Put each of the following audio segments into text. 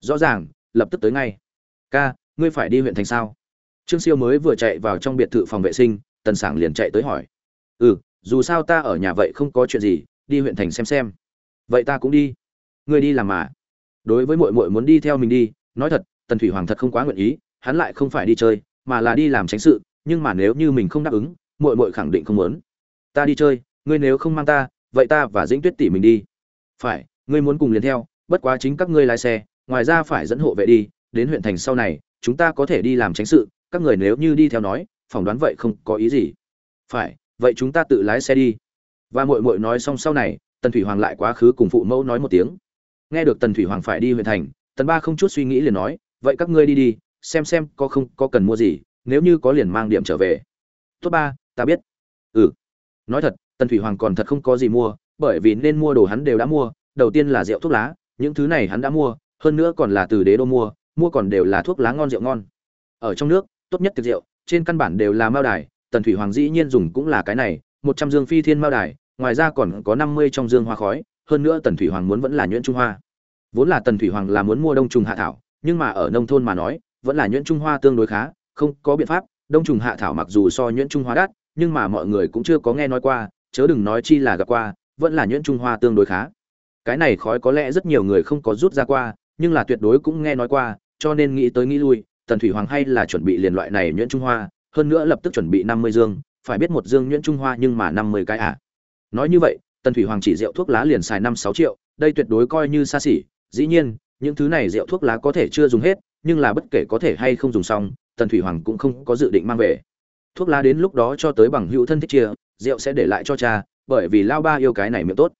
rõ ràng, lập tức tới ngay. Ca, ngươi phải đi huyện thành sao? Trương siêu mới vừa chạy vào trong biệt thự phòng vệ sinh, tần sảng liền chạy tới hỏi. Ừ dù sao ta ở nhà vậy không có chuyện gì, đi huyện thành xem xem. Vậy ta cũng đi. Ngươi đi làm mà. Đối với mội mội muốn đi theo mình đi, nói thật, tần thủy hoàng thật không quá nguyện ý, hắn lại không phải đi chơi, mà là đi làm tránh sự, nhưng mà nếu như mình không đáp ứng mội mội khẳng định không muốn. Ta đi chơi, ngươi nếu không mang ta, vậy ta và dĩnh tuyết tỷ mình đi. Phải, ngươi muốn cùng liền theo, bất quá chính các ngươi lái xe ngoài ra phải dẫn hộ vệ đi, đến huyện thành sau này, chúng ta có thể đi làm tránh sự, các người nếu như đi theo nói, phỏng đoán vậy không có ý gì. Phải, vậy chúng ta tự lái xe đi. Và mội mội nói xong sau này, tần thủy hoàng lại quá khứ cùng phụ mẫu nói một tiếng. Nghe được tần thủy hoàng phải đi huyện thành, tần ba không chút suy nghĩ liền nói, vậy các ngươi đi đi, xem xem có không có cần mua gì, nếu như có liền mang điểm trở về. Tốt ba, ta biết. Ừ. Nói thật, tần thủy hoàng còn thật không có gì mua, bởi vì nên mua đồ hắn đều đã mua, đầu tiên là rượu thuốc lá, những thứ này hắn đã mua hơn nữa còn là từ đế đô mua mua còn đều là thuốc lá ngon rượu ngon. Ở trong nước, tốt nhất tiệc rượu, trên căn bản đều là mao đài, tần thủy hoàng dĩ nhiên dùng cũng là cái này, một trăm dương phi thiên mao đài, ngoài ra còn có năm mươi trong dương hoa khói, hơn nữa tần thủy hoàng muốn vẫn là nhuyễn trung hoa. Vốn là tần thủy hoàng là muốn mua đông trùng hạ thảo, nhưng mà ở nông thôn mà nói, vẫn là nhuyễn trung hoa tương đối khá, không có biện pháp, đông trùng hạ thảo mặc dù so nhuyễn trung hoa đắt, nhưng mà mọi người cũng chưa có nghe nói qua, chớ đừng nói chi là gặp qua, vẫn là nhuyễn trung hoa tương đối khá. Cái này khói có lẽ rất nhiều người không có rút ra qua nhưng là tuyệt đối cũng nghe nói qua, cho nên nghĩ tới nghĩ lui, tần thủy hoàng hay là chuẩn bị liền loại này nhuyễn trung hoa, hơn nữa lập tức chuẩn bị năm mươi dương, phải biết một dương nhuyễn trung hoa nhưng mà năm mươi cái à. Nói như vậy, tần thủy hoàng chỉ rượu thuốc lá liền xài năm sáu triệu, đây tuyệt đối coi như xa xỉ, dĩ nhiên, những thứ này rượu thuốc lá có thể chưa dùng hết, nhưng là bất kể có thể hay không dùng xong, tần thủy hoàng cũng không có dự định mang về. Thuốc lá đến lúc đó cho tới bằng hữu thân thích chia, rượu sẽ để lại cho cha, bởi vì lao ba yêu cái này miệng tốt.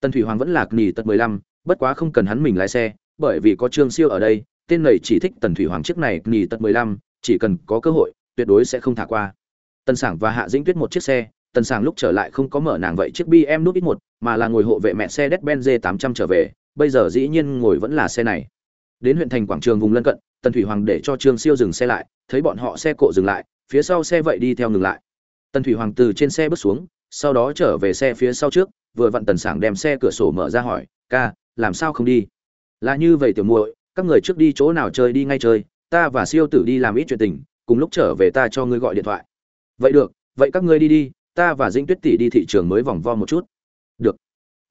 Tần thủy hoàng vẫn là nỉ tật mười lăm, bất quá không cần hắn mình lái xe bởi vì có trương siêu ở đây, tên này chỉ thích tần thủy hoàng chiếc này, nghỉ tận mười lăm, chỉ cần có cơ hội, tuyệt đối sẽ không thả qua. Tần sảng và hạ dĩnh tuyết một chiếc xe, tần sảng lúc trở lại không có mở nàng vậy chiếc bm nút ít một, mà là ngồi hộ vệ mẹ xe Mercedes tám trăm trở về, bây giờ dĩ nhiên ngồi vẫn là xe này. Đến huyện thành quảng trường vùng lân cận, tần thủy hoàng để cho trương siêu dừng xe lại, thấy bọn họ xe cộ dừng lại, phía sau xe vậy đi theo ngừng lại. Tần thủy hoàng từ trên xe bước xuống, sau đó trở về xe phía sau trước, vừa vặn tần sảng đem xe cửa sổ mở ra hỏi, ca, làm sao không đi? Là như vậy tiểu muội, các người trước đi chỗ nào chơi đi ngay chơi, ta và siêu tử đi làm ít chuyện tình, cùng lúc trở về ta cho ngươi gọi điện thoại. Vậy được, vậy các ngươi đi đi, ta và dĩnh tuyết tỷ đi thị trường mới vòng vo một chút. Được.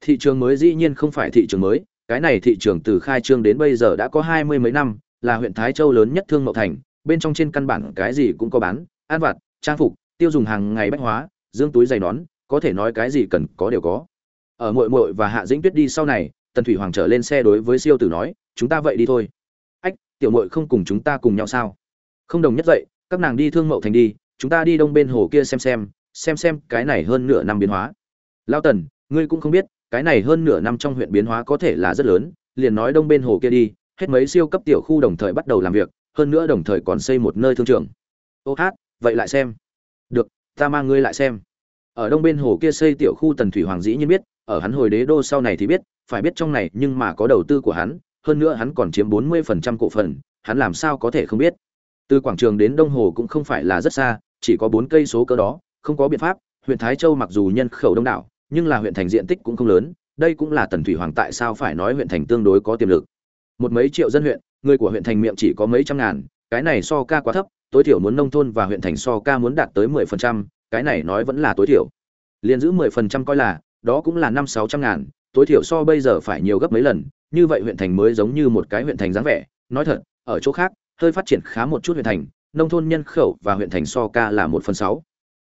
Thị trường mới dĩ nhiên không phải thị trường mới, cái này thị trường từ khai trương đến bây giờ đã có hai mươi mấy năm, là huyện thái châu lớn nhất thương mậu thành, bên trong trên căn bản cái gì cũng có bán, ăn vặt, trang phục, tiêu dùng hàng ngày bách hóa, dương túi giày nón, có thể nói cái gì cần có đều có. Ở muội muội và hạ dĩnh tuyết đi sau này tần thủy hoàng trở lên xe đối với siêu tử nói, chúng ta vậy đi thôi. Ách, tiểu muội không cùng chúng ta cùng nhau sao? Không đồng nhất vậy, các nàng đi thương mậu thành đi, chúng ta đi đông bên hồ kia xem xem xem xem cái này hơn nửa năm biến hóa. Lao tần, ngươi cũng không biết, cái này hơn nửa năm trong huyện biến hóa có thể là rất lớn, liền nói đông bên hồ kia đi, hết mấy siêu cấp tiểu khu đồng thời bắt đầu làm việc, hơn nữa đồng thời còn xây một nơi thương trường. Ô hát, vậy lại xem. Được, ta mang ngươi lại xem. Ở đông bên hồ kia xây tiểu khu tần thủy hoàng dĩ nhiên biết ở hắn hồi đế đô sau này thì biết, phải biết trong này nhưng mà có đầu tư của hắn, hơn nữa hắn còn chiếm bốn mươi phần trăm cổ phần, hắn làm sao có thể không biết. Từ quảng trường đến đông hồ cũng không phải là rất xa, chỉ có bốn cây số cỡ đó, không có biện pháp, huyện thái châu mặc dù nhân khẩu đông đảo, nhưng là huyện thành diện tích cũng không lớn, đây cũng là tần thủy hoàng tại sao phải nói huyện thành tương đối có tiềm lực. Một mấy triệu dân huyện, người của huyện thành miệng chỉ có mấy trăm ngàn, cái này so ca quá thấp, tối thiểu muốn nông thôn và huyện thành so ca muốn đạt tới mười phần trăm, cái này nói vẫn là tối thiểu. Liên giữ mười phần trăm coi là đó cũng là năm sáu trăm ngàn, tối thiểu so bây giờ phải nhiều gấp mấy lần, như vậy huyện thành mới giống như một cái huyện thành dáng vẻ. Nói thật, ở chỗ khác, hơi phát triển khá một chút huyện thành, nông thôn nhân khẩu và huyện thành so ca là một phần sáu.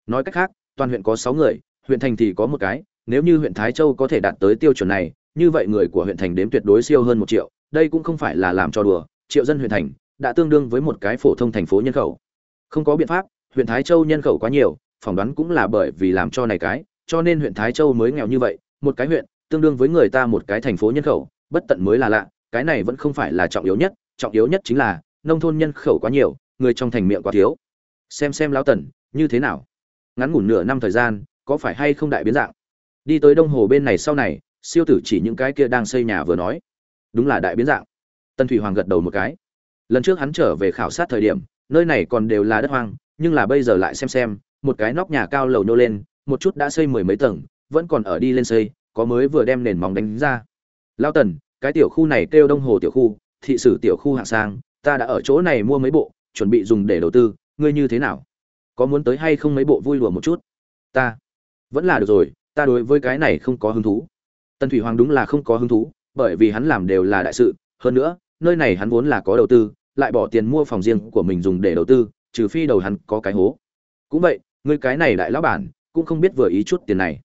Nói cách khác, toàn huyện có sáu người, huyện thành thì có một cái, nếu như huyện thái châu có thể đạt tới tiêu chuẩn này, như vậy người của huyện thành đếm tuyệt đối siêu hơn một triệu, đây cũng không phải là làm cho đùa, triệu dân huyện thành đã tương đương với một cái phổ thông thành phố nhân khẩu. Không có biện pháp, huyện thái châu nhân khẩu quá nhiều, phỏng đoán cũng là bởi vì làm cho này cái cho nên huyện thái châu mới nghèo như vậy, một cái huyện, tương đương với người ta một cái thành phố nhân khẩu, bất tận mới là lạ, cái này vẫn không phải là trọng yếu nhất, trọng yếu nhất chính là, nông thôn nhân khẩu quá nhiều, người trong thành miệng quá thiếu. Xem xem lão tần, như thế nào? Ngắn ngủn nửa năm thời gian, có phải hay không đại biến dạng? Đi tới đông hồ bên này sau này, siêu tử chỉ những cái kia đang xây nhà vừa nói. Đúng là đại biến dạng. Tân thủy hoàng gật đầu một cái. Lần trước hắn trở về khảo sát thời điểm, nơi này còn đều là đất hoang, nhưng là bây giờ lại xem xem, một cái nóc nhà cao lầu nô lên một chút đã xây mười mấy tầng, vẫn còn ở đi lên xây, có mới vừa đem nền móng đánh ra. Lao tần, cái tiểu khu này kêu đông hồ tiểu khu, thị sử tiểu khu hạng sang, ta đã ở chỗ này mua mấy bộ, chuẩn bị dùng để đầu tư, ngươi như thế nào? Có muốn tới hay không mấy bộ vui lùa một chút? Ta. Vẫn là được rồi, ta đối với cái này không có hứng thú. Tần thủy hoàng đúng là không có hứng thú, bởi vì hắn làm đều là đại sự. Hơn nữa, nơi này hắn vốn là có đầu tư, lại bỏ tiền mua phòng riêng của mình dùng để đầu tư, trừ phi đầu hắn có cái hố. Cũng vậy, ngươi cái này đại lão bản cũng không biết vừa ý chút tiền này.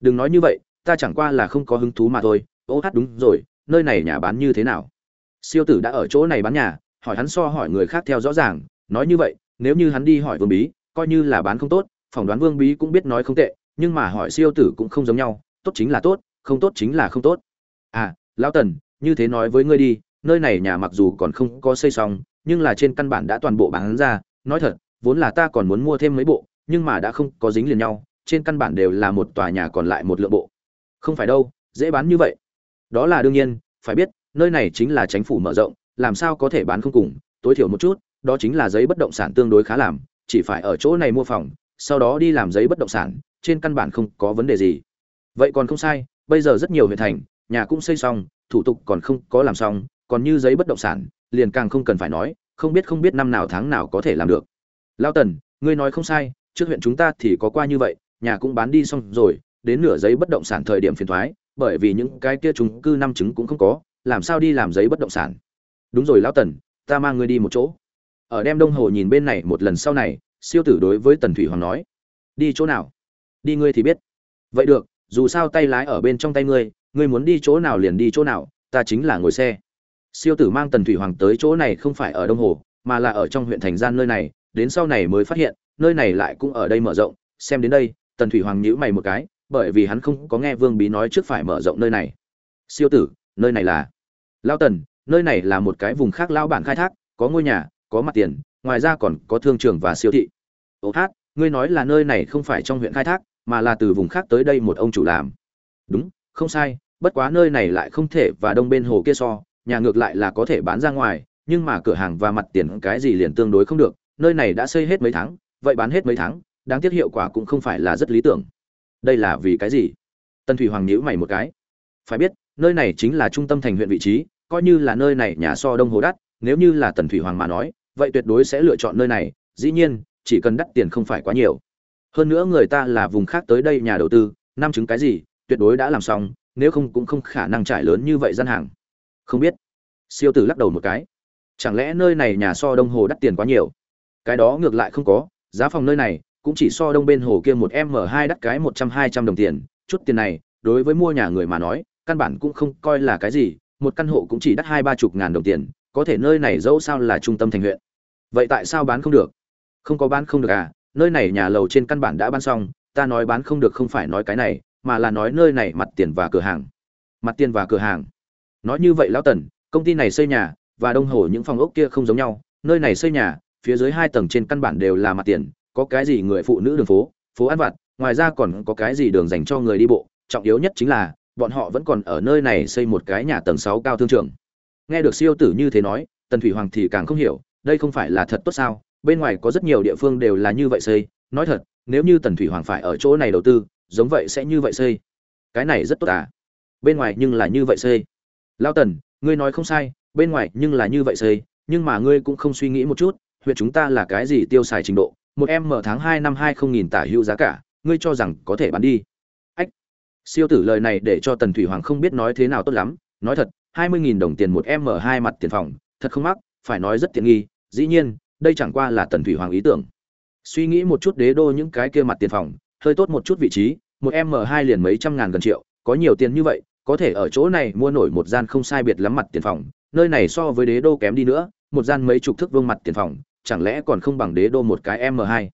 Đừng nói như vậy, ta chẳng qua là không có hứng thú mà thôi. Ô hát đúng rồi, nơi này nhà bán như thế nào? Siêu tử đã ở chỗ này bán nhà, hỏi hắn so hỏi người khác theo rõ ràng. Nói như vậy, nếu như hắn đi hỏi vương bí, coi như là bán không tốt, phỏng đoán vương bí cũng biết nói không tệ, nhưng mà hỏi siêu tử cũng không giống nhau. Tốt chính là tốt, không tốt chính là không tốt. À lão tần, như thế nói với ngươi đi, nơi này nhà mặc dù còn không có xây xong, nhưng là trên căn bản đã toàn bộ bán ra. Nói thật, vốn là ta còn muốn mua thêm mấy bộ, nhưng mà đã không có dính liền nhau trên căn bản đều là một tòa nhà còn lại một lượng bộ. Không phải đâu, dễ bán như vậy. Đó là đương nhiên, phải biết, nơi này chính là chính phủ mở rộng, làm sao có thể bán không cùng, tối thiểu một chút, đó chính là giấy bất động sản tương đối khá làm, chỉ phải ở chỗ này mua phòng, sau đó đi làm giấy bất động sản, trên căn bản không có vấn đề gì. Vậy còn không sai, bây giờ rất nhiều huyện thành, nhà cũng xây xong, thủ tục còn không có làm xong, còn như giấy bất động sản, liền càng không cần phải nói, không biết không biết năm nào tháng nào có thể làm được. Lao tần, ngươi nói không sai, trước huyện chúng ta thì có qua như vậy nhà cũng bán đi xong rồi, đến nửa giấy bất động sản thời điểm phiền thoái, bởi vì những cái kia chúng cư năm chứng cũng không có, làm sao đi làm giấy bất động sản? Đúng rồi lão tần, ta mang ngươi đi một chỗ. Ở đem đông hồ nhìn bên này một lần sau này, siêu tử đối với tần thủy hoàng nói. Đi chỗ nào? Đi ngươi thì biết. Vậy được, dù sao tay lái ở bên trong tay ngươi ngươi muốn đi chỗ nào liền đi chỗ nào, ta chính là ngồi xe. Siêu tử mang tần thủy hoàng tới chỗ này không phải ở đông hồ, mà là ở trong huyện thành gian nơi này, đến sau này mới phát hiện, nơi này lại cũng ở đây mở rộng, xem đến đây tần thủy hoàng nhíu mày một cái, bởi vì hắn không có nghe vương bí nói trước phải mở rộng nơi này. Siêu tử, nơi này là lao tần, nơi này là một cái vùng khác lao bản khai thác, có ngôi nhà, có mặt tiền, ngoài ra còn có thương trường và siêu thị. Ô hát, ngươi nói là nơi này không phải trong huyện khai thác, mà là từ vùng khác tới đây một ông chủ làm. Đúng, không sai, bất quá nơi này lại không thể và đông bên hồ kia so, nhà ngược lại là có thể bán ra ngoài, nhưng mà cửa hàng và mặt tiền cái gì liền tương đối không được, nơi này đã xây hết mấy tháng, vậy bán hết mấy tháng đáng tiếc hiệu quả cũng không phải là rất lý tưởng. Đây là vì cái gì? Tân thủy hoàng nhíu mày một cái. Phải biết, nơi này chính là trung tâm thành huyện vị trí, coi như là nơi này nhà so đông hồ đắt, nếu như là tần thủy hoàng mà nói, vậy tuyệt đối sẽ lựa chọn nơi này, dĩ nhiên, chỉ cần đắt tiền không phải quá nhiều. Hơn nữa người ta là vùng khác tới đây nhà đầu tư năm chứng cái gì, tuyệt đối đã làm xong, nếu không cũng không khả năng trải lớn như vậy gian hàng. Không biết. Siêu tử lắc đầu một cái. Chẳng lẽ nơi này nhà so đông hồ đắt tiền quá nhiều? Cái đó ngược lại không có, giá phòng nơi này cũng chỉ so đông bên hồ kia một m hai đắt cái một trăm, hai trăm đồng tiền. Chút tiền này, đối với mua nhà người mà nói, căn bản cũng không coi là cái gì. Một căn hộ cũng chỉ đắt hai, ba chục ngàn đồng tiền, có thể nơi này dẫu sao là trung tâm thành huyện. Vậy tại sao bán không được? Không có bán không được à? Nơi này nhà lầu trên căn bản đã bán xong, ta nói bán không được không phải nói cái này, mà là nói nơi này mặt tiền và cửa hàng. Mặt tiền và cửa hàng. Nói như vậy lão tần, công ty này xây nhà và đông hồ những phòng ốc kia không giống nhau. Nơi này xây nhà, phía dưới hai tầng trên căn bản đều là mặt tiền có cái gì người phụ nữ đường phố phố ăn vặt, ngoài ra còn có cái gì đường dành cho người đi bộ, trọng yếu nhất chính là, bọn họ vẫn còn ở nơi này xây một cái nhà tầng sáu cao thương trường. Nghe được siêu tử như thế nói, tần thủy hoàng thì càng không hiểu, đây không phải là thật tốt sao? Bên ngoài có rất nhiều địa phương đều là như vậy xây. Nói thật, nếu như tần thủy hoàng phải ở chỗ này đầu tư, giống vậy sẽ như vậy xây. Cái này rất tốt à? Bên ngoài nhưng là như vậy xây. Lao tần, ngươi nói không sai, bên ngoài nhưng là như vậy xây, nhưng mà ngươi cũng không suy nghĩ một chút, huyện chúng ta là cái gì tiêu xài trình độ? Một em mở tháng hai năm hai không nghìn tả hữu giá cả, ngươi cho rằng có thể bán đi. Ách, siêu tử lời này để cho tần thủy hoàng không biết nói thế nào tốt lắm. Nói thật, hai mươi nghìn đồng tiền một em mở hai mặt tiền phòng, thật không mắc, phải nói rất tiện nghi, dĩ nhiên, đây chẳng qua là tần thủy hoàng ý tưởng. Suy nghĩ một chút đế đô những cái kia mặt tiền phòng, hơi tốt một chút vị trí, một m hai liền mấy trăm ngàn gần triệu, có nhiều tiền như vậy, có thể ở chỗ này mua nổi một gian không sai biệt lắm mặt tiền phòng, nơi này so với đế đô kém đi nữa, một gian mấy chục thước vương mặt tiền phòng chẳng lẽ còn không bằng đế đô một cái M2.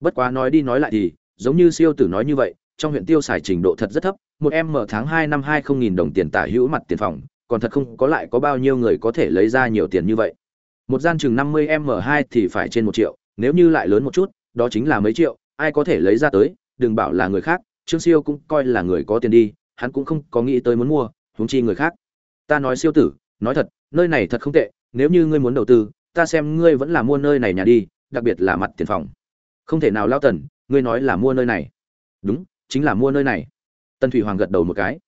bất quá nói đi nói lại thì, giống như siêu tử nói như vậy, trong huyện tiêu xài trình độ thật rất thấp, một m tháng hai năm hai không nghìn đồng tiền tả hữu mặt tiền phòng, còn thật không có lại có bao nhiêu người có thể lấy ra nhiều tiền như vậy một gian chừng năm mươi M2 thì phải trên một triệu, nếu như lại lớn một chút, đó chính là mấy triệu, ai có thể lấy ra tới, đừng bảo là người khác, trương siêu cũng coi là người có tiền đi, hắn cũng không có nghĩ tới muốn mua, huống chi người khác ta nói siêu tử, nói thật, nơi này thật không tệ, nếu như ngươi muốn đầu tư ta xem ngươi vẫn là mua nơi này nhà đi, đặc biệt là mặt tiền phòng. Không thể nào lao tần, ngươi nói là mua nơi này. Đúng, chính là mua nơi này. Tần thủy hoàng gật đầu một cái.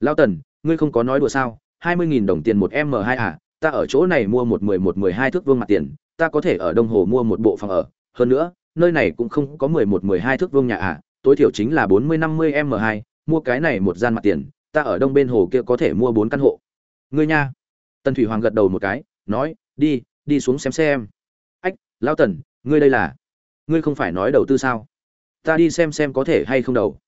Lao tần, ngươi không có nói đùa sao? Hai mươi nghìn đồng tiền một m hai à? Ta ở chỗ này mua một mười một mười hai thước vương mặt tiền, ta có thể ở đông hồ mua một bộ phòng ở. Hơn nữa, nơi này cũng không có mười một mười hai thước vương nhà à? Tối thiểu chính là bốn mươi năm mươi m hai, mua cái này một gian mặt tiền, ta ở đông bên hồ kia có thể mua bốn căn hộ. Ngươi nha. Tần thủy hoàng gật đầu một cái, nói, đi đi xuống xem xem. Ách lao tần, ngươi đây là? Ngươi không phải nói đầu tư sao? Ta đi xem xem có thể hay không đầu.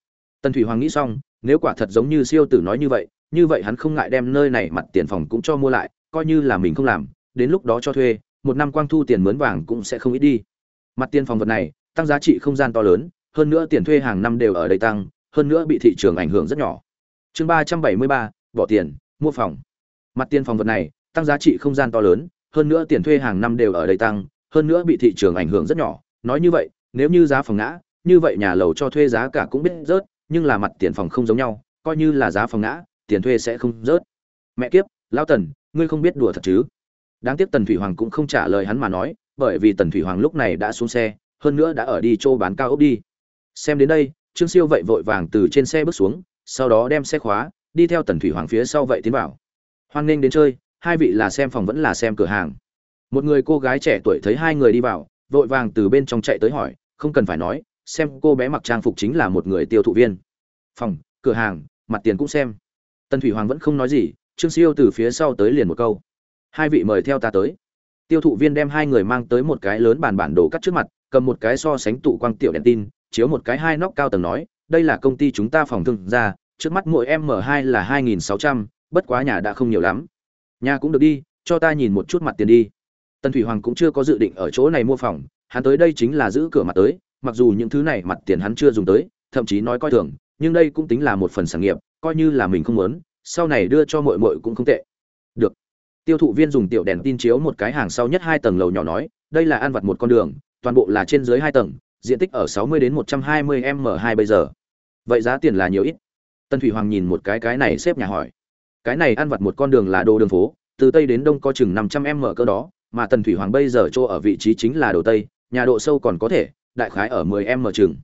Tần thủy hoàng nghĩ xong, nếu quả thật giống như siêu tử nói như vậy như vậy hắn không ngại đem nơi này mặt tiền phòng cũng cho mua lại, coi như là mình không làm, đến lúc đó cho thuê, một năm quang thu tiền mướn vàng cũng sẽ không ít đi. Mặt tiền phòng vật này, tăng giá trị không gian to lớn, hơn nữa tiền thuê hàng năm đều ở đây tăng, hơn nữa bị thị trường ảnh hưởng rất nhỏ. Chương ba trăm bảy mươi ba, bỏ tiền, mua phòng. Mặt tiền phòng vật này, tăng giá trị không gian to lớn hơn nữa tiền thuê hàng năm đều ở đây tăng, hơn nữa bị thị trường ảnh hưởng rất nhỏ. Nói như vậy, nếu như giá phòng ngã, như vậy nhà lầu cho thuê giá cả cũng biết rớt, nhưng là mặt tiền phòng không giống nhau, coi như là giá phòng ngã, tiền thuê sẽ không rớt. Mẹ kiếp, lão tần, ngươi không biết đùa thật chứ? Đáng tiếc tần thủy hoàng cũng không trả lời hắn mà nói, bởi vì tần thủy hoàng lúc này đã xuống xe, hơn nữa đã ở đi chỗ bán cao ốc đi. Xem đến đây, trương siêu vậy vội vàng từ trên xe bước xuống, sau đó đem xe khóa, đi theo tần thủy hoàng phía sau vậy tiến vào. Hoan nghênh đến chơi hai vị là xem phòng vẫn là xem cửa hàng. Một người cô gái trẻ tuổi thấy hai người đi vào, vội vàng từ bên trong chạy tới hỏi, không cần phải nói, xem cô bé mặc trang phục chính là một người tiêu thụ viên. Phòng, cửa hàng, mặt tiền cũng xem. Tần thủy hoàng vẫn không nói gì, trương siêu từ phía sau tới liền một câu. Hai vị mời theo ta tới. Tiêu thụ viên đem hai người mang tới một cái lớn bàn bản đồ cắt trước mặt, cầm một cái so sánh tụ quang tiểu đèn tin, chiếu một cái hai nóc cao tầng nói, đây là công ty chúng ta phòng thương ra trước mắt mỗi m 2 là hai nghìn sáu trăm, bất quá nhà đã không nhiều lắm nhà cũng được đi, cho ta nhìn một chút mặt tiền đi. Tần thủy hoàng cũng chưa có dự định ở chỗ này mua phòng, hắn tới đây chính là giữ cửa mặt tới, mặc dù những thứ này mặt tiền hắn chưa dùng tới, thậm chí nói coi thường, nhưng đây cũng tính là một phần sản nghiệp, coi như là mình không muốn, sau này đưa cho mội mội cũng không tệ. Được. Tiêu thụ viên dùng tiểu đèn tin chiếu một cái hàng sau nhất hai tầng lầu nhỏ nói, đây là ăn vặt một con đường, toàn bộ là trên dưới hai tầng, diện tích ở 60 đến 120 m hai bây giờ. Vậy giá tiền là nhiều ít? Tân thủy hoàng nhìn một cái cái này xếp nhà hỏi cái này ăn vặt một con đường là đồ đường phố từ tây đến đông có chừng 500 m cơ đó mà tần thủy hoàng bây giờ chỗ ở vị trí chính là đồ tây nhà độ sâu còn có thể đại khái ở 10 m chừng.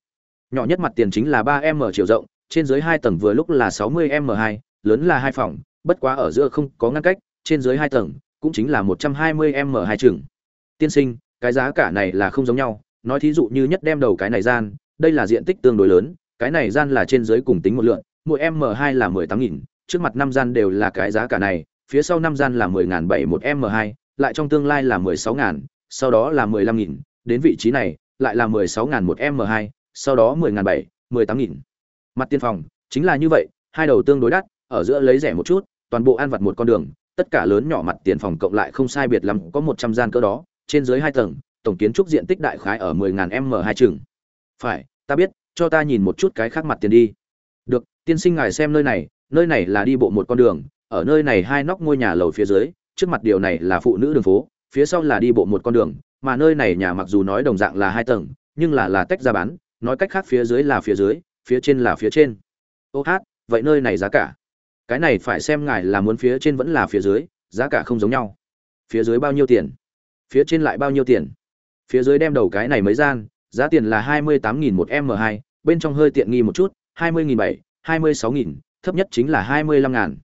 Nhỏ nhất mặt tiền chính là 3 m chiều rộng trên dưới hai tầng vừa lúc là 60 m hai, lớn là hai phòng bất quá ở giữa không có ngăn cách trên dưới hai tầng cũng chính là 120 m hai chừng. Tiên sinh cái giá cả này là không giống nhau nói thí dụ như nhất đem đầu cái này gian đây là diện tích tương đối lớn cái này gian là trên dưới cùng tính một lượng mỗi m hai là 18 nghìn trước mặt năm gian đều là cái giá cả này phía sau năm gian là 10 ngàn bảy một m 2 lại trong tương lai là 16 ngàn sau đó là 15 nghìn đến vị trí này lại là 16 ngàn một m 2 sau đó 10 ngàn bảy 18 nghìn mặt tiên phòng chính là như vậy hai đầu tương đối đắt ở giữa lấy rẻ một chút toàn bộ ăn vặt một con đường tất cả lớn nhỏ mặt tiền phòng cộng lại không sai biệt lắm có 100 gian cỡ đó trên dưới hai tầng tổng kiến trúc diện tích đại khái ở 10.000 m hai chừng. Phải, ta biết, cho ta nhìn một chút cái khác mặt tiền đi. Được, tiên sinh ngài xem nơi này, nơi này là đi bộ một con đường, ở nơi này hai nóc ngôi nhà lầu phía dưới, trước mặt điều này là phụ nữ đường phố, phía sau là đi bộ một con đường, mà nơi này nhà mặc dù nói đồng dạng là hai tầng, nhưng là là tách ra bán, nói cách khác phía dưới là phía dưới, phía trên là phía trên. Ô hát, vậy nơi này giá cả? Cái này phải xem ngài là muốn phía trên vẫn là phía dưới, giá cả không giống nhau. Phía dưới bao nhiêu tiền? Phía trên lại bao nhiêu tiền? phía dưới đem đầu cái này mới gian giá tiền là hai mươi tám nghìn một m hai bên trong hơi tiện nghi một chút hai mươi nghìn bảy hai mươi sáu nghìn thấp nhất chính là hai mươi lăm ngàn.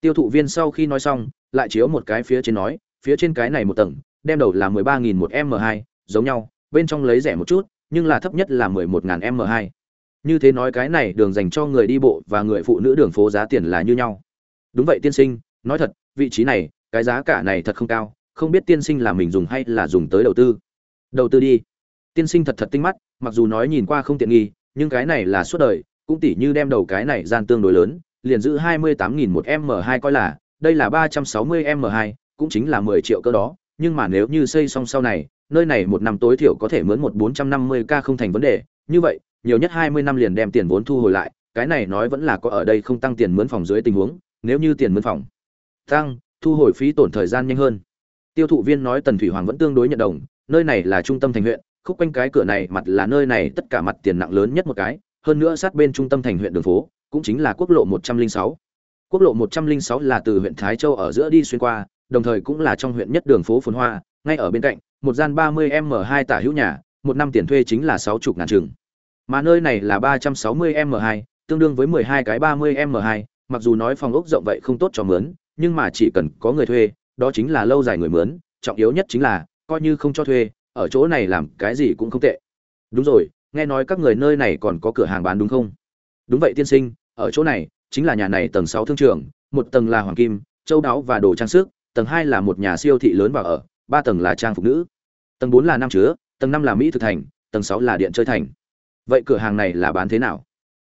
Tiêu thụ viên sau khi nói xong, lại chiếu một cái phía trên nói, phía trên cái này một tầng, đem đầu là mười ba nghìn một m hai, giống nhau, bên trong lấy rẻ một chút, nhưng là thấp nhất là mười một ngàn m hai. Như thế nói cái này đường dành cho người đi bộ và người phụ nữ đường phố giá tiền là như nhau. Đúng vậy tiên sinh, nói thật, vị trí này, cái giá cả này thật không cao, không biết tiên sinh là mình dùng hay là dùng tới đầu tư. Đầu tư đi. Tiên sinh thật thật tinh mắt, mặc dù nói nhìn qua không tiện nghi, nhưng cái này là suốt đời cũng tỉ như đem đầu cái này gian tương đối lớn liền giữ 28.000 một m2 coi là đây là 360 m2, cũng chính là mười triệu cơ đó nhưng mà nếu như xây xong sau này nơi này một năm tối thiểu có thể mướn một bốn trăm năm mươi k không thành vấn đề. Như vậy nhiều nhất hai mươi năm liền đem tiền vốn thu hồi lại cái này nói vẫn là có ở đây không tăng tiền mướn phòng dưới tình huống nếu như tiền mướn phòng tăng thu hồi phí tổn thời gian nhanh hơn. Tiêu thụ viên nói tần thủy hoàng vẫn tương đối nhận đồng nơi này là trung tâm thành huyện khúc quanh cái cửa này mặt là nơi này tất cả mặt tiền nặng lớn nhất một cái hơn nữa sát bên trung tâm thành huyện đường phố, cũng chính là quốc lộ 106. quốc lộ 106 là từ huyện thái châu ở giữa đi xuyên qua, đồng thời cũng là trong huyện nhất đường phố phồn hoa, ngay ở bên cạnh, một gian 30 m 2 tả hữu nhà, một năm tiền thuê chính là sáu chục ngàn trường mà nơi này là 360 m 2 tương đương với 12 cái 30 m 2 mặc dù nói phòng ốc rộng vậy không tốt cho mướn, nhưng mà chỉ cần có người thuê, đó chính là lâu dài người mướn, trọng yếu nhất chính là, coi như không cho thuê, ở chỗ này làm cái gì cũng không tệ đúng rồi nghe nói các người nơi này còn có cửa hàng bán đúng không? Đúng vậy tiên sinh, ở chỗ này chính là nhà này tầng sáu thương trường, một tầng là hoàng kim, châu đáo và đồ trang sức, tầng hai là một nhà siêu thị lớn và ở, ba tầng là trang phục nữ. Tầng bốn là năm chứa, tầng năm là mỹ thực thành, tầng sáu là điện chơi thành. Vậy cửa hàng này là bán thế nào?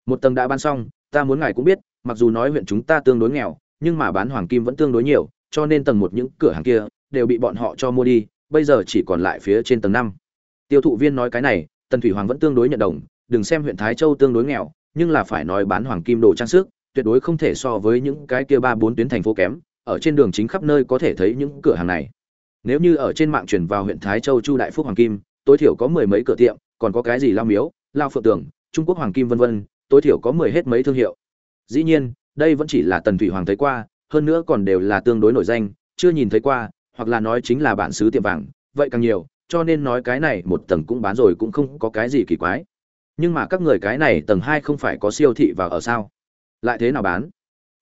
Một tầng đã bán xong, ta muốn ngài cũng biết, mặc dù nói huyện chúng ta tương đối nghèo, nhưng mà bán hoàng kim vẫn tương đối nhiều, cho nên tầng một những cửa hàng kia đều bị bọn họ cho mua đi, bây giờ chỉ còn lại phía trên tầng năm. Tiêu thụ viên nói cái này tần thủy hoàng vẫn tương đối nhận đồng, đừng xem huyện thái châu tương đối nghèo, nhưng là phải nói bán hoàng kim đồ trang sức, tuyệt đối không thể so với những cái kia ba bốn tuyến thành phố kém, ở trên đường chính khắp nơi có thể thấy những cửa hàng này. Nếu như ở trên mạng chuyển vào huyện thái châu chu đại phúc hoàng kim, tối thiểu có mười mấy cửa tiệm, còn có cái gì lao miếu, lao phượng tường, trung quốc hoàng kim vân vân, tối thiểu có mười hết mấy thương hiệu. Dĩ nhiên, đây vẫn chỉ là tần thủy hoàng thấy qua, hơn nữa còn đều là tương đối nổi danh, chưa nhìn thấy qua, hoặc là nói chính là bản xứ tiệm vàng, vậy càng nhiều cho nên nói cái này một tầng cũng bán rồi cũng không có cái gì kỳ quái. Nhưng mà các người cái này tầng hai không phải có siêu thị và ở sao? Lại thế nào bán?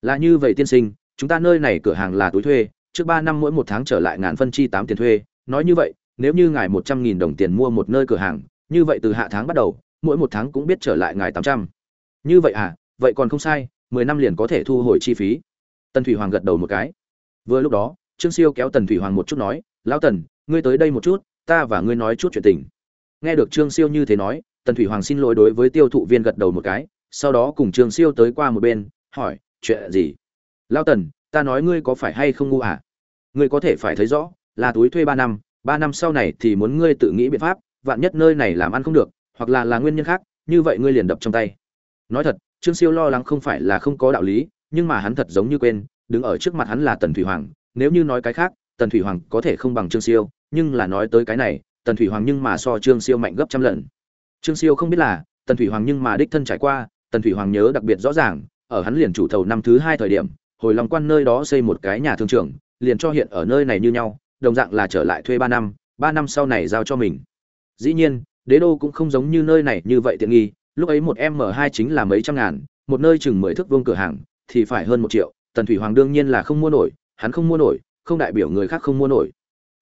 Là như vậy tiên sinh, chúng ta nơi này cửa hàng là túi thuê, trước ba năm mỗi một tháng trở lại ngàn phân chi tám tiền thuê. Nói như vậy, nếu như ngài một trăm nghìn đồng tiền mua một nơi cửa hàng, như vậy từ hạ tháng bắt đầu, mỗi một tháng cũng biết trở lại ngài tám trăm. Như vậy à vậy còn không sai, mười năm liền có thể thu hồi chi phí. Tần thủy hoàng gật đầu một cái. Vừa lúc đó, trương siêu kéo tần thủy hoàng một chút nói, lão tần, ngươi tới đây một chút ta và ngươi nói chút chuyện tình. Nghe được trương siêu như thế nói, tần thủy hoàng xin lỗi đối với tiêu thụ viên gật đầu một cái, sau đó cùng trương siêu tới qua một bên, hỏi, chuyện gì? Lao tần, ta nói ngươi có phải hay không ngu à? Ngươi có thể phải thấy rõ, là túi thuê ba năm ba năm sau này thì muốn ngươi tự nghĩ biện pháp, vạn nhất nơi này làm ăn không được, hoặc là là nguyên nhân khác, như vậy ngươi liền đập trong tay. Nói thật, trương siêu lo lắng không phải là không có đạo lý, nhưng mà hắn thật giống như quên, đứng ở trước mặt hắn là tần thủy hoàng, nếu như nói cái khác, tần thủy hoàng có thể không bằng trương siêu nhưng là nói tới cái này, tần thủy hoàng nhưng mà so trương siêu mạnh gấp trăm lần. Trương siêu không biết là, tần thủy hoàng nhưng mà đích thân trải qua, tần thủy hoàng nhớ đặc biệt rõ ràng, ở hắn liền chủ thầu năm thứ hai thời điểm, hồi lòng quan nơi đó xây một cái nhà thương trường, liền cho hiện ở nơi này như nhau, đồng dạng là trở lại thuê ba năm ba năm sau này giao cho mình. Dĩ nhiên, đế đô cũng không giống như nơi này như vậy tiện nghi, lúc ấy một m hai chính là mấy trăm ngàn, một nơi chừng mười thước vương cửa hàng, thì phải hơn một triệu, tần thủy hoàng đương nhiên là không mua nổi, hắn không mua nổi, không đại biểu người khác không mua nổi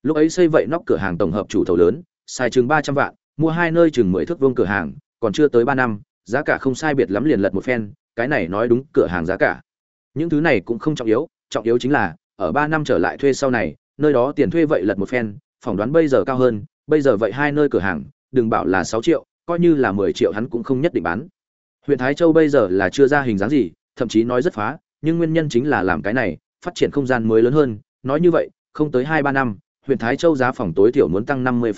lúc ấy xây vậy nóc cửa hàng tổng hợp chủ thầu lớn, xài chừng ba trăm vạn, mua hai nơi chừng mười thước vuông cửa hàng, còn chưa tới ba năm, giá cả không sai biệt lắm liền lật một phen, cái này nói đúng cửa hàng giá cả. Những thứ này cũng không trọng yếu trọng yếu chính là, ở ba năm trở lại thuê sau này, nơi đó tiền thuê vậy lật một phen, phỏng đoán bây giờ cao hơn, bây giờ vậy hai nơi cửa hàng, đừng bảo là sáu triệu, coi như là mười triệu hắn cũng không nhất định bán. Huyện thái châu bây giờ là chưa ra hình dáng gì, thậm chí nói rất phá, nhưng nguyên nhân chính là làm cái này, phát triển không gian mới lớn hơn, nói như vậy, không tới hai ba năm huyện thái châu giá phòng tối thiểu muốn tăng năm mươi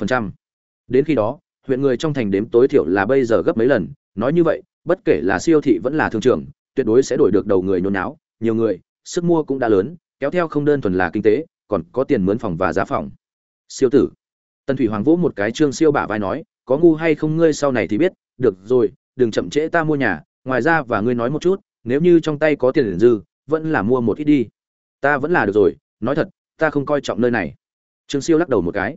đến khi đó, huyện người trong thành đếm tối thiểu là bây giờ gấp mấy lần. Nói như vậy, bất kể là siêu thị vẫn là thương trường, tuyệt đối sẽ đổi được đầu người nhốn náo. Nhiều người, sức mua cũng đã lớn, kéo theo không đơn thuần là kinh tế, còn có tiền mướn phòng và giá phòng. Siêu tử. Tân thủy hoàng vỗ một cái trương siêu bả vai nói, có ngu hay không ngươi sau này thì biết, được rồi, đừng chậm trễ ta mua nhà. Ngoài ra và ngươi nói một chút, nếu như trong tay có tiền dư, vẫn là mua một ít đi. Ta vẫn là được rồi, nói thật, ta không coi trọng nơi này trương siêu lắc đầu một cái.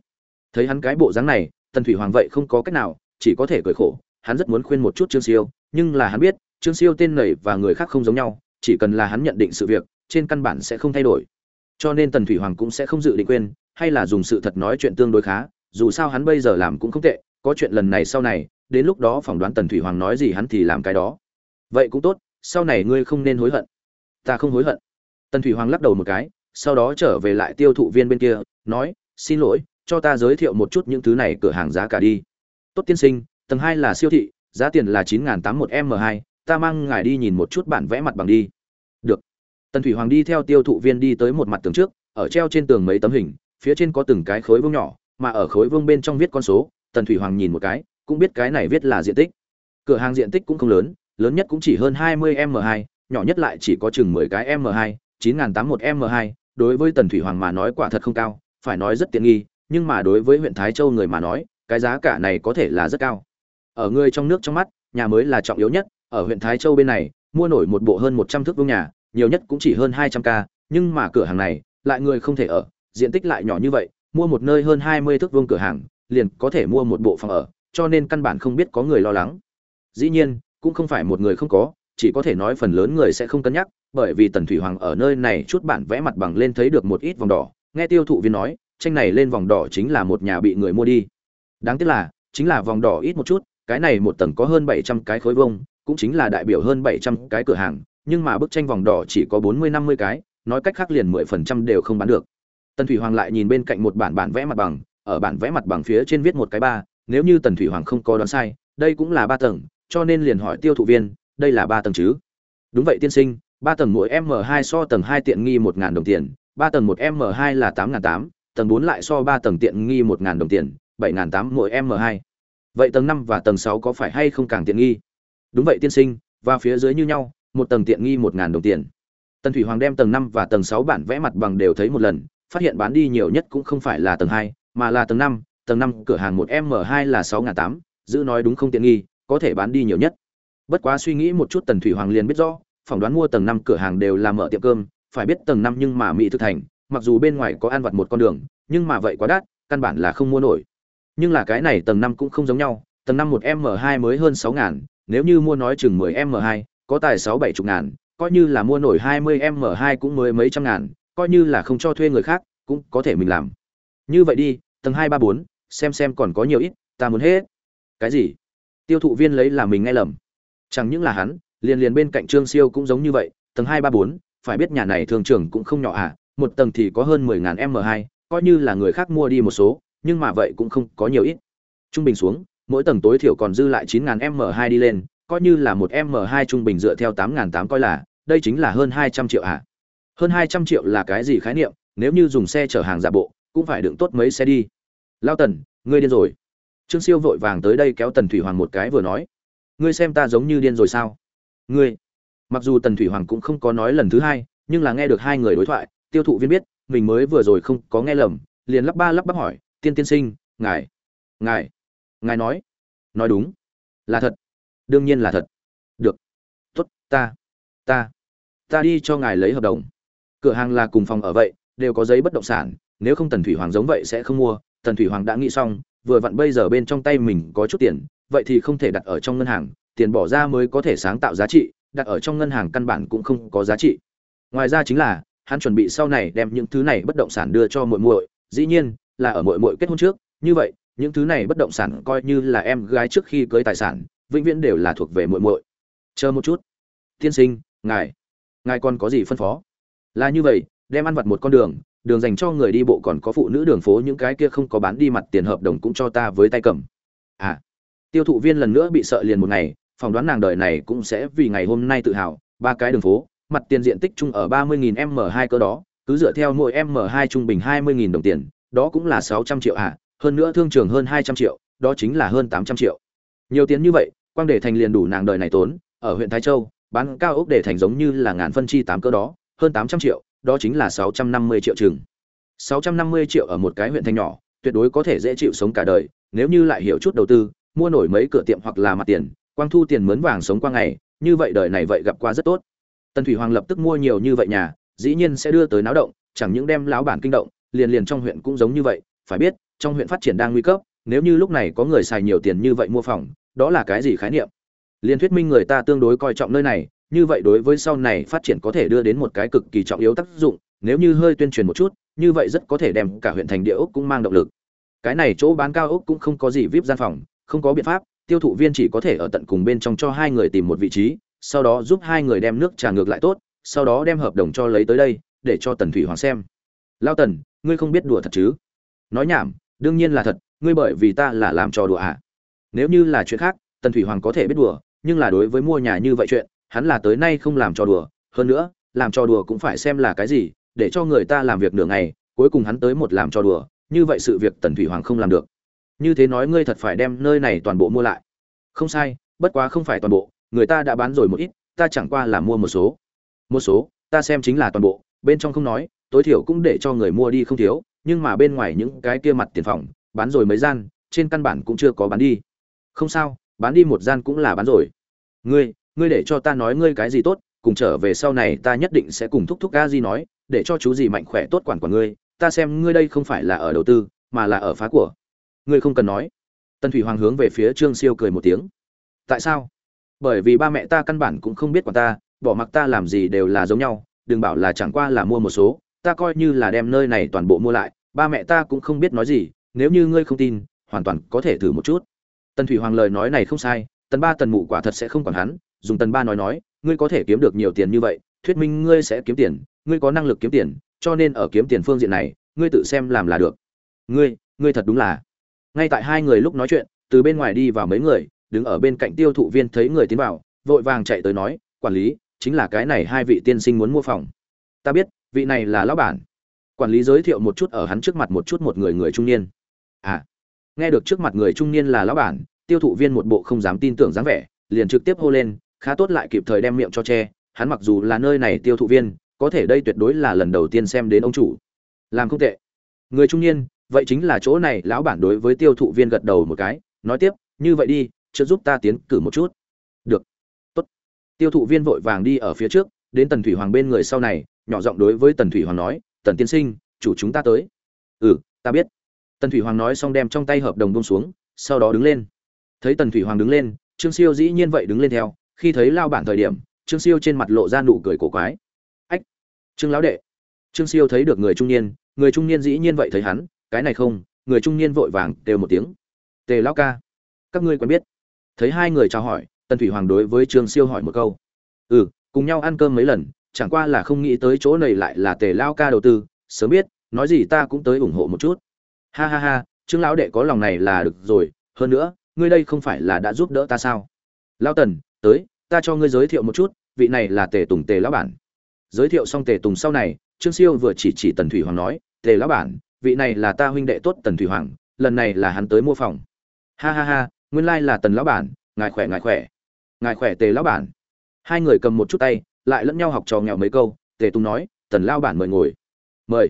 Thấy hắn cái bộ dáng này, tần thủy hoàng vậy không có cách nào, chỉ có thể cười khổ, hắn rất muốn khuyên một chút trương siêu, nhưng là hắn biết, trương siêu tên nảy và người khác không giống nhau, chỉ cần là hắn nhận định sự việc, trên căn bản sẽ không thay đổi. Cho nên tần thủy hoàng cũng sẽ không dự định quên, hay là dùng sự thật nói chuyện tương đối khá, dù sao hắn bây giờ làm cũng không tệ, có chuyện lần này sau này, đến lúc đó phỏng đoán tần thủy hoàng nói gì hắn thì làm cái đó. Vậy cũng tốt, sau này ngươi không nên hối hận. Ta không hối hận. Tần thủy hoàng lắc đầu một cái, sau đó trở về lại tiêu thụ viên bên kia nói, xin lỗi, cho ta giới thiệu một chút những thứ này cửa hàng giá cả đi. Tốt tiên sinh, tầng hai là siêu thị, giá tiền là chín tám một m hai, ta mang ngài đi nhìn một chút bản vẽ mặt bằng đi. Được. Tần thủy hoàng đi theo tiêu thụ viên đi tới một mặt tường trước, ở treo trên tường mấy tấm hình, phía trên có từng cái khối vương nhỏ, mà ở khối vương bên trong viết con số, tần thủy hoàng nhìn một cái, cũng biết cái này viết là diện tích. Cửa hàng diện tích cũng không lớn lớn nhất cũng chỉ hơn hai mươi m hai, nhỏ nhất lại chỉ có chừng mười cái m hai, chín tám một m hai, đối với tần thủy hoàng mà nói quả thật không cao phải nói rất tiện nghi, nhưng mà đối với huyện thái châu người mà nói, cái giá cả này có thể là rất cao. Ở người trong nước trong mắt, nhà mới là trọng yếu nhất, ở huyện thái châu bên này, mua nổi một bộ hơn một trăm thước vuông nhà, nhiều nhất cũng chỉ hơn hai trăm k nhưng mà cửa hàng này, lại người không thể ở, diện tích lại nhỏ như vậy, mua một nơi hơn hai mươi thước vuông cửa hàng, liền có thể mua một bộ phòng ở, cho nên căn bản không biết có người lo lắng. Dĩ nhiên, cũng không phải một người không có, chỉ có thể nói phần lớn người sẽ không cân nhắc, bởi vì tần thủy hoàng ở nơi này chút bản vẽ mặt bằng lên thấy được một ít vòng đỏ nghe tiêu thụ viên nói, tranh này lên vòng đỏ chính là một nhà bị người mua đi. Đáng tiếc là, chính là vòng đỏ ít một chút, cái này một tầng có hơn bảy trăm cái khối vông cũng chính là đại biểu hơn bảy trăm cái cửa hàng, nhưng mà bức tranh vòng đỏ chỉ có bốn mươi, năm mươi cái, nói cách khác liền mười phần trăm đều không bán được. Tần thủy hoàng lại nhìn bên cạnh một bản bản vẽ mặt bằng, ở bản vẽ mặt bằng phía trên viết một cái ba, nếu như tần thủy hoàng không có đoán sai, đây cũng là ba tầng, cho nên liền hỏi tiêu thụ viên, đây là ba tầng chứ? Đúng vậy tiên sinh, ba tầng mỗi m hai so tầng hai tiện nghi một ngàn đồng tiền ba tầng một m hai là tám ngàn tám, tầng bốn lại so ba tầng tiện nghi một ngàn đồng tiền, bảy ngàn tám mỗi m hai. Vậy tầng năm và tầng sáu có phải hay không càng tiện nghi? Đúng vậy tiên sinh, và phía dưới như nhau, một tầng tiện nghi một ngàn đồng tiền. Tần thủy hoàng đem tầng năm và tầng sáu bản vẽ mặt bằng đều thấy một lần, phát hiện bán đi nhiều nhất cũng không phải là tầng hai, mà là tầng năm tầng năm cửa hàng một m hai là sáu ngàn tám, giữ nói đúng không tiện nghi, có thể bán đi nhiều nhất. Bất quá suy nghĩ một chút tần thủy hoàng liền biết rõ, phỏng đoán mua tầng năm cửa hàng đều là mở tiệm cơm phải biết tầng năm nhưng mà mỹ thực thành, mặc dù bên ngoài có ăn vặt một con đường, nhưng mà vậy quá đắt, căn bản là không mua nổi. Nhưng là cái này tầng năm cũng không giống nhau, tầng năm một m hai mới hơn sáu ngàn, nếu như mua nói chừng mười m hai, có tài sáu bảy chục ngàn, coi như là mua nổi hai mươi m hai cũng mới mấy trăm ngàn, coi như là không cho thuê người khác, cũng có thể mình làm. Như vậy đi, tầng hai ba bốn, xem xem còn có nhiều ít, ta muốn hết. Cái gì? Tiêu thụ viên lấy là mình nghe lầm. Chẳng những là hắn, liền liền bên cạnh trương siêu cũng giống như vậy, tầng hai ba bốn phải biết nhà này thường trưởng cũng không nhỏ à một tầng thì có hơn mười ngàn m hai, coi như là người khác mua đi một số, nhưng mà vậy cũng không có nhiều ít. Trung bình xuống, mỗi tầng tối thiểu còn dư lại chín ngàn m2 đi lên, coi như là một m2 trung bình dựa theo tám ngàn tám coi là, đây chính là hơn hai trăm triệu à. Hơn hai trăm triệu là cái gì khái niệm, nếu như dùng xe chở hàng giả bộ, cũng phải đựng tốt mấy xe đi. Lao tần, ngươi điên rồi. Trương siêu vội vàng tới đây kéo tần thủy hoàng một cái vừa nói. Ngươi xem ta giống như điên rồi sao? Ngươi mặc dù tần thủy hoàng cũng không có nói lần thứ hai, nhưng là nghe được hai người đối thoại, tiêu thụ viên biết, mình mới vừa rồi không có nghe lầm, liền lắp ba lắp bắp hỏi, tiên tiên sinh, ngài ngài ngài nói nói đúng, là thật, đương nhiên là thật. Được, tốt, ta ta ta đi cho ngài lấy hợp đồng. Cửa hàng là cùng phòng ở vậy, đều có giấy bất động sản, nếu không tần thủy hoàng giống vậy sẽ không mua. Tần thủy hoàng đã nghĩ xong, vừa vặn bây giờ bên trong tay mình có chút tiền, vậy thì không thể đặt ở trong ngân hàng, tiền bỏ ra mới có thể sáng tạo giá trị đặt ở trong ngân hàng căn bản cũng không có giá trị. Ngoài ra chính là, hắn chuẩn bị sau này đem những thứ này bất động sản đưa cho muội muội, dĩ nhiên là ở muội muội kết hôn trước. Như vậy, những thứ này bất động sản coi như là em gái trước khi cưới tài sản, vĩnh viễn đều là thuộc về muội muội. Chờ một chút. Tiên sinh, ngài ngài còn có gì phân phó? Là như vậy, đem ăn vặt một con đường đường dành cho người đi bộ còn có phụ nữ đường phố, những cái kia không có bán đi mặt tiền hợp đồng cũng cho ta với tay cầm. À tiêu thụ viên lần nữa bị sợ liền một ngày phỏng đoán nàng đời này cũng sẽ vì ngày hôm nay tự hào. Ba cái đường phố, mặt tiền diện tích chung ở ba mươi nghìn m hai cơ đó, cứ dựa theo mỗi m hai trung bình hai mươi nghìn đồng tiền, đó cũng là sáu trăm triệu à hơn nữa thương trường hơn hai trăm triệu, đó chính là hơn tám trăm triệu. Nhiều tiền như vậy, quang để thành liền đủ nàng đời này tốn, ở huyện thái châu, bán cao ốc để thành giống như là ngàn phân chi tám cơ đó, hơn tám trăm triệu, đó chính là sáu trăm năm mươi triệu chừng. Sáu trăm năm mươi triệu ở một cái huyện thành nhỏ, tuyệt đối có thể dễ chịu sống cả đời, nếu như lại hiểu chút đầu tư, mua nổi mấy cửa tiệm hoặc là mặt tiền quang thu tiền mướn vàng sống qua ngày, như vậy đời này vậy gặp qua rất tốt. Tần thủy hoàng lập tức mua nhiều như vậy nhà, dĩ nhiên sẽ đưa tới náo động, chẳng những đem lão bản kinh động, liền liền trong huyện cũng giống như vậy, phải biết, trong huyện phát triển đang nguy cấp, nếu như lúc này có người xài nhiều tiền như vậy mua phòng, đó là cái gì khái niệm? Liên thuyết minh người ta tương đối coi trọng nơi này, như vậy đối với sau này phát triển có thể đưa đến một cái cực kỳ trọng yếu tác dụng, nếu như hơi tuyên truyền một chút, như vậy rất có thể đem cả huyện thành địa ốc cũng mang động lực. Cái này chỗ bán cao ốc cũng không có gì vip gian phòng, không có biện pháp tiêu thụ viên chỉ có thể ở tận cùng bên trong cho hai người tìm một vị trí, sau đó giúp hai người đem nước trà ngược lại tốt, sau đó đem hợp đồng cho lấy tới đây, để cho tần thủy hoàng xem. Lao tần, ngươi không biết đùa thật chứ? Nói nhảm, đương nhiên là thật, ngươi bởi vì ta là làm trò đùa à? Nếu như là chuyện khác, tần thủy hoàng có thể biết đùa, nhưng là đối với mua nhà như vậy chuyện, hắn là tới nay không làm trò đùa. Hơn nữa, làm trò đùa cũng phải xem là cái gì, để cho người ta làm việc nửa ngày, cuối cùng hắn tới một làm trò đùa, như vậy sự việc tần thủy hoàng không làm được như thế nói ngươi thật phải đem nơi này toàn bộ mua lại. Không sai, bất quá không phải toàn bộ, người ta đã bán rồi một ít, ta chẳng qua là mua một số. Một số, ta xem chính là toàn bộ, bên trong không nói, tối thiểu cũng để cho người mua đi không thiếu, nhưng mà bên ngoài những cái kia mặt tiền phòng, bán rồi mấy gian, trên căn bản cũng chưa có bán đi. Không sao, bán đi một gian cũng là bán rồi. Ngươi ngươi để cho ta nói ngươi cái gì tốt, cùng trở về sau này ta nhất định sẽ cùng thúc thúc a di nói, để cho chú gì mạnh khỏe tốt quản quản ngươi, ta xem ngươi đây không phải là ở đầu tư, mà là ở phá của ngươi không cần nói. Tân thủy hoàng hướng về phía trương siêu cười một tiếng. Tại sao? Bởi vì ba mẹ ta căn bản cũng không biết quản ta, bỏ mặc ta làm gì đều là giống nhau, đừng bảo là chẳng qua là mua một số, ta coi như là đem nơi này toàn bộ mua lại, ba mẹ ta cũng không biết nói gì, nếu như ngươi không tin, hoàn toàn có thể thử một chút. Tần thủy hoàng lời nói này không sai, tần ba tần mụ quả thật sẽ không còn hắn, dùng tần ba nói nói, ngươi có thể kiếm được nhiều tiền như vậy, thuyết minh ngươi sẽ kiếm tiền, ngươi có năng lực kiếm tiền, cho nên ở kiếm tiền phương diện này, ngươi tự xem làm là được. Ngươi ngươi thật đúng là ngay tại hai người lúc nói chuyện, từ bên ngoài đi vào mấy người, đứng ở bên cạnh tiêu thụ viên thấy người tiến vào, vội vàng chạy tới nói, quản lý, chính là cái này hai vị tiên sinh muốn mua phòng. Ta biết, vị này là lão bản. Quản lý giới thiệu một chút ở hắn trước mặt một chút một người người trung niên. À nghe được trước mặt người trung niên là lão bản, tiêu thụ viên một bộ không dám tin tưởng dáng vẻ, liền trực tiếp hô lên, khá tốt lại kịp thời đem miệng cho che, hắn mặc dù là nơi này tiêu thụ viên, có thể đây tuyệt đối là lần đầu tiên xem đến ông chủ. Làm không tệ. Người trung niên vậy chính là chỗ này, lão bản đối với tiêu thụ viên gật đầu một cái, nói tiếp, như vậy đi chưa giúp ta tiến cử một chút. Được. Tốt. Tiêu thụ viên vội vàng đi ở phía trước, đến tần thủy hoàng bên người sau này, nhỏ giọng đối với tần thủy hoàng nói, tần tiên sinh, chủ chúng ta tới. Ừ ta biết. Tần thủy hoàng nói xong đem trong tay hợp đồng bông xuống, sau đó đứng lên. Thấy tần thủy hoàng đứng lên, trương siêu dĩ nhiên vậy đứng lên theo, khi thấy lao bản thời điểm, trương siêu trên mặt lộ ra nụ cười cổ quái. Ách, trương lão đệ. Trương siêu thấy được người trung niên, người trung niên dĩ nhiên vậy thấy hắn cái này không, người trung niên vội vàng đều một tiếng. Tề lão ca, các ngươi quen biết. Thấy hai người chào hỏi, tần thủy hoàng đối với trương siêu hỏi một câu. Ừ cùng nhau ăn cơm mấy lần, chẳng qua là không nghĩ tới chỗ này lại là tề lao ca đầu tư, sớm biết, nói gì ta cũng tới ủng hộ một chút. Ha ha ha, trương lão đệ có lòng này là được rồi, hơn nữa, ngươi đây không phải là đã giúp đỡ ta sao? Lao tần, tới, ta cho ngươi giới thiệu một chút, vị này là tề tùng tề lão bản. Giới thiệu xong tề tùng sau này, trương siêu vừa chỉ chỉ tần thủy hoàng nói, tề lão bản vị này là ta huynh đệ tốt tần thủy hoàng, lần này là hắn tới mua phòng ha ha ha, nguyên lai là tần lão bản, ngài khỏe ngài khỏe. Ngài khỏe tề lão bản. Hai người cầm một chút tay, lại lẫn nhau học trò nghèo mấy câu, tề tùng nói, tần lão bản mời ngồi. Mời.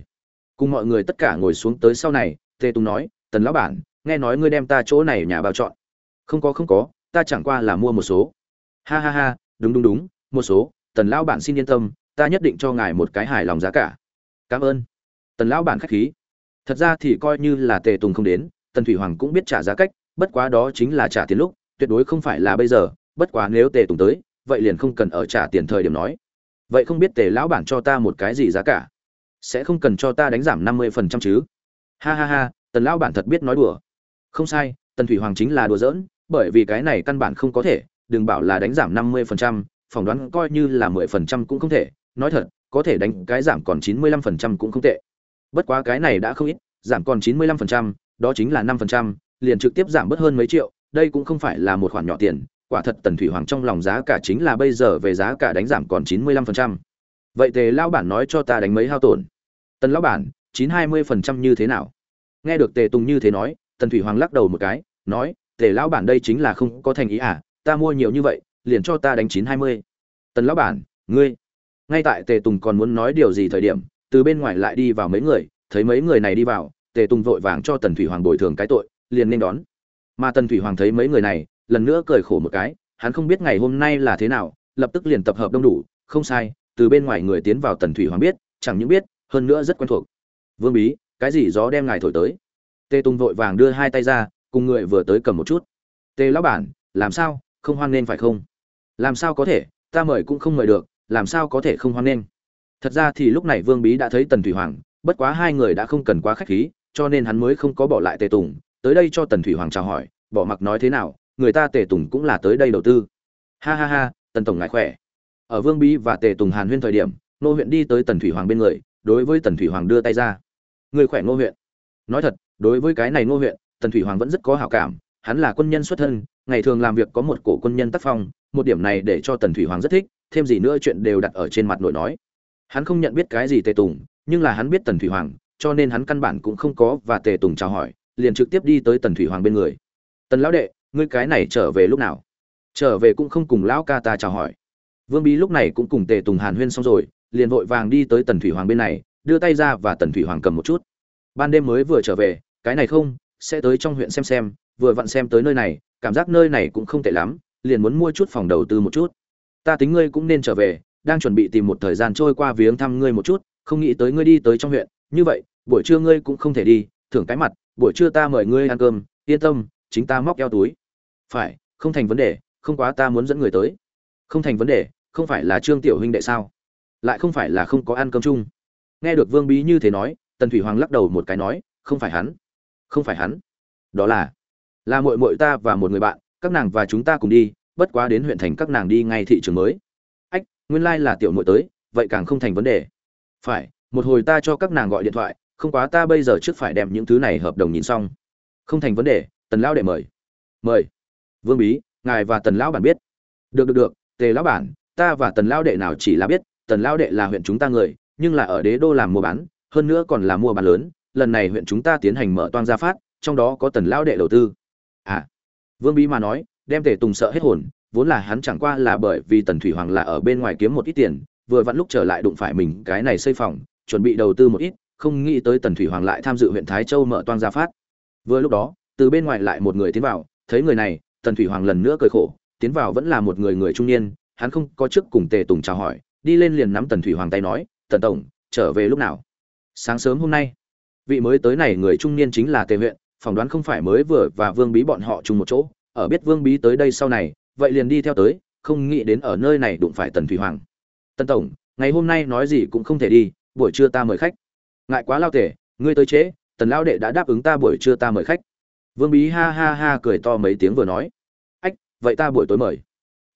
Cùng mọi người tất cả ngồi xuống tới sau này, tề tùng nói, tần lão bản, nghe nói ngươi đem ta chỗ này nhà bao chọn. Không có không có, ta chẳng qua là mua một số. Ha ha ha, đúng đúng đúng một số, tần lão bản xin yên tâm, ta nhất định cho ngài một cái hài lòng giá cả. Cảm ơn. Tần lão bản khách khí thật ra thì coi như là tề tùng không đến, tần thủy hoàng cũng biết trả giá cách, bất quá đó chính là trả tiền lúc, tuyệt đối không phải là bây giờ, bất quá nếu tề tùng tới, vậy liền không cần ở trả tiền thời điểm nói. Vậy không biết tề lão bản cho ta một cái gì giá cả? Sẽ không cần cho ta đánh giảm năm mươi phần trăm chứ? Ha ha ha, tần lão bản thật biết nói đùa. Không sai, tần thủy hoàng chính là đùa giỡn, bởi vì cái này căn bản không có thể, đừng bảo là đánh giảm năm mươi phần trăm, phỏng đoán coi như là mười phần trăm cũng không thể. Nói thật, có thể đánh cái giảm còn chín mươi lăm phần trăm cũng không tệ bất quá cái này đã không ít, giảm còn chín mươi lăm phần trăm, đó chính là năm phần trăm, liền trực tiếp giảm bớt hơn mấy triệu, đây cũng không phải là một khoản nhỏ tiền, quả thật tần thủy hoàng trong lòng giá cả chính là bây giờ về giá cả đánh giảm còn chín mươi lăm phần trăm. Vậy tề lão bản nói cho ta đánh mấy hao tổn? Tần lão bản, chín hai mươi phần trăm như thế nào? Nghe được tề tùng như thế nói, tần thủy hoàng lắc đầu một cái, nói, tề lão bản đây chính là không có thành ý à ta mua nhiều như vậy, liền cho ta đánh chín hai mươi. Tần lão bản, ngươi, ngay tại tề tùng còn muốn nói điều gì thời điểm từ bên ngoài lại đi vào mấy người, thấy mấy người này đi vào, tề tùng vội vàng cho tần thủy hoàng bồi thường cái tội, liền nên đón. Mà tần thủy hoàng thấy mấy người này, lần nữa cười khổ một cái, hắn không biết ngày hôm nay là thế nào, lập tức liền tập hợp đông đủ, không sai, từ bên ngoài người tiến vào tần thủy hoàng biết, chẳng những biết, hơn nữa rất quen thuộc. Vương bí, cái gì gió đem ngài thổi tới? Tề tùng vội vàng đưa hai tay ra, cùng người vừa tới cầm một chút. Tề lão bản, làm sao, không hoan nên phải không? Làm sao có thể, ta mời cũng không mời được, làm sao có thể không hoan nên thật ra thì lúc này vương bí đã thấy tần thủy hoàng, bất quá hai người đã không cần quá khách khí, cho nên hắn mới không có bỏ lại tề tùng. Tới đây cho tần thủy hoàng chào hỏi, bỏ mặc nói thế nào, người ta tề tùng cũng là tới đây đầu tư. Ha ha ha, tần tổng ngại khỏe. Ở vương bí và tề tùng hàn huyên thời điểm nô huyện đi tới tần thủy hoàng bên người, đối với tần thủy hoàng đưa tay ra. Người khỏe nô huyện. Nói thật, đối với cái này nô huyện, tần thủy hoàng vẫn rất có hảo cảm, hắn là quân nhân xuất thân, ngày thường làm việc có một cổ quân nhân tác phong, một điểm này để cho tần thủy hoàng rất thích, thêm gì nữa chuyện đều đặt ở trên mặt nội nói hắn không nhận biết cái gì tề tùng, nhưng là hắn biết tần thủy hoàng, cho nên hắn căn bản cũng không có và tề tùng chào hỏi, liền trực tiếp đi tới tần thủy hoàng bên người. Tần lão đệ, ngươi cái này trở về lúc nào? Trở về cũng không cùng lão ca ta chào hỏi. Vương bí lúc này cũng cùng tề tùng hàn huyên xong rồi, liền vội vàng đi tới tần thủy hoàng bên này, đưa tay ra và tần thủy hoàng cầm một chút. Ban đêm mới vừa trở về, cái này không, sẽ tới trong huyện xem xem, vừa vặn xem tới nơi này, cảm giác nơi này cũng không tệ lắm, liền muốn mua chút phòng đầu tư một chút. Ta tính ngươi cũng nên trở về đang chuẩn bị tìm một thời gian trôi qua viếng thăm ngươi một chút, không nghĩ tới ngươi đi tới trong huyện. Như vậy, buổi trưa ngươi cũng không thể đi, thưởng cái mặt, buổi trưa ta mời ngươi ăn cơm, yên tâm, chính ta móc eo túi. Phải, không thành vấn đề, không quá ta muốn dẫn người tới. Không thành vấn đề, không phải là trương tiểu huynh đệ sao? Lại không phải là không có ăn cơm chung. Nghe được vương bí như thế nói, tần thủy hoàng lắc đầu một cái nói, không phải hắn, không phải hắn. Đó là là muội muội ta và một người bạn, các nàng và chúng ta cùng đi, bất quá đến huyện thành các nàng đi ngay thị trường mới nguyên lai là tiểu muội tới, vậy càng không thành vấn đề. Phải, một hồi ta cho các nàng gọi điện thoại, không quá ta bây giờ trước phải đem những thứ này hợp đồng nhìn xong. Không thành vấn đề, tần lão đệ mời. Mời. Vương bí, ngài và tần lão bản biết. Được được được, tề lão bản, ta và tần lão đệ nào chỉ là biết, tần lão đệ là huyện chúng ta người, nhưng là ở đế đô làm mua bán, hơn nữa còn là mua bán lớn, lần này huyện chúng ta tiến hành mở toang gia phát, trong đó có tần lão đệ đầu tư. À. Vương bí mà nói, đem tề tùng sợ hết hồn vốn là hắn chẳng qua là bởi vì tần thủy hoàng là ở bên ngoài kiếm một ít tiền, vừa vặn lúc trở lại đụng phải mình cái này xây phòng, chuẩn bị đầu tư một ít, không nghĩ tới tần thủy hoàng lại tham dự huyện thái châu mở toang gia phát. Vừa lúc đó, từ bên ngoài lại một người tiến vào, thấy người này, tần thủy hoàng lần nữa cười khổ, tiến vào vẫn là một người người trung niên, hắn không có trước cùng tề tùng chào hỏi, đi lên liền nắm tần thủy hoàng tay nói, tần tổng, trở về lúc nào? Sáng sớm hôm nay. Vị mới tới này người trung niên chính là tề huyện, phỏng đoán không phải mới vừa và vương bí bọn họ chung một chỗ, ở biết vương bí tới đây sau này vậy liền đi theo tới, không nghĩ đến ở nơi này đụng phải tần thủy hoàng. Tần tổng, ngày hôm nay nói gì cũng không thể đi, buổi trưa ta mời khách. Ngại quá lao tể, ngươi tới trễ, tần lao đệ đã đáp ứng ta buổi trưa ta mời khách. Vương bí ha ha ha cười to mấy tiếng vừa nói. Ách, vậy ta buổi tối mời.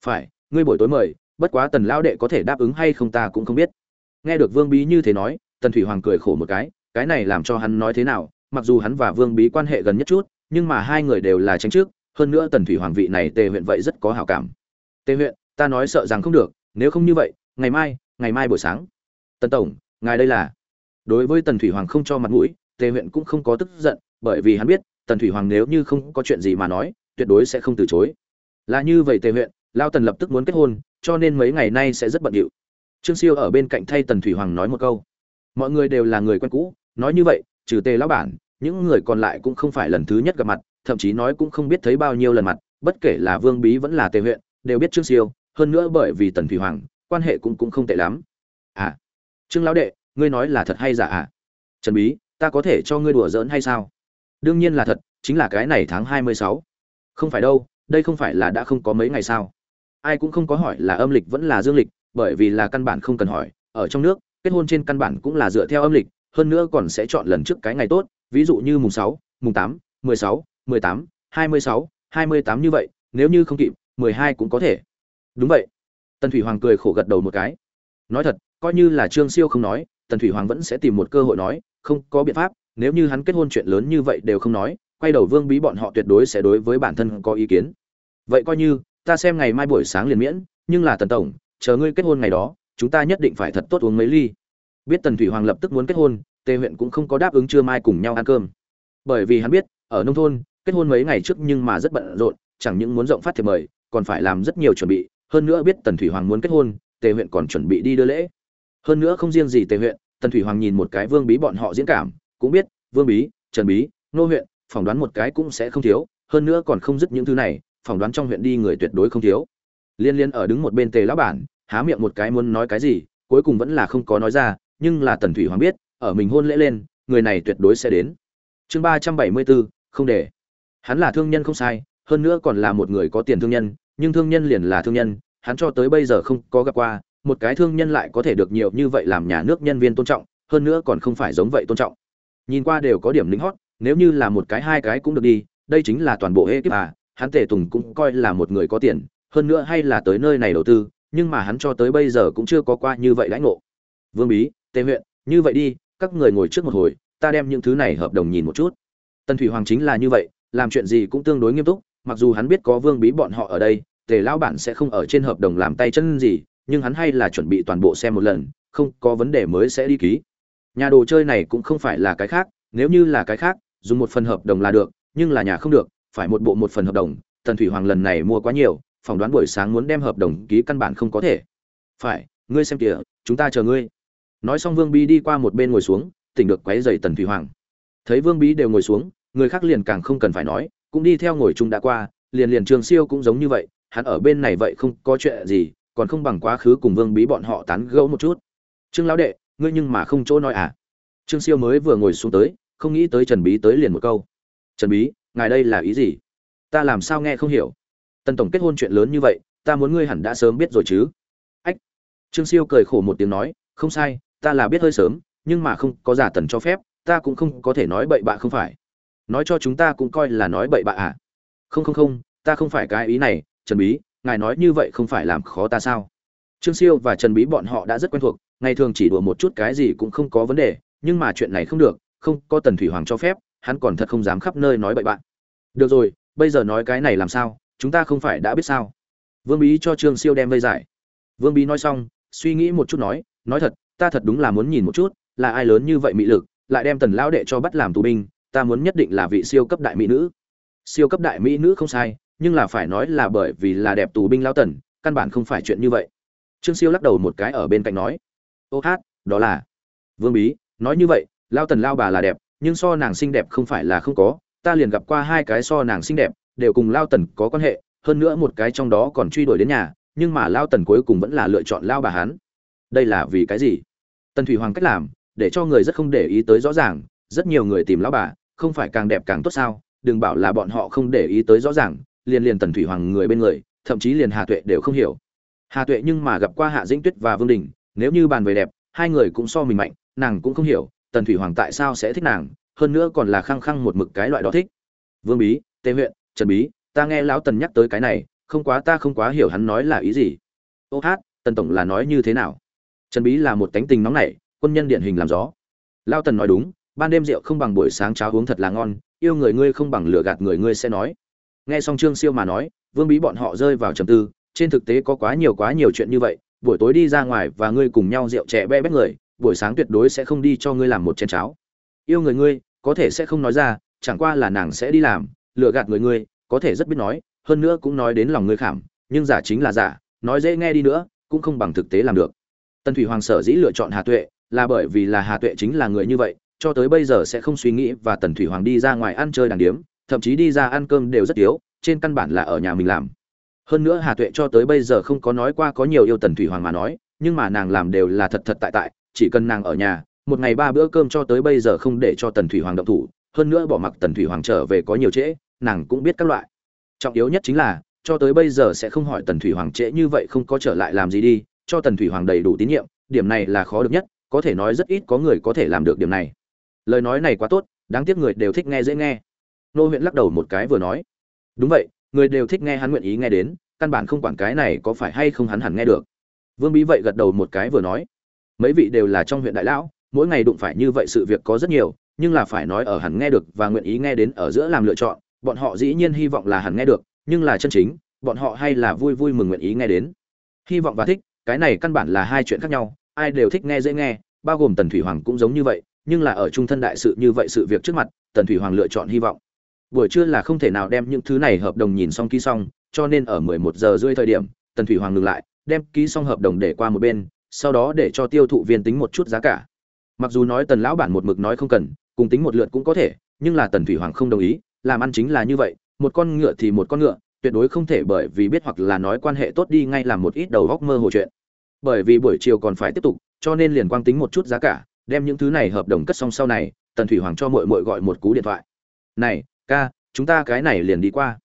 Phải, ngươi buổi tối mời, bất quá tần lao đệ có thể đáp ứng hay không ta cũng không biết. Nghe được vương bí như thế nói, tần thủy hoàng cười khổ một cái cái này làm cho hắn nói thế nào, mặc dù hắn và vương bí quan hệ gần nhất chút, nhưng mà hai người đều là tranh trước hơn nữa tần thủy hoàng vị này tề huyện vậy rất có hảo cảm. Tề huyện, ta nói sợ rằng không được, nếu không như vậy, ngày mai ngày mai buổi sáng. Tần tổng, ngài đây là? Đối với tần thủy hoàng không cho mặt mũi, tề huyện cũng không có tức giận, bởi vì hắn biết, tần thủy hoàng nếu như không có chuyện gì mà nói, tuyệt đối sẽ không từ chối. Là như vậy tề huyện, lao tần lập tức muốn kết hôn, cho nên mấy ngày nay sẽ rất bận rộn trương siêu ở bên cạnh thay tần thủy hoàng nói một câu. Mọi người đều là người quen cũ, nói như vậy, trừ tề lão bản, những người còn lại cũng không phải lần thứ nhất gặp mặt thậm chí nói cũng không biết thấy bao nhiêu lần mặt, bất kể là vương bí vẫn là tề huyện, đều biết trương siêu, hơn nữa bởi vì tần thủy hoàng, quan hệ cũng cũng không tệ lắm. À trương lão đệ, ngươi nói là thật hay giả à? Trần bí, ta có thể cho ngươi đùa giỡn hay sao? Đương nhiên là thật, chính là cái này tháng hai mươi sáu. Không phải đâu, đây không phải là đã không có mấy ngày sao? Ai cũng không có hỏi là âm lịch vẫn là dương lịch, bởi vì là căn bản không cần hỏi. Ở trong nước, kết hôn trên căn bản cũng là dựa theo âm lịch, hơn nữa còn sẽ chọn lần trước cái ngày tốt, ví dụ như mùng sáu, mùng tám, mười sáu mười tám, hai mươi sáu, hai mươi tám như vậy, nếu như không kịp, mười hai cũng có thể. Đúng vậy. Tần thủy hoàng cười khổ gật đầu một cái. Nói thật, coi như là trương siêu không nói, tần thủy hoàng vẫn sẽ tìm một cơ hội nói, không có biện pháp, nếu như hắn kết hôn chuyện lớn như vậy đều không nói, quay đầu vương bí bọn họ tuyệt đối sẽ đối với bản thân có ý kiến. Vậy coi như, ta xem ngày mai buổi sáng liền miễn, nhưng là tần tổng, chờ ngươi kết hôn ngày đó, chúng ta nhất định phải thật tốt uống mấy ly. Biết tần thủy hoàng lập tức muốn kết hôn, tề huyện cũng không có đáp ứng trưa mai cùng nhau ăn cơm. Bởi vì hắn biết, ở nông thôn kết hôn mấy ngày trước nhưng mà rất bận rộn, chẳng những muốn rộng phát thiệp mời, còn phải làm rất nhiều chuẩn bị, hơn nữa biết tần thủy hoàng muốn kết hôn, tề huyện còn chuẩn bị đi đưa lễ. Hơn nữa không riêng gì tề huyện, tần thủy hoàng nhìn một cái vương bí bọn họ diễn cảm, cũng biết, vương bí, trần bí, nô huyện, phỏng đoán một cái cũng sẽ không thiếu, hơn nữa còn không dứt những thứ này, phỏng đoán trong huyện đi người tuyệt đối không thiếu. Liên liên ở đứng một bên tề lão bản, há miệng một cái muốn nói cái gì, cuối cùng vẫn là không có nói ra, nhưng là tần thủy hoàng biết, ở mình hôn lễ lên, người này tuyệt đối sẽ đến. Chương ba trăm bảy mươi bốn, không để hắn là thương nhân không sai, hơn nữa còn là một người có tiền thương nhân, nhưng thương nhân liền là thương nhân, hắn cho tới bây giờ không có gặp qua, một cái thương nhân lại có thể được nhiều như vậy làm nhà nước nhân viên tôn trọng, hơn nữa còn không phải giống vậy tôn trọng. Nhìn qua đều có điểm lính hót, nếu như là một cái hai cái cũng được đi, đây chính là toàn bộ hệ kiếp à hắn tề tùng cũng coi là một người có tiền, hơn nữa hay là tới nơi này đầu tư, nhưng mà hắn cho tới bây giờ cũng chưa có qua như vậy lãnh ngộ. Vương bí, tề huyện, như vậy đi, các người ngồi trước một hồi, ta đem những thứ này hợp đồng nhìn một chút. Tần thủy hoàng chính là như vậy làm chuyện gì cũng tương đối nghiêm túc, mặc dù hắn biết có vương bí bọn họ ở đây, tề lão bản sẽ không ở trên hợp đồng làm tay chân gì, nhưng hắn hay là chuẩn bị toàn bộ xem một lần, không có vấn đề mới sẽ đi ký. Nhà đồ chơi này cũng không phải là cái khác, nếu như là cái khác, dùng một phần hợp đồng là được, nhưng là nhà không được, phải một bộ một phần hợp đồng. Tần thủy hoàng lần này mua quá nhiều, phỏng đoán buổi sáng muốn đem hợp đồng ký căn bản không có thể. Phải, ngươi xem kìa, chúng ta chờ ngươi. Nói xong vương bí đi qua một bên ngồi xuống, tỉnh được quấy dày tần thủy hoàng. Thấy vương bí đều ngồi xuống người khác liền càng không cần phải nói, cũng đi theo ngồi chung đã qua, liền liền trường siêu cũng giống như vậy, hắn ở bên này vậy không có chuyện gì, còn không bằng quá khứ cùng vương bí bọn họ tán gẫu một chút. Trương lão đệ, ngươi nhưng mà không chỗ nói à? Trương siêu mới vừa ngồi xuống tới, không nghĩ tới trần bí tới liền một câu. Trần bí, ngài đây là ý gì? Ta làm sao nghe không hiểu? Tần tổng kết hôn chuyện lớn như vậy, ta muốn ngươi hẳn đã sớm biết rồi chứ. Ách! Trương siêu cười khổ một tiếng nói, không sai, ta là biết hơi sớm, nhưng mà không có giả tần cho phép, ta cũng không có thể nói bậy bạ không phải nói cho chúng ta cũng coi là nói bậy bạ à. Không không không, ta không phải cái ý này, trần bí, ngài nói như vậy không phải làm khó ta sao? Trương siêu và trần bí bọn họ đã rất quen thuộc, ngày thường chỉ đùa một chút cái gì cũng không có vấn đề, nhưng mà chuyện này không được, không có tần thủy hoàng cho phép, hắn còn thật không dám khắp nơi nói bậy bạn được rồi, bây giờ nói cái này làm sao, chúng ta không phải đã biết sao? Vương bí cho trương siêu đem vây giải. Vương bí nói xong, suy nghĩ một chút nói nói thật, ta thật đúng là muốn nhìn một chút, là ai lớn như vậy mị lực, lại đem tần lão đệ cho bắt làm tù binh ta muốn nhất định là vị siêu cấp đại mỹ nữ. Siêu cấp đại mỹ nữ không sai, nhưng là phải nói là bởi vì là đẹp tù binh lao tần, căn bản không phải chuyện như vậy. Trương siêu lắc đầu một cái ở bên cạnh nói, ô hát, đó là vương bí, nói như vậy, lao tần lao bà là đẹp, nhưng so nàng xinh đẹp không phải là không có, ta liền gặp qua hai cái so nàng xinh đẹp, đều cùng lao tần có quan hệ, hơn nữa một cái trong đó còn truy đuổi đến nhà, nhưng mà lao tần cuối cùng vẫn là lựa chọn lao bà hắn. Đây là vì cái gì? Tần thủy hoàng cách làm, để cho người rất không để ý tới rõ ràng, rất nhiều người tìm lao bà không phải càng đẹp càng tốt sao, đừng bảo là bọn họ không để ý tới rõ ràng, liền liền tần thủy hoàng người bên người, thậm chí liền hà tuệ đều không hiểu. Hà tuệ nhưng mà gặp qua hạ dĩnh tuyết và vương đình, nếu như bàn về đẹp, hai người cũng so mình mạnh, nàng cũng không hiểu, tần thủy hoàng tại sao sẽ thích nàng, hơn nữa còn là khăng khăng một mực cái loại đó thích. Vương bí tề huyện, trần bí, ta nghe lão tần nhắc tới cái này, không quá ta không quá hiểu hắn nói là ý gì. Ô hát, tần tổng là nói như thế nào? Trần bí là một tánh tình nóng nảy, quân nhân điển hình làm gió. Lao tần nói đúng ban đêm rượu không bằng buổi sáng cháo uống thật là ngon, yêu người ngươi không bằng lừa gạt người ngươi sẽ nói. Nghe xong trương siêu mà nói, vương bí bọn họ rơi vào trầm tư, trên thực tế có quá nhiều quá nhiều chuyện như vậy, buổi tối đi ra ngoài và ngươi cùng nhau rượu trẻ be bét người, buổi sáng tuyệt đối sẽ không đi cho ngươi làm một chén cháo. Yêu người ngươi, có thể sẽ không nói ra, chẳng qua là nàng sẽ đi làm, lừa gạt người ngươi, có thể rất biết nói, hơn nữa cũng nói đến lòng ngươi khảm, nhưng giả chính là giả, nói dễ nghe đi nữa, cũng không bằng thực tế làm được. Tần thủy hoàng sở dĩ lựa chọn hà tuệ, là bởi vì là hà tuệ chính là người như vậy cho tới bây giờ sẽ không suy nghĩ và tần thủy hoàng đi ra ngoài ăn chơi đàng điếm, thậm chí đi ra ăn cơm đều rất yếu trên căn bản là ở nhà mình làm. Hơn nữa hà tuệ cho tới bây giờ không có nói qua có nhiều yêu tần thủy hoàng mà nói, nhưng mà nàng làm đều là thật thật tại tại, chỉ cần nàng ở nhà, một ngày ba bữa cơm cho tới bây giờ không để cho tần thủy hoàng động thủ, hơn nữa bỏ mặc tần thủy hoàng trở về có nhiều trễ, nàng cũng biết các loại. Trọng yếu nhất chính là, cho tới bây giờ sẽ không hỏi tần thủy hoàng trễ như vậy không có trở lại làm gì đi, cho tần thủy hoàng đầy đủ tín nhiệm, điểm này là khó được nhất, có thể nói rất ít có người có thể làm được điểm này lời nói này quá tốt, đáng tiếc người đều thích nghe dễ nghe. Nô huyện lắc đầu một cái vừa nói. Đúng vậy, người đều thích nghe hắn nguyện ý nghe đến, căn bản không quản cái này có phải hay không hắn hẳn nghe được. Vương bí vậy gật đầu một cái vừa nói. Mấy vị đều là trong huyện đại lão, mỗi ngày đụng phải như vậy sự việc có rất nhiều, nhưng là phải nói ở hẳn nghe được và nguyện ý nghe đến ở giữa làm lựa chọn, bọn họ dĩ nhiên hy vọng là hẳn nghe được, nhưng là chân chính, bọn họ hay là vui vui mừng nguyện ý nghe đến. Hy vọng và thích, cái này căn bản là hai chuyện khác nhau, ai đều thích nghe dễ nghe, bao gồm tần thủy hoàng cũng giống như vậy nhưng là ở trung thân đại sự như vậy sự việc trước mặt, tần thủy hoàng lựa chọn hy vọng. Buổi trưa là không thể nào đem những thứ này hợp đồng nhìn xong ký xong, cho nên ở 11 giờ rưỡi thời điểm, tần thủy hoàng ngừng lại, đem ký xong hợp đồng để qua một bên, sau đó để cho tiêu thụ viên tính một chút giá cả. Mặc dù nói tần lão bản một mực nói không cần, cùng tính một lượt cũng có thể, nhưng là tần thủy hoàng không đồng ý, làm ăn chính là như vậy, một con ngựa thì một con ngựa, tuyệt đối không thể bởi vì biết hoặc là nói quan hệ tốt đi ngay làm một ít đầu góc mơ hồ chuyện. Bởi vì buổi chiều còn phải tiếp tục, cho nên liền quang tính một chút giá cả đem những thứ này hợp đồng cất xong sau này, tần thủy hoàng cho mội mội gọi một cú điện thoại. Này, ca, chúng ta cái này liền đi qua.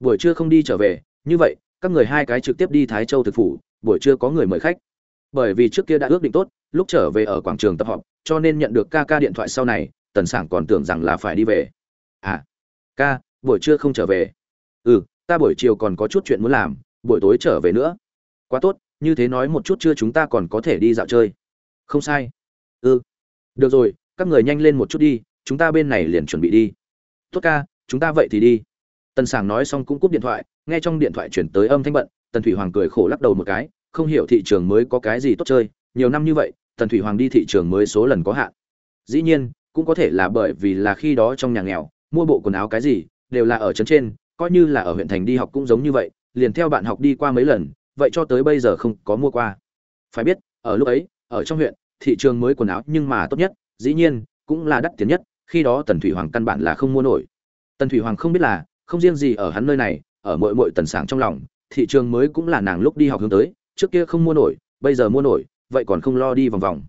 Buổi trưa không đi trở về, như vậy, các người hai cái trực tiếp đi thái châu thực phủ, buổi trưa có người mời khách. Bởi vì trước kia đã ước định tốt, lúc trở về ở quảng trường tập họp, cho nên nhận được ca ca điện thoại sau này, tần sảng còn tưởng rằng là phải đi về. À ca, buổi trưa không trở về. Ừ ta buổi chiều còn có chút chuyện muốn làm, buổi tối trở về nữa. Quá tốt, như thế nói một chút chưa chúng ta còn có thể đi dạo chơi. Không sai ừ. Được rồi, các người nhanh lên một chút đi, chúng ta bên này liền chuẩn bị đi. Tốt ca, chúng ta vậy thì đi. Tần sảng nói xong cũng cúp điện thoại, nghe trong điện thoại chuyển tới âm thanh bận, tần thủy hoàng cười khổ lắc đầu một cái, không hiểu thị trường mới có cái gì tốt chơi, nhiều năm như vậy, tần thủy hoàng đi thị trường mới số lần có hạn. Dĩ nhiên, cũng có thể là bởi vì là khi đó trong nhà nghèo, mua bộ quần áo cái gì, đều là ở trấn trên, coi như là ở huyện thành đi học cũng giống như vậy, liền theo bạn học đi qua mấy lần, vậy cho tới bây giờ không có mua qua. Phải biết, ở lúc ấy, ở trong huyện thị trường mới quần áo nhưng mà tốt nhất, dĩ nhiên, cũng là đắt tiền nhất, khi đó tần thủy hoàng căn bản là không mua nổi. Tần thủy hoàng không biết là, không riêng gì ở hắn nơi này, ở mỗi mỗi tần sảng trong lòng, thị trường mới cũng là nàng lúc đi học hướng tới, trước kia không mua nổi, bây giờ mua nổi, vậy còn không lo đi vòng vòng.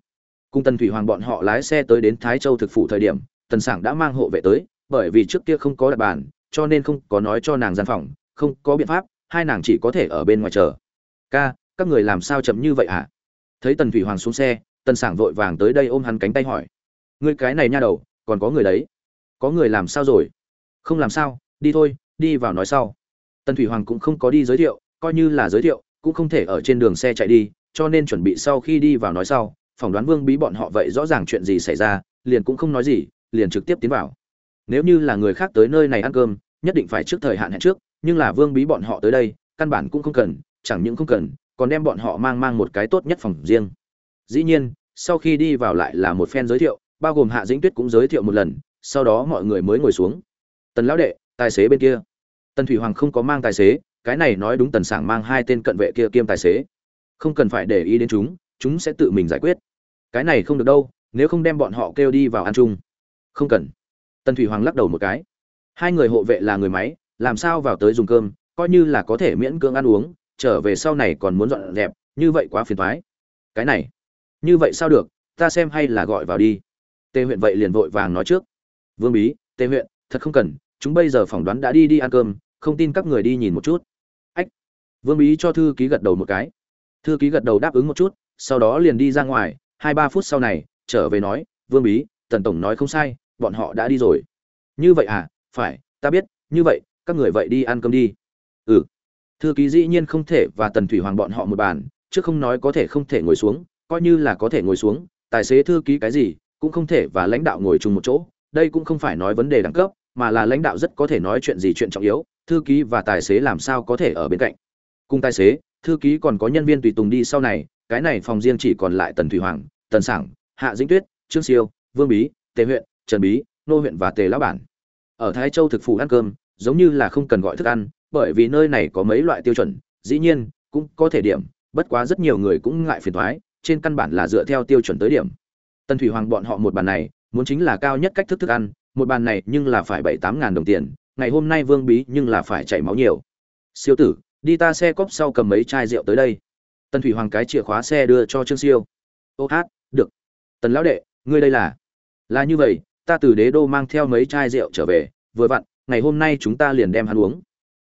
Cùng tần thủy hoàng bọn họ lái xe tới đến thái châu thực phủ thời điểm, tần sảng đã mang hộ vệ tới, bởi vì trước kia không có đặt bàn cho nên không có nói cho nàng gian phòng, không có biện pháp, hai nàng chỉ có thể ở bên ngoài chờ. Ca, các người làm sao chậm như vậy hả? Thấy tần thủy hoàng xuống xe tần sảng vội vàng tới đây ôm hắn cánh tay hỏi. Ngươi cái này nha đầu, còn có người đấy. Có người làm sao rồi? Không làm sao, đi thôi, đi vào nói sau. Tần thủy hoàng cũng không có đi giới thiệu, coi như là giới thiệu, cũng không thể ở trên đường xe chạy đi, cho nên chuẩn bị sau khi đi vào nói sau, phỏng đoán vương bí bọn họ vậy rõ ràng chuyện gì xảy ra, liền cũng không nói gì, liền trực tiếp tiến vào. Nếu như là người khác tới nơi này ăn cơm, nhất định phải trước thời hạn hẹn trước, nhưng là vương bí bọn họ tới đây, căn bản cũng không cần, chẳng những không cần, còn đem bọn họ mang mang một cái tốt nhất phòng riêng dĩ nhiên, sau khi đi vào lại là một phen giới thiệu, bao gồm hạ dĩnh tuyết cũng giới thiệu một lần, sau đó mọi người mới ngồi xuống. Tần lão đệ, tài xế bên kia. Tần thủy hoàng không có mang tài xế, cái này nói đúng tần sảng mang hai tên cận vệ kia kiêm tài xế. Không cần phải để ý đến chúng chúng sẽ tự mình giải quyết. Cái này không được đâu, nếu không đem bọn họ kêu đi vào ăn chung. Không cần. Tần thủy hoàng lắc đầu một cái. Hai người hộ vệ là người máy, làm sao vào tới dùng cơm, coi như là có thể miễn cưỡng ăn uống, trở về sau này còn muốn dọn dẹp, như vậy quá phiền thoái cái này như vậy sao được, ta xem hay là gọi vào đi. Tề huyện vậy liền vội vàng nói trước. Vương bí, tề huyện, thật không cần, chúng bây giờ phỏng đoán đã đi đi ăn cơm, không tin các người đi nhìn một chút. Ách. Vương bí cho thư ký gật đầu một cái. Thư ký gật đầu đáp ứng một chút, sau đó liền đi ra ngoài, hai ba phút sau này, trở về nói, vương bí, tần tổng nói không sai, bọn họ đã đi rồi. Như vậy à? Phải, ta biết, như vậy, các người vậy đi ăn cơm đi. Ừ. Thư ký dĩ nhiên không thể và tần thủy hoàng bọn họ một bàn, chứ không nói có thể không thể ngồi xuống coi như là có thể ngồi xuống, tài xế thư ký cái gì cũng không thể và lãnh đạo ngồi chung một chỗ, đây cũng không phải nói vấn đề đẳng cấp, mà là lãnh đạo rất có thể nói chuyện gì chuyện trọng yếu, thư ký và tài xế làm sao có thể ở bên cạnh. Cùng tài xế, thư ký còn có nhân viên tùy tùng đi sau này, cái này phòng riêng chỉ còn lại tần thủy hoàng, tần sảng, hạ dĩnh tuyết, trương siêu, vương bí, tề huyện, trần bí, nô huyện và tề lão bản. Ở thái châu thực phủ ăn cơm, giống như là không cần gọi thức ăn, bởi vì nơi này có mấy loại tiêu chuẩn, dĩ nhiên cũng có thể điểm, bất quá rất nhiều người cũng ngại phiền thoái trên căn bản là dựa theo tiêu chuẩn tới điểm. Tần thủy hoàng bọn họ một bàn này, muốn chính là cao nhất cách thức thức ăn, một bàn này nhưng là phải bảy tám ngàn đồng tiền, ngày hôm nay vương bí nhưng là phải chảy máu nhiều. Siêu tử, đi ta xe cóp sau cầm mấy chai rượu tới đây. Tần thủy hoàng cái chìa khóa xe đưa cho trương siêu. Ô hát, được. Tần lão đệ, ngươi đây là? Là như vậy, ta từ đế đô mang theo mấy chai rượu trở về, vừa vặn, ngày hôm nay chúng ta liền đem hắn uống.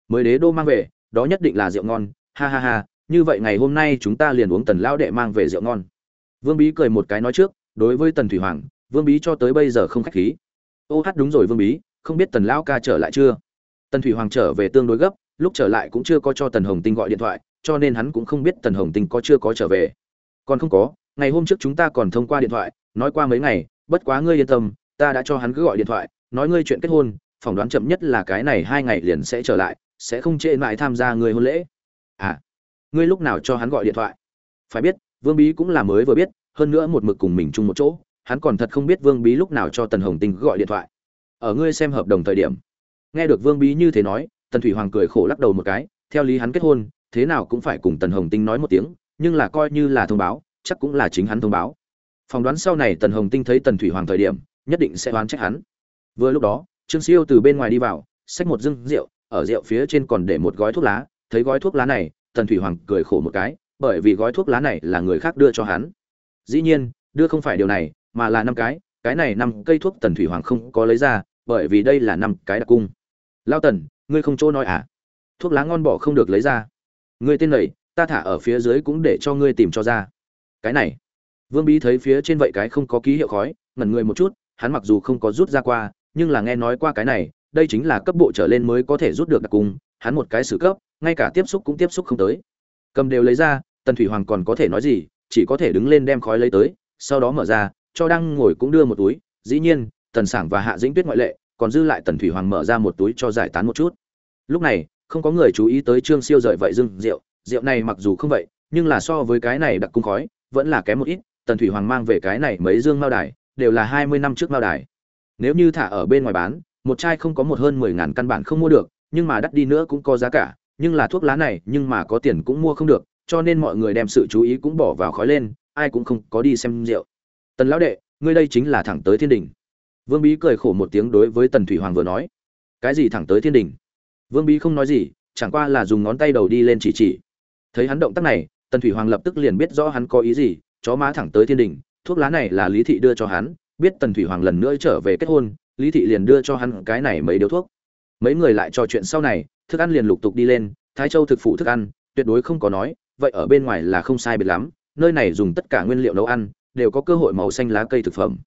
Mới đế đô mang về, đó nhất định là rượu ngon, ha ha ha như vậy ngày hôm nay chúng ta liền uống tần lão đệ mang về rượu ngon. Vương bí cười một cái nói trước, đối với tần thủy hoàng, vương bí cho tới bây giờ không khách khí. Ô hát đúng rồi vương bí, không biết tần lão ca trở lại chưa? Tần thủy hoàng trở về tương đối gấp, lúc trở lại cũng chưa có cho tần hồng tinh gọi điện thoại, cho nên hắn cũng không biết tần hồng tinh có chưa có trở về. Còn không có, ngày hôm trước chúng ta còn thông qua điện thoại, nói qua mấy ngày, bất quá ngươi yên tâm, ta đã cho hắn cứ gọi điện thoại, nói ngươi chuyện kết hôn, phỏng đoán chậm nhất là cái này hai ngày liền sẽ trở lại, sẽ không trễ mãi tham gia người hôn lễ. À ngươi lúc nào cho hắn gọi điện thoại? Phải biết, vương bí cũng là mới vừa biết, hơn nữa một mực cùng mình chung một chỗ, hắn còn thật không biết vương bí lúc nào cho tần hồng tinh gọi điện thoại. Ở ngươi xem hợp đồng thời điểm. Nghe được vương bí như thế nói, tần thủy hoàng cười khổ lắc đầu một cái, theo lý hắn kết hôn, thế nào cũng phải cùng tần hồng tinh nói một tiếng, nhưng là coi như là thông báo, chắc cũng là chính hắn thông báo. Phỏng đoán sau này tần hồng tinh thấy tần thủy hoàng thời điểm, nhất định sẽ oán trách hắn. Vừa lúc đó, trương siêu từ bên ngoài đi vào, xách một dưng rượu, ở rượu phía trên còn để một gói thuốc lá, thấy gói thuốc lá này tần thủy hoàng cười khổ một cái, bởi vì gói thuốc lá này là người khác đưa cho hắn. Dĩ nhiên, đưa không phải điều này, mà là năm cái cái này năm cây thuốc tần thủy hoàng không có lấy ra, bởi vì đây là năm cái đặc cung. Lao tần, ngươi không chỗ nói à? Thuốc lá ngon bỏ không được lấy ra. Ngươi tên lầy ta thả ở phía dưới cũng để cho ngươi tìm cho ra. Cái này. Vương bí thấy phía trên vậy cái không có ký hiệu khói, ngẩn người một chút, hắn mặc dù không có rút ra qua, nhưng là nghe nói qua cái này, đây chính là cấp bộ trở lên mới có thể rút được đặc cung, hắn một cái xử cấp ngay cả tiếp xúc cũng tiếp xúc không tới. Cầm đều lấy ra, tần thủy hoàng còn có thể nói gì, chỉ có thể đứng lên đem khói lấy tới, sau đó mở ra, cho đang ngồi cũng đưa một túi. Dĩ nhiên, tần sảng và hạ dĩnh tuyết ngoại lệ, còn dư lại tần thủy hoàng mở ra một túi cho giải tán một chút. Lúc này, không có người chú ý tới trương siêu rời vậy dưng rượu. Rượu này mặc dù không vậy, nhưng là so với cái này đặc cung khói, vẫn là kém một ít. Tần thủy hoàng mang về cái này mấy dương mao đài, đều là hai mươi năm trước mao đài. Nếu như thả ở bên ngoài bán, một chai không có một hơn mười ngàn căn bản không mua được, nhưng mà đắt đi nữa cũng có giá cả nhưng là thuốc lá này nhưng mà có tiền cũng mua không được, cho nên mọi người đem sự chú ý cũng bỏ vào khói lên, ai cũng không có đi xem rượu. Tần lão đệ, ngươi đây chính là thẳng tới thiên đình. Vương bí cười khổ một tiếng đối với tần thủy hoàng vừa nói. Cái gì thẳng tới thiên đình? Vương bí không nói gì, chẳng qua là dùng ngón tay đầu đi lên chỉ chỉ. Thấy hắn động tác này, tần thủy hoàng lập tức liền biết rõ hắn có ý gì, chó má thẳng tới thiên đình, thuốc lá này là lý thị đưa cho hắn, biết tần thủy hoàng lần nữa trở về kết hôn, lý thị liền đưa cho hắn cái này mấy điếu thuốc. Mấy người lại trò chuyện sau này thức ăn liền lục tục đi lên, thái châu thực phụ thức ăn, tuyệt đối không có nói, vậy ở bên ngoài là không sai biệt lắm, nơi này dùng tất cả nguyên liệu nấu ăn, đều có cơ hội màu xanh lá cây thực phẩm.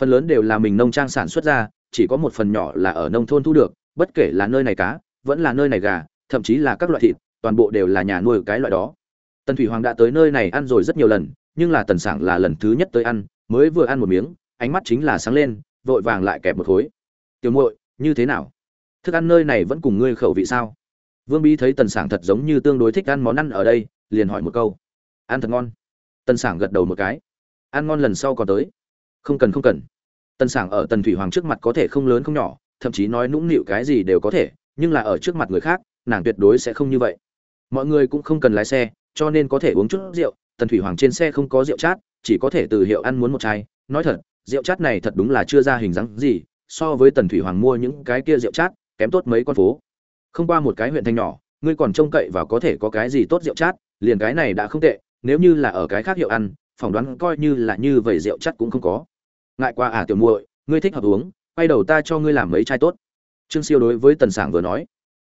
Phần lớn đều là mình nông trang sản xuất ra, chỉ có một phần nhỏ là ở nông thôn thu được, bất kể là nơi này cá, vẫn là nơi này gà, thậm chí là các loại thịt, toàn bộ đều là nhà nuôi cái loại đó. Tần thủy hoàng đã tới nơi này ăn rồi rất nhiều lần, nhưng là tần sảng là lần thứ nhất tới ăn, mới vừa ăn một miếng, ánh mắt chính là sáng lên, vội vàng lại kẹp một khối. Tiểu muội, như thế nào? Thức ăn nơi này vẫn cùng ngươi khẩu vị sao? Vương bí thấy tần sảng thật giống như tương đối thích ăn món ăn ở đây, liền hỏi một câu. Ăn thật ngon. Tần sảng gật đầu một cái. Ăn ngon lần sau còn tới. Không cần không cần. Tần sảng ở tần thủy hoàng trước mặt có thể không lớn không nhỏ, thậm chí nói nũng nịu cái gì đều có thể, nhưng là ở trước mặt người khác, nàng tuyệt đối sẽ không như vậy. Mọi người cũng không cần lái xe, cho nên có thể uống chút rượu. Tần thủy hoàng trên xe không có rượu chát, chỉ có thể từ hiệu ăn muốn một chai. Nói thật, rượu chát này thật đúng là chưa ra hình dáng gì, so với tần thủy hoàng mua những cái kia rượu chát kém tốt mấy con phố. Không qua một cái huyện thanh nhỏ, ngươi còn trông cậy vào có thể có cái gì tốt rượu chát, liền cái này đã không tệ, nếu như là ở cái khác hiệu ăn, phỏng đoán coi như là như vậy rượu chát cũng không có. Ngại qua à tiểu muội, ngươi thích hợp uống, quay đầu ta cho ngươi làm mấy chai tốt. Trương siêu đối với tần sảng vừa nói.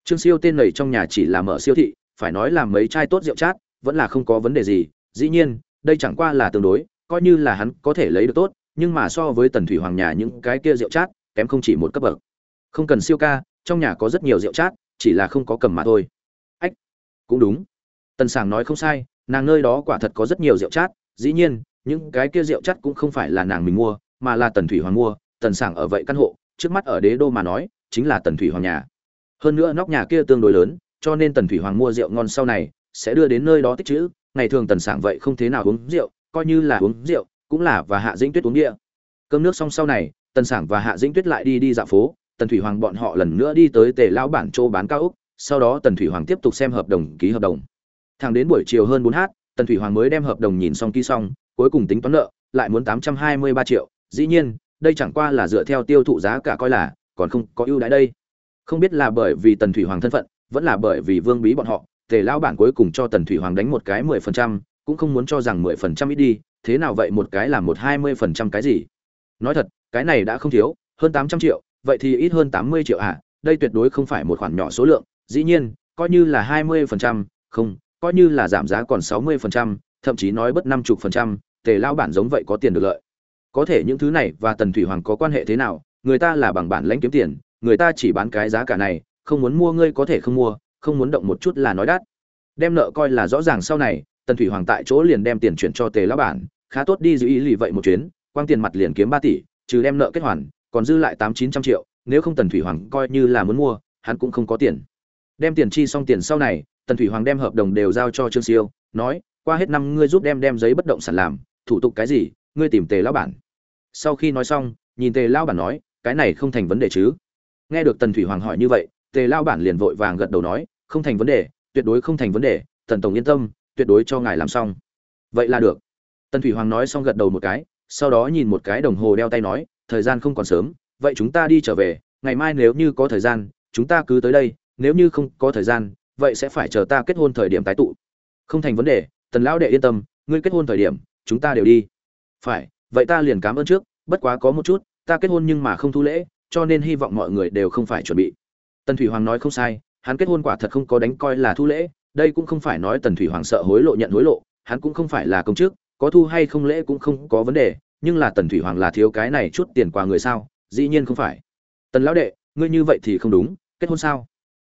Trương siêu tên này trong nhà chỉ là mở siêu thị, phải nói làm mấy chai tốt rượu chát, vẫn là không có vấn đề gì, dĩ nhiên, đây chẳng qua là tương đối, coi như là hắn có thể lấy được tốt, nhưng mà so với tần thủy hoàng nhà những cái kia rượu chát, kém không chỉ một cấp bậc. Không cần siêu ca trong nhà có rất nhiều rượu chát, chỉ là không có cầm mà thôi. Ách, cũng đúng. Tần sảng nói không sai, nàng nơi đó quả thật có rất nhiều rượu chát, dĩ nhiên, những cái kia rượu chát cũng không phải là nàng mình mua, mà là tần thủy hoàng mua, tần sảng ở vậy căn hộ, trước mắt ở đế đô mà nói, chính là tần thủy hoàng nhà. Hơn nữa nóc nhà kia tương đối lớn, cho nên tần thủy hoàng mua rượu ngon sau này, sẽ đưa đến nơi đó tích trữ, ngày thường tần sảng vậy không thế nào uống rượu, coi như là uống rượu, cũng là và hạ dĩnh tuyết uống địa cơm nước xong sau này, tần sảng và hạ dĩnh tuyết lại đi đi dạo phố tần thủy hoàng bọn họ lần nữa đi tới tề lão bản chỗ bán cao úc sau đó tần thủy hoàng tiếp tục xem hợp đồng ký hợp đồng. Thẳng đến buổi chiều hơn bốn h tần thủy hoàng mới đem hợp đồng nhìn xong ký xong, cuối cùng tính toán nợ, lại muốn tám trăm hai mươi ba triệu. Dĩ nhiên, đây chẳng qua là dựa theo tiêu thụ giá cả coi là, còn không có ưu đãi đây. Không biết là bởi vì tần thủy hoàng thân phận, vẫn là bởi vì vương bí bọn họ, tề lão bản cuối cùng cho tần thủy hoàng đánh một cái mười phần trăm, cũng không muốn cho rằng mười phần trăm ít đi, thế nào vậy một cái là một hai mươi phần trăm cái gì? Nói thật, cái này đã không thiếu, hơn tám trăm triệu vậy thì ít hơn tám mươi triệu à? Đây tuyệt đối không phải một khoản nhỏ số lượng. Dĩ nhiên, coi như là hai mươi phần trăm, không, coi như là giảm giá còn sáu mươi phần trăm, thậm chí nói bất năm chục phần trăm, tề lão bản giống vậy có tiền được lợi. Có thể những thứ này và tần thủy hoàng có quan hệ thế nào? Người ta là bằng bản lãnh kiếm tiền, người ta chỉ bán cái giá cả này, không muốn mua ngươi có thể không mua, không muốn động một chút là nói đắt. Đem nợ coi là rõ ràng sau này, tần thủy hoàng tại chỗ liền đem tiền chuyển cho tề lão bản, khá tốt đi giữ ý lì vậy một chuyến quang tiền mặt liền kiếm ba tỷ, trừ đem nợ kết hoàn còn dư lại tám chín trăm triệu, nếu không tần thủy hoàng coi như là muốn mua, hắn cũng không có tiền. Đem tiền chi xong tiền sau này, tần thủy hoàng đem hợp đồng đều giao cho trương siêu, nói, qua hết năm ngươi giúp đem đem giấy bất động sản làm, thủ tục cái gì, ngươi tìm tề lão bản. Sau khi nói xong, nhìn tề lão bản nói, cái này không thành vấn đề chứ? Nghe được tần thủy hoàng hỏi như vậy, tề lão bản liền vội vàng gật đầu nói, không thành vấn đề, tuyệt đối không thành vấn đề, tần tổng yên tâm, tuyệt đối cho ngài làm xong. Vậy là được. Tần thủy hoàng nói xong gật đầu một cái, sau đó nhìn một cái đồng hồ đeo tay nói thời gian không còn sớm, vậy chúng ta đi trở về, ngày mai nếu như có thời gian, chúng ta cứ tới đây, nếu như không có thời gian, vậy sẽ phải chờ ta kết hôn thời điểm tái tụ. Không thành vấn đề, tần lão đệ yên tâm, ngươi kết hôn thời điểm, chúng ta đều đi. Phải, vậy ta liền cảm ơn trước, bất quá có một chút, ta kết hôn nhưng mà không thu lễ, cho nên hy vọng mọi người đều không phải chuẩn bị. Tần thủy hoàng nói không sai, hắn kết hôn quả thật không có đánh coi là thu lễ, đây cũng không phải nói tần thủy hoàng sợ hối lộ nhận hối lộ, hắn cũng không phải là công chức, có thu hay không lễ cũng không có vấn đề nhưng là tần thủy hoàng là thiếu cái này chút tiền quà người sao? Dĩ nhiên không phải. Tần lão đệ, ngươi như vậy thì không đúng, kết hôn sao?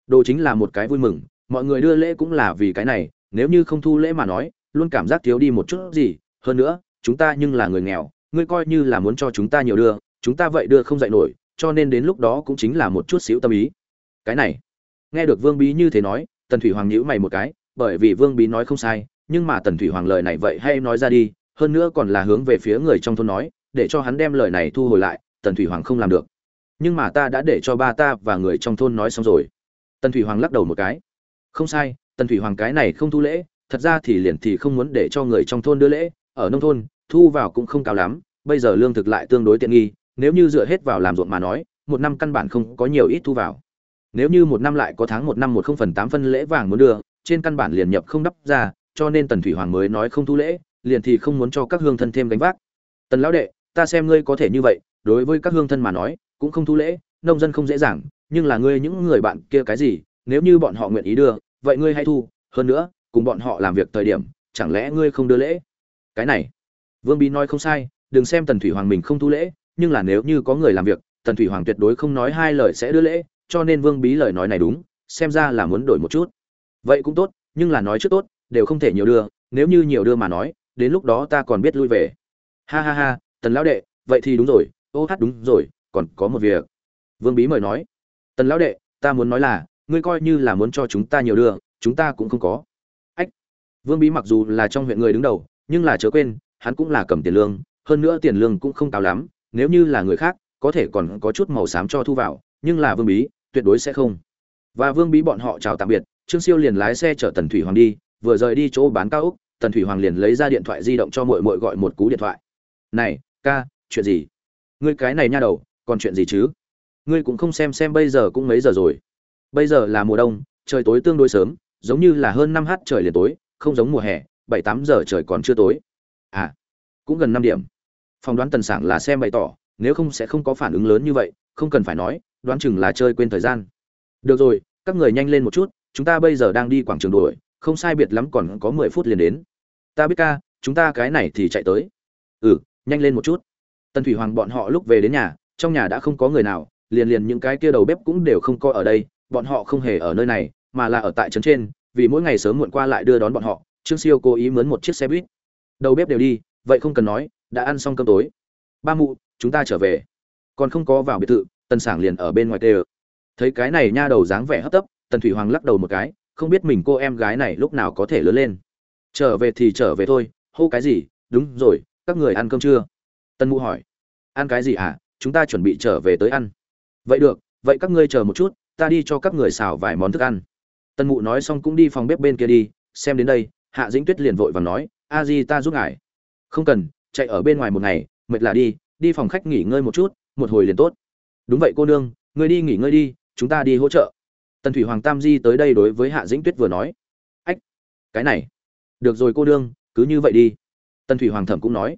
Đồ chính là một cái vui mừng, mọi người đưa lễ cũng là vì cái này, nếu như không thu lễ mà nói, luôn cảm giác thiếu đi một chút gì. Hơn nữa, chúng ta nhưng là người nghèo, ngươi coi như là muốn cho chúng ta nhiều đưa, chúng ta vậy đưa không dạy nổi, cho nên đến lúc đó cũng chính là một chút xíu tâm ý. Cái này, nghe được vương bí như thế nói, tần thủy hoàng nhíu mày một cái, bởi vì vương bí nói không sai, nhưng mà tần thủy hoàng lời này vậy hay nói ra đi hơn nữa còn là hướng về phía người trong thôn nói, để cho hắn đem lời này thu hồi lại, tần thủy hoàng không làm được. Nhưng mà ta đã để cho ba ta và người trong thôn nói xong rồi. Tần thủy hoàng lắc đầu một cái. Không sai, tần thủy hoàng cái này không thu lễ, thật ra thì liền thì không muốn để cho người trong thôn đưa lễ, ở nông thôn, thu vào cũng không cao lắm, bây giờ lương thực lại tương đối tiện nghi, nếu như dựa hết vào làm ruộng mà nói, một năm căn bản không có nhiều ít thu vào. Nếu như một năm lại có tháng một năm một không phần tám phân lễ vàng muốn đưa, trên căn bản liền nhập không đắp ra, cho nên tần thủy hoàng mới nói không thu lễ liền thì không muốn cho các hương thân thêm gánh vác. Tần lão đệ, ta xem ngươi có thể như vậy, đối với các hương thân mà nói, cũng không thu lễ, nông dân không dễ dàng, nhưng là ngươi những người bạn kia cái gì, nếu như bọn họ nguyện ý đưa, vậy ngươi hãy thu, hơn nữa, cùng bọn họ làm việc thời điểm, chẳng lẽ ngươi không đưa lễ? Cái này, vương bí nói không sai, đừng xem tần thủy hoàng mình không thu lễ, nhưng là nếu như có người làm việc, tần thủy hoàng tuyệt đối không nói hai lời sẽ đưa lễ, cho nên vương bí lời nói này đúng, xem ra là muốn đổi một chút. Vậy cũng tốt, nhưng là nói trước tốt, đều không thể nhiều đưa, nếu như nhiều đưa mà nói đến lúc đó ta còn biết lui về. Ha ha ha, tần lão đệ, vậy thì đúng rồi, ô hát đúng rồi, còn có một việc. Vương bí mời nói. Tần lão đệ, ta muốn nói là, ngươi coi như là muốn cho chúng ta nhiều đưa chúng ta cũng không có. Ách. Vương bí mặc dù là trong huyện người đứng đầu, nhưng là chớ quên, hắn cũng là cầm tiền lương, hơn nữa tiền lương cũng không cao lắm, nếu như là người khác, có thể còn có chút màu xám cho thu vào, nhưng là vương bí, tuyệt đối sẽ không. Và vương bí bọn họ chào tạm biệt, trương siêu liền lái xe chở tần thủy hoàng đi, vừa rời đi chỗ bán cao úc tần thủy hoàng liền lấy ra điện thoại di động cho mội mội gọi một cú điện thoại. Này, ca, chuyện gì? Ngươi cái này nha đầu, còn chuyện gì chứ? Ngươi cũng không xem xem bây giờ cũng mấy giờ rồi. Bây giờ là mùa đông, trời tối tương đối sớm, giống như là hơn năm h trời liền tối, không giống mùa hè, bảy tám giờ trời còn chưa tối. À cũng gần năm điểm. Phỏng đoán tần sảng là xem bày tỏ, nếu không sẽ không có phản ứng lớn như vậy, không cần phải nói, đoán chừng là chơi quên thời gian. Được rồi, các người nhanh lên một chút, chúng ta bây giờ đang đi quảng trường đuổi không sai biệt lắm còn có mười phút liền đến. Ta biết ca, chúng ta cái này thì chạy tới. Ừ nhanh lên một chút. Tần thủy hoàng bọn họ lúc về đến nhà, trong nhà đã không có người nào, liền liền những cái kia đầu bếp cũng đều không có ở đây, bọn họ không hề ở nơi này, mà là ở tại trấn trên, vì mỗi ngày sớm muộn qua lại đưa đón bọn họ, trương siêu cố ý mướn một chiếc xe buýt. Đầu bếp đều đi, vậy không cần nói, đã ăn xong cơm tối. Ba mụ, chúng ta trở về. Còn không có vào biệt thự, tần sảng liền ở bên ngoài tê thấy cái này nha đầu dáng vẻ hấp tấp, tần thủy hoàng lắc đầu một cái không biết mình cô em gái này lúc nào có thể lớn lên. Trở về thì trở về thôi, hô cái gì? Đúng rồi, các người ăn cơm chưa? Tân mụ hỏi. Ăn cái gì à? chúng ta chuẩn bị trở về tới ăn. Vậy được, vậy các ngươi chờ một chút, ta đi cho các người xào vài món thức ăn. Tân mụ nói xong cũng đi phòng bếp bên kia đi, xem đến đây, hạ dĩnh tuyết liền vội và nói, a di ta giúp ngài. Không cần, chạy ở bên ngoài một ngày, mệt là đi đi phòng khách nghỉ ngơi một chút, một hồi liền tốt. Đúng vậy cô nương, ngươi đi nghỉ ngơi đi, chúng ta đi hỗ trợ tần thủy hoàng tam di tới đây đối với hạ dĩnh tuyết vừa nói ách cái này được rồi cô đương, cứ như vậy đi. Tần thủy hoàng thẩm cũng nói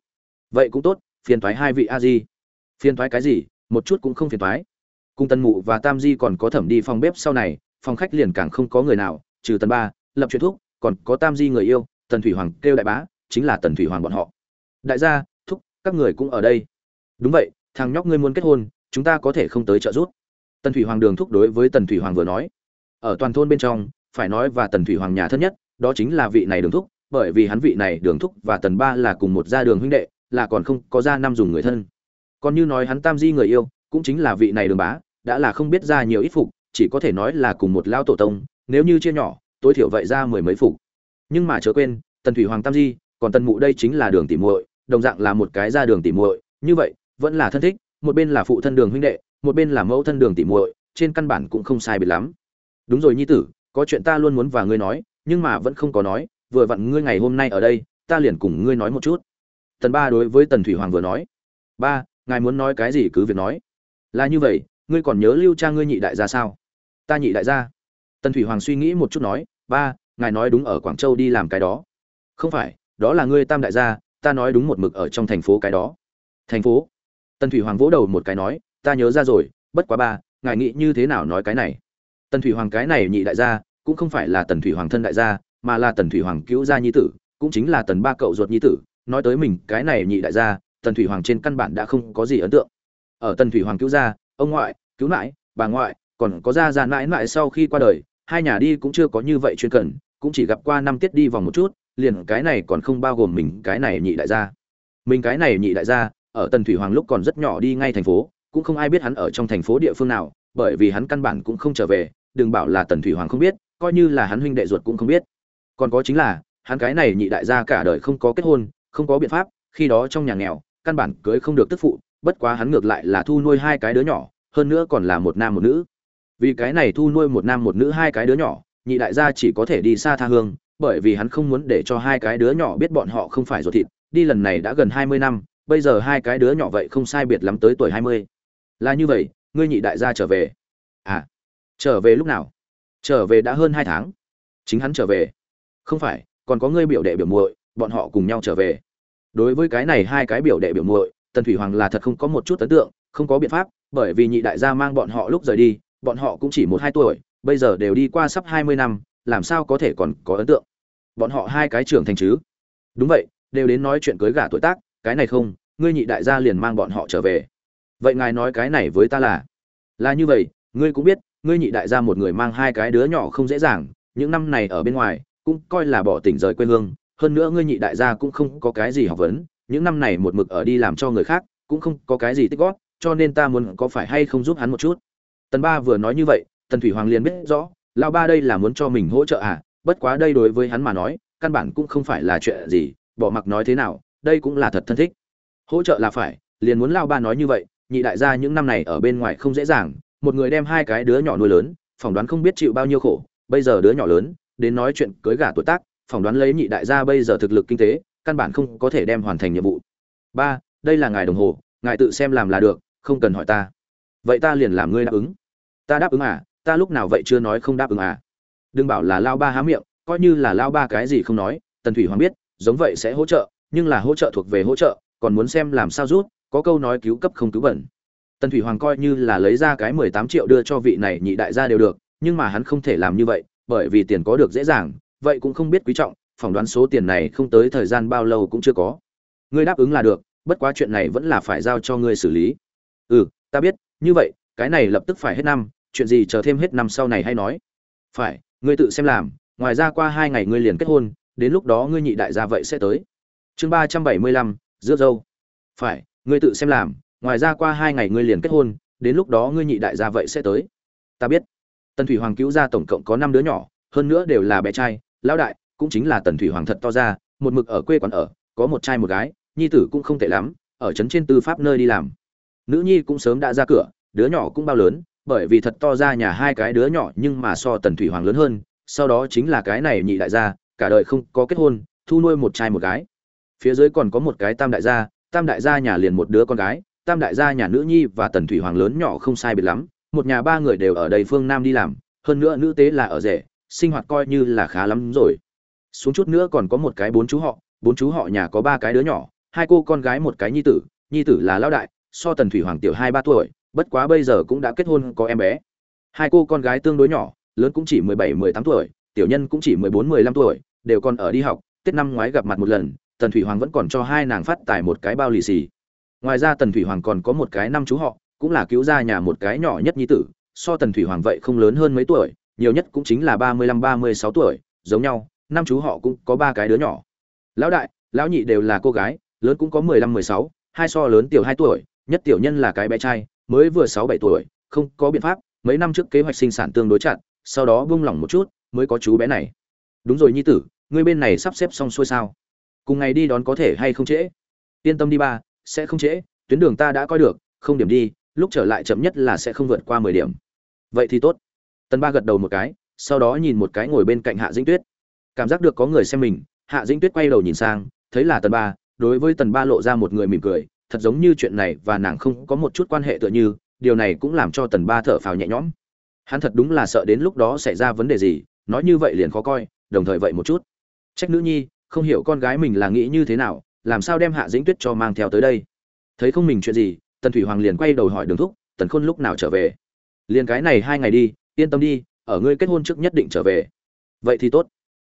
vậy cũng tốt phiền thoái hai vị a di. Phiền thoái cái gì? Một chút cũng không phiền thoái cùng tần mụ và tam di còn có thẩm đi phòng bếp sau này phòng khách liền càng không có người nào trừ tần ba lập chuyện thuốc còn có tam di người yêu tần thủy hoàng kêu đại bá chính là tần thủy hoàng bọn họ. Đại gia thúc các người cũng ở đây. Đúng vậy thằng nhóc ngươi muốn kết hôn chúng ta có thể không tới trợ giúp tần thủy hoàng đường thúc đối với tần thủy hoàng vừa nói, ở toàn thôn bên trong, phải nói và tần thủy hoàng nhà thân nhất, đó chính là vị này đường thúc, bởi vì hắn vị này đường thúc và tần ba là cùng một gia đường huynh đệ, là còn không có gia năm dùng người thân. Còn như nói hắn tam di người yêu, cũng chính là vị này đường bá, đã là không biết ra nhiều ít phục, chỉ có thể nói là cùng một lão tổ tông, nếu như chia nhỏ, tối thiểu vậy ra mười mấy phục. Nhưng mà chớ quên, tần thủy hoàng tam di, còn tần mụ đây chính là đường tỉ muội, đồng dạng là một cái ra đường tỉ muội, như vậy, vẫn là thân thích, một bên là phụ thân đường huynh đệ một bên là mẫu thân đường tỉ muội, trên căn bản cũng không sai biệt lắm. Đúng rồi nhi tử, có chuyện ta luôn muốn và ngươi nói, nhưng mà vẫn không có nói, vừa vặn ngươi ngày hôm nay ở đây, ta liền cùng ngươi nói một chút. Tần ba đối với tần thủy hoàng vừa nói, ba, ngài muốn nói cái gì cứ việc nói. Là như vậy, ngươi còn nhớ lưu cha ngươi nhị đại gia sao? Ta nhị đại gia. Tần thủy hoàng suy nghĩ một chút nói, ba, ngài nói đúng ở quảng châu đi làm cái đó. Không phải, đó là ngươi tam đại gia, ta nói đúng một mực ở trong thành phố cái đó. Thành phố? Tần thủy hoàng vỗ đầu một cái nói ta nhớ ra rồi, bất quá ba, ngài nghĩ như thế nào nói cái này? Tần thủy hoàng cái này nhị đại gia, cũng không phải là tần thủy hoàng thân đại gia, mà là tần thủy hoàng cứu gia nhi tử, cũng chính là tần ba cậu ruột nhi tử. Nói tới mình, cái này nhị đại gia, tần thủy hoàng trên căn bản đã không có gì ấn tượng. Ở tần thủy hoàng cứu gia, ông ngoại, cứu nãi bà ngoại, còn có gia gia nãi nãi sau khi qua đời, hai nhà đi cũng chưa có như vậy chuyên cần, cũng chỉ gặp qua năm tiết đi vòng một chút, liền cái này còn không bao gồm mình, cái này nhị đại gia. Mình cái này nhị đại gia, ở tần thủy hoàng lúc còn rất nhỏ đi ngay thành phố cũng không ai biết hắn ở trong thành phố địa phương nào, bởi vì hắn căn bản cũng không trở về, đừng bảo là tần thủy hoàng không biết, coi như là hắn huynh đệ ruột cũng không biết. Còn có chính là, hắn cái này nhị đại gia cả đời không có kết hôn, không có biện pháp, khi đó trong nhà nghèo, căn bản cưới không được tức phụ, bất quá hắn ngược lại là thu nuôi hai cái đứa nhỏ, hơn nữa còn là một nam một nữ. Vì cái này thu nuôi một nam một nữ hai cái đứa nhỏ, nhị đại gia chỉ có thể đi xa tha hương, bởi vì hắn không muốn để cho hai cái đứa nhỏ biết bọn họ không phải ruột thịt. Đi lần này đã gần hai mươi năm, bây giờ hai cái đứa nhỏ vậy không sai biệt lắm tới tuổi hai mươi là như vậy, ngươi nhị đại gia trở về. À trở về lúc nào? Trở về đã hơn hai tháng. Chính hắn trở về. Không phải, còn có ngươi biểu đệ biểu muội, bọn họ cùng nhau trở về. Đối với cái này hai cái biểu đệ biểu muội, tần thủy hoàng là thật không có một chút ấn tượng, không có biện pháp, bởi vì nhị đại gia mang bọn họ lúc rời đi, bọn họ cũng chỉ một hai tuổi, bây giờ đều đi qua sắp hai mươi năm, làm sao có thể còn có ấn tượng? Bọn họ hai cái trưởng thành chứ? Đúng vậy, đều đến nói chuyện cưới gả tuổi tác, cái này không, ngươi nhị đại gia liền mang bọn họ trở về vậy ngài nói cái này với ta là? Là như vậy, ngươi cũng biết, ngươi nhị đại gia một người mang hai cái đứa nhỏ không dễ dàng, những năm này ở bên ngoài, cũng coi là bỏ tỉnh rời quê hương. Hơn nữa ngươi nhị đại gia cũng không có cái gì học vấn, những năm này một mực ở đi làm cho người khác, cũng không có cái gì tích góp, cho nên ta muốn có phải hay không giúp hắn một chút? Tần ba vừa nói như vậy, tần thủy hoàng liền biết rõ lao ba đây là muốn cho mình hỗ trợ à? Bất quá đây đối với hắn mà nói, căn bản cũng không phải là chuyện gì, bỏ mặc nói thế nào, đây cũng là thật thân thích. Hỗ trợ là phải, liền muốn lao ba nói như vậy nhị đại gia những năm này ở bên ngoài không dễ dàng, một người đem hai cái đứa nhỏ nuôi lớn, phỏng đoán không biết chịu bao nhiêu khổ, bây giờ đứa nhỏ lớn, đến nói chuyện cưới gả tuổi tác, phỏng đoán lấy nhị đại gia bây giờ thực lực kinh tế, căn bản không có thể đem hoàn thành nhiệm vụ. Ba, đây là ngài đồng hồ, ngài tự xem làm là được, không cần hỏi ta. Vậy ta liền làm ngươi đáp ứng. Ta đáp ứng à ta lúc nào vậy chưa nói không đáp ứng à. Đừng bảo là lao ba há miệng, coi như là lao ba cái gì không nói, tần thủy hoàng biết, giống vậy sẽ hỗ trợ, nhưng là hỗ trợ thuộc về hỗ trợ, còn muốn xem làm sao rút có câu nói cứu cấp không cứu bẩn. Tần thủy hoàng coi như là lấy ra cái mười tám triệu đưa cho vị này nhị đại gia đều được, nhưng mà hắn không thể làm như vậy, bởi vì tiền có được dễ dàng, vậy cũng không biết quý trọng, phỏng đoán số tiền này không tới thời gian bao lâu cũng chưa có. Ngươi đáp ứng là được, bất quá chuyện này vẫn là phải giao cho ngươi xử lý. Ừ ta biết, như vậy, cái này lập tức phải hết năm, chuyện gì chờ thêm hết năm sau này hay nói. Phải, ngươi tự xem làm, ngoài ra qua hai ngày ngươi liền kết hôn, đến lúc đó ngươi nhị đại gia vậy sẽ tới. Chương ba trăm bảy mươi lăm, rước dâu. Phải ngươi tự xem làm, ngoài ra qua hai ngày ngươi liền kết hôn, đến lúc đó ngươi nhị đại gia vậy sẽ tới. Ta biết. Tần thủy hoàng cứu ra tổng cộng có năm đứa nhỏ, hơn nữa đều là bé trai, lão đại, cũng chính là tần thủy hoàng thật to ra, một mực ở quê quán ở, có một trai một gái, nhi tử cũng không tệ lắm, ở trấn trên tư pháp nơi đi làm. Nữ nhi cũng sớm đã ra cửa, đứa nhỏ cũng bao lớn, bởi vì thật to ra nhà hai cái đứa nhỏ nhưng mà so tần thủy hoàng lớn hơn, sau đó chính là cái này nhị đại gia, cả đời không có kết hôn, thu nuôi một trai một gái. Phía dưới còn có một cái tam đại gia tam đại gia nhà liền một đứa con gái, tam đại gia nhà nữ nhi và tần thủy hoàng lớn nhỏ không sai biệt lắm, một nhà ba người đều ở đây phương nam đi làm, hơn nữa nữ tế là ở rể, sinh hoạt coi như là khá lắm rồi. Xuống chút nữa còn có một cái bốn chú họ, bốn chú họ nhà có ba cái đứa nhỏ, hai cô con gái một cái nhi tử nhi tử là lão đại, so tần thủy hoàng tiểu hai ba tuổi, bất quá bây giờ cũng đã kết hôn có em bé. Hai cô con gái tương đối nhỏ, lớn cũng chỉ mười bảy, mười tám tuổi, tiểu nhân cũng chỉ mười bốn, mười lăm tuổi, đều còn ở đi học, tết năm ngoái gặp mặt một lần tần thủy hoàng vẫn còn cho hai nàng phát tài một cái bao lì xì. Ngoài ra tần thủy hoàng còn có một cái năm chú họ, cũng là cứu ra nhà một cái nhỏ nhất nhi tử. So tần thủy hoàng vậy không lớn hơn mấy tuổi, nhiều nhất cũng chính là ba mươi lăm, ba mươi sáu tuổi, giống nhau, năm chú họ cũng có ba cái đứa nhỏ. Lão đại, lão nhị đều là cô gái, lớn cũng có mười lăm, mười sáu, hai so lớn tiểu hai tuổi, nhất tiểu nhân là cái bé trai, mới vừa sáu, bảy tuổi, không có biện pháp, mấy năm trước kế hoạch sinh sản tương đối chặt, sau đó buông lỏng một chút, mới có chú bé này. Đúng rồi nhi tử, ngươi bên này sắp xếp xong xuôi sao? Cùng ngày đi đón có thể hay không trễ? Yên tâm đi ba, sẽ không trễ, tuyến đường ta đã coi được, không điểm đi, lúc trở lại chậm nhất là sẽ không vượt qua mười điểm. Vậy thì tốt. Tần ba gật đầu một cái, sau đó nhìn một cái ngồi bên cạnh hạ dĩnh tuyết. Cảm giác được có người xem mình, hạ dĩnh tuyết quay đầu nhìn sang, thấy là tần ba, đối với tần ba lộ ra một người mỉm cười, thật giống như chuyện này và nàng không có một chút quan hệ tựa như, điều này cũng làm cho tần ba thở phào nhẹ nhõm. Hắn thật đúng là sợ đến lúc đó xảy ra vấn đề gì, nói như vậy liền khó coi, đồng thời vậy một chút. Trách nữ nhi không hiểu con gái mình là nghĩ như thế nào, làm sao đem hạ dĩnh tuyết cho mang theo tới đây. Thấy không mình chuyện gì, tần thủy hoàng liền quay đầu hỏi đường thúc, tần khôn lúc nào trở về? Liền cái này hai ngày đi, yên tâm đi, ở ngươi kết hôn trước nhất định trở về. Vậy thì tốt.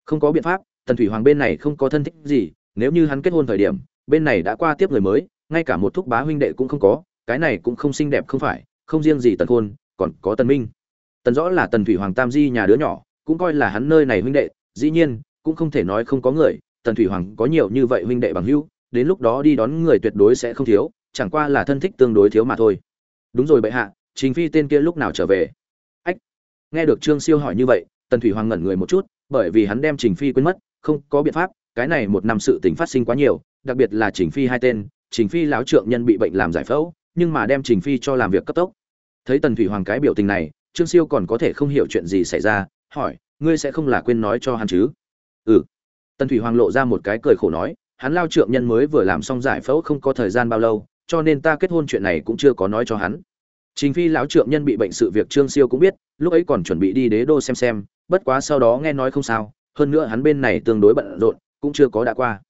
Không có biện pháp, tần thủy hoàng bên này không có thân thích gì, nếu như hắn kết hôn thời điểm, bên này đã qua tiếp người mới, ngay cả một thúc bá huynh đệ cũng không có, cái này cũng không xinh đẹp không phải, không riêng gì tần khôn, còn có tần minh. Tần rõ là tần thủy hoàng tam di nhà đứa nhỏ, cũng coi là hắn nơi này huynh đệ, dĩ nhiên, cũng không thể nói không có người tần thủy hoàng có nhiều như vậy huynh đệ bằng hữu, đến lúc đó đi đón người tuyệt đối sẽ không thiếu, chẳng qua là thân thích tương đối thiếu mà thôi. Đúng rồi bệ hạ, trình phi tên kia lúc nào trở về? Ách! Nghe được trương siêu hỏi như vậy, tần thủy hoàng ngẩn người một chút, bởi vì hắn đem trình phi quên mất, không có biện pháp, cái này một năm sự tình phát sinh quá nhiều, đặc biệt là trình phi hai tên, trình phi lão trượng nhân bị bệnh làm giải phẫu, nhưng mà đem trình phi cho làm việc cấp tốc. Thấy tần thủy hoàng cái biểu tình này, trương siêu còn có thể không hiểu chuyện gì xảy ra, hỏi, ngươi sẽ không là quên nói cho hắn chứ? Ừ tần thủy hoàng lộ ra một cái cười khổ nói, hắn lao trượng nhân mới vừa làm xong giải phẫu không có thời gian bao lâu, cho nên ta kết hôn chuyện này cũng chưa có nói cho hắn. Trình phi lão trượng nhân bị bệnh sự việc trương siêu cũng biết, lúc ấy còn chuẩn bị đi đế đô xem xem, bất quá sau đó nghe nói không sao, hơn nữa hắn bên này tương đối bận rộn, cũng chưa có đã qua.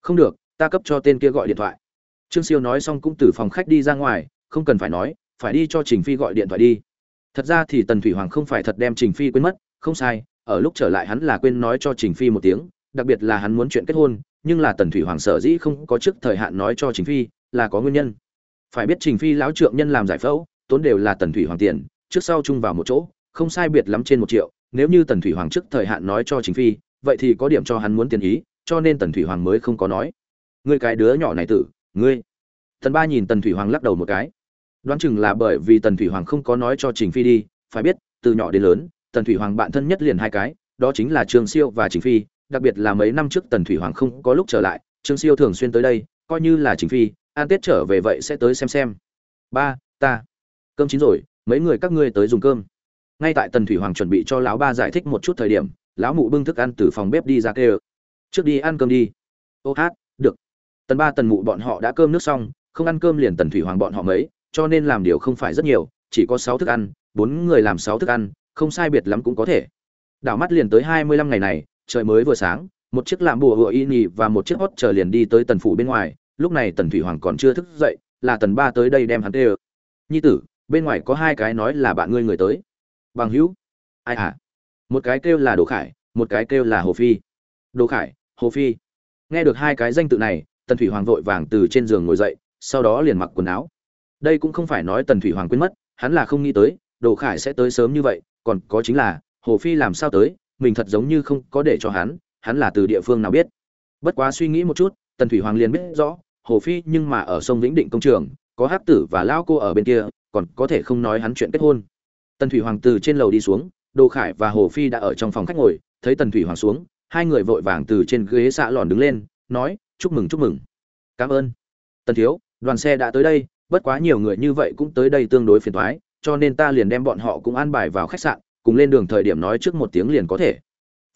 Không được, ta cấp cho tên kia gọi điện thoại. Trương siêu nói xong cũng từ phòng khách đi ra ngoài, không cần phải nói, phải đi cho trình phi gọi điện thoại đi. Thật ra thì tần thủy hoàng không phải thật đem trình phi quên mất, không sai, ở lúc trở lại hắn là quên nói cho trình phi một tiếng đặc biệt là hắn muốn chuyện kết hôn, nhưng là tần thủy hoàng sở dĩ không có trước thời hạn nói cho trình phi, là có nguyên nhân. Phải biết trình phi lão trượng nhân làm giải phẫu, tốn đều là tần thủy hoàng tiền, trước sau chung vào một chỗ, không sai biệt lắm trên một triệu, nếu như tần thủy hoàng trước thời hạn nói cho trình phi, vậy thì có điểm cho hắn muốn tiền ý, cho nên tần thủy hoàng mới không có nói. Ngươi cái đứa nhỏ này tử, ngươi. Tần ba nhìn tần thủy hoàng lắc đầu một cái. Đoán chừng là bởi vì tần thủy hoàng không có nói cho trình phi đi, phải biết, từ nhỏ đến lớn, tần thủy hoàng bạn thân nhất liền hai cái, đó chính là trương siêu và trình phi đặc biệt là mấy năm trước tần thủy hoàng không có lúc trở lại, trương siêu thường xuyên tới đây, coi như là chính phi, an tết trở về vậy sẽ tới xem xem. Ba, ta. Cơm chín rồi, mấy người các ngươi tới dùng cơm. Ngay tại tần thủy hoàng chuẩn bị cho lão ba giải thích một chút thời điểm, lão mụ bưng thức ăn từ phòng bếp đi ra kêu. Trước đi ăn cơm đi. Ô hát, được. Tần ba tần mụ bọn họ đã cơm nước xong, không ăn cơm liền tần thủy hoàng bọn họ mấy, cho nên làm điều không phải rất nhiều, chỉ có sáu thức ăn, bốn người làm sáu thức ăn, không sai biệt lắm cũng có thể. Đảo mắt liền tới hai mươi lăm ngày này trời mới vừa sáng, một chiếc làm bùa hựa y nhì và một chiếc hót chờ liền đi tới tần phủ bên ngoài, lúc này tần thủy hoàng còn chưa thức dậy, là tần ba tới đây đem hắn tê ơ. Nhi tử, bên ngoài có hai cái nói là bạn ngươi người tới. Bằng hữu. Ai hả một cái kêu là đồ khải, một cái kêu là hồ phi. Đồ khải, hồ phi. Nghe được hai cái danh tự này, tần thủy hoàng vội vàng từ trên giường ngồi dậy, sau đó liền mặc quần áo. Đây cũng không phải nói tần thủy hoàng quên mất, hắn là không nghĩ tới, đồ khải sẽ tới sớm như vậy, còn có chính là, hồ phi làm sao tới mình thật giống như không có để cho hắn hắn là từ địa phương nào biết. Bất quá suy nghĩ một chút, tần thủy hoàng liền biết rõ, hồ phi nhưng mà ở sông vĩnh định công trường, có hắc tử và lão cô ở bên kia, còn có thể không nói hắn chuyện kết hôn. Tần thủy hoàng từ trên lầu đi xuống, đồ khải và hồ phi đã ở trong phòng khách ngồi, thấy tần thủy hoàng xuống, hai người vội vàng từ trên ghế xạ lòn đứng lên, nói, chúc mừng chúc mừng. Cảm ơn. Tần thiếu, đoàn xe đã tới đây, bất quá nhiều người như vậy cũng tới đây tương đối phiền toái, cho nên ta liền đem bọn họ cũng an bài vào khách sạn cùng lên đường thời điểm nói trước một tiếng liền có thể.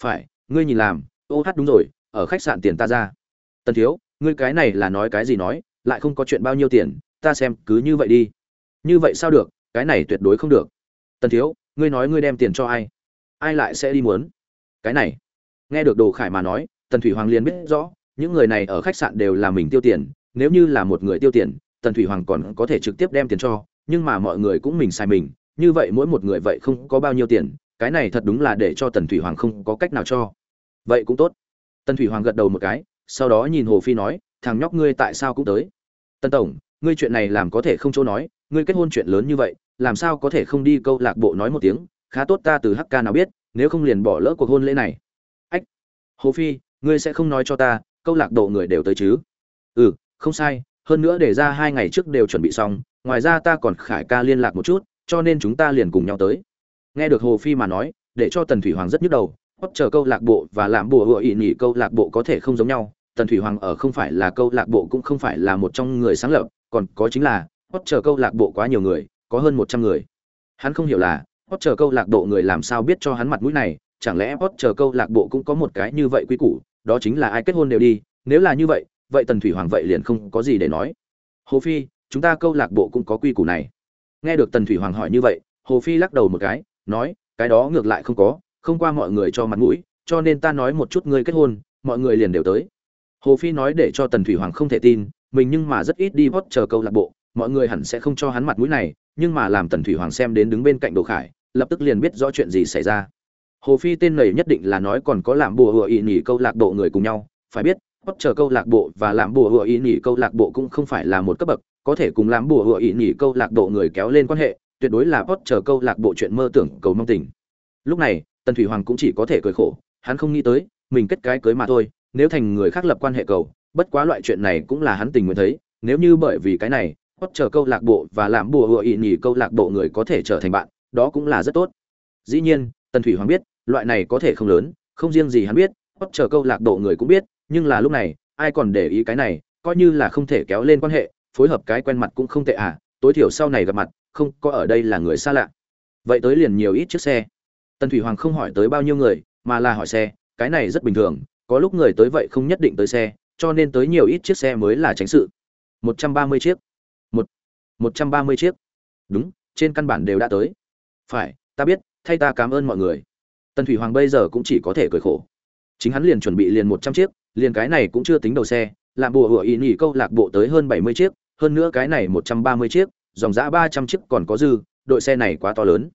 Phải, ngươi nhìn làm, ô hát đúng rồi, ở khách sạn tiền ta ra. Tần thiếu, ngươi cái này là nói cái gì nói, lại không có chuyện bao nhiêu tiền, ta xem, cứ như vậy đi. Như vậy sao được, cái này tuyệt đối không được. Tần thiếu, ngươi nói ngươi đem tiền cho ai? Ai lại sẽ đi muốn? Cái này. Nghe được đồ khải mà nói, tần thủy hoàng liền biết rõ, những người này ở khách sạn đều là mình tiêu tiền, nếu như là một người tiêu tiền, tần thủy hoàng còn có thể trực tiếp đem tiền cho, nhưng mà mọi người cũng mình sai mình như vậy mỗi một người vậy không có bao nhiêu tiền, cái này thật đúng là để cho tần thủy hoàng không có cách nào cho. Vậy cũng tốt. Tần thủy hoàng gật đầu một cái, sau đó nhìn hồ phi nói, thằng nhóc ngươi tại sao cũng tới? Tần tổng, ngươi chuyện này làm có thể không chỗ nói, ngươi kết hôn chuyện lớn như vậy, làm sao có thể không đi câu lạc bộ nói một tiếng, khá tốt ta từ hk nào biết, nếu không liền bỏ lỡ cuộc hôn lễ này. Ách, hồ phi, ngươi sẽ không nói cho ta, câu lạc bộ người đều tới chứ? Ừ không sai, hơn nữa để ra hai ngày trước đều chuẩn bị xong, ngoài ra ta còn khải ca liên lạc một chút cho nên chúng ta liền cùng nhau tới. Nghe được hồ phi mà nói, để cho tần thủy hoàng rất nhức đầu hót chờ câu lạc bộ và làm bùa hựa ỵ nhị câu lạc bộ có thể không giống nhau, tần thủy hoàng ở không phải là câu lạc bộ cũng không phải là một trong người sáng lập, còn có chính là hót chờ câu lạc bộ quá nhiều người, có hơn một trăm người. Hắn không hiểu là hót chờ câu lạc bộ người làm sao biết cho hắn mặt mũi này, chẳng lẽ hót chờ câu lạc bộ cũng có một cái như vậy quy củ, đó chính là ai kết hôn đều đi, nếu là như vậy vậy tần thủy hoàng vậy liền không có gì để nói. Hồ phi, chúng ta câu lạc bộ cũng có quy củ này nghe được tần thủy hoàng hỏi như vậy, hồ phi lắc đầu một cái, nói, cái đó ngược lại không có, không qua mọi người cho mặt mũi, cho nên ta nói một chút ngươi kết hôn, mọi người liền đều tới. Hồ phi nói để cho tần thủy hoàng không thể tin, mình nhưng mà rất ít đi hót chờ câu lạc bộ, mọi người hẳn sẽ không cho hắn mặt mũi này, nhưng mà làm tần thủy hoàng xem đến đứng bên cạnh đồ khải, lập tức liền biết rõ chuyện gì xảy ra. Hồ phi tên này nhất định là nói còn có làm bùa hựa ỵ nhỉ câu lạc bộ người cùng nhau, phải biết hót chờ câu lạc bộ và làm bùa hựa ỵ nhỉ câu lạc bộ cũng không phải là một cấp bậc có thể cùng làm bùa hựa ỵ nhỉ câu lạc bộ người kéo lên quan hệ, tuyệt đối là hót chờ câu lạc bộ chuyện mơ tưởng cầu mong tình. Lúc này, tần thủy hoàng cũng chỉ có thể cười khổ, hắn không nghĩ tới, mình kết cái cưới mà thôi, nếu thành người khác lập quan hệ cầu, bất quá loại chuyện này cũng là hắn tình nguyện thấy, nếu như bởi vì cái này hót chờ câu lạc bộ và làm bùa hựa ỵ nhỉ câu lạc bộ người có thể trở thành bạn, đó cũng là rất tốt. Dĩ nhiên, tần thủy hoàng biết, loại này có thể không lớn, không riêng gì hắn biết hót chờ câu lạc bộ người cũng biết, nhưng là lúc này, ai còn để ý cái này, coi như là không thể kéo lên quan hệ phối hợp cái quen mặt cũng không tệ à tối thiểu sau này gặp mặt, không có ở đây là người xa lạ. Vậy tới liền nhiều ít chiếc xe. Tần thủy hoàng không hỏi tới bao nhiêu người, mà là hỏi xe, cái này rất bình thường, có lúc người tới vậy không nhất định tới xe, cho nên tới nhiều ít chiếc xe mới là tránh sự. Một trăm ba mươi chiếc. Một một trăm ba mươi chiếc. Đúng, trên căn bản đều đã tới. Phải, ta biết, thay ta cảm ơn mọi người. Tần thủy hoàng bây giờ cũng chỉ có thể cười khổ. Chính hắn liền chuẩn bị liền một trăm chiếc, liền cái này cũng chưa tính đầu xe làm bùa hựa ý nghỉ câu lạc bộ tới hơn bảy mươi chiếc hơn nữa cái này một trăm ba mươi chiếc dòng dã ba trăm chiếc còn có dư đội xe này quá to lớn.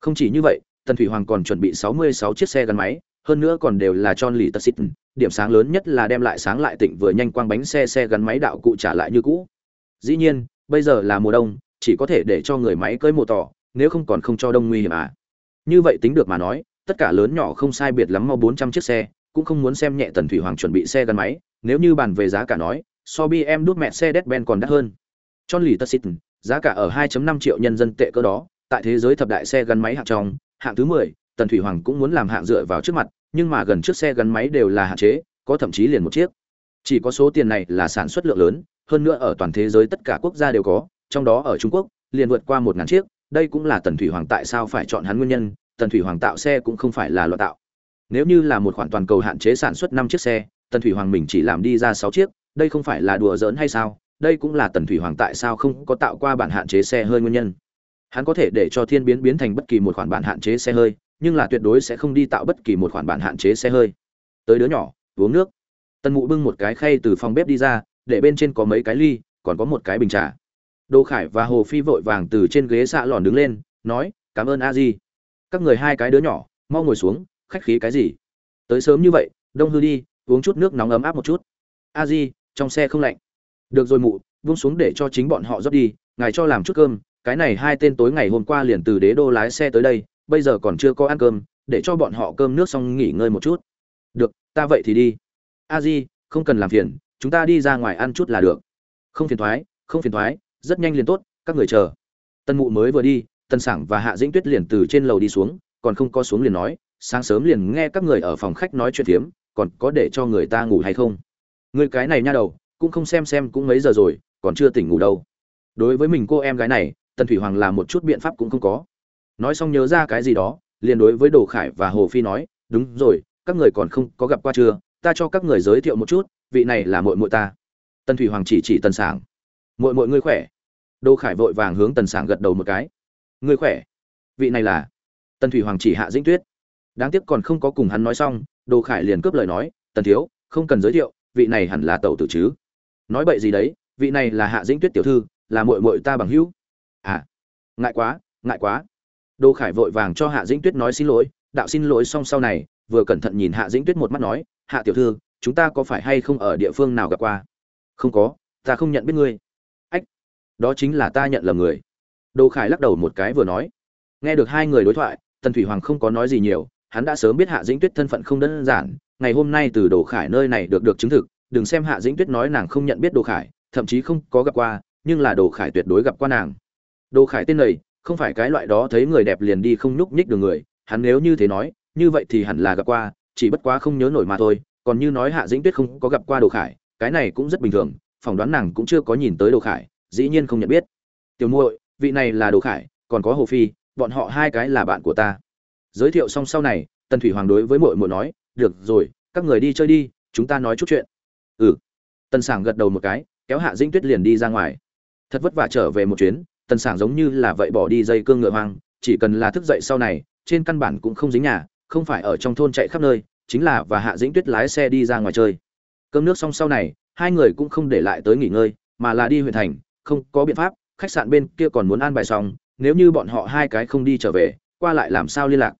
Không chỉ như vậy tần thủy hoàng còn chuẩn bị sáu mươi sáu chiếc xe gắn máy hơn nữa còn đều là John Lee Tassit, điểm sáng lớn nhất là đem lại sáng lại tỉnh vừa nhanh quang bánh xe xe gắn máy đạo cụ trả lại như cũ. Dĩ nhiên bây giờ là mùa đông chỉ có thể để cho người máy cưỡi mồ tỏ nếu không còn không cho đông nguy hiểm à. Như vậy tính được mà nói tất cả lớn nhỏ không sai biệt lắm mau bốn trăm chiếc xe cũng không muốn xem nhẹ tần thủy hoàng chuẩn bị xe gắn máy nếu như bàn về giá cả nói so bm đút mẹ xe Mercedes-Benz còn đắt hơn John Lee Tassit, giá cả ở 2.5 triệu nhân dân tệ cơ đó, tại thế giới thập đại xe gắn máy hạng trong, hạng thứ 10, Tần Thủy Hoàng cũng muốn làm hạng dựa vào trước mặt, nhưng mà gần trước xe gắn máy đều là hạn chế, có thậm chí liền một chiếc. Chỉ có số tiền này là sản xuất lượng lớn, hơn nữa ở toàn thế giới tất cả quốc gia đều có, trong đó ở Trung Quốc, liền vượt qua 1000 chiếc, đây cũng là Tần Thủy Hoàng tại sao phải chọn hắn nguyên nhân, Tần Thủy Hoàng tạo xe cũng không phải là loạn tạo. Nếu như là một khoản toàn cầu hạn chế sản xuất 5 chiếc xe, Tần Thủy Hoàng mình chỉ làm đi ra sáu chiếc, đây không phải là đùa giỡn hay sao? Đây cũng là Tần Thủy Hoàng tại sao không có tạo qua bản hạn chế xe hơi nguyên nhân. Hắn có thể để cho thiên biến biến thành bất kỳ một khoản bản hạn chế xe hơi, nhưng là tuyệt đối sẽ không đi tạo bất kỳ một khoản bản hạn chế xe hơi. Tới đứa nhỏ, uống nước. Tần Mụ bưng một cái khay từ phòng bếp đi ra, để bên trên có mấy cái ly, còn có một cái bình trà. Đỗ Khải và Hồ Phi vội vàng từ trên ghế xạ lòn đứng lên, nói: "Cảm ơn A Di." Các người hai cái đứa nhỏ, mau ngồi xuống, khách khí cái gì? Tới sớm như vậy, đông hư đi, uống chút nước nóng ấm áp một chút. A Di, trong xe không lạnh. Được rồi mụ, buông xuống để cho chính bọn họ dốc đi, ngài cho làm chút cơm, cái này hai tên tối ngày hôm qua liền từ đế đô lái xe tới đây, bây giờ còn chưa có ăn cơm, để cho bọn họ cơm nước xong nghỉ ngơi một chút. Được, ta vậy thì đi. A Di, không cần làm phiền, chúng ta đi ra ngoài ăn chút là được. Không phiền thoái, không phiền thoái, rất nhanh liền tốt, các người chờ. Tân Mụ mới vừa đi, Tân Sảng và Hạ Dĩnh Tuyết liền từ trên lầu đi xuống, còn không có xuống liền nói, sáng sớm liền nghe các người ở phòng khách nói chuyện phiếm, còn có để cho người ta ngủ hay không? Người cái này nha đầu, cũng không xem xem cũng mấy giờ rồi, còn chưa tỉnh ngủ đâu. Đối với mình cô em gái này, Tần Thủy Hoàng làm một chút biện pháp cũng không có. Nói xong nhớ ra cái gì đó, liền đối với Đồ Khải và Hồ Phi nói, đúng rồi, các người còn không có gặp qua chưa, ta cho các người giới thiệu một chút, vị này là muội muội ta. Tần Thủy Hoàng chỉ chỉ Tần Sảng. Muội muội ngươi khỏe? Đồ Khải vội vàng hướng Tần Sảng gật đầu một cái. Ngươi khỏe? Vị này là Tần Thủy Hoàng chỉ Hạ Dĩnh Tuyết. Đáng tiếc còn không có cùng hắn nói xong, Đồ Khải liền cướp lời nói, "Tần thiếu, không cần giới thiệu, vị này hẳn là tẩu tử chứ?" Nói bậy gì đấy, vị này là Hạ Dĩnh Tuyết tiểu thư, là muội muội ta bằng hữu. À, ngại quá, ngại quá. Đồ Khải vội vàng cho Hạ Dĩnh Tuyết nói xin lỗi, đạo xin lỗi xong sau này, vừa cẩn thận nhìn Hạ Dĩnh Tuyết một mắt nói, "Hạ tiểu thư, chúng ta có phải hay không ở địa phương nào gặp qua?" "Không có, ta không nhận biết ngươi." "Ách, đó chính là ta nhận lầm người." Đồ Khải lắc đầu một cái vừa nói. Nghe được hai người đối thoại, Tần Thủy Hoàng không có nói gì nhiều, hắn đã sớm biết Hạ Dĩnh Tuyết thân phận không đơn giản, ngày hôm nay từ Đồ Khải nơi này được được chứng thực, đừng xem Hạ Dĩnh Tuyết nói nàng không nhận biết Đồ Khải, thậm chí không có gặp qua, nhưng là Đồ Khải tuyệt đối gặp qua nàng. Đồ Khải tên này, không phải cái loại đó thấy người đẹp liền đi không nhúc nhích được người, hắn nếu như thế nói, như vậy thì hẳn là gặp qua, chỉ bất quá không nhớ nổi mà thôi, còn như nói Hạ Dĩnh Tuyết không có gặp qua Đồ Khải, cái này cũng rất bình thường, phỏng đoán nàng cũng chưa có nhìn tới Đồ Khải, dĩ nhiên không nhận biết. Tiểu muội, vị này là Đồ Khải, còn có Hồ Phi, bọn họ hai cái là bạn của ta. Giới thiệu xong sau này, Tần Thủy Hoàng đối với mội mội nói, "Được rồi, các người đi chơi đi, chúng ta nói chút chuyện." "Ừ." Tần Sảng gật đầu một cái, kéo Hạ Dĩnh Tuyết liền đi ra ngoài. Thật vất vả trở về một chuyến, Tần Sảng giống như là vậy bỏ đi dây cương ngựa hoang, chỉ cần là thức dậy sau này, trên căn bản cũng không dính nhà, không phải ở trong thôn chạy khắp nơi, chính là và Hạ Dĩnh Tuyết lái xe đi ra ngoài chơi. Cơm nước xong sau này, hai người cũng không để lại tới nghỉ ngơi, mà là đi huyện thành, không có biện pháp, khách sạn bên kia còn muốn an bài xong, nếu như bọn họ hai cái không đi trở về, qua lại làm sao liên lạc.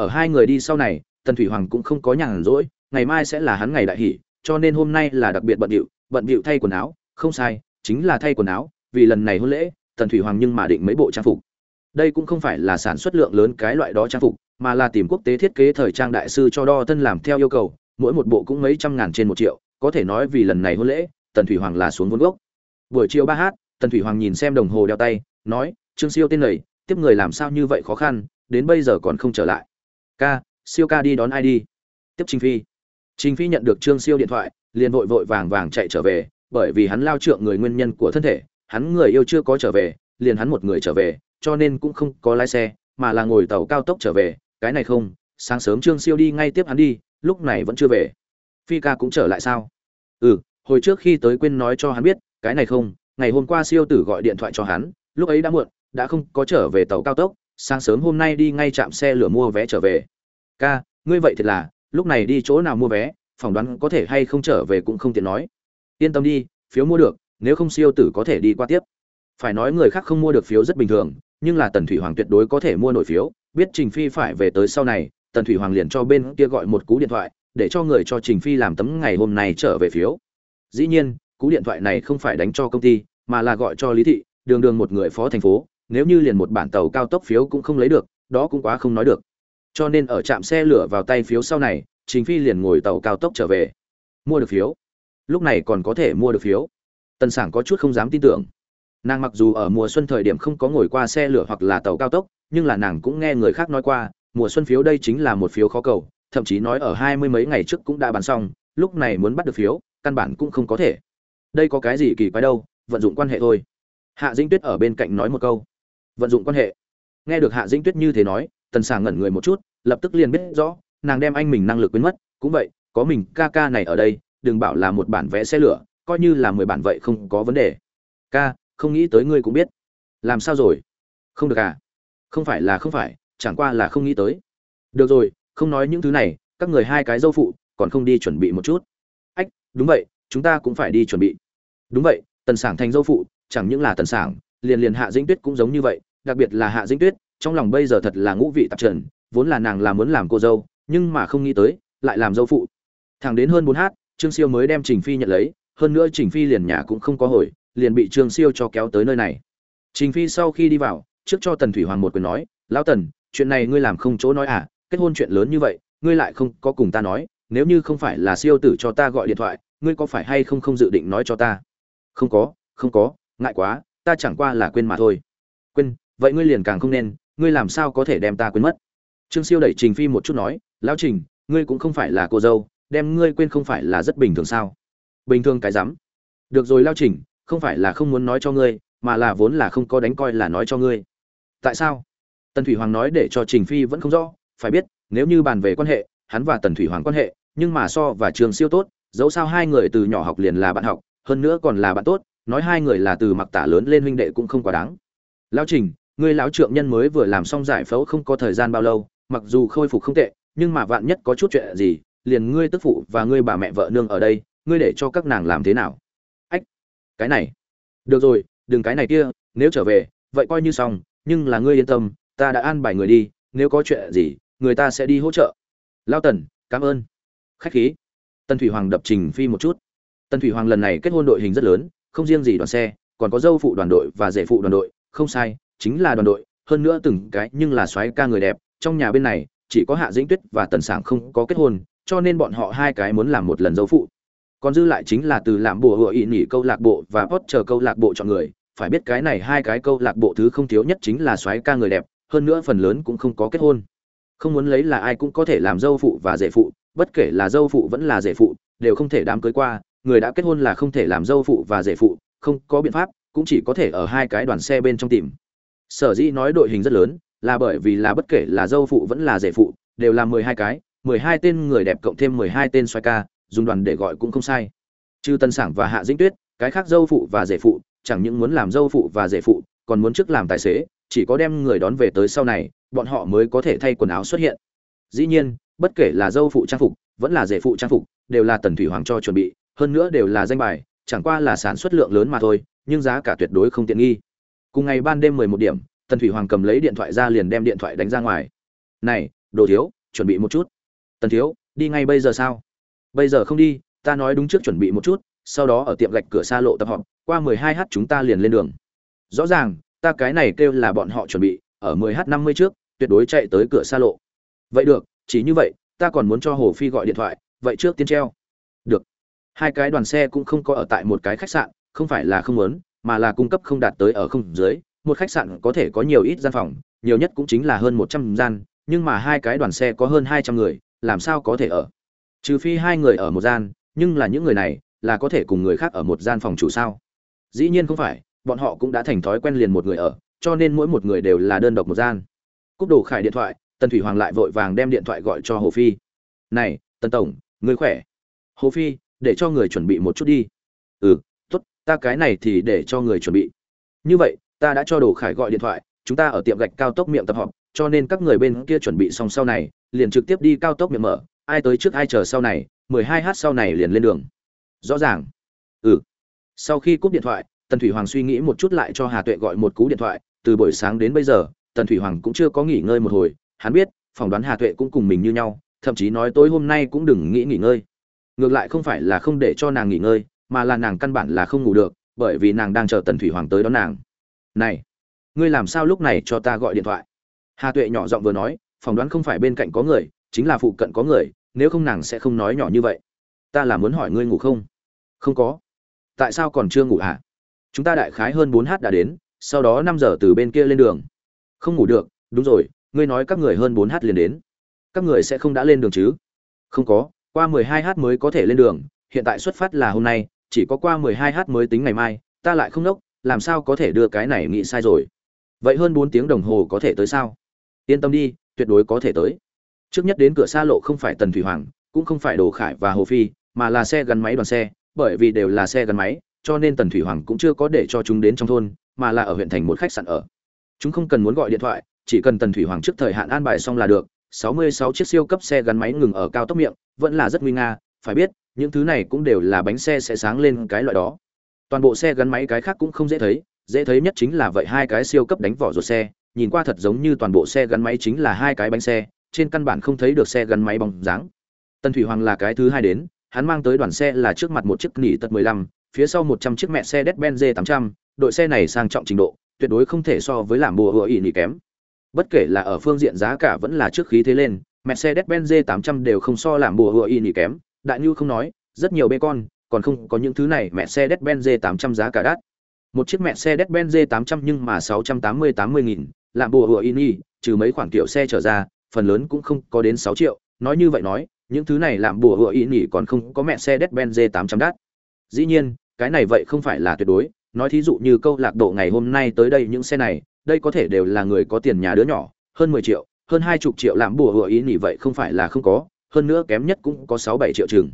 Ở hai người đi sau này, Tần Thủy Hoàng cũng không có nhàn rỗi, ngày mai sẽ là hắn ngày đại hỷ, cho nên hôm nay là đặc biệt bận rộn, bận rộn thay quần áo, không sai, chính là thay quần áo, vì lần này hôn lễ, Tần Thủy Hoàng nhưng mà định mấy bộ trang phục. Đây cũng không phải là sản xuất lượng lớn cái loại đó trang phục, mà là tìm quốc tế thiết kế thời trang đại sư cho đo thân làm theo yêu cầu, mỗi một bộ cũng mấy trăm ngàn trên một triệu, có thể nói vì lần này hôn lễ, Tần Thủy Hoàng là xuống vốn gốc. Buổi chiều ba h, Tần Thủy Hoàng nhìn xem đồng hồ đeo tay, nói: "Trương Siêu tên này, tiếp người làm sao như vậy khó khăn, đến bây giờ còn không trở lại." "Ca, Siêu ca đi đón ai đi?" Tiếp Trình Phi. Trình Phi nhận được Trương Siêu điện thoại, liền vội vội vàng vàng chạy trở về, bởi vì hắn lao trượng người nguyên nhân của thân thể, hắn người yêu chưa có trở về, liền hắn một người trở về, cho nên cũng không có lái xe, mà là ngồi tàu cao tốc trở về, cái này không, sáng sớm Trương Siêu đi ngay tiếp hắn đi, lúc này vẫn chưa về. Phi ca cũng trở lại sao? Ừ, hồi trước khi tới quên nói cho hắn biết, cái này không, ngày hôm qua Siêu Tử gọi điện thoại cho hắn, lúc ấy đã muộn, đã không có trở về tàu cao tốc, sáng sớm hôm nay đi ngay trạm xe lửa mua vé trở về. Ca, ngươi vậy thật là, lúc này đi chỗ nào mua vé, phỏng đoán có thể hay không trở về cũng không tiện nói. Yên tâm đi, phiếu mua được, nếu không siêu tử có thể đi qua tiếp phải nói người khác không mua được phiếu rất bình thường nhưng là tần thủy hoàng tuyệt đối có thể mua nổi phiếu biết trình phi phải về tới sau này tần thủy hoàng liền cho bên kia gọi một cú điện thoại để cho người cho trình phi làm tấm ngày hôm nay trở về phiếu dĩ nhiên cú điện thoại này không phải đánh cho công ty mà là gọi cho lý thị đường đường một người phó thành phố nếu như liền một bản tàu cao tốc phiếu cũng không lấy được, đó cũng quá không nói được. Cho nên ở trạm xe lửa vào tay phiếu sau này, trình phi liền ngồi tàu cao tốc trở về. Mua được phiếu. Lúc này còn có thể mua được phiếu. Tần sảng có chút không dám tin tưởng. Nàng mặc dù ở mùa xuân thời điểm không có ngồi qua xe lửa hoặc là tàu cao tốc, nhưng là nàng cũng nghe người khác nói qua, mùa xuân phiếu đây chính là một phiếu khó cầu, thậm chí nói ở hai mươi mấy ngày trước cũng đã bán xong, lúc này muốn bắt được phiếu, căn bản cũng không có thể. Đây có cái gì kỳ quái đâu, vận dụng quan hệ thôi. Hạ dĩnh tuyết ở bên cạnh nói một câu vận dụng quan hệ. Nghe được hạ dĩnh tuyết như thế nói, tần sàng ngẩn người một chút, lập tức liền biết rõ, nàng đem anh mình năng lực quên mất. Cũng vậy, có mình, ca ca này ở đây, đừng bảo là một bản vẽ xe lửa, coi như là mười bản vậy không có vấn đề. Ca, không nghĩ tới ngươi cũng biết. Làm sao rồi? Không được à? Không phải là không phải, chẳng qua là không nghĩ tới. Được rồi, không nói những thứ này, các người hai cái dâu phụ, còn không đi chuẩn bị một chút. Ách, đúng vậy, chúng ta cũng phải đi chuẩn bị. Đúng vậy, tần sảng thành dâu phụ, chẳng những là tần sảng liền liền hạ dĩnh tuyết cũng giống như vậy, đặc biệt là hạ dĩnh tuyết, trong lòng bây giờ thật là ngũ vị tạp trần, vốn là nàng là muốn làm cô dâu, nhưng mà không nghĩ tới, lại làm dâu phụ. Thẳng đến hơn bốn h trương siêu mới đem trình phi nhận lấy, hơn nữa trình phi liền nhà cũng không có hồi, liền bị trương siêu cho kéo tới nơi này. Trình phi sau khi đi vào, trước cho tần thủy hoàng một quyền nói, lão tần, chuyện này ngươi làm không chỗ nói à kết hôn chuyện lớn như vậy, ngươi lại không có cùng ta nói, nếu như không phải là siêu tử cho ta gọi điện thoại, ngươi có phải hay không không dự định nói cho ta? Không có không có, ngại quá ta chẳng qua là quên mà thôi. Quên, vậy ngươi liền càng không nên, ngươi làm sao có thể đem ta quên mất? Trương siêu đẩy trình phi một chút nói, lão trình, ngươi cũng không phải là cô dâu, đem ngươi quên không phải là rất bình thường sao? Bình thường cái rắm. Được rồi lao trình, không phải là không muốn nói cho ngươi, mà là vốn là không có đánh coi là nói cho ngươi. Tại sao? Tần thủy hoàng nói để cho trình phi vẫn không rõ, phải biết, nếu như bàn về quan hệ, hắn và tần thủy hoàng quan hệ, nhưng mà so và trường siêu tốt, dẫu sao hai người từ nhỏ học liền là bạn học, hơn nữa còn là bạn tốt nói hai người là từ mặc tả lớn lên huynh đệ cũng không quá đáng. Lão trình, ngươi lão trượng nhân mới vừa làm xong giải phẫu không có thời gian bao lâu, mặc dù khôi phục không tệ, nhưng mà vạn nhất có chút chuyện gì, liền ngươi tức phụ và ngươi bà mẹ vợ nương ở đây, ngươi để cho các nàng làm thế nào? Ách, cái này. Được rồi, đừng cái này kia, nếu trở về, vậy coi như xong, nhưng là ngươi yên tâm, ta đã an bài người đi, nếu có chuyện gì, người ta sẽ đi hỗ trợ. Lao tần, cảm ơn. Khách khí. Tân thủy hoàng đập trình phi một chút. Tân thủy hoàng lần này kết hôn đội hình rất lớn không riêng gì đoàn xe, còn có dâu phụ đoàn đội và rể phụ đoàn đội, không sai, chính là đoàn đội, hơn nữa từng cái nhưng là soái ca người đẹp, trong nhà bên này, chỉ có hạ dĩnh tuyết và tần sảng không có kết hôn, cho nên bọn họ hai cái muốn làm một lần dâu phụ. Còn dư lại chính là từ làm bộ hựa ỵ nỉ câu lạc bộ và post chờ câu lạc bộ chọn người, phải biết cái này hai cái câu lạc bộ thứ không thiếu nhất chính là soái ca người đẹp, hơn nữa phần lớn cũng không có kết hôn. Không muốn lấy là ai cũng có thể làm dâu phụ và rể phụ, bất kể là dâu phụ vẫn là rể phụ, đều không thể đám cưới qua người đã kết hôn là không thể làm dâu phụ và rể phụ, không có biện pháp, cũng chỉ có thể ở hai cái đoàn xe bên trong tìm. Sở dĩ nói đội hình rất lớn, là bởi vì là bất kể là dâu phụ vẫn là rể phụ, đều là mười hai cái, mười hai tên người đẹp cộng thêm mười hai tên xoay ca, dùng đoàn để gọi cũng không sai. Trừ tân sảng và hạ dĩnh tuyết, cái khác dâu phụ và rể phụ, chẳng những muốn làm dâu phụ và rể phụ, còn muốn trước làm tài xế, chỉ có đem người đón về tới sau này, bọn họ mới có thể thay quần áo xuất hiện. Dĩ nhiên, bất kể là dâu phụ trang phục, vẫn là rể phụ trang phục, đều là tần thủy hoàng cho chuẩn bị hơn nữa đều là danh bài, chẳng qua là sản xuất lượng lớn mà thôi, nhưng giá cả tuyệt đối không tiện nghi. Cùng ngày ban đêm mười một điểm, tần thủy hoàng cầm lấy điện thoại ra liền đem điện thoại đánh ra ngoài. Này, đồ thiếu, chuẩn bị một chút. Tần thiếu, đi ngay bây giờ sao? Bây giờ không đi, ta nói đúng trước chuẩn bị một chút, sau đó ở tiệm gạch cửa xa lộ tập họp, qua mười hai h chúng ta liền lên đường. Rõ ràng, ta cái này kêu là bọn họ chuẩn bị, ở mười h năm mươi trước, tuyệt đối chạy tới cửa xa lộ. Vậy được, chỉ như vậy, ta còn muốn cho hồ phi gọi điện thoại, vậy trước tiên treo. Được hai cái đoàn xe cũng không có ở tại một cái khách sạn, không phải là không muốn, mà là cung cấp không đạt tới ở không dưới. Một khách sạn có thể có nhiều ít gian phòng, nhiều nhất cũng chính là hơn một trăm gian, nhưng mà hai cái đoàn xe có hơn hai trăm người, làm sao có thể ở? Trừ phi hai người ở một gian, nhưng là những người này là có thể cùng người khác ở một gian phòng chủ sao? Dĩ nhiên không phải, bọn họ cũng đã thành thói quen liền một người ở, cho nên mỗi một người đều là đơn độc một gian. Cúp đồ khải điện thoại, tần thủy hoàng lại vội vàng đem điện thoại gọi cho hồ phi. Này, tần tổng người khỏe? Hồ phi để cho người chuẩn bị một chút đi. Ừ tốt, ta cái này thì để cho người chuẩn bị. Như vậy, ta đã cho đồ khải gọi điện thoại, chúng ta ở tiệm gạch cao tốc miệng tập họp, cho nên các người bên kia chuẩn bị xong sau này, liền trực tiếp đi cao tốc miệng mở, ai tới trước ai chờ sau này, mười hai h sau này liền lên đường. Rõ ràng. Ừ. Sau khi cúp điện thoại, tần thủy hoàng suy nghĩ một chút lại cho hà tuệ gọi một cú điện thoại, từ buổi sáng đến bây giờ, tần thủy hoàng cũng chưa có nghỉ ngơi một hồi, hắn biết, phỏng đoán hà tuệ cũng cùng mình như nhau, thậm chí nói tối hôm nay cũng đừng nghĩ nghỉ ngơi ngược lại không phải là không để cho nàng nghỉ ngơi, mà là nàng căn bản là không ngủ được, bởi vì nàng đang chờ tần thủy hoàng tới đón nàng. Này, ngươi làm sao lúc này cho ta gọi điện thoại? Hà tuệ nhỏ giọng vừa nói, phỏng đoán không phải bên cạnh có người, chính là phụ cận có người, nếu không nàng sẽ không nói nhỏ như vậy. Ta là muốn hỏi ngươi ngủ không? Không có. Tại sao còn chưa ngủ hả? Chúng ta đại khái hơn bốn h đã đến, sau đó năm giờ từ bên kia lên đường. Không ngủ được, đúng rồi, ngươi nói các người hơn bốn h liền đến. Các người sẽ không đã lên đường chứ? Không có qua mười hai h mới có thể lên đường, hiện tại xuất phát là hôm nay, chỉ có qua mười hai h mới tính ngày mai, ta lại không nốc, làm sao có thể đưa cái này nghĩ sai rồi? Vậy hơn bốn tiếng đồng hồ có thể tới sao? Yên tâm đi, tuyệt đối có thể tới. Trước nhất đến cửa xa lộ không phải tần thủy hoàng, cũng không phải đồ khải và hồ phi, mà là xe gắn máy đoàn xe, bởi vì đều là xe gắn máy, cho nên tần thủy hoàng cũng chưa có để cho chúng đến trong thôn, mà là ở huyện thành một khách sạn ở. Chúng không cần muốn gọi điện thoại, chỉ cần tần thủy hoàng trước thời hạn an bài xong là được 66 chiếc siêu cấp xe gắn máy ngừng ở cao tốc miệng vẫn là rất nguy nga phải biết những thứ này cũng đều là bánh xe sẽ sáng lên cái loại đó toàn bộ xe gắn máy cái khác cũng không dễ thấy dễ thấy nhất chính là vậy hai cái siêu cấp đánh vỏ ruột xe nhìn qua thật giống như toàn bộ xe gắn máy chính là hai cái bánh xe trên căn bản không thấy được xe gắn máy bóng dáng tần thủy hoàng là cái thứ hai đến hắn mang tới đoàn xe là trước mặt một chiếc nỉ tật 15, phía sau 100 chiếc mẹ xe Mercedes-Benz 800, đội xe này sang trọng trình độ, tuyệt đối không thể so với làm bùa hựa ỉ nỉ kém. Bất kể là ở phương diện giá cả vẫn là trước khí thế lên, Mercedes-Benz 800 đều không so làm bùa hựa y nhỉ kém, đại như không nói, rất nhiều bê con, còn không có những thứ này Mercedes-Benz 800 giá cả đắt. Một chiếc Mercedes-Benz 800 nhưng mà 680 80 nghìn, làm bùa hựa ỉ trừ mấy khoản kiểu xe trở ra, phần lớn cũng không có đến 6 triệu, nói như vậy nói, những thứ này làm bùa hựa y nhỉ còn không có mẹ xe Mercedes-Benz 800 đắt. Dĩ nhiên, cái này vậy không phải là tuyệt đối, nói thí dụ như câu lạc bộ ngày hôm nay tới đây những xe này, đây có thể đều là người có tiền nhà đứa nhỏ, hơn 10 triệu, hơn 20 triệu làm bùa hựa ý nhỉ vậy không phải là không có, hơn nữa kém nhất cũng có 6 7 triệu chừng.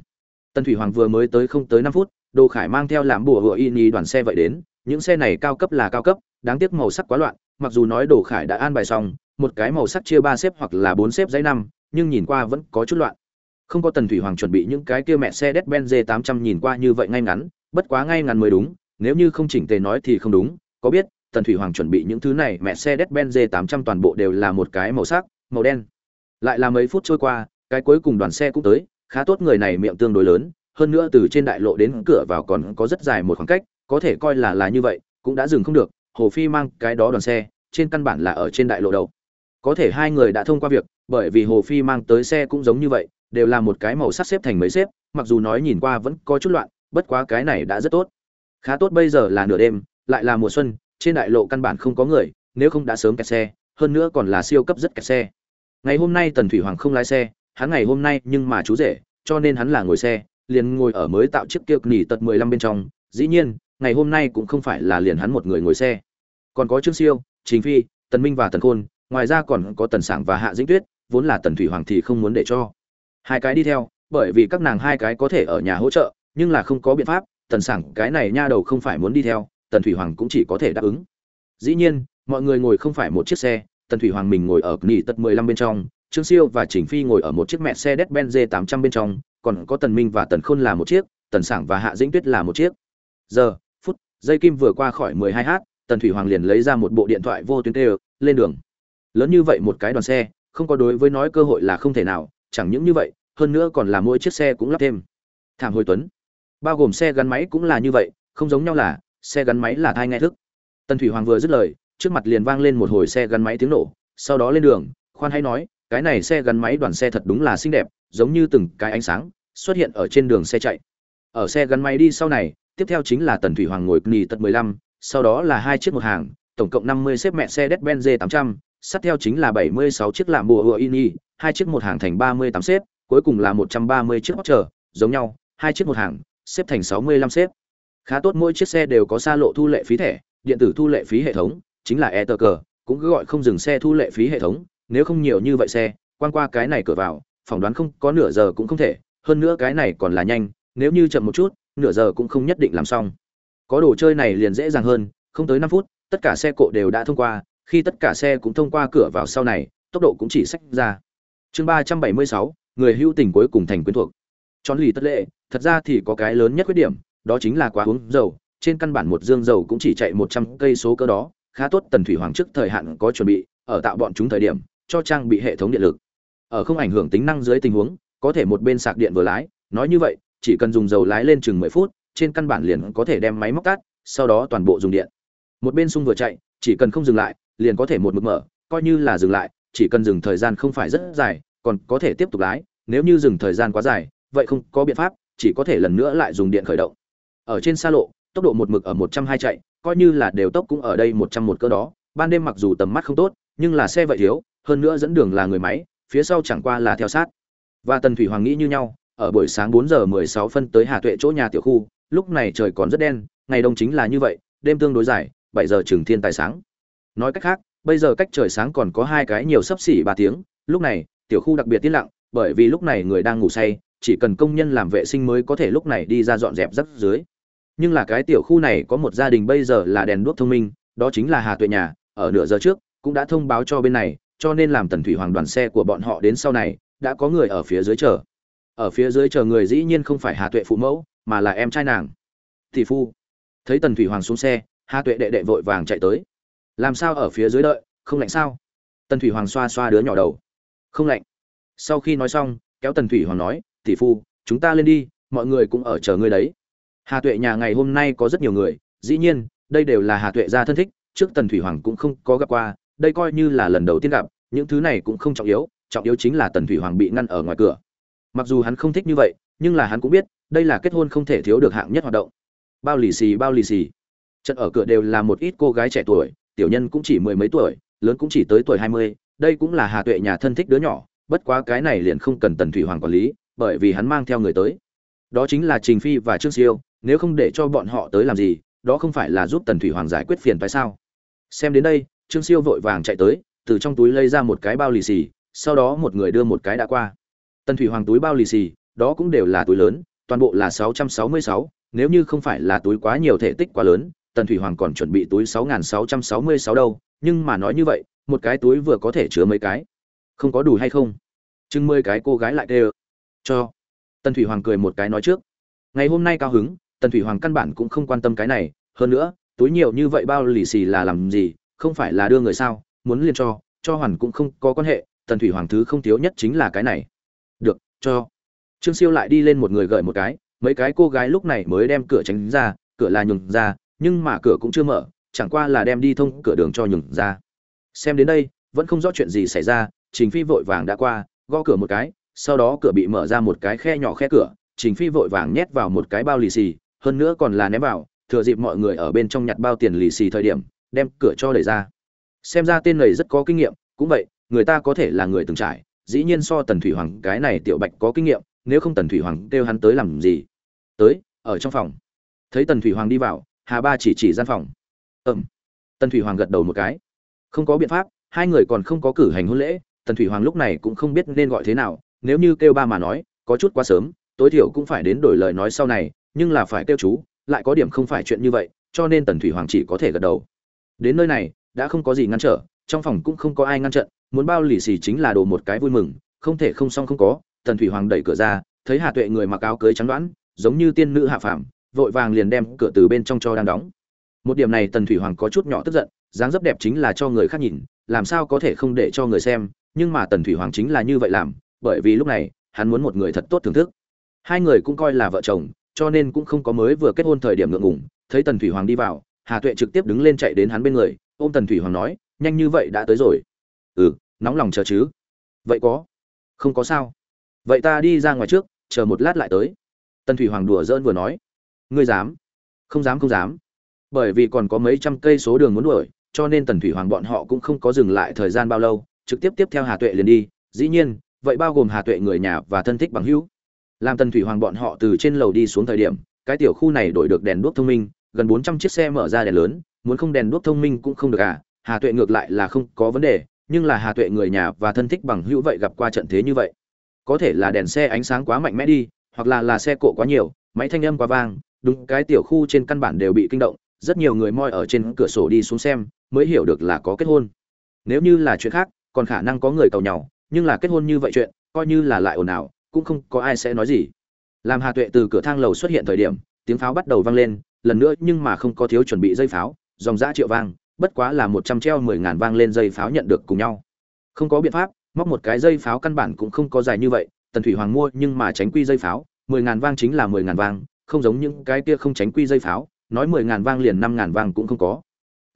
Tân Thủy Hoàng vừa mới tới không tới năm phút, Đồ Khải mang theo làm bùa hựa ý nhỉ đoàn xe vậy đến, những xe này cao cấp là cao cấp, đáng tiếc màu sắc quá loạn, mặc dù nói Đồ Khải đã an bài xong, một cái màu sắc chia ba xếp hoặc là bốn xếp giấy năm, nhưng nhìn qua vẫn có chút loạn. Không có Tần Thủy Hoàng chuẩn bị những cái kia mẹ xe Mercedes-Benz 800 nhìn qua như vậy ngay ngắn, bất quá ngay ngắn mới đúng, nếu như không chỉnh tề nói thì không đúng, có biết, Tần Thủy Hoàng chuẩn bị những thứ này mẹ xe Mercedes-Benz 800 toàn bộ đều là một cái màu sắc, màu đen. Lại là mấy phút trôi qua, cái cuối cùng đoàn xe cũng tới, khá tốt người này miệng tương đối lớn, hơn nữa từ trên đại lộ đến cửa vào còn có rất dài một khoảng cách, có thể coi là là như vậy, cũng đã dừng không được, Hồ Phi mang cái đó đoàn xe, trên căn bản là ở trên đại lộ đầu. Có thể hai người đã thông qua việc, bởi vì Hồ Phi mang tới xe cũng giống như vậy, đều là một cái màu sắc xếp thành mấy xếp mặc dù nói nhìn qua vẫn có chút loạn bất quá cái này đã rất tốt khá tốt bây giờ là nửa đêm lại là mùa xuân trên đại lộ căn bản không có người, nếu không đã sớm kẹt xe, hơn nữa còn là siêu cấp rất kẹt xe. Ngày hôm nay tần thủy hoàng không lái xe, hắn ngày hôm nay nhưng mà chú rể, cho nên hắn là ngồi xe, liền ngồi ở mới tạo chiếc kia nỉ tật mười lăm bên trong. Dĩ nhiên, ngày hôm nay cũng không phải là liền hắn một người ngồi xe. Còn có trương siêu chính phi, tần minh và tần khôn, ngoài ra còn có tần sảng và hạ dĩnh tuyết, vốn là tần thủy hoàng thì không muốn để cho. Hai cái đi theo, bởi vì các nàng hai cái có thể ở nhà hỗ trợ, nhưng là không có biện pháp, tần sảng cái này nha đầu không phải muốn đi theo tần thủy hoàng cũng chỉ có thể đáp ứng. Dĩ nhiên, mọi người ngồi không phải một chiếc xe, tần thủy hoàng mình ngồi ở nghỉ tật mười lăm bên trong, trương siêu và chỉnh phi ngồi ở một chiếc mẹ xe đét ben d tám trăm bên trong, còn có tần minh và tần khôn là một chiếc, tần sảng và hạ dĩnh tuyết là một chiếc. Giờ, phút, dây kim vừa qua khỏi mười hai h tần thủy hoàng liền lấy ra một bộ điện thoại vô tuyến tê lên đường. Lớn như vậy một cái đoàn xe, không có đối với nói cơ hội là không thể nào, chẳng những như vậy, hơn nữa còn là mỗi chiếc xe cũng lắp thêm. Thảm hồi tuấn. Bao gồm xe gắn máy cũng là như vậy, không giống nhau là xe gắn máy là thai nghe thức tần thủy hoàng vừa dứt lời trước mặt liền vang lên một hồi xe gắn máy tiếng nổ sau đó lên đường khoan hay nói cái này xe gắn máy đoàn xe thật đúng là xinh đẹp giống như từng cái ánh sáng xuất hiện ở trên đường xe chạy ở xe gắn máy đi sau này tiếp theo chính là tần thủy hoàng ngồi nì tật 15, sau đó là hai chiếc một hàng tổng cộng 50 xếp mẹ xe Mercedes-Benz 800, sát theo chính là 76 chiếc lạm bùa hựa ini hai chiếc một hàng thành 38 xếp cuối cùng là 130 chiếc Porsche, giống nhau, hai chiếc một hàng, xếp thành 65 xếp. Khá tốt mỗi chiếc xe đều có xa lộ thu lệ phí thẻ, điện tử thu lệ phí hệ thống, chính là ETC, cũng cứ gọi không dừng xe thu lệ phí hệ thống, nếu không nhiều như vậy xe, quan qua cái này cửa vào, phỏng đoán không có nửa giờ cũng không thể, hơn nữa cái này còn là nhanh, nếu như chậm một chút, nửa giờ cũng không nhất định làm xong. Có đồ chơi này liền dễ dàng hơn, không tới năm phút, tất cả xe cộ đều đã thông qua, khi tất cả xe cũng thông qua cửa vào sau này, tốc độ cũng chỉ sách ra. Chương 376, người hữu tình cuối cùng thành quyến thuộc chọn lì tất lệ thật ra thì có cái lớn nhất khuyết điểm đó chính là quá uống dầu, trên căn bản một dương dầu cũng chỉ chạy một trăm cây số cơ đó, khá tốt tần thủy hoàng trước thời hạn có chuẩn bị, ở tạo bọn chúng thời điểm, cho trang bị hệ thống điện lực. Ở không ảnh hưởng tính năng dưới tình huống, có thể một bên sạc điện vừa lái, nói như vậy, chỉ cần dùng dầu lái lên chừng mười phút, trên căn bản liền có thể đem máy móc tắt, sau đó toàn bộ dùng điện. Một bên sung vừa chạy, chỉ cần không dừng lại, liền có thể một mực mở, coi như là dừng lại, chỉ cần dừng thời gian không phải rất dài, còn có thể tiếp tục lái, nếu như dừng thời gian quá dài, vậy không có biện pháp, chỉ có thể lần nữa lại dùng điện khởi động ở trên xa lộ, tốc độ một mực ở một trăm hai chạy, coi như là đều tốc cũng ở đây một trăm một cơ đó. Ban đêm mặc dù tầm mắt không tốt, nhưng là xe vậy thiếu, hơn nữa dẫn đường là người máy, phía sau chẳng qua là theo sát. Và tần thủy hoàng nghĩ như nhau, ở buổi sáng bốn giờ mười sáu phân tới hà tuệ chỗ nhà tiểu khu, lúc này trời còn rất đen, ngày đông chính là như vậy, đêm tương đối dài, bảy giờ trường thiên tài sáng. Nói cách khác, bây giờ cách trời sáng còn có hai cái nhiều sấp xỉ ba tiếng, lúc này, tiểu khu đặc biệt tiết lặng, bởi vì lúc này người đang ngủ say, chỉ cần công nhân làm vệ sinh mới có thể lúc này đi ra dọn dẹp rắc dưới nhưng là cái tiểu khu này có một gia đình bây giờ là đèn đuốc thông minh, đó chính là hà tuệ nhà, ở nửa giờ trước, cũng đã thông báo cho bên này, cho nên làm tần thủy hoàng đoàn xe của bọn họ đến sau này, đã có người ở phía dưới chờ. Ở phía dưới chờ người dĩ nhiên không phải hà tuệ phụ mẫu, mà là em trai nàng. Tỷ phu. Thấy tần thủy hoàng xuống xe, hà tuệ đệ đệ vội vàng chạy tới. Làm sao ở phía dưới đợi, không lạnh sao? Tần thủy hoàng xoa xoa đứa nhỏ đầu. Không lạnh. Sau khi nói xong, kéo tần thủy hoàng nói, tỷ phu, chúng ta lên đi, mọi người cũng ở chờ ngươi đấy hà tuệ nhà ngày hôm nay có rất nhiều người, dĩ nhiên, đây đều là hà tuệ gia thân thích, trước tần thủy hoàng cũng không có gặp qua, đây coi như là lần đầu tiên gặp, những thứ này cũng không trọng yếu trọng yếu chính là tần thủy hoàng bị ngăn ở ngoài cửa. Mặc dù hắn không thích như vậy, nhưng là hắn cũng biết, đây là kết hôn không thể thiếu được hạng nhất hoạt động. Bao lì xì, bao lì xì. Trận ở cửa đều là một ít cô gái trẻ tuổi, tiểu nhân cũng chỉ mười mấy tuổi, lớn cũng chỉ tới tuổi hai mươi, đây cũng là hà tuệ nhà thân thích đứa nhỏ, bất quá cái này liền không cần tần thủy hoàng quản lý, bởi vì hắn mang theo người tới. Đó chính là trình phi và trương siêu nếu không để cho bọn họ tới làm gì, đó không phải là giúp tần thủy hoàng giải quyết phiền phải sao? Xem đến đây, trương siêu vội vàng chạy tới, từ trong túi lấy ra một cái bao lì xì, sau đó một người đưa một cái đã qua. Tần thủy hoàng túi bao lì xì, đó cũng đều là túi lớn, toàn bộ là sáu trăm sáu mươi sáu, nếu như không phải là túi quá nhiều thể tích quá lớn, tần thủy hoàng còn chuẩn bị túi sáu nghìn sáu trăm sáu mươi sáu đâu, nhưng mà nói như vậy, một cái túi vừa có thể chứa mấy cái? Không có đủ hay không? Chừng mười cái cô gái lại đê cho. Tần thủy hoàng cười một cái nói trước, ngày hôm nay cao hứng tần thủy hoàng căn bản cũng không quan tâm cái này, hơn nữa, túi nhiều như vậy bao lì xì là làm gì, không phải là đưa người sao, muốn liền cho cho hoàn cũng không có quan hệ, tần thủy hoàng thứ không thiếu nhất chính là cái này. Được, cho. Trương siêu lại đi lên một người gợi một cái, mấy cái cô gái lúc này mới đem cửa tránh ra, cửa là nhường ra, nhưng mà cửa cũng chưa mở, chẳng qua là đem đi thông cửa đường cho nhường ra. Xem đến đây, vẫn không rõ chuyện gì xảy ra, trình phi vội vàng đã qua, gõ cửa một cái, sau đó cửa bị mở ra một cái khe nhỏ khe cửa, trình phi vội vàng nhét vào một cái bao lì xì hơn nữa còn là ném vào, thừa dịp mọi người ở bên trong nhặt bao tiền lì xì thời điểm, đem cửa cho đẩy ra. Xem ra tên này rất có kinh nghiệm, cũng vậy, người ta có thể là người từng trải, dĩ nhiên so tần thủy hoàng, cái này tiểu bạch có kinh nghiệm, nếu không tần thủy hoàng kêu hắn tới làm gì? Tới, ở trong phòng. Thấy tần thủy hoàng đi vào, hà ba chỉ chỉ gian phòng. Ừm. Tần thủy hoàng gật đầu một cái. Không có biện pháp, hai người còn không có cử hành hôn lễ, tần thủy hoàng lúc này cũng không biết nên gọi thế nào, nếu như kêu ba mà nói, có chút quá sớm, tối thiểu cũng phải đến đổi lời nói sau này nhưng là phải kêu chú, lại có điểm không phải chuyện như vậy, cho nên tần thủy hoàng chỉ có thể gật đầu. Đến nơi này, đã không có gì ngăn trở, trong phòng cũng không có ai ngăn trận, muốn bao lì xì chính là đồ một cái vui mừng, không thể không xong không có, tần thủy hoàng đẩy cửa ra, thấy hà tuệ người mặc áo cưới trắng đoán, giống như tiên nữ hạ phàm, vội vàng liền đem cửa từ bên trong cho đang đóng. Một điểm này tần thủy hoàng có chút nhỏ tức giận, dáng dấp đẹp chính là cho người khác nhìn, làm sao có thể không để cho người xem, nhưng mà tần thủy hoàng chính là như vậy làm, bởi vì lúc này, hắn muốn một người thật tốt thưởng thức. Hai người cũng coi là vợ chồng cho nên cũng không có mới vừa kết hôn thời điểm ngượng ngùng, thấy tần thủy hoàng đi vào, hà tuệ trực tiếp đứng lên chạy đến hắn bên người, ôm tần thủy hoàng nói, nhanh như vậy đã tới rồi. Ừ nóng lòng chờ chứ. Vậy có? Không có sao. Vậy ta đi ra ngoài trước, chờ một lát lại tới. Tần thủy hoàng đùa giỡn vừa nói. Ngươi dám? Không dám không dám. Bởi vì còn có mấy trăm cây số đường muốn đuổi, cho nên tần thủy hoàng bọn họ cũng không có dừng lại thời gian bao lâu, trực tiếp tiếp theo hà tuệ liền đi. Dĩ nhiên, vậy bao gồm hà tuệ người nhà và thân thích bằng hữu làm tần thủy hoàng bọn họ từ trên lầu đi xuống thời điểm, cái tiểu khu này đổi được đèn đuốc thông minh, gần bốn trăm chiếc xe mở ra đèn lớn, muốn không đèn đuốc thông minh cũng không được à hà tuệ ngược lại là không có vấn đề, nhưng là hà tuệ người nhà và thân thích bằng hữu vậy gặp qua trận thế như vậy. Có thể là đèn xe ánh sáng quá mạnh mẽ đi, hoặc là là xe cộ quá nhiều, máy thanh âm quá vang, đúng, cái tiểu khu trên căn bản đều bị kinh động, rất nhiều người moi ở trên cửa sổ đi xuống xem, mới hiểu được là có kết hôn. Nếu như là chuyện khác, còn khả năng có người cầu nhau, nhưng là kết hôn như vậy chuyện, coi như là lại ồn ào cũng không có ai sẽ nói gì. Làm hà tuệ từ cửa thang lầu xuất hiện thời điểm, tiếng pháo bắt đầu vang lên, lần nữa nhưng mà không có thiếu chuẩn bị dây pháo, dòng dã triệu vang, bất quá là một trăm treo mười ngàn vang lên dây pháo nhận được cùng nhau. Không có biện pháp, móc một cái dây pháo căn bản cũng không có dài như vậy, tần thủy hoàng mua nhưng mà tránh quy dây pháo, mười ngàn vang chính là mười ngàn vang, không giống những cái kia không tránh quy dây pháo, nói mười ngàn vang liền năm ngàn vang cũng không có.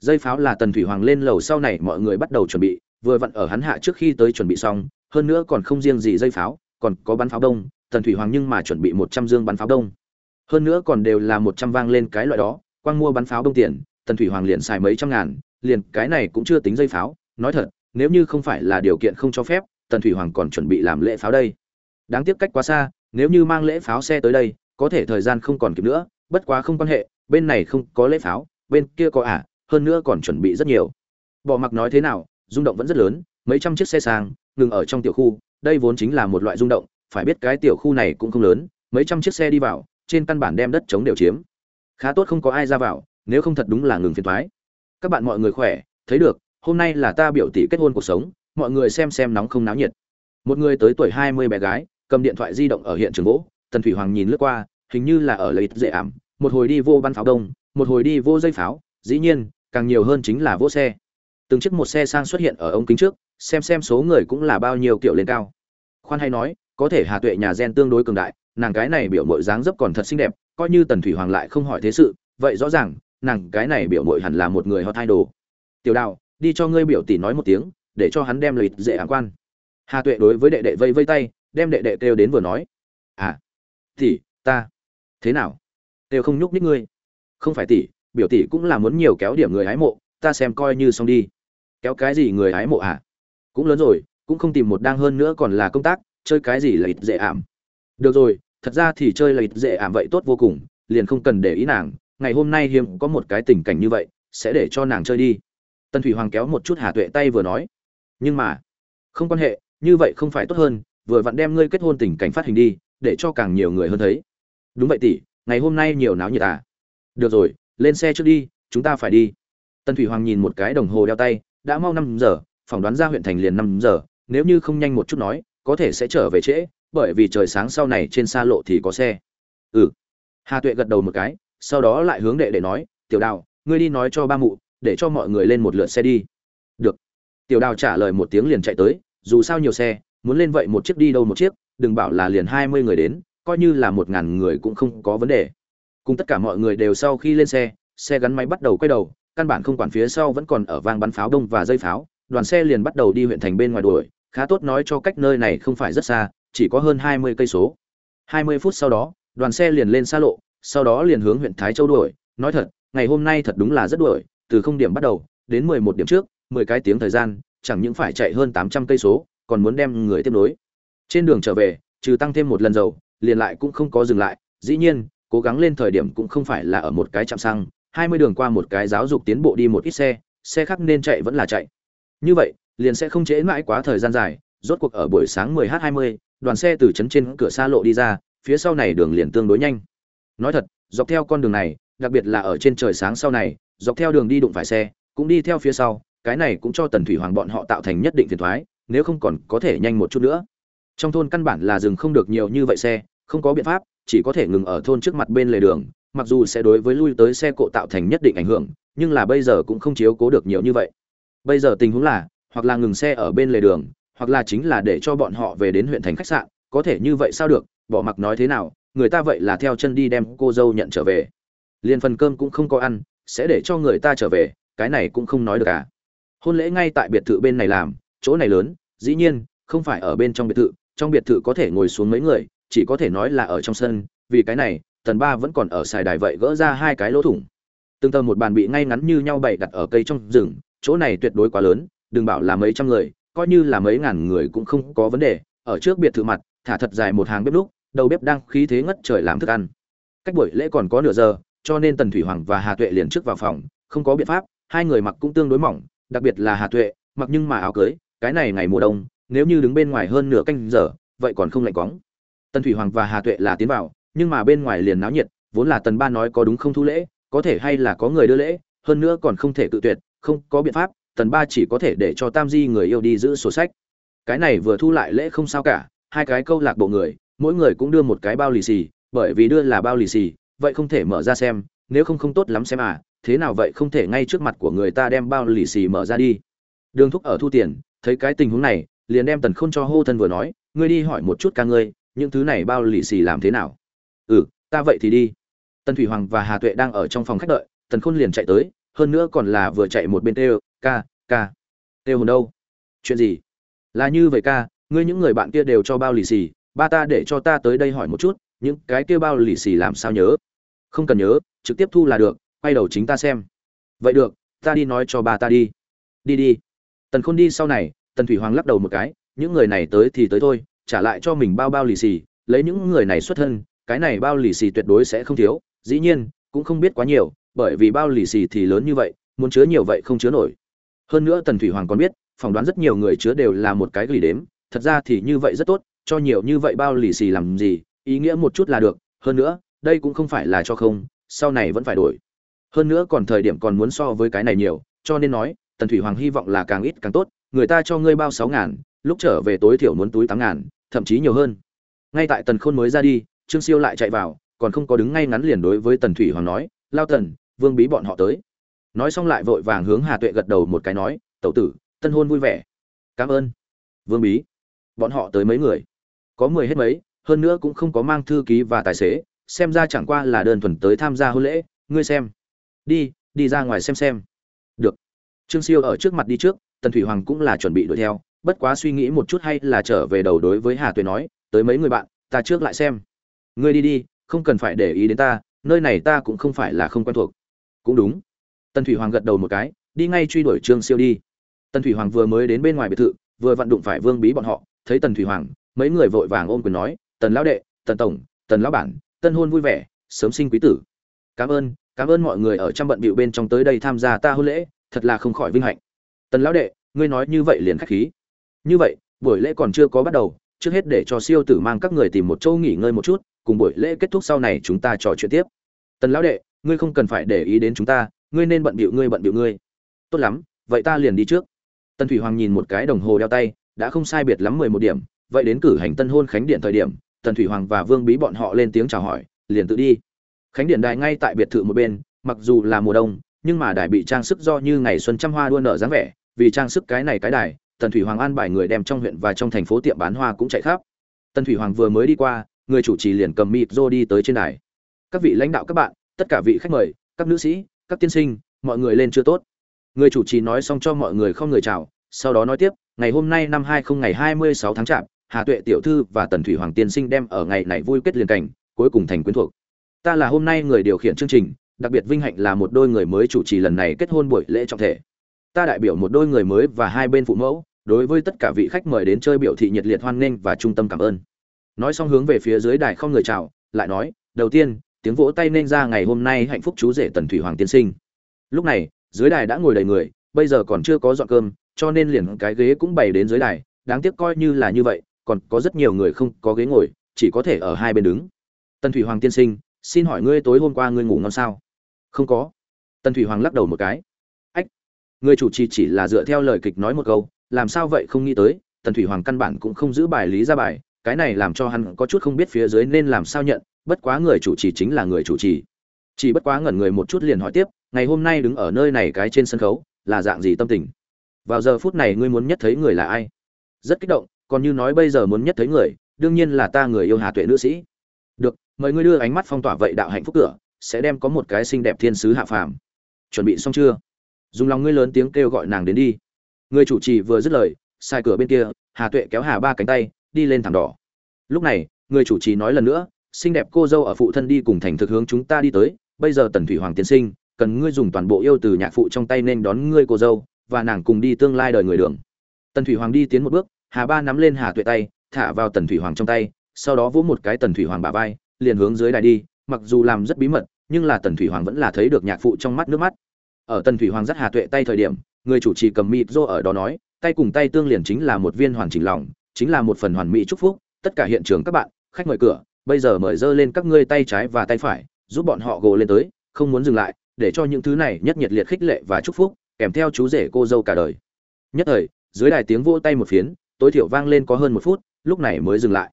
Dây pháo là tần thủy hoàng lên lầu sau này mọi người bắt đầu chuẩn bị, vừa vặn ở hắn hạ trước khi tới chuẩn bị xong, hơn nữa còn không riêng gì dây pháo còn có bắn pháo đông tần thủy hoàng nhưng mà chuẩn bị một trăm dương bắn pháo đông. Hơn nữa còn đều là một trăm vang lên cái loại đó quang mua bắn pháo đông tiền tần thủy hoàng liền xài mấy trăm ngàn liền cái này cũng chưa tính dây pháo. Nói thật nếu như không phải là điều kiện không cho phép tần thủy hoàng còn chuẩn bị làm lễ pháo đây. Đáng tiếc cách quá xa nếu như mang lễ pháo xe tới đây có thể thời gian không còn kịp nữa bất quá không quan hệ bên này không có lễ pháo bên kia có ả à, hơn nữa còn chuẩn bị rất nhiều. Bỏ mặc nói thế nào rung động vẫn rất lớn mấy trăm chiếc xe sang ngừng ở trong tiểu khu đây vốn chính là một loại rung động, phải biết cái tiểu khu này cũng không lớn, mấy trăm chiếc xe đi vào, trên căn bản đem đất chống đều chiếm. Khá tốt không có ai ra vào, nếu không thật đúng là ngừng phiền toái. các bạn mọi người khỏe, thấy được, hôm nay là ta biểu tỷ kết hôn cuộc sống, mọi người xem xem nóng không náo nhiệt. Một người tới tuổi hai mươi bé gái, cầm điện thoại di động ở hiện trường gỗ, tần thủy hoàng nhìn lướt qua, hình như là ở lấy dễ ảm, một hồi đi vô bắn pháo đông, một hồi đi vô dây pháo, dĩ nhiên, càng nhiều hơn chính là vô xe từng chiếc một xe sang xuất hiện ở ống kính trước xem xem số người cũng là bao nhiêu kiểu lên cao. Khoan hay nói có thể hà tuệ nhà gen tương đối cường đại nàng cái này biểu mội dáng dấp còn thật xinh đẹp coi như tần thủy hoàng lại không hỏi thế sự vậy rõ ràng nàng cái này biểu mội hẳn là một người hot idol. Tiểu Đào, đi cho ngươi biểu tỷ nói một tiếng để cho hắn đem lời dễ ả quan. Hà tuệ đối với đệ đệ vây vây tay đem đệ đệ kêu đến vừa nói. À tỷ ta. Thế nào? Tiêu không nhúc nhích ngươi. Không phải tỷ biểu tỷ cũng là muốn nhiều kéo điểm người hái mộ ta xem coi như xong đi kéo cái gì người hái mộ à? Cũng lớn rồi, cũng không tìm một đang hơn nữa còn là công tác, chơi cái gì là ít dễ ảm. Được rồi, thật ra thì chơi là ít dễ ảm vậy tốt vô cùng, liền không cần để ý nàng. Ngày hôm nay hiếm có một cái tình cảnh như vậy, sẽ để cho nàng chơi đi. Tân thủy hoàng kéo một chút hà tuệ tay vừa nói. Nhưng mà, không quan hệ, như vậy không phải tốt hơn, vừa vặn đem ngươi kết hôn tình cảnh phát hình đi, để cho càng nhiều người hơn thấy. Đúng vậy tỷ, ngày hôm nay nhiều náo nhiệt à? Được rồi, lên xe trước đi, chúng ta phải đi. Tân thủy hoàng nhìn một cái đồng hồ đeo tay đã mau năm giờ, phỏng đoán ra huyện thành liền năm giờ, nếu như không nhanh một chút nói, có thể sẽ trở về trễ, bởi vì trời sáng sau này trên xa lộ thì có xe. Ừ. Hà tuệ gật đầu một cái, sau đó lại hướng đệ để nói, tiểu đào, ngươi đi nói cho ba mụ, để cho mọi người lên một lượt xe đi. Được. Tiểu đào trả lời một tiếng liền chạy tới, dù sao nhiều xe, muốn lên vậy một chiếc đi đâu một chiếc, đừng bảo là liền hai mươi người đến, coi như là một ngàn người cũng không có vấn đề. Cùng tất cả mọi người đều sau khi lên xe xe gắn máy bắt đầu quay đầu căn bản không quản phía sau vẫn còn ở vang bắn pháo đông và dây pháo, đoàn xe liền bắt đầu đi huyện thành bên ngoài đuổi, khá tốt nói cho cách nơi này không phải rất xa, chỉ có hơn hai mươi cây số. hai mươi phút sau đó, đoàn xe liền lên xa lộ, sau đó liền hướng huyện thái châu đuổi, nói thật, ngày hôm nay thật đúng là rất đuổi, từ không điểm bắt đầu, đến mười một điểm trước, mười cái tiếng thời gian, chẳng những phải chạy hơn tám trăm cây số, còn muốn đem người tiếp nối. Trên đường trở về, trừ tăng thêm một lần dầu, liền lại cũng không có dừng lại, dĩ nhiên, cố gắng lên thời điểm cũng không phải là ở một cái trạm xăng hai mươi đường qua một cái giáo dục tiến bộ đi một ít xe xe khác nên chạy vẫn là chạy. Như vậy, liền sẽ không trễ mãi quá thời gian dài, rốt cuộc ở buổi sáng 10 h 20 đoàn xe từ trấn trên cửa xa lộ đi ra, phía sau này đường liền tương đối nhanh. Nói thật, dọc theo con đường này, đặc biệt là ở trên trời sáng sau này, dọc theo đường đi đụng phải xe, cũng đi theo phía sau, cái này cũng cho tần thủy hoàng bọn họ tạo thành nhất định phiền thoái, nếu không còn có thể nhanh một chút nữa. Trong thôn căn bản là dừng không được nhiều như vậy xe, không có biện pháp, chỉ có thể ngừng ở thôn trước mặt bên lề đường mặc dù sẽ đối với lui tới xe cộ tạo thành nhất định ảnh hưởng, nhưng là bây giờ cũng không chiếu cố được nhiều như vậy. Bây giờ tình huống là, hoặc là ngừng xe ở bên lề đường, hoặc là chính là để cho bọn họ về đến huyện thành khách sạn, có thể như vậy sao được, bỏ mặc nói thế nào, người ta vậy là theo chân đi đem cô dâu nhận trở về. Liên phần cơm cũng không có ăn, sẽ để cho người ta trở về, cái này cũng không nói được à. Hôn lễ ngay tại biệt thự bên này làm, chỗ này lớn, dĩ nhiên, không phải ở bên trong biệt thự, trong biệt thự có thể ngồi xuống mấy người, chỉ có thể nói là ở trong sân, vì cái này tần ba vẫn còn ở xài đài vậy gỡ ra hai cái lỗ thủng. Tương tờ một bàn bị ngay ngắn như nhau bày đặt ở cây trong rừng, chỗ này tuyệt đối quá lớn, đừng bảo là mấy trăm người, coi như là mấy ngàn người cũng không có vấn đề, ở trước biệt thự mặt, thả thật dài một hàng bếp lúc đầu bếp đang khí thế ngất trời làm thức ăn. Cách buổi lễ còn có nửa giờ, cho nên tần thủy hoàng và hà tuệ liền trước vào phòng, không có biện pháp, hai người mặc cũng tương đối mỏng, đặc biệt là hà tuệ, mặc nhưng mà áo cưới, cái này ngày mùa đông, nếu như đứng bên ngoài hơn nửa canh giờ, vậy còn không lạnh quóng tần thủy hoàng và hà tuệ là tiến vào nhưng mà bên ngoài liền náo nhiệt, vốn là tần ba nói có đúng không thu lễ, có thể hay là có người đưa lễ, hơn nữa còn không thể tự tuyệt, không có biện pháp, tần ba chỉ có thể để cho tam di người yêu đi giữ sổ sách. Cái này vừa thu lại lễ không sao cả, hai cái câu lạc bộ người, mỗi người cũng đưa một cái bao lì xì, bởi vì đưa là bao lì xì, vậy không thể mở ra xem, nếu không không tốt lắm xem à thế nào vậy không thể ngay trước mặt của người ta đem bao lì xì mở ra đi. Đường thúc ở thu tiền, thấy cái tình huống này, liền đem tần khôn cho hô thân vừa nói, ngươi đi hỏi một chút ca ngươi, những thứ này bao lì xì làm thế nào? Ừ ta vậy thì đi. Tần thủy hoàng và hà tuệ đang ở trong phòng khách đợi, tần khôn liền chạy tới, hơn nữa còn là vừa chạy một bên tê ca ca. Tê hồn đâu? Chuyện gì? Là như vậy ca, ngươi những người bạn kia đều cho bao lì xì, ba ta để cho ta tới đây hỏi một chút, những cái kia bao lì xì làm sao nhớ? Không cần nhớ, trực tiếp thu là được, quay đầu chính ta xem. Vậy được, ta đi nói cho ba ta đi. Đi đi. Tần khôn đi sau này, tần thủy hoàng lắc đầu một cái, những người này tới thì tới thôi, trả lại cho mình bao bao lì xì, lấy những người này xuất thân cái này bao lì xì tuyệt đối sẽ không thiếu, dĩ nhiên, cũng không biết quá nhiều, bởi vì bao lì xì thì lớn như vậy, muốn chứa nhiều vậy không chứa nổi. Hơn nữa tần thủy hoàng còn biết, phỏng đoán rất nhiều người chứa đều là một cái gửi đếm, thật ra thì như vậy rất tốt, cho nhiều như vậy bao lì xì làm gì, ý nghĩa một chút là được, hơn nữa, đây cũng không phải là cho không, sau này vẫn phải đổi. Hơn nữa còn thời điểm còn muốn so với cái này nhiều, cho nên nói, tần thủy hoàng hy vọng là càng ít càng tốt, người ta cho ngươi bao sáu ngàn, lúc trở về tối thiểu muốn túi tám ngàn, thậm chí nhiều hơn. Ngay tại tần khôn mới ra đi trương siêu lại chạy vào, còn không có đứng ngay ngắn liền đối với tần thủy hoàng nói, lao tần, vương bí bọn họ tới. Nói xong lại vội vàng hướng hà tuệ gật đầu một cái nói, tẩu tử, tân hôn vui vẻ. Cảm ơn. Vương bí, bọn họ tới mấy người? Có mười hết mấy, hơn nữa cũng không có mang thư ký và tài xế, xem ra chẳng qua là đơn thuần tới tham gia hôn lễ, ngươi xem. Đi đi ra ngoài xem xem. Được. Trương siêu ở trước mặt đi trước, tần thủy hoàng cũng là chuẩn bị đuổi theo, bất quá suy nghĩ một chút hay là trở về đầu đối với hà tuệ nói, tới mấy người bạn, ta trước lại xem ngươi đi đi, không cần phải để ý đến ta, nơi này ta cũng không phải là không quen thuộc. Cũng đúng. Tần thủy hoàng gật đầu một cái, đi ngay truy đuổi trương siêu đi. Tần thủy hoàng vừa mới đến bên ngoài biệt thự, vừa vặn đụng phải vương bí bọn họ, thấy tần thủy hoàng, mấy người vội vàng ôm quyền nói, tần lão đệ, tần tổng, tần lão bản, tân hôn vui vẻ, sớm sinh quý tử. Cảm ơn cảm ơn mọi người ở trăm bận bịu bên trong tới đây tham gia ta hôn lễ, thật là không khỏi vinh hạnh. Tần lão đệ, ngươi nói như vậy liền khách khí. Như vậy, buổi lễ còn chưa có bắt đầu, trước hết để cho siêu tử mang các người tìm một chỗ nghỉ ngơi một chút cùng buổi lễ kết thúc sau này chúng ta trò chuyện tiếp. Tần lão đệ, ngươi không cần phải để ý đến chúng ta, ngươi nên bận bịu ngươi bận bịu ngươi. Tốt lắm, vậy ta liền đi trước. Tần thủy hoàng nhìn một cái đồng hồ đeo tay, đã không sai biệt lắm mười một điểm, vậy đến cử hành tân hôn khánh điện thời điểm, tần thủy hoàng và vương bí bọn họ lên tiếng chào hỏi, liền tự đi. Khánh điện đài ngay tại biệt thự một bên, mặc dù là mùa đông, nhưng mà đài bị trang sức do như ngày xuân trăm hoa đua nở dáng vẻ, vì trang sức cái này cái đài, tần thủy hoàng an bài người đem trong huyện và trong thành phố tiệm bán hoa cũng chạy khắp. Tần thủy hoàng vừa mới đi qua người chủ trì liền cầm mịt rô đi tới trên đài. Các vị lãnh đạo các bạn, tất cả vị khách mời, các nữ sĩ, các tiên sinh, mọi người lên chưa tốt. Người chủ trì nói xong cho mọi người không người chào, sau đó nói tiếp, ngày hôm nay năm hai không ngày hai mươi sáu tháng chạp, hà tuệ tiểu thư và tần thủy hoàng tiên sinh đem ở ngày này vui kết liền cảnh, cuối cùng thành quyến thuộc. Ta là hôm nay người điều khiển chương trình, đặc biệt vinh hạnh là một đôi người mới chủ trì lần này kết hôn buổi lễ trọng thể. Ta đại biểu một đôi người mới và hai bên phụ mẫu, đối với tất cả vị khách mời đến chơi biểu thị nhiệt liệt hoan nghênh và trung tâm cảm ơn nói xong hướng về phía dưới đài không người chào, lại nói, đầu tiên, tiếng vỗ tay nên ra ngày hôm nay hạnh phúc chú rể tần thủy hoàng tiên sinh. Lúc này, dưới đài đã ngồi đầy người, bây giờ còn chưa có dọn cơm, cho nên liền cái ghế cũng bày đến dưới đài, đáng tiếc coi như là như vậy, còn có rất nhiều người không có ghế ngồi, chỉ có thể ở hai bên đứng. Tần thủy hoàng tiên sinh, xin hỏi ngươi tối hôm qua ngươi ngủ ngon sao? Không có. Tần thủy hoàng lắc đầu một cái. Ách, người chủ trì chỉ là dựa theo lời kịch nói một câu, làm sao vậy không nghĩ tới, tần thủy hoàng căn bản cũng không giữ bài lý ra bài cái này làm cho hắn có chút không biết phía dưới nên làm sao nhận, bất quá người chủ trì chính là người chủ trì. Chỉ bất quá ngẩn người một chút liền hỏi tiếp, ngày hôm nay đứng ở nơi này cái trên sân khấu, là dạng gì tâm tình? Vào giờ phút này ngươi muốn nhất thấy người là ai? Rất kích động, còn như nói bây giờ muốn nhất thấy người, đương nhiên là ta người yêu hà tuệ nữ sĩ. Được, mời ngươi đưa ánh mắt phong tỏa vậy đạo hạnh phúc cửa, sẽ đem có một cái xinh đẹp thiên sứ hạ phàm. Chuẩn bị xong chưa? Dùng lòng ngươi lớn tiếng kêu gọi nàng đến đi. Người chủ trì vừa dứt lời, sai cửa bên kia, hà tuệ kéo hà ba cánh tay đi lên thảm đỏ. Lúc này, người chủ trì nói lần nữa, xinh đẹp cô dâu ở phụ thân đi cùng thành thực hướng chúng ta đi tới, bây giờ tần thủy hoàng tiên sinh, cần ngươi dùng toàn bộ yêu từ nhạc phụ trong tay nên đón ngươi cô dâu, và nàng cùng đi tương lai đời người đường. Tần thủy hoàng đi tiến một bước, hà ba nắm lên hà tuệ tay, thả vào tần thủy hoàng trong tay, sau đó vỗ một cái tần thủy hoàng bả vai, liền hướng dưới đài đi, mặc dù làm rất bí mật, nhưng là tần thủy hoàng vẫn là thấy được nhạc phụ trong mắt nước mắt. Ở tần thủy hoàng dắt hà tuệ tay thời điểm, người chủ trì cầm mịt rô ở đó nói, tay cùng tay tương liền chính là một viên hoàn chỉnh lòng chính là một phần hoàn mỹ chúc phúc. Tất cả hiện trường các bạn, khách mời cửa, bây giờ mời dơ lên các ngươi tay trái và tay phải, giúp bọn họ gồ lên tới, không muốn dừng lại, để cho những thứ này nhất nhiệt liệt khích lệ và chúc phúc, kèm theo chú rể cô dâu cả đời. Nhất thời, dưới đài tiếng vỗ tay một phiến, tối thiểu vang lên có hơn một phút, lúc này mới dừng lại.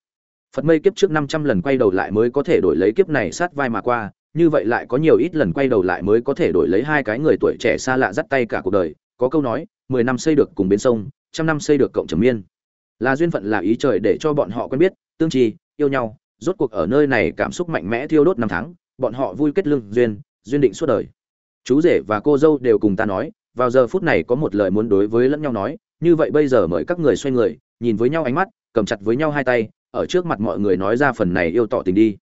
Phật mây kiếp trước năm trăm lần quay đầu lại mới có thể đổi lấy kiếp này sát vai mà qua, như vậy lại có nhiều ít lần quay đầu lại mới có thể đổi lấy hai cái người tuổi trẻ xa lạ dắt tay cả cuộc đời. Có câu nói, mười năm xây được cùng bến sông, trăm năm xây được cộng trầm miên là duyên phận là ý trời để cho bọn họ quen biết, tương trì yêu nhau, rốt cuộc ở nơi này cảm xúc mạnh mẽ thiêu đốt năm tháng, bọn họ vui kết lương duyên duyên định suốt đời. Chú rể và cô dâu đều cùng ta nói, vào giờ phút này có một lời muốn đối với lẫn nhau nói, như vậy bây giờ mời các người xoay người, nhìn với nhau ánh mắt, cầm chặt với nhau hai tay, ở trước mặt mọi người nói ra phần này yêu tỏ tình đi.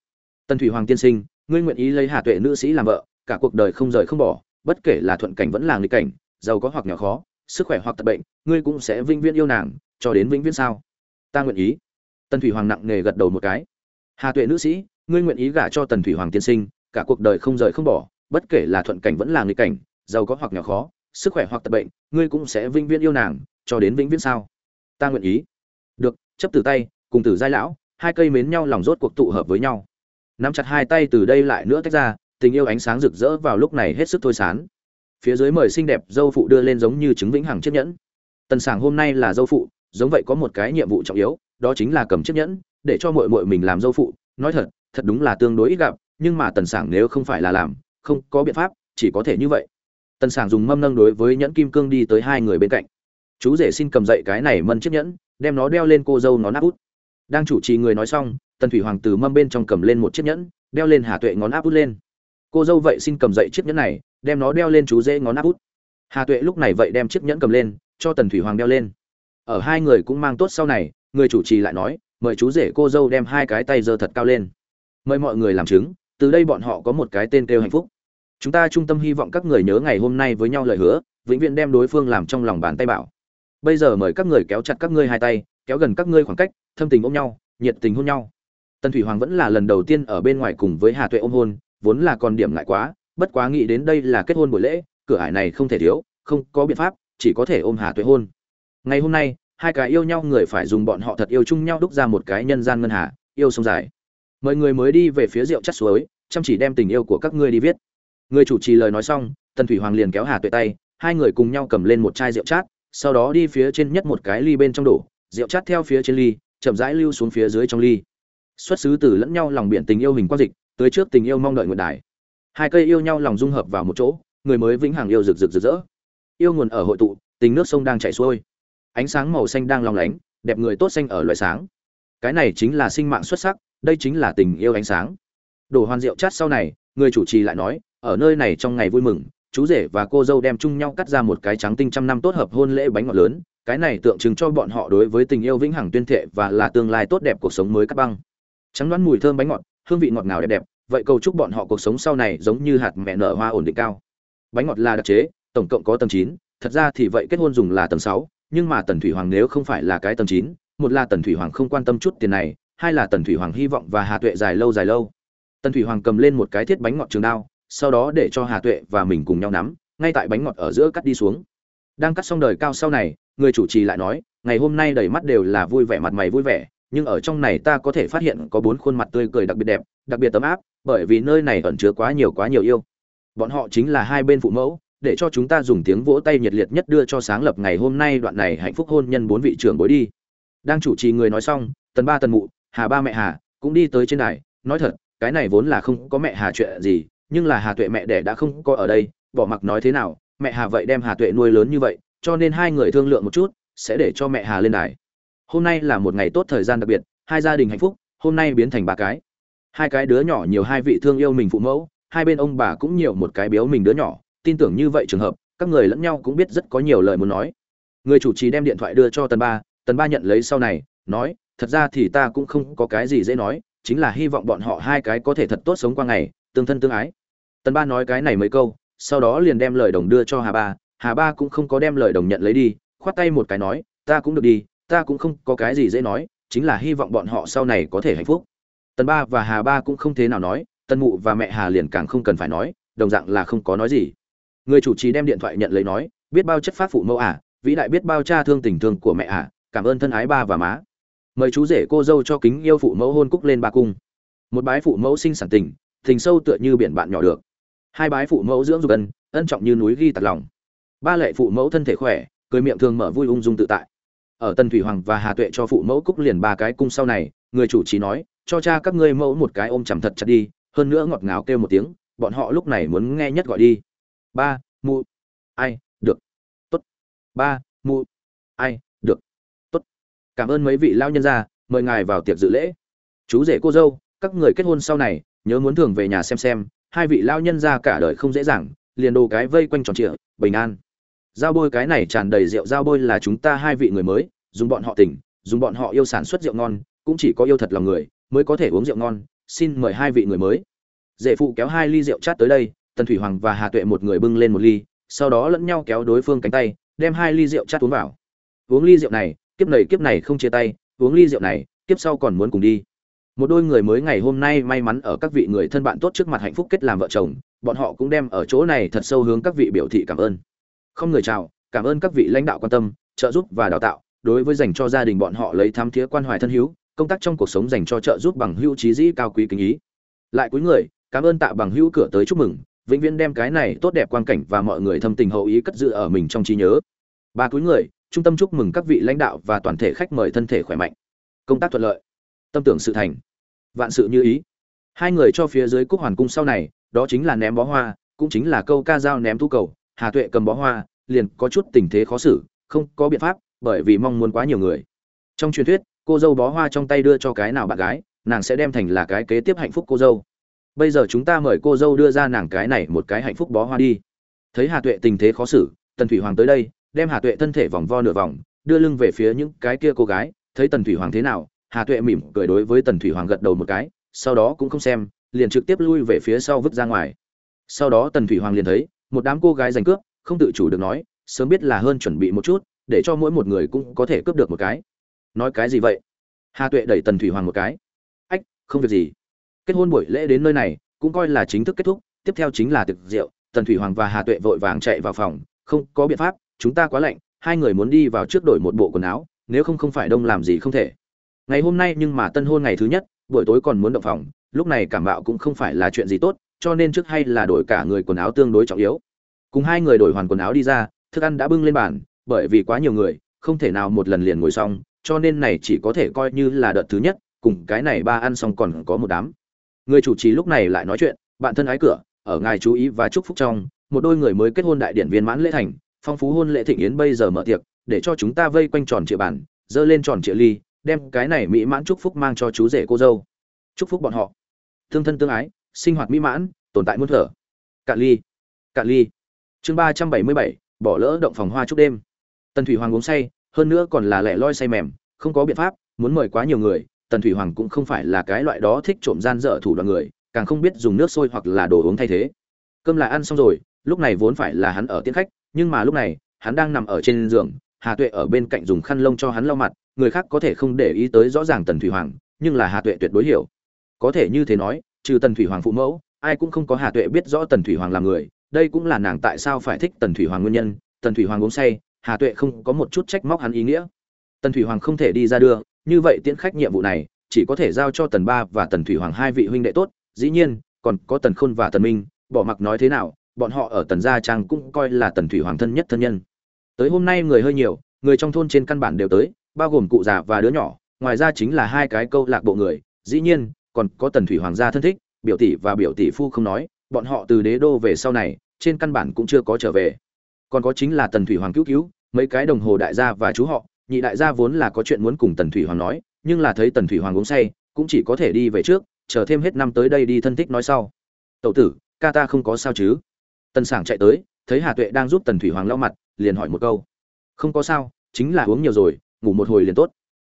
Tần thủy hoàng tiên sinh, ngươi nguyện ý lấy hà tuệ nữ sĩ làm vợ, cả cuộc đời không rời không bỏ, bất kể là thuận cảnh vẫn là nghịch cảnh, giàu có hoặc nghèo khó, sức khỏe hoặc tật bệnh, ngươi cũng sẽ vinh viễn yêu nàng cho đến vĩnh viễn sao? Ta nguyện ý. Tần thủy hoàng nặng nề gật đầu một cái. Hà tuệ nữ sĩ, ngươi nguyện ý gả cho tần thủy hoàng tiên sinh, cả cuộc đời không rời không bỏ, bất kể là thuận cảnh vẫn là nghịch cảnh, giàu có hoặc nghèo khó, sức khỏe hoặc tật bệnh, ngươi cũng sẽ vĩnh viễn yêu nàng, cho đến vĩnh viễn sao? Ta nguyện ý. Được, chấp từ tay, cùng tử giai lão, hai cây mến nhau lòng rốt cuộc tụ hợp với nhau. Nắm chặt hai tay từ đây lại nữa tách ra, tình yêu ánh sáng rực rỡ vào lúc này hết sức thôi sán. Phía dưới mời xinh đẹp dâu phụ đưa lên giống như chứng vĩnh hằng chiếc nhẫn. Tần sảng hôm nay là dâu phụ giống vậy có một cái nhiệm vụ trọng yếu, đó chính là cầm chiếc nhẫn, để cho muội muội mình làm dâu phụ. Nói thật thật đúng là tương đối ít gặp, nhưng mà tần sảng nếu không phải là làm, không có biện pháp, chỉ có thể như vậy. Tần sảng dùng mâm nâng đối với nhẫn kim cương đi tới hai người bên cạnh. Chú rể xin cầm dậy cái này mân chiếc nhẫn, đem nó đeo lên cô dâu nó nắp út. Đang chủ trì người nói xong, tần thủy hoàng từ mâm bên trong cầm lên một chiếc nhẫn, đeo lên hà tuệ ngón áp út lên. Cô dâu vậy xin cầm dậy chiếc nhẫn này, đem nó đeo lên chú dễ ngón áp út. Hà tuệ lúc này vậy đem chiếc nhẫn cầm lên, cho tần thủy hoàng đeo lên ở hai người cũng mang tốt sau này, người chủ trì lại nói, mời chú rể cô dâu đem hai cái tay giơ thật cao lên. Mời mọi người làm chứng, từ đây bọn họ có một cái tên kêu hạnh phúc. Chúng ta trung tâm hy vọng các người nhớ ngày hôm nay với nhau lời hứa, vĩnh viễn đem đối phương làm trong lòng bàn tay bảo. Bây giờ mời các người kéo chặt các ngươi hai tay, kéo gần các ngươi khoảng cách, thâm tình ôm nhau, nhiệt tình hôn nhau. Tần thủy hoàng vẫn là lần đầu tiên ở bên ngoài cùng với hà tuệ ôm hôn, vốn là còn điểm lại quá, bất quá nghĩ đến đây là kết hôn buổi lễ, cửa ải này không thể thiếu, không có biện pháp, chỉ có thể ôm hà tuệ hôn ngày hôm nay, hai cái yêu nhau người phải dùng bọn họ thật yêu chung nhau đúc ra một cái nhân gian ngân hà, yêu sông dài. Mọi người mới đi về phía rượu chắt suối, chăm chỉ đem tình yêu của các ngươi đi viết. Người chủ trì lời nói xong, tần thủy hoàng liền kéo hà tuệ tay, hai người cùng nhau cầm lên một chai rượu chát, sau đó đi phía trên nhất một cái ly bên trong đổ, rượu chát theo phía trên ly, chậm rãi lưu xuống phía dưới trong ly. Xuất xứ từ lẫn nhau lòng biển tình yêu hình quang dịch, tới trước tình yêu mong đợi nguyện đài. Hai cây yêu nhau lòng dung hợp vào một chỗ, người mới vĩnh hằng yêu rực rực rực rỡ. Yêu nguồn ở hội tụ, tình nước sông đang chảy xuôi ánh sáng màu xanh đang long lánh, đẹp người tốt xanh ở loại sáng. Cái này chính là sinh mạng xuất sắc, đây chính là tình yêu ánh sáng. Đổ hoàn rượu chát sau này, người chủ trì lại nói, ở nơi này trong ngày vui mừng, chú rể và cô dâu đem chung nhau cắt ra một cái trắng tinh trăm năm tốt hợp hôn lễ bánh ngọt lớn, cái này tượng trưng cho bọn họ đối với tình yêu vĩnh hằng tuyên thệ và là tương lai tốt đẹp cuộc sống mới cắt băng. Trắng đoán mùi thơm bánh ngọt, hương vị ngọt ngào đẹp đẹp, vậy cầu chúc bọn họ cuộc sống sau này giống như hạt mẹ nở hoa ổn định cao. Bánh ngọt là đặc chế, tổng cộng có tầng chín, thật ra thì vậy kết hôn dùng là tầng sáu nhưng mà tần thủy hoàng nếu không phải là cái tầm chín, một là tần thủy hoàng không quan tâm chút tiền này, hai là tần thủy hoàng hy vọng và hà tuệ dài lâu dài lâu. Tần thủy hoàng cầm lên một cái thiết bánh ngọt trường đao, sau đó để cho hà tuệ và mình cùng nhau nắm, ngay tại bánh ngọt ở giữa cắt đi xuống. Đang cắt xong đời cao sau này, người chủ trì lại nói, ngày hôm nay đầy mắt đều là vui vẻ mặt mày vui vẻ, nhưng ở trong này ta có thể phát hiện có bốn khuôn mặt tươi cười đặc biệt đẹp, đặc biệt tấm áp, bởi vì nơi này ẩn chứa quá nhiều quá nhiều yêu. Bọn họ chính là hai bên phụ mẫu để cho chúng ta dùng tiếng vỗ tay nhiệt liệt nhất đưa cho sáng lập ngày hôm nay đoạn này hạnh phúc hôn nhân bốn vị trưởng bối đi. Đang chủ trì người nói xong, tần ba tần mụ, hà ba mẹ hà cũng đi tới trên đài, nói thật, cái này vốn là không có mẹ hà chuyện gì, nhưng là hà tuệ mẹ đẻ đã không có ở đây, bỏ mặc nói thế nào, mẹ hà vậy đem hà tuệ nuôi lớn như vậy, cho nên hai người thương lượng một chút, sẽ để cho mẹ hà lên đài. Hôm nay là một ngày tốt thời gian đặc biệt, hai gia đình hạnh phúc, hôm nay biến thành ba cái. Hai cái đứa nhỏ nhiều hai vị thương yêu mình phụ mẫu, hai bên ông bà cũng nhiều một cái biếu mình đứa nhỏ tin tưởng như vậy trường hợp, các người lẫn nhau cũng biết rất có nhiều lời muốn nói. Người chủ trì đem điện thoại đưa cho tần ba tần ba nhận lấy sau này, nói, thật ra thì ta cũng không có cái gì dễ nói, chính là hy vọng bọn họ hai cái có thể thật tốt sống qua ngày, tương thân tương ái. Tần ba nói cái này mấy câu, sau đó liền đem lời đồng đưa cho hà ba. Hà ba cũng không có đem lời đồng nhận lấy đi, khoát tay một cái nói, ta cũng được đi, ta cũng không có cái gì dễ nói, chính là hy vọng bọn họ sau này có thể hạnh phúc. Tần ba và hà ba cũng không thế nào nói, tần mụ và mẹ hà liền càng không cần phải nói, đồng dạng là không có nói gì người chủ trì đem điện thoại nhận lấy nói, biết bao chất phát phụ mẫu à vĩ đại biết bao cha thương tình thương của mẹ à cảm ơn thân ái ba và má. Mời chú rể cô dâu cho kính yêu phụ mẫu hôn cúc lên ba cung. Một bái phụ mẫu sinh sản tình tình sâu tựa như biển bạn nhỏ được. Hai bái phụ mẫu dưỡng dục ân ân trọng như núi ghi tạt lòng. Ba lệ phụ mẫu thân thể khỏe, cười miệng thường mở vui ung dung tự tại. Ở tân thủy hoàng và hà tuệ cho phụ mẫu cúc liền ba cái cung sau này, người chủ trì nói, cho cha các ngươi mẫu một cái ôm chầm thật chặt đi, hơn nữa ngọt ngào kêu một tiếng, bọn họ lúc này muốn nghe nhất gọi đi ba, mụ. Ai, được. Tốt. Ba, mụ. Ai, được. Tốt. Cảm ơn mấy vị lao nhân gia, mời ngài vào tiệc dự lễ. Chú rể cô dâu, các người kết hôn sau này, nhớ muốn thường về nhà xem xem, hai vị lao nhân gia cả đời không dễ dàng, liền đồ cái vây quanh tròn trịa, bình an. Giao bôi cái này tràn đầy rượu, giao bôi là chúng ta hai vị người mới, dùng bọn họ tỉnh, dùng bọn họ yêu sản xuất rượu ngon, cũng chỉ có yêu thật lòng người, mới có thể uống rượu ngon. Xin mời hai vị người mới. Dễ phụ kéo hai ly rượu chát tới đây tần thủy hoàng và hà tuệ một người bưng lên một ly, sau đó lẫn nhau kéo đối phương cánh tay, đem hai ly rượu chát uống vào. Uống ly rượu này, kiếp này kiếp này không chia tay, uống ly rượu này, kiếp sau còn muốn cùng đi. Một đôi người mới ngày hôm nay may mắn ở các vị người thân bạn tốt trước mặt hạnh phúc kết làm vợ chồng, bọn họ cũng đem ở chỗ này thật sâu hướng các vị biểu thị cảm ơn. Không người chào, cảm ơn các vị lãnh đạo quan tâm, trợ giúp và đào tạo, đối với dành cho gia đình bọn họ lấy tham thiế quan hoài thân hữu, công tác trong cuộc sống dành cho trợ giúp bằng hữu trí dĩ cao quý kính ý. Lại cuối người, cảm ơn tạ bằng hữu cửa tới chúc mừng vĩnh viễn đem cái này tốt đẹp quan cảnh và mọi người thâm tình hậu ý cất giữ ở mình trong trí nhớ. Ba cuối người, trung tâm chúc mừng các vị lãnh đạo và toàn thể khách mời thân thể khỏe mạnh. Công tác thuận lợi. Tâm tưởng sự thành. Vạn sự như ý. Hai người cho phía dưới cúc hoàn cung sau này, đó chính là ném bó hoa, cũng chính là câu ca dao ném thu cầu, hà tuệ cầm bó hoa, liền có chút tình thế khó xử, không có biện pháp, bởi vì mong muốn quá nhiều người. Trong truyền thuyết, cô dâu bó hoa trong tay đưa cho cái nào bạn gái, nàng sẽ đem thành là cái kế tiếp hạnh phúc cô dâu bây giờ chúng ta mời cô dâu đưa ra nàng cái này một cái hạnh phúc bó hoa đi. Thấy hà tuệ tình thế khó xử, tần thủy hoàng tới đây, đem hà tuệ thân thể vòng vo nửa vòng, đưa lưng về phía những cái kia cô gái. Thấy tần thủy hoàng thế nào, hà tuệ mỉm cười đối với tần thủy hoàng gật đầu một cái, sau đó cũng không xem, liền trực tiếp lui về phía sau vứt ra ngoài. Sau đó tần thủy hoàng liền thấy, một đám cô gái giành cướp, không tự chủ được nói, sớm biết là hơn chuẩn bị một chút, để cho mỗi một người cũng có thể cướp được một cái. Nói cái gì vậy? Hà tuệ đẩy tần thủy hoàng một cái. Ách, không việc gì kết hôn buổi lễ đến nơi này, cũng coi là chính thức kết thúc, tiếp theo chính là tiệc rượu, tần thủy hoàng và hà tuệ vội vàng chạy vào phòng, không, có biện pháp, chúng ta quá lạnh, hai người muốn đi vào trước đổi một bộ quần áo, nếu không không phải đông làm gì không thể. Ngày hôm nay nhưng mà tân hôn ngày thứ nhất, buổi tối còn muốn động phòng, lúc này cảm bạo cũng không phải là chuyện gì tốt, cho nên trước hay là đổi cả người quần áo tương đối trọng yếu. Cùng hai người đổi hoàn quần áo đi ra, thức ăn đã bưng lên bàn, bởi vì quá nhiều người, không thể nào một lần liền ngồi xong, cho nên này chỉ có thể coi như là đợt thứ nhất, cùng cái này ba ăn xong còn có một đám người chủ trì lúc này lại nói chuyện, bạn thân ái cửa, ở ngài chú ý và chúc phúc trong, một đôi người mới kết hôn đại điển viên mãn lễ thành, phong phú hôn lễ thịnh yến bây giờ mở tiệc, để cho chúng ta vây quanh tròn trịa bàn, dơ lên tròn trịa ly, đem cái này mỹ mãn chúc phúc mang cho chú rể cô dâu. Chúc phúc bọn họ. Thương thân tương ái, sinh hoạt mỹ mãn, tồn tại muôn thở. Cạn ly. Cạn ly. Chương ba trăm bảy mươi bảy, bỏ lỡ động phòng hoa chúc đêm. Tần thủy hoàng uống say, hơn nữa còn là lẻ loi say mềm, không có biện pháp, muốn mời quá nhiều người tần thủy hoàng cũng không phải là cái loại đó thích trộm gian dở thủ đoạn người, càng không biết dùng nước sôi hoặc là đồ uống thay thế. Cơm lại ăn xong rồi, lúc này vốn phải là hắn ở tiễn khách, nhưng mà lúc này, hắn đang nằm ở trên giường, hà tuệ ở bên cạnh dùng khăn lông cho hắn lau mặt, người khác có thể không để ý tới rõ ràng tần thủy hoàng, nhưng là hà tuệ tuyệt đối hiểu. Có thể như thế nói, trừ tần thủy hoàng phụ mẫu, ai cũng không có hà tuệ biết rõ tần thủy hoàng là người, đây cũng là nàng tại sao phải thích tần thủy hoàng nguyên nhân. Tần thủy hoàng uống say, hà tuệ không có một chút trách móc hắn ý nghĩa. Tần thủy hoàng không thể đi ra đưa như vậy tiễn khách nhiệm vụ này, chỉ có thể giao cho tần ba và tần thủy hoàng hai vị huynh đệ tốt. Dĩ nhiên, còn có tần khôn và tần minh, bỏ mặc nói thế nào, bọn họ ở tần gia trang cũng coi là tần thủy hoàng thân nhất thân nhân. Tới hôm nay người hơi nhiều, người trong thôn trên căn bản đều tới, bao gồm cụ già và đứa nhỏ, ngoài ra chính là hai cái câu lạc bộ người. Dĩ nhiên, còn có tần thủy hoàng gia thân thích, biểu tỷ và biểu tỷ phu không nói, bọn họ từ đế đô về sau này, trên căn bản cũng chưa có trở về. Còn có chính là tần thủy hoàng cứu cứu, mấy cái đồng hồ đại gia và chú họ nhị đại gia vốn là có chuyện muốn cùng tần thủy hoàng nói, nhưng là thấy tần thủy hoàng uống say, cũng chỉ có thể đi về trước, chờ thêm hết năm tới đây đi thân thích nói sau. Tậu tử, ca ta không có sao chứ? Tần sảng chạy tới, thấy hà tuệ đang giúp tần thủy hoàng lau mặt, liền hỏi một câu. Không có sao, chính là uống nhiều rồi, ngủ một hồi liền tốt.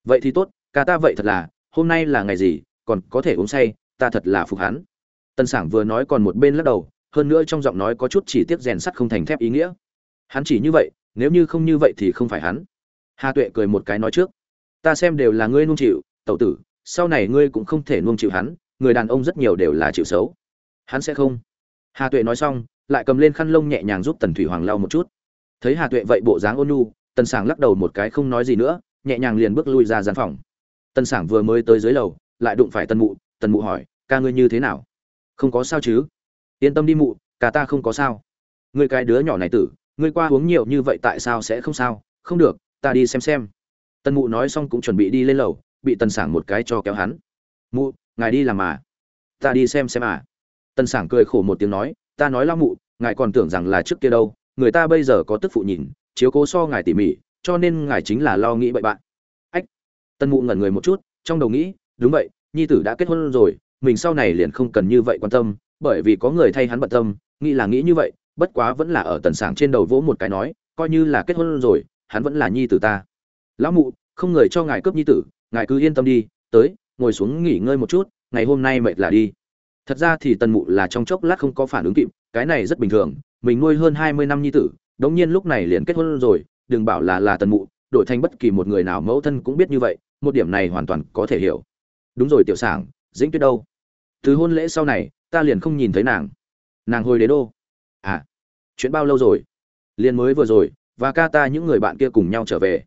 Vậy thì tốt, ca ta vậy thật là, hôm nay là ngày gì, còn có thể uống say, ta thật là phục hắn. Tần sảng vừa nói còn một bên lắc đầu, hơn nữa trong giọng nói có chút chỉ tiếc rèn sắt không thành thép ý nghĩa. Hắn chỉ như vậy, nếu như không như vậy thì không phải hắn hà tuệ cười một cái nói trước, ta xem đều là ngươi nuông chịu, tẩu tử, sau này ngươi cũng không thể nuông chịu hắn, người đàn ông rất nhiều đều là chịu xấu. Hắn sẽ không. Hà tuệ nói xong, lại cầm lên khăn lông nhẹ nhàng giúp tần thủy hoàng lau một chút. Thấy hà tuệ vậy bộ dáng ôn nhu, tần sảng lắc đầu một cái không nói gì nữa, nhẹ nhàng liền bước lui ra gian phòng. Tần sảng vừa mới tới dưới lầu, lại đụng phải tần mụ tần mụ hỏi, ca ngươi như thế nào? Không có sao chứ. Yên tâm đi mụ, cả ta không có sao. Ngươi cái đứa nhỏ này tử, ngươi qua uống nhiều như vậy tại sao sẽ không sao? Không được ta đi xem xem. Tần mụ nói xong cũng chuẩn bị đi lên lầu, bị tần sảng một cái cho kéo hắn. Mụ, ngài đi làm mà. Ta đi xem xem à. Tần sảng cười khổ một tiếng nói, ta nói lao mụ, ngài còn tưởng rằng là trước kia đâu, người ta bây giờ có tức phụ nhìn, chiếu cố so ngài tỉ mỉ, cho nên ngài chính là lo nghĩ bậy bạn. Ách. Tần mụ ngẩn người một chút, trong đầu nghĩ, đúng vậy, nhi tử đã kết hôn rồi, mình sau này liền không cần như vậy quan tâm, bởi vì có người thay hắn bận tâm, nghĩ là nghĩ như vậy, bất quá vẫn là ở tần sảng trên đầu vỗ một cái nói, coi như là kết hôn rồi hắn vẫn là nhi tử ta. Lão mụ, không người cho ngài cướp nhi tử, ngài cứ yên tâm đi, tới, ngồi xuống nghỉ ngơi một chút, ngày hôm nay mệt là đi. Thật ra thì tần mụ là trong chốc lát không có phản ứng kịp, cái này rất bình thường, mình nuôi hơn hai mươi năm nhi tử, đống nhiên lúc này liền kết hôn rồi, đừng bảo là là tần mụ, đổi thành bất kỳ một người nào mẫu thân cũng biết như vậy, một điểm này hoàn toàn có thể hiểu. Đúng rồi tiểu sảng, dĩnh tuyết đâu? Từ hôn lễ sau này, ta liền không nhìn thấy nàng. Nàng hồi đế đô. À chuyện bao lâu rồi? Liền mới vừa rồi và ca ta những người bạn kia cùng nhau trở về.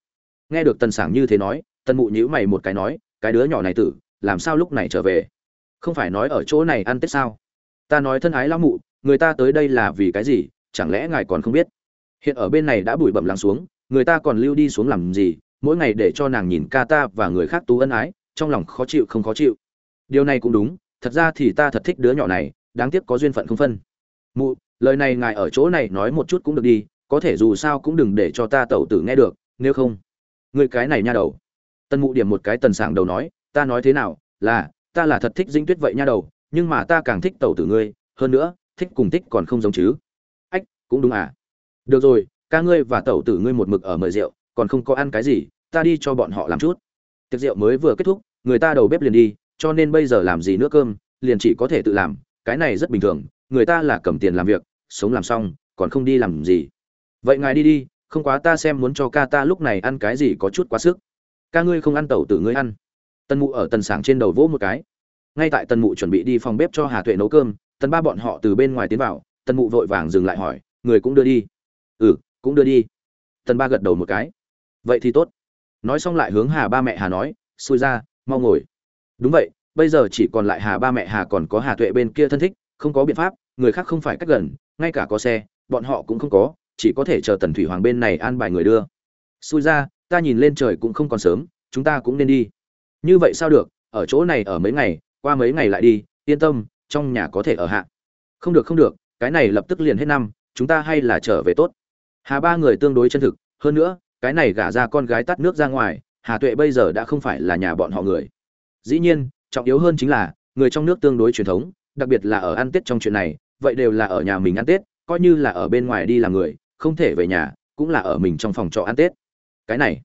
Nghe được tần sảng như thế nói, tần mụ nhíu mày một cái nói, cái đứa nhỏ này tử, làm sao lúc này trở về? Không phải nói ở chỗ này ăn tết sao? Ta nói thân ái lão mụ, người ta tới đây là vì cái gì, chẳng lẽ ngài còn không biết? Hiện ở bên này đã bụi bẩm lắng xuống, người ta còn lưu đi xuống làm gì, mỗi ngày để cho nàng nhìn ca ta và người khác tú ân ái, trong lòng khó chịu không khó chịu. Điều này cũng đúng, thật ra thì ta thật thích đứa nhỏ này, đáng tiếc có duyên phận không phân. Mụ, lời này ngài ở chỗ này nói một chút cũng được đi có thể dù sao cũng đừng để cho ta tẩu tử nghe được, nếu không. Người cái này nha đầu. Tân mụ điểm một cái tần sảng đầu nói, ta nói thế nào, là, ta là thật thích dinh tuyết vậy nha đầu, nhưng mà ta càng thích tẩu tử ngươi, hơn nữa, thích cùng thích còn không giống chứ. Ách, cũng đúng à. Được rồi, ca ngươi và tẩu tử ngươi một mực ở mời rượu, còn không có ăn cái gì, ta đi cho bọn họ làm chút. Tiệc rượu mới vừa kết thúc, người ta đầu bếp liền đi, cho nên bây giờ làm gì nữa cơm, liền chỉ có thể tự làm, cái này rất bình thường, người ta là cầm tiền làm việc, sống làm xong, còn không đi làm gì vậy ngài đi đi, không quá ta xem muốn cho ca ta lúc này ăn cái gì có chút quá sức. Ca ngươi không ăn tẩu tử ngươi ăn. Tần mụ ở tần sảng trên đầu vỗ một cái. Ngay tại tần mụ chuẩn bị đi phòng bếp cho hà tuệ nấu cơm, tần ba bọn họ từ bên ngoài tiến vào, tần mụ vội vàng dừng lại hỏi, người cũng đưa đi? Ừ cũng đưa đi. Tần ba gật đầu một cái. Vậy thì tốt. Nói xong lại hướng hà ba mẹ hà nói, xui ra, mau ngồi. Đúng vậy, bây giờ chỉ còn lại hà ba mẹ hà còn có hà tuệ bên kia thân thích, không có biện pháp, người khác không phải cách gần, ngay cả có xe, bọn họ cũng không có chỉ có thể chờ tần thủy hoàng bên này an bài người đưa. Xui ra, ta nhìn lên trời cũng không còn sớm, chúng ta cũng nên đi. Như vậy sao được, ở chỗ này ở mấy ngày, qua mấy ngày lại đi, yên tâm, trong nhà có thể ở hạ. Không được không được, cái này lập tức liền hết năm, chúng ta hay là trở về tốt. Hà ba người tương đối chân thực, hơn nữa, cái này gả ra con gái tắt nước ra ngoài, hà tuệ bây giờ đã không phải là nhà bọn họ người. Dĩ nhiên, trọng yếu hơn chính là, người trong nước tương đối truyền thống, đặc biệt là ở ăn tết trong chuyện này, vậy đều là ở nhà mình ăn tết, coi như là ở bên ngoài đi làm người không thể về nhà, cũng là ở mình trong phòng trọ ăn tết. Cái này,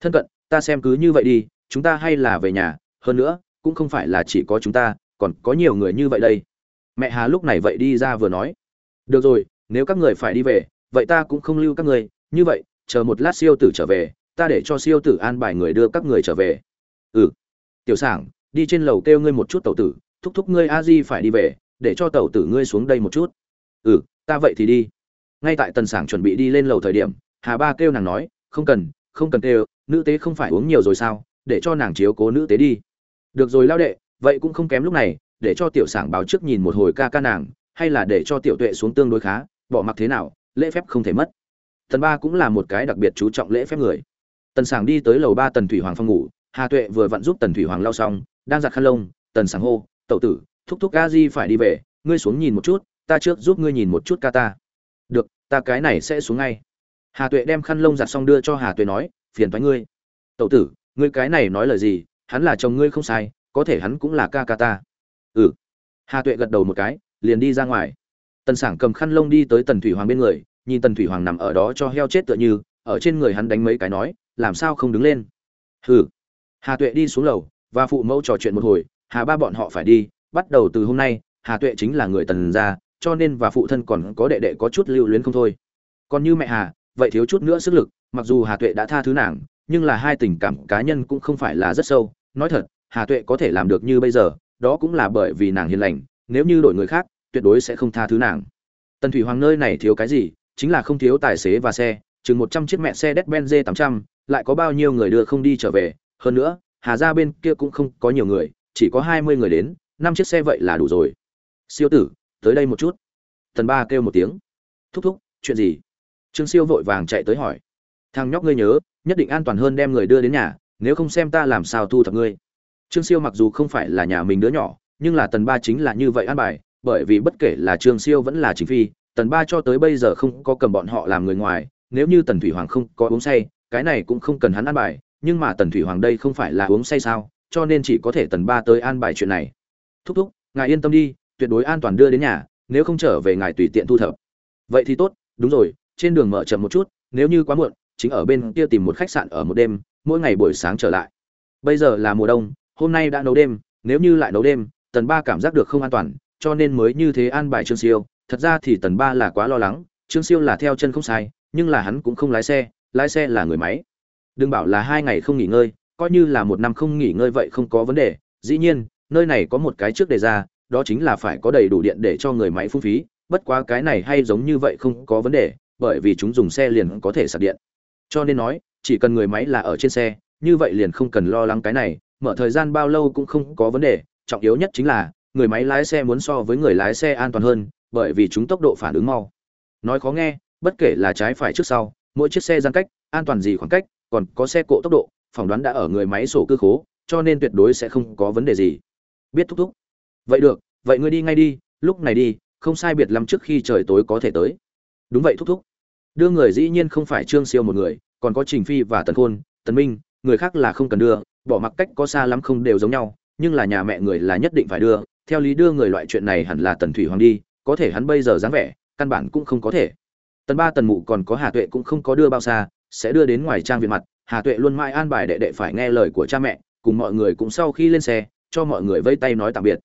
thân cận, ta xem cứ như vậy đi, chúng ta hay là về nhà, hơn nữa, cũng không phải là chỉ có chúng ta, còn có nhiều người như vậy đây. Mẹ hà lúc này vậy đi ra vừa nói. Được rồi, nếu các người phải đi về, vậy ta cũng không lưu các người, như vậy, chờ một lát siêu tử trở về, ta để cho siêu tử an bài người đưa các người trở về. Ừ. Tiểu sảng, đi trên lầu kêu ngươi một chút tẩu tử, thúc thúc ngươi a di phải đi về, để cho tẩu tử ngươi xuống đây một chút. Ừ ta vậy thì đi ngay tại tần sảng chuẩn bị đi lên lầu thời điểm, hà ba kêu nàng nói, không cần không cần kêu, nữ tế không phải uống nhiều rồi sao, để cho nàng chiếu cố nữ tế đi. Được rồi lao đệ, vậy cũng không kém lúc này, để cho tiểu sảng báo trước nhìn một hồi ca ca nàng, hay là để cho tiểu tuệ xuống tương đối khá, bỏ mặc thế nào, lễ phép không thể mất. Tần ba cũng là một cái đặc biệt chú trọng lễ phép người. Tần sảng đi tới lầu ba tần thủy hoàng phòng ngủ, hà tuệ vừa vặn giúp tần thủy hoàng lau xong, đang giặt khăn lông, tần sảng hô tậu tử, thúc thúc ca di phải đi về, ngươi xuống nhìn một chút, ta trước giúp ngươi nhìn một chút ca ta. Được ta cái này sẽ xuống ngay. Hà tuệ đem khăn lông giặt xong đưa cho hà tuệ nói, phiền thoái ngươi. Tậu tử, ngươi cái này nói lời gì, hắn là chồng ngươi không sai, có thể hắn cũng là ca ca ta. Ừ. Hà tuệ gật đầu một cái, liền đi ra ngoài. Tần sảng cầm khăn lông đi tới tần thủy hoàng bên người, nhìn tần thủy hoàng nằm ở đó cho heo chết tựa như, ở trên người hắn đánh mấy cái nói, làm sao không đứng lên? Hừ. Hà tuệ đi xuống lầu, và phụ mẫu trò chuyện một hồi, hà ba bọn họ phải đi, bắt đầu từ hôm nay, hà tuệ chính là người tần gia cho nên và phụ thân còn có đệ đệ có chút lưu luyến không thôi. Còn như mẹ hà, vậy thiếu chút nữa sức lực, mặc dù hà tuệ đã tha thứ nàng, nhưng là hai tình cảm cá nhân cũng không phải là rất sâu. Nói thật, hà tuệ có thể làm được như bây giờ, đó cũng là bởi vì nàng hiền lành, nếu như đổi người khác, tuyệt đối sẽ không tha thứ nàng. Tần thủy hoàng nơi này thiếu cái gì? Chính là không thiếu tài xế và xe, chừng một trăm chiếc mẹ xe đét benz tám trăm, lại có bao nhiêu người đưa không đi trở về? Hơn nữa, hà ra bên kia cũng không có nhiều người, chỉ có hai mươi người đến, năm chiếc xe vậy là đủ rồi. Siêu tử tới đây một chút. Tần ba kêu một tiếng. Thúc thúc, chuyện gì? Trương siêu vội vàng chạy tới hỏi. Thằng nhóc ngươi nhớ, nhất định an toàn hơn đem người đưa đến nhà, nếu không xem ta làm sao thu thập ngươi. Trương siêu mặc dù không phải là nhà mình đứa nhỏ, nhưng là tần ba chính là như vậy an bài, bởi vì bất kể là trương siêu vẫn là chính phi, tần ba cho tới bây giờ không có cầm bọn họ làm người ngoài, nếu như tần thủy hoàng không có uống say, cái này cũng không cần hắn an bài, nhưng mà tần thủy hoàng đây không phải là uống say sao, cho nên chỉ có thể tần ba tới an bài chuyện này. Thúc thúc, ngài yên tâm đi tuyệt đối an toàn đưa đến nhà, nếu không trở về ngài tùy tiện thu thập. Vậy thì tốt, đúng rồi, trên đường mở chậm một chút, nếu như quá muộn, chính ở bên kia tìm một khách sạn ở một đêm, mỗi ngày buổi sáng trở lại. Bây giờ là mùa đông, hôm nay đã nấu đêm, nếu như lại nấu đêm, tần ba cảm giác được không an toàn, cho nên mới như thế an bài trương siêu. Thật ra thì tần ba là quá lo lắng, trương siêu là theo chân không sai, nhưng là hắn cũng không lái xe lái xe là người máy. Đừng bảo là hai ngày không nghỉ ngơi, coi như là một năm không nghỉ ngơi vậy không có vấn đề. Dĩ nhiên, nơi này có một cái trước đề ra đó chính là phải có đầy đủ điện để cho người máy phung phí, bất quá cái này hay giống như vậy không có vấn đề, bởi vì chúng dùng xe liền có thể sạc điện. Cho nên nói, chỉ cần người máy là ở trên xe, như vậy liền không cần lo lắng cái này, mở thời gian bao lâu cũng không có vấn đề, trọng yếu nhất chính là, người máy lái xe muốn so với người lái xe an toàn hơn, bởi vì chúng tốc độ phản ứng mau. Nói khó nghe, bất kể là trái phải trước sau, mỗi chiếc xe gian cách, an toàn gì khoảng cách, còn có xe cộ tốc độ, phỏng đoán đã ở người máy sổ cư khố, cho nên tuyệt đối sẽ không có vấn đề gì. Biết thúc thúc vậy được, vậy ngươi đi ngay đi, lúc này đi, không sai biệt lắm trước khi trời tối có thể tới. Đúng vậy, thúc thúc. Đưa người dĩ nhiên không phải trương siêu một người, còn có trình phi và tần khôn, tần minh, người khác là không cần đưa, bỏ mặc cách có xa lắm không đều giống nhau, nhưng là nhà mẹ người là nhất định phải đưa. Theo lý đưa người loại chuyện này hẳn là tần thủy hoàng đi, có thể hắn bây giờ dáng vẻ, căn bản cũng không có thể. Tần ba, tần mụ còn có hà tuệ cũng không có đưa bao xa, sẽ đưa đến ngoài trang viện mặt, hà tuệ luôn mãi an bài đệ đệ phải nghe lời của cha mẹ, cùng mọi người cũng sau khi lên xe, cho mọi người vây tay nói tạm biệt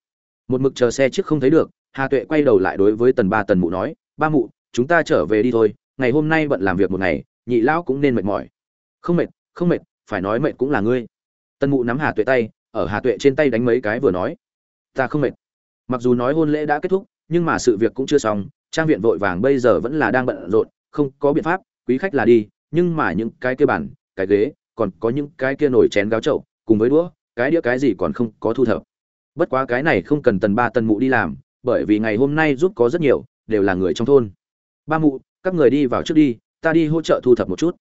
một mực chờ xe trước không thấy được, hà tuệ quay đầu lại đối với tần ba tần mụ nói, ba mụ, chúng ta trở về đi thôi, ngày hôm nay bận làm việc một ngày, nhị lão cũng nên mệt mỏi. Không mệt không mệt, phải nói mệt cũng là ngươi. Tần mụ nắm hà tuệ tay, ở hà tuệ trên tay đánh mấy cái vừa nói, ta không mệt. Mặc dù nói hôn lễ đã kết thúc, nhưng mà sự việc cũng chưa xong, trang viện vội vàng bây giờ vẫn là đang bận rộn, không có biện pháp, quý khách là đi, nhưng mà những cái kia bàn, cái ghế, còn có những cái kia nồi chén gáo trậu cùng với đũa, cái đĩa cái gì còn không có thu thập bất quá cái này không cần tần ba tần mụ đi làm, bởi vì ngày hôm nay giúp có rất nhiều, đều là người trong thôn. Ba mụ, các người đi vào trước đi, ta đi hỗ trợ thu thập một chút.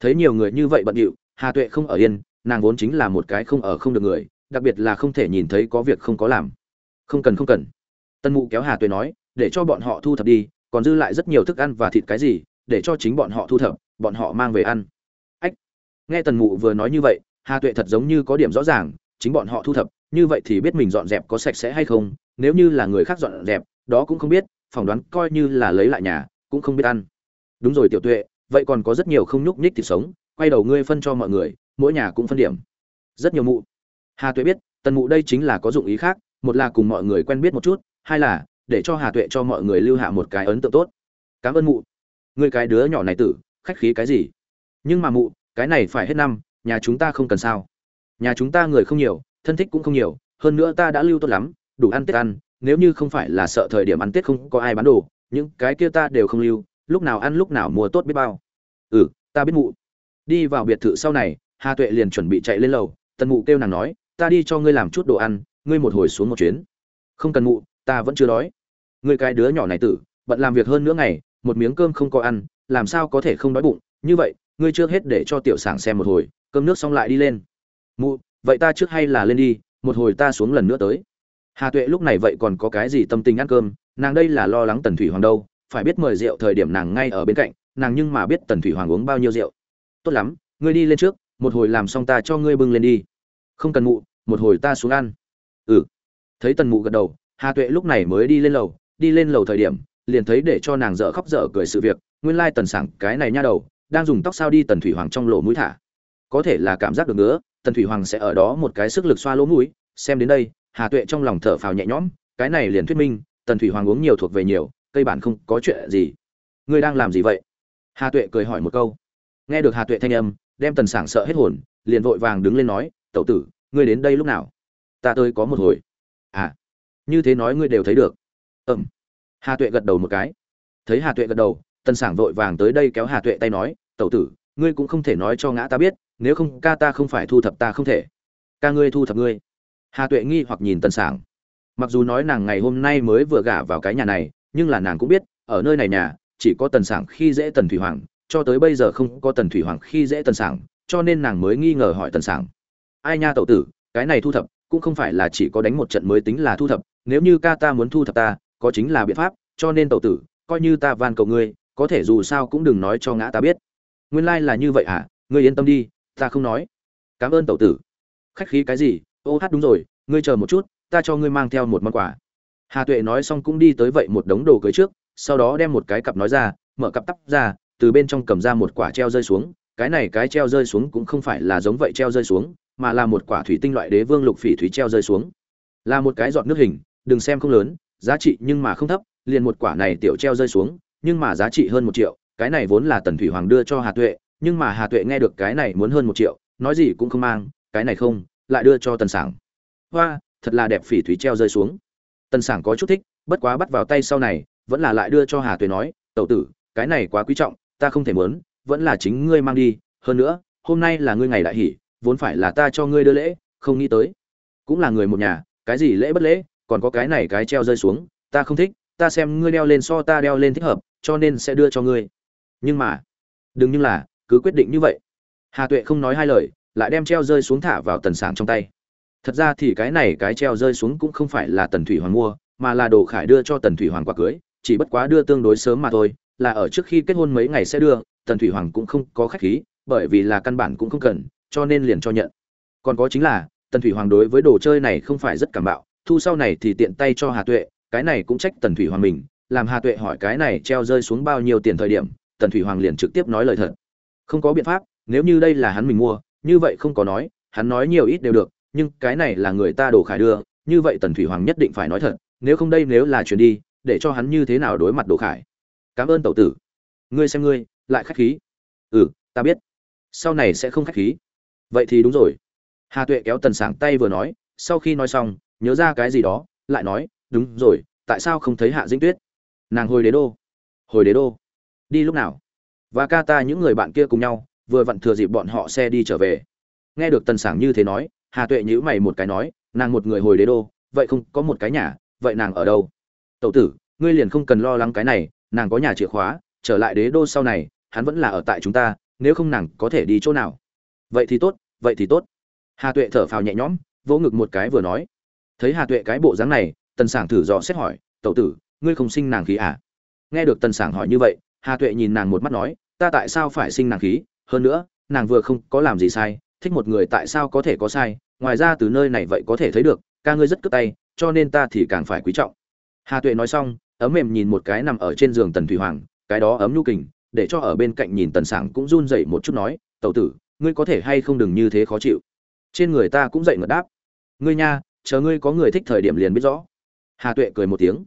Thấy nhiều người như vậy bận điệu, hà tuệ không ở yên, nàng vốn chính là một cái không ở không được người, đặc biệt là không thể nhìn thấy có việc không có làm. Không cần không cần. Tân mụ kéo hà tuệ nói, để cho bọn họ thu thập đi, còn dư lại rất nhiều thức ăn và thịt cái gì, để cho chính bọn họ thu thập, bọn họ mang về ăn. Ách! Nghe tần mụ vừa nói như vậy, hà tuệ thật giống như có điểm rõ ràng, chính bọn họ thu thập như vậy thì biết mình dọn dẹp có sạch sẽ hay không, nếu như là người khác dọn dẹp, đó cũng không biết, phỏng đoán coi như là lấy lại nhà, cũng không biết ăn. Đúng rồi tiểu tuệ, vậy còn có rất nhiều không nhúc nhích thịt sống, quay đầu ngươi phân cho mọi người, mỗi nhà cũng phân điểm. Rất nhiều mụ. Hà tuệ biết, tần mụ đây chính là có dụng ý khác, một là cùng mọi người quen biết một chút, hai là để cho hà tuệ cho mọi người lưu hạ một cái ấn tượng tốt. Cảm ơn mụ. Ngươi cái đứa nhỏ này tử, khách khí cái gì? Nhưng mà mụ, cái này phải hết năm, nhà chúng ta không cần sao. Nhà chúng ta người không nhiều thân thích cũng không nhiều, hơn nữa ta đã lưu tốt lắm, đủ ăn tết ăn, nếu như không phải là sợ thời điểm ăn tết không có ai bán đồ, những cái kia ta đều không lưu, lúc nào ăn lúc nào mua tốt biết bao. Ừ ta biết mụ. Đi vào biệt thự sau này, hà tuệ liền chuẩn bị chạy lên lầu, tần mụ kêu nàng nói, ta đi cho ngươi làm chút đồ ăn, ngươi một hồi xuống một chuyến. Không cần mụ, ta vẫn chưa đói. Ngươi cái đứa nhỏ này tử, bận làm việc hơn nữa ngày, một miếng cơm không có ăn, làm sao có thể không đói bụng? Như vậy, ngươi chưa hết để cho tiểu sảng xem một hồi, cơm nước xong lại đi lên. Mụ vậy ta trước hay là lên đi, một hồi ta xuống lần nữa tới. Hà tuệ lúc này vậy còn có cái gì tâm tình ăn cơm? Nàng đây là lo lắng tần thủy hoàng đâu, phải biết mời rượu thời điểm nàng ngay ở bên cạnh, nàng nhưng mà biết tần thủy hoàng uống bao nhiêu rượu. Tốt lắm, ngươi đi lên trước, một hồi làm xong ta cho ngươi bưng lên đi. Không cần mụ, một hồi ta xuống ăn. Ừ. Thấy tần mụ gật đầu, hà tuệ lúc này mới đi lên lầu, đi lên lầu thời điểm, liền thấy để cho nàng dở khóc dở cười sự việc, nguyên lai tần sảng cái này nha đầu, đang dùng tóc sao đi tần thủy hoàng trong lỗ mũi thả. Có thể là cảm giác được nữa tần thủy hoàng sẽ ở đó một cái sức lực xoa lỗ mũi, xem đến đây, hà tuệ trong lòng thở phào nhẹ nhõm, cái này liền thuyết minh, tần thủy hoàng uống nhiều thuộc về nhiều, cây bản không có chuyện gì. Ngươi đang làm gì vậy? Hà tuệ cười hỏi một câu. Nghe được hà tuệ thanh âm, đem tần sảng sợ hết hồn, liền vội vàng đứng lên nói, tẩu tử, ngươi đến đây lúc nào? Ta tới có một hồi. À như thế nói ngươi đều thấy được. Ừm. Hà tuệ gật đầu một cái. Thấy hà tuệ gật đầu, tần sảng vội vàng tới đây kéo hà tuệ tay nói, tẩu tử, ngươi cũng không thể nói cho ngã ta biết nếu không ca ta không phải thu thập ta không thể. Ca ngươi thu thập ngươi. Hà tuệ nghi hoặc nhìn tần sảng. Mặc dù nói nàng ngày hôm nay mới vừa gả vào cái nhà này, nhưng là nàng cũng biết, ở nơi này nhà, chỉ có tần sảng khi dễ tần thủy hoàng, cho tới bây giờ không có tần thủy hoàng khi dễ tần sảng, cho nên nàng mới nghi ngờ hỏi tần sảng. Ai nha tậu tử, cái này thu thập, cũng không phải là chỉ có đánh một trận mới tính là thu thập, nếu như ca ta muốn thu thập ta, có chính là biện pháp, cho nên tậu tử, coi như ta van cầu ngươi, có thể dù sao cũng đừng nói cho ngã ta biết. Nguyên lai là như vậy à ngươi yên tâm đi ta không nói. Cảm ơn tẩu tử. Khách khí cái gì? Ô hát đúng rồi, ngươi chờ một chút, ta cho ngươi mang theo một món quà. Hà tuệ nói xong cũng đi tới vậy một đống đồ cưới trước, sau đó đem một cái cặp nói ra, mở cặp tắp ra, từ bên trong cầm ra một quả treo rơi xuống. Cái này cái treo rơi xuống cũng không phải là giống vậy treo rơi xuống, mà là một quả thủy tinh loại đế vương lục phỉ thủy treo rơi xuống. Là một cái giọt nước hình, đừng xem không lớn, giá trị nhưng mà không thấp, liền một quả này tiểu treo rơi xuống, nhưng mà giá trị hơn một triệu, cái này vốn là tần thủy hoàng đưa cho hà tuệ nhưng mà hà tuệ nghe được cái này muốn hơn một triệu, nói gì cũng không mang, cái này không, lại đưa cho tần sảng. Hoa, thật là đẹp phỉ thúy treo rơi xuống. Tần sảng có chút thích, bất quá bắt vào tay sau này, vẫn là lại đưa cho hà tuệ nói, tẩu tử, cái này quá quý trọng, ta không thể muốn, vẫn là chính ngươi mang đi, hơn nữa, hôm nay là ngươi ngày đại hỷ, vốn phải là ta cho ngươi đưa lễ, không nghĩ tới. Cũng là người một nhà, cái gì lễ bất lễ, còn có cái này cái treo rơi xuống, ta không thích, ta xem ngươi đeo lên so ta đeo lên thích hợp, cho nên sẽ đưa cho ngươi. Nhưng mà, đừng nhưng là cứ quyết định như vậy. Hà tuệ không nói hai lời, lại đem treo rơi xuống thả vào tần sảng trong tay. Thật ra thì cái này cái treo rơi xuống cũng không phải là tần thủy hoàng mua, mà là đồ khải đưa cho tần thủy hoàng quả cưới, chỉ bất quá đưa tương đối sớm mà thôi, là ở trước khi kết hôn mấy ngày sẽ đưa, tần thủy hoàng cũng không có khách khí, bởi vì là căn bản cũng không cần, cho nên liền cho nhận. Còn có chính là, tần thủy hoàng đối với đồ chơi này không phải rất cảm bạo, thu sau này thì tiện tay cho hà tuệ, cái này cũng trách tần thủy hoàng mình, làm hà tuệ hỏi cái này treo rơi xuống bao nhiêu tiền thời điểm, tần thủy hoàng liền trực tiếp nói lời thật không có biện pháp, nếu như đây là hắn mình mua, như vậy không có nói, hắn nói nhiều ít đều được, nhưng cái này là người ta đổ khải đưa, như vậy tần thủy hoàng nhất định phải nói thật, nếu không đây nếu là chuyển đi, để cho hắn như thế nào đối mặt đổ khải. Cảm ơn tẩu tử. Ngươi xem ngươi, lại khách khí. Ừ ta biết. Sau này sẽ không khách khí. Vậy thì đúng rồi. Hà tuệ kéo tần sáng tay vừa nói, sau khi nói xong, nhớ ra cái gì đó, lại nói, đúng rồi, tại sao không thấy hạ dĩnh tuyết? Nàng hồi đế đô. Hồi đế đô. Đi lúc nào? Và ca ta những người bạn kia cùng nhau, vừa vặn thừa dịp bọn họ xe đi trở về. Nghe được tần sảng như thế nói, hà tuệ nhữ mày một cái nói, nàng một người hồi đế đô, vậy không có một cái nhà, vậy nàng ở đâu? Tậu tử, ngươi liền không cần lo lắng cái này, nàng có nhà chìa khóa, trở lại đế đô sau này, hắn vẫn là ở tại chúng ta, nếu không nàng có thể đi chỗ nào? Vậy thì tốt, vậy thì tốt. Hà tuệ thở phào nhẹ nhõm, vỗ ngực một cái vừa nói. Thấy hà tuệ cái bộ dáng này, tần sảng thử dò xét hỏi tậu tử, ngươi không sinh nàng khí à? Nghe được tần sảng hỏi như vậy hà tuệ nhìn nàng một mắt nói, ta tại sao phải sinh nàng khí? Hơn nữa, nàng vừa không có làm gì sai, thích một người tại sao có thể có sai? Ngoài ra từ nơi này vậy có thể thấy được, ca ngươi rất cướp tay, cho nên ta thì càng phải quý trọng. Hà tuệ nói xong, ấm mềm nhìn một cái nằm ở trên giường tần thủy hoàng, cái đó ấm nhu kình, để cho ở bên cạnh nhìn tần sảng cũng run rẩy một chút nói, tẩu tử, ngươi có thể hay không đừng như thế khó chịu? Trên người ta cũng dậy ngợt đáp, ngươi nha, chờ ngươi có người thích thời điểm liền biết rõ. Hà tuệ cười một tiếng.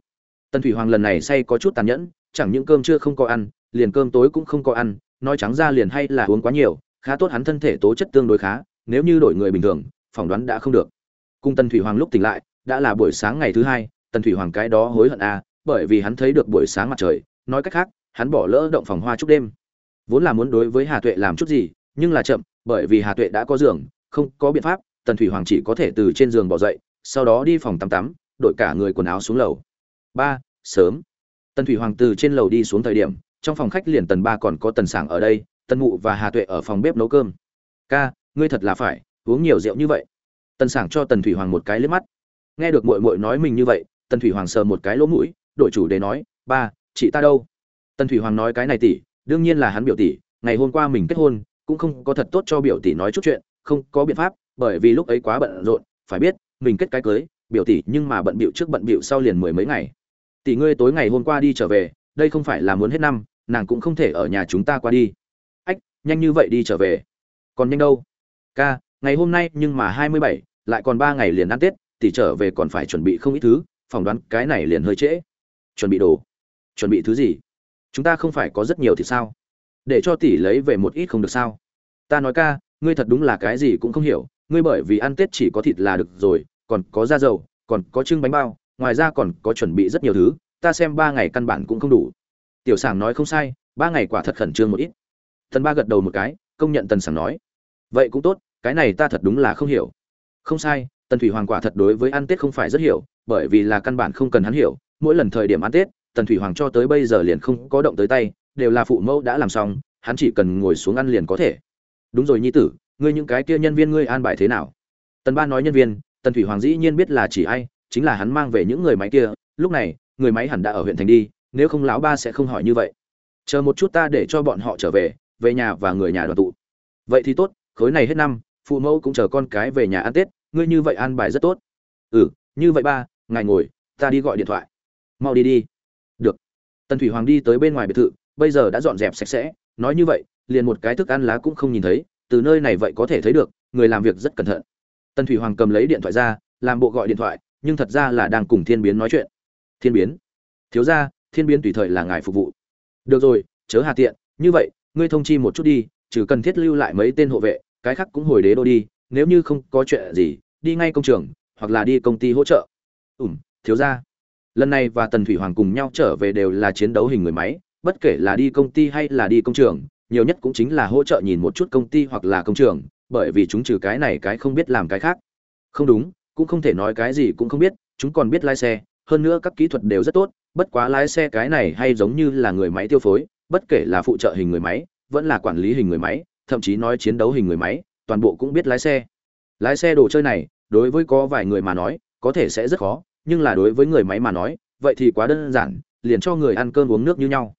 Tần thủy hoàng lần này say có chút tàn nhẫn chẳng những cơm chưa không có ăn, liền cơm tối cũng không có ăn, nói trắng ra liền hay là uống quá nhiều, khá tốt hắn thân thể tố chất tương đối khá, nếu như đổi người bình thường, phỏng đoán đã không được. Cung tần thủy hoàng lúc tỉnh lại, đã là buổi sáng ngày thứ hai, tần thủy hoàng cái đó hối hận a bởi vì hắn thấy được buổi sáng mặt trời, nói cách khác, hắn bỏ lỡ động phòng hoa chúc đêm. Vốn là muốn đối với hà tuệ làm chút gì, nhưng là chậm, bởi vì hà tuệ đã có giường, không có biện pháp, tần thủy hoàng chỉ có thể từ trên giường bỏ dậy, sau đó đi phòng tắm tắm, đổi cả người quần áo xuống lầu. Ba, sớm tần thủy hoàng từ trên lầu đi xuống thời điểm, trong phòng khách liền tần ba còn có tần sảng ở đây, tần mụ và hà tuệ ở phòng bếp nấu cơm. Ca, ngươi thật là phải, uống nhiều rượu như vậy. Tần sảng cho tần thủy hoàng một cái liếc mắt. Nghe được mội mội nói mình như vậy, tần thủy hoàng sờ một cái lỗ mũi, đội chủ đề nói, ba, chị ta đâu? Tần thủy hoàng nói cái này tỷ, đương nhiên là hắn biểu tỷ, ngày hôm qua mình kết hôn, cũng không có thật tốt cho biểu tỷ nói chút chuyện, không có biện pháp, bởi vì lúc ấy quá bận rộn, phải biết, mình kết cái cưới, biểu tỷ nhưng mà bận bịu trước bận bịu sau liền mười mấy ngày tỷ ngươi tối ngày hôm qua đi trở về, đây không phải là muốn hết năm, nàng cũng không thể ở nhà chúng ta qua đi. Ách, nhanh như vậy đi trở về. Còn nhanh đâu? Ca, ngày hôm nay nhưng mà hai mươi bảy, lại còn ba ngày liền ăn tết, tỷ trở về còn phải chuẩn bị không ít thứ, phỏng đoán cái này liền hơi trễ. Chuẩn bị đồ. Chuẩn bị thứ gì? Chúng ta không phải có rất nhiều thì sao? Để cho tỷ lấy về một ít không được sao? Ta nói ca, ngươi thật đúng là cái gì cũng không hiểu, ngươi bởi vì ăn tết chỉ có thịt là được rồi, còn có da dầu, còn có trưng bánh bao ngoài ra còn có chuẩn bị rất nhiều thứ, ta xem ba ngày căn bản cũng không đủ. Tiểu sảng nói không sai, ba ngày quả thật khẩn trương một ít. Tần ba gật đầu một cái, công nhận tần sảng nói. Vậy cũng tốt, cái này ta thật đúng là không hiểu. Không sai, tần thủy hoàng quả thật đối với ăn tết không phải rất hiểu, bởi vì là căn bản không cần hắn hiểu, mỗi lần thời điểm ăn tết, tần thủy hoàng cho tới bây giờ liền không có động tới tay, đều là phụ mẫu đã làm xong, hắn chỉ cần ngồi xuống ăn liền có thể. Đúng rồi nhi tử, ngươi những cái kia nhân viên ngươi an bài thế nào? Tần ba nói nhân viên, tần thủy hoàng dĩ nhiên biết là chỉ ai chính là hắn mang về những người máy kia, lúc này, người máy hẳn đã ở huyện thành đi, nếu không lão ba sẽ không hỏi như vậy. Chờ một chút ta để cho bọn họ trở về về nhà và người nhà đoàn tụ. Vậy thì tốt, khối này hết năm, phụ mẫu cũng chờ con cái về nhà ăn tết, ngươi như vậy ăn bài rất tốt. Ừ như vậy ba, ngài ngồi, ta đi gọi điện thoại. Mau đi đi. Được. Tần thủy hoàng đi tới bên ngoài biệt thự, bây giờ đã dọn dẹp sạch sẽ, nói như vậy, liền một cái thức ăn lá cũng không nhìn thấy, từ nơi này vậy có thể thấy được, người làm việc rất cẩn thận. Tần thủy hoàng cầm lấy điện thoại ra, làm bộ gọi điện thoại nhưng thật ra là đang cùng thiên biến nói chuyện. Thiên biến? Thiếu ra thiên biến tùy thời là ngài phục vụ. Được rồi, chớ hà tiện, như vậy, ngươi thông chi một chút đi, trừ cần thiết lưu lại mấy tên hộ vệ, cái khác cũng hồi đế đô đi, nếu như không có chuyện gì, đi ngay công trường, hoặc là đi công ty hỗ trợ. Ủm thiếu ra lần này và tần thủy hoàng cùng nhau trở về đều là chiến đấu hình người máy, bất kể là đi công ty hay là đi công trường, nhiều nhất cũng chính là hỗ trợ nhìn một chút công ty hoặc là công trường, bởi vì chúng trừ cái này cái không biết làm cái khác. Không đúng cũng không thể nói cái gì cũng không biết, chúng còn biết lái xe, hơn nữa các kỹ thuật đều rất tốt, bất quá lái xe cái này hay giống như là người máy tiêu phối, bất kể là phụ trợ hình người máy, vẫn là quản lý hình người máy, thậm chí nói chiến đấu hình người máy, toàn bộ cũng biết lái xe. Lái xe đồ chơi này, đối với có vài người mà nói, có thể sẽ rất khó, nhưng là đối với người máy mà nói, vậy thì quá đơn giản, liền cho người ăn cơm uống nước như nhau.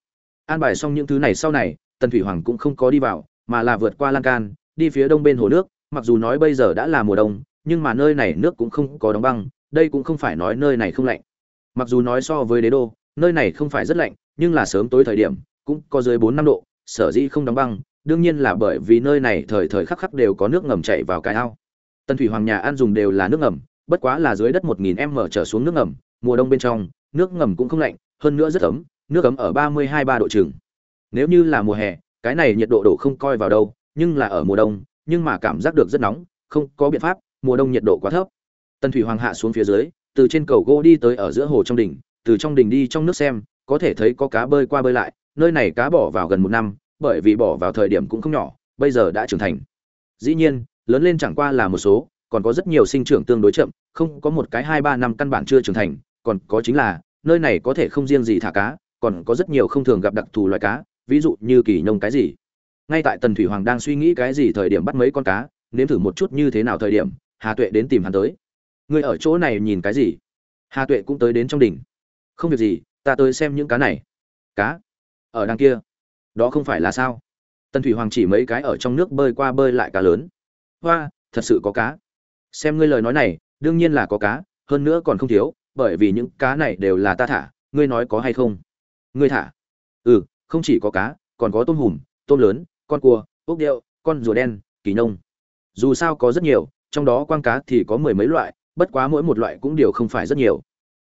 An bài xong những thứ này sau này, tần thủy hoàng cũng không có đi vào, mà là vượt qua lan can, đi phía đông bên hồ nước, mặc dù nói bây giờ đã là mùa đông nhưng mà nơi này nước cũng không có đóng băng, đây cũng không phải nói nơi này không lạnh. Mặc dù nói so với đế đô, nơi này không phải rất lạnh, nhưng là sớm tối thời điểm, cũng có dưới bốn năm độ, sở dĩ không đóng băng, đương nhiên là bởi vì nơi này thời thời khắc khắc đều có nước ngầm chảy vào cái ao. Tân thủy hoàng nhà ăn dùng đều là nước ngầm, bất quá là dưới đất một nghìn m trở xuống nước ngầm, mùa đông bên trong, nước ngầm cũng không lạnh, hơn nữa rất ấm, nước ấm ở ba mươi hai ba độ chừng. Nếu như là mùa hè, cái này nhiệt độ độ không coi vào đâu, nhưng là ở mùa đông, nhưng mà cảm giác được rất nóng, không có biện pháp mùa đông nhiệt độ quá thấp. Tần thủy hoàng hạ xuống phía dưới, từ trên cầu gỗ đi tới ở giữa hồ trong đỉnh, từ trong đỉnh đi trong nước xem, có thể thấy có cá bơi qua bơi lại, nơi này cá bỏ vào gần một năm, bởi vì bỏ vào thời điểm cũng không nhỏ, bây giờ đã trưởng thành. Dĩ nhiên, lớn lên chẳng qua là một số, còn có rất nhiều sinh trưởng tương đối chậm, không có một cái hai ba năm căn bản chưa trưởng thành, còn có chính là, nơi này có thể không riêng gì thả cá, còn có rất nhiều không thường gặp đặc thù loài cá, ví dụ như kỳ nông cái gì. Ngay tại tần thủy hoàng đang suy nghĩ cái gì thời điểm bắt mấy con cá, nếm thử một chút như thế nào thời điểm hà tuệ đến tìm hắn tới. Người ở chỗ này nhìn cái gì? Hà tuệ cũng tới đến trong đỉnh. Không việc gì, ta tới xem những cá này. Cá? Ở đằng kia. Đó không phải là sao? Tần thủy hoàng chỉ mấy cái ở trong nước bơi qua bơi lại cá lớn. Hoa, thật sự có cá. Xem ngươi lời nói này, đương nhiên là có cá, hơn nữa còn không thiếu, bởi vì những cá này đều là ta thả, ngươi nói có hay không? Ngươi thả? Ừ không chỉ có cá, còn có tôm hùm, tôm lớn, con cua, ốc điệu, con rùa đen, kỳ nông dù sao có rất nhiều trong đó quang cá thì có mười mấy loại, bất quá mỗi một loại cũng đều không phải rất nhiều.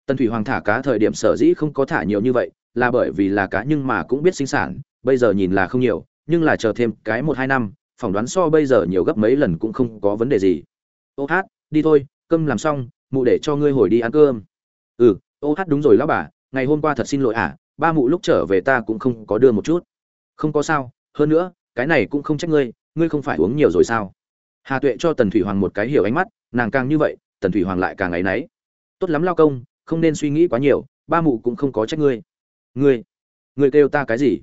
Tần thủy hoàng thả cá thời điểm sở dĩ không có thả nhiều như vậy, là bởi vì là cá nhưng mà cũng biết sinh sản, bây giờ nhìn là không nhiều, nhưng là chờ thêm cái một hai năm, phỏng đoán so bây giờ nhiều gấp mấy lần cũng không có vấn đề gì. Ô hát, đi thôi, cơm làm xong, mụ để cho ngươi hồi đi ăn cơm. Ừ ô hát đúng rồi lão bà, ngày hôm qua thật xin lỗi à ba mụ lúc trở về ta cũng không có đưa một chút. Không có sao, hơn nữa, cái này cũng không trách ngươi ngươi không phải uống nhiều rồi sao? Hà tuệ cho tần thủy hoàng một cái hiểu ánh mắt, nàng càng như vậy, tần thủy hoàng lại càng áy náy. Tốt lắm lao công, không nên suy nghĩ quá nhiều, ba mụ cũng không có trách ngươi. Ngươi ngươi kêu ta cái gì?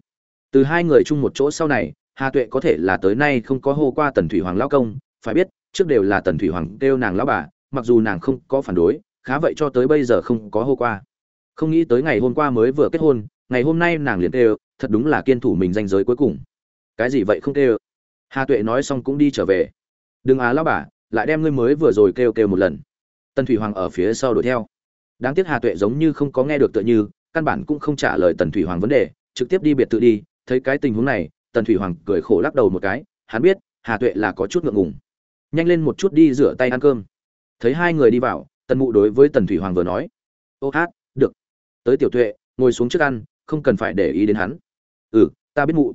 Từ hai người chung một chỗ sau này, hà tuệ có thể là tới nay không có hô qua tần thủy hoàng lao công, phải biết, trước đều là tần thủy hoàng kêu nàng lao bà, mặc dù nàng không có phản đối, khá vậy cho tới bây giờ không có hô qua. Không nghĩ tới ngày hôm qua mới vừa kết hôn, ngày hôm nay nàng liền kêu, thật đúng là kiên thủ mình danh giới cuối cùng. Cái gì vậy không kêu? Hà tuệ nói xong cũng đi trở về đừng à, á lao bà, lại đem ngươi mới vừa rồi kêu kêu một lần. Tần thủy hoàng ở phía sau đuổi theo. Đáng tiếc hà tuệ giống như không có nghe được tựa như, căn bản cũng không trả lời tần thủy hoàng vấn đề, trực tiếp đi biệt tự đi. Thấy cái tình huống này, tần thủy hoàng cười khổ lắc đầu một cái, hắn biết, hà tuệ là có chút ngượng ngùng. Nhanh lên một chút đi rửa tay ăn cơm. Thấy hai người đi vào, tần mụ đối với tần thủy hoàng vừa nói, ô hát, được. Tới tiểu tuệ, ngồi xuống trước ăn, không cần phải để ý đến hắn. Ừ ta biết mụ.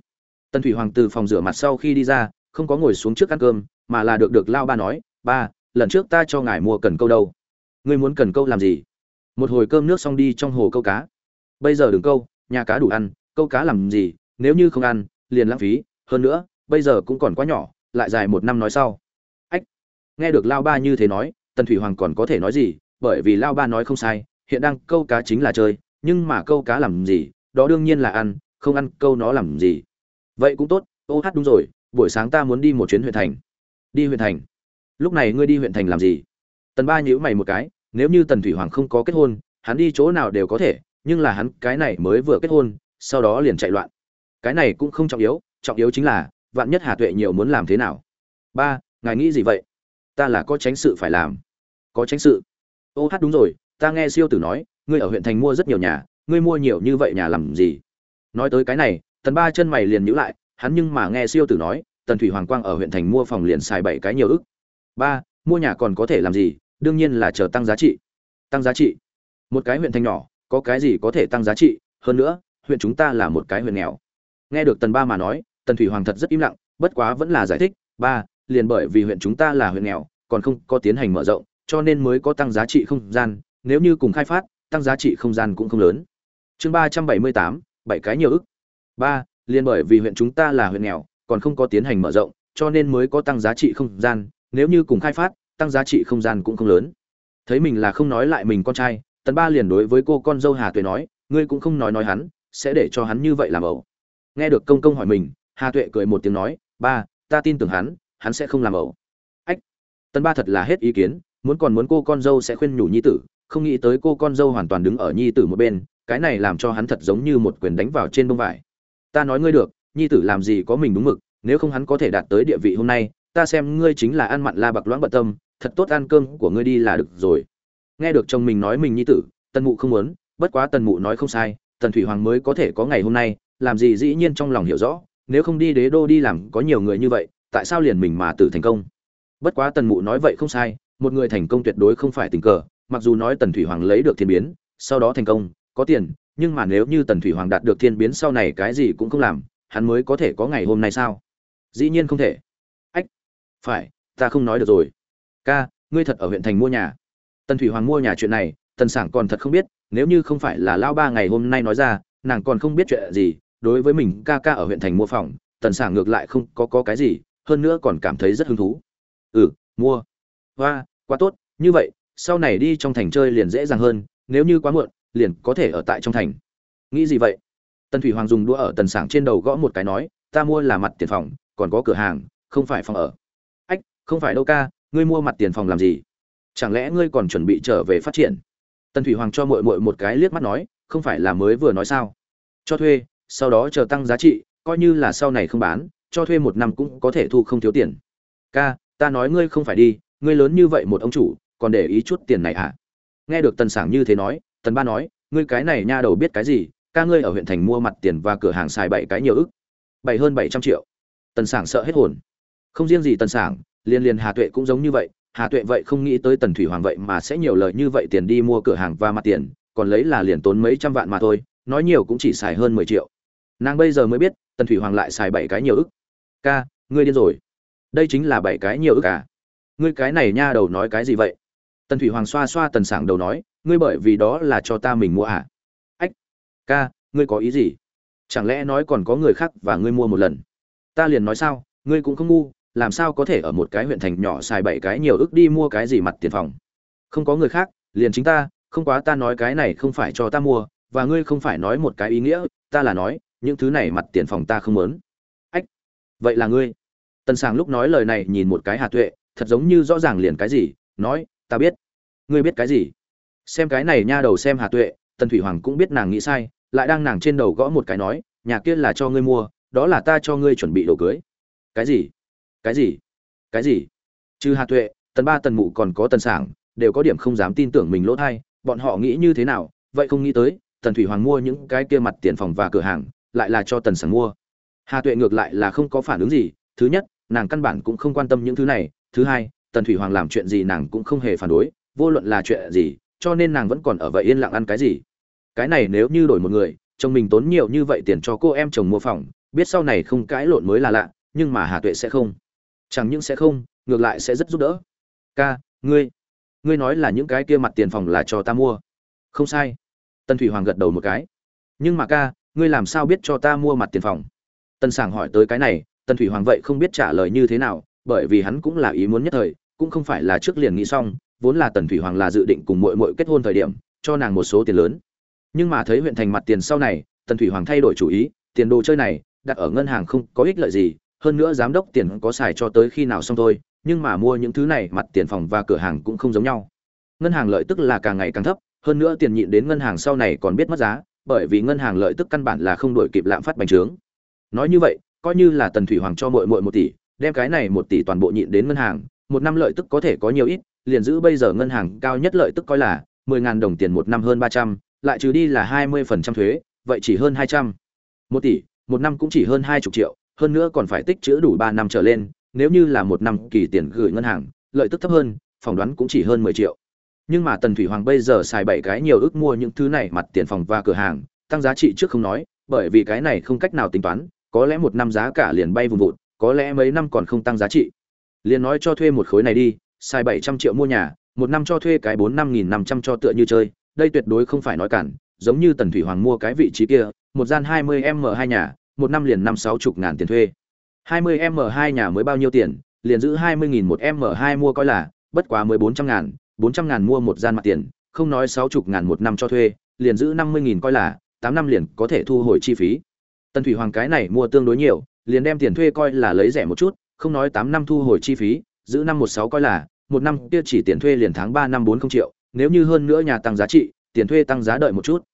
Tần thủy hoàng từ phòng rửa mặt sau khi đi ra không có ngồi xuống trước ăn cơm, mà là được được lao ba nói, ba, lần trước ta cho ngài mua cần câu đâu? Ngươi muốn cần câu làm gì? Một hồi cơm nước xong đi trong hồ câu cá. Bây giờ đừng câu, nhà cá đủ ăn, câu cá làm gì, nếu như không ăn, liền lãng phí. Hơn nữa, bây giờ cũng còn quá nhỏ, lại dài một năm nói sau. Ách, nghe được lao ba như thế nói, tần thủy hoàng còn có thể nói gì? Bởi vì lao ba nói không sai, hiện đang câu cá chính là chơi, nhưng mà câu cá làm gì, đó đương nhiên là ăn, không ăn câu nó làm gì. Vậy cũng tốt, ô hát đúng rồi buổi sáng ta muốn đi một chuyến huyện thành. Đi huyện thành? Lúc này ngươi đi huyện thành làm gì? Tần ba nhíu mày một cái, nếu như tần thủy hoàng không có kết hôn, hắn đi chỗ nào đều có thể, nhưng là hắn cái này mới vừa kết hôn, sau đó liền chạy loạn. Cái này cũng không trọng yếu trọng yếu chính là, vạn nhất hà tuệ nhiều muốn làm thế nào? Ba, ngài nghĩ gì vậy? Ta là có tránh sự phải làm. Có tránh sự? Ô hát đúng rồi, ta nghe siêu tử nói, ngươi ở huyện thành mua rất nhiều nhà, ngươi mua nhiều như vậy nhà làm gì? Nói tới cái này, tần ba chân mày liền nhữ lại hắn nhưng mà nghe siêu tử nói, tần thủy hoàng quang ở huyện thành mua phòng liền xài bảy cái nhiều ức. Ba, mua nhà còn có thể làm gì? Đương nhiên là chờ tăng giá trị. Tăng giá trị. Một cái huyện thành nhỏ, có cái gì có thể tăng giá trị? Hơn nữa, huyện chúng ta là một cái huyện nghèo. Nghe được tần ba mà nói, tần thủy hoàng thật rất im lặng, bất quá vẫn là giải thích, ba, liền bởi vì huyện chúng ta là huyện nghèo, còn không có tiến hành mở rộng, cho nên mới có tăng giá trị không gian, nếu như cùng khai phát, tăng giá trị không gian cũng không lớn. Chương ba trăm bảy mươi tám, bảy cái nhiều ức. Ba liền bởi vì huyện chúng ta là huyện nghèo, còn không có tiến hành mở rộng, cho nên mới có tăng giá trị không gian, nếu như cùng khai phát, tăng giá trị không gian cũng không lớn. Thấy mình là không nói lại mình con trai, tần ba liền đối với cô con dâu hà tuệ nói, ngươi cũng không nói nói hắn, sẽ để cho hắn như vậy làm ẩu. Nghe được công công hỏi mình, hà tuệ cười một tiếng nói, ba, ta tin tưởng hắn hắn sẽ không làm ẩu. Ách, tần ba thật là hết ý kiến, muốn còn muốn cô con dâu sẽ khuyên nhủ nhi tử, không nghĩ tới cô con dâu hoàn toàn đứng ở nhi tử một bên, cái này làm cho hắn thật giống như một quyền đánh vào trên bông vải ta nói ngươi được, nhi tử làm gì có mình đúng mực, nếu không hắn có thể đạt tới địa vị hôm nay, ta xem ngươi chính là ăn mặn la bạc loãng bận tâm, thật tốt ăn cơm của ngươi đi là được rồi. Nghe được chồng mình nói mình nhi tử, tần mụ không muốn, bất quá tần mụ nói không sai, tần thủy hoàng mới có thể có ngày hôm nay, làm gì dĩ nhiên trong lòng hiểu rõ, nếu không đi đế đô đi làm có nhiều người như vậy, tại sao liền mình mà tử thành công? Bất quá tần mụ nói vậy không sai, một người thành công tuyệt đối không phải tình cờ, mặc dù nói tần thủy hoàng lấy được thiên biến, sau đó thành công, có tiền nhưng mà nếu như tần thủy hoàng đạt được thiên biến sau này cái gì cũng không làm hắn mới có thể có ngày hôm nay sao? Dĩ nhiên không thể. Ách phải ta không nói được rồi. Ca ngươi thật ở huyện thành mua nhà. Tần thủy hoàng mua nhà chuyện này tần sảng còn thật không biết nếu như không phải là lao ba ngày hôm nay nói ra nàng còn không biết chuyện gì đối với mình ca ca ở huyện thành mua phòng tần sảng ngược lại không có, có cái gì hơn nữa còn cảm thấy rất hứng thú. Ừ mua. Hoa quá tốt như vậy sau này đi trong thành chơi liền dễ dàng hơn nếu như quá muộn liền có thể ở tại trong thành. Nghĩ gì vậy? Tần thủy hoàng dùng đũa ở tần sảng trên đầu gõ một cái nói, ta mua là mặt tiền phòng, còn có cửa hàng, không phải phòng ở. Ách, không phải đâu ca, ngươi mua mặt tiền phòng làm gì? Chẳng lẽ ngươi còn chuẩn bị trở về phát triển? Tần thủy hoàng cho mội mội một cái liếc mắt nói, không phải là mới vừa nói sao? Cho thuê, sau đó chờ tăng giá trị, coi như là sau này không bán, cho thuê một năm cũng có thể thu không thiếu tiền. Ca, ta nói ngươi không phải đi, ngươi lớn như vậy một ông chủ, còn để ý chút tiền này à nghe được tần sảng như thế nói tần ba nói, ngươi cái này nha đầu biết cái gì? Ca ngươi ở huyện thành mua mặt tiền và cửa hàng xài bảy cái nhiều ức. Bảy hơn bảy trăm triệu. Tần sảng sợ hết hồn. Không riêng gì tần sảng, liên liên hà tuệ cũng giống như vậy. Hà tuệ vậy không nghĩ tới tần thủy hoàng vậy mà sẽ nhiều lời như vậy tiền đi mua cửa hàng và mặt tiền, còn lấy là liền tốn mấy trăm vạn mà thôi, nói nhiều cũng chỉ xài hơn mười triệu. Nàng bây giờ mới biết, tần thủy hoàng lại xài bảy cái nhiều ức. Ca, ngươi điên rồi. Đây chính là bảy cái nhiều ức à? Ngươi cái này nha đầu nói cái gì vậy? Tần thủy hoàng xoa xoa tần sảng đầu nói ngươi bởi vì đó là cho ta mình mua à? Ách, ca, ngươi có ý gì? Chẳng lẽ nói còn có người khác và ngươi mua một lần? Ta liền nói sao, ngươi cũng không ngu, làm sao có thể ở một cái huyện thành nhỏ xài bảy cái nhiều ức đi mua cái gì mặt tiền phòng? Không có người khác, liền chính ta, không quá ta nói cái này không phải cho ta mua, và ngươi không phải nói một cái ý nghĩa, ta là nói, những thứ này mặt tiền phòng ta không muốn. Ách, vậy là ngươi. Tần sàng lúc nói lời này nhìn một cái hà tuệ, thật giống như rõ ràng liền cái gì, nói, ta biết. Ngươi biết cái gì? Xem cái này nha đầu xem hà tuệ, tần thủy hoàng cũng biết nàng nghĩ sai, lại đang nàng trên đầu gõ một cái nói, nhà kia là cho ngươi mua, đó là ta cho ngươi chuẩn bị đồ cưới. Cái gì? Cái gì? Cái gì? Trừ hà tuệ, tần ba tần mụ còn có tần sảng, đều có điểm không dám tin tưởng mình lỗ thai, bọn họ nghĩ như thế nào, vậy không nghĩ tới, tần thủy hoàng mua những cái kia mặt tiền phòng và cửa hàng, lại là cho tần sảng mua. Hà tuệ ngược lại là không có phản ứng gì, thứ nhất, nàng căn bản cũng không quan tâm những thứ này, thứ hai, tần thủy hoàng làm chuyện gì nàng cũng không hề phản đối, vô luận là chuyện gì cho nên nàng vẫn còn ở vậy yên lặng ăn cái gì. Cái này nếu như đổi một người, chồng mình tốn nhiều như vậy tiền cho cô em chồng mua phòng, biết sau này không cãi lộn mới là lạ, nhưng mà hà tuệ sẽ không. Chẳng những sẽ không, ngược lại sẽ rất giúp đỡ. Ca, ngươi ngươi nói là những cái kia mặt tiền phòng là cho ta mua. Không sai. Tần thủy hoàng gật đầu một cái. Nhưng mà ca, ngươi làm sao biết cho ta mua mặt tiền phòng? Tần sảng hỏi tới cái này, tần thủy hoàng vậy không biết trả lời như thế nào, bởi vì hắn cũng là ý muốn nhất thời, cũng không phải là trước liền nghĩ xong vốn là tần thủy hoàng là dự định cùng mội mội kết hôn thời điểm, cho nàng một số tiền lớn. Nhưng mà thấy huyện thành mặt tiền sau này, tần thủy hoàng thay đổi chủ ý, tiền đồ chơi này, đặt ở ngân hàng không có ích lợi gì, hơn nữa giám đốc tiền có xài cho tới khi nào xong thôi, nhưng mà mua những thứ này, mặt tiền phòng và cửa hàng cũng không giống nhau. Ngân hàng lợi tức là càng ngày càng thấp, hơn nữa tiền nhịn đến ngân hàng sau này còn biết mất giá, bởi vì ngân hàng lợi tức căn bản là không đổi kịp lạm phát bành trướng. Nói như vậy, coi như là tần thủy hoàng cho mội mội một tỷ, đem cái này một tỷ toàn bộ nhịn đến ngân hàng, một năm lợi tức có thể có nhiều ít liền giữ bây giờ ngân hàng cao nhất lợi tức coi là mười ngàn đồng tiền một năm hơn ba trăm, lại trừ đi là hai mươi phần trăm thuế, vậy chỉ hơn hai trăm. Một tỷ, một năm cũng chỉ hơn hai chục triệu, hơn nữa còn phải tích trữ đủ ba năm trở lên, nếu như là một năm kỳ tiền gửi ngân hàng, lợi tức thấp hơn, phỏng đoán cũng chỉ hơn mười triệu. Nhưng mà tần thủy hoàng bây giờ xài bảy cái nhiều ước mua những thứ này mặt tiền phòng và cửa hàng, tăng giá trị trước không nói, bởi vì cái này không cách nào tính toán, có lẽ một năm giá cả liền bay vùng vụt có lẽ mấy năm còn không tăng giá trị. Liền nói cho thuê một khối này đi xài bảy trăm triệu mua nhà, một năm cho thuê cái bốn năm nghìn năm trăm cho tựa như chơi. Đây tuyệt đối không phải nói cản, giống như tần thủy hoàng mua cái vị trí kia, một gian hai mươi m hai nhà, một năm liền năm sáu chục ngàn tiền thuê. hai mươi m hai nhà mới bao nhiêu tiền? Liền giữ hai mươi nghìn một m hai mua coi là, bất quá mới bốn trăm ngàn, bốn trăm ngàn mua một gian mặt tiền, không nói sáu chục ngàn một năm cho thuê, liền giữ năm mươi nghìn coi là, tám năm liền có thể thu hồi chi phí. Tần thủy hoàng cái này mua tương đối nhiều, liền đem tiền thuê coi là lấy rẻ một chút, không nói tám năm thu hồi chi phí giữ năm một sáu coi là, một năm kia chỉ tiền thuê liền tháng ba năm bốn không triệu, nếu như hơn nữa nhà tăng giá trị, tiền thuê tăng giá đợi một chút.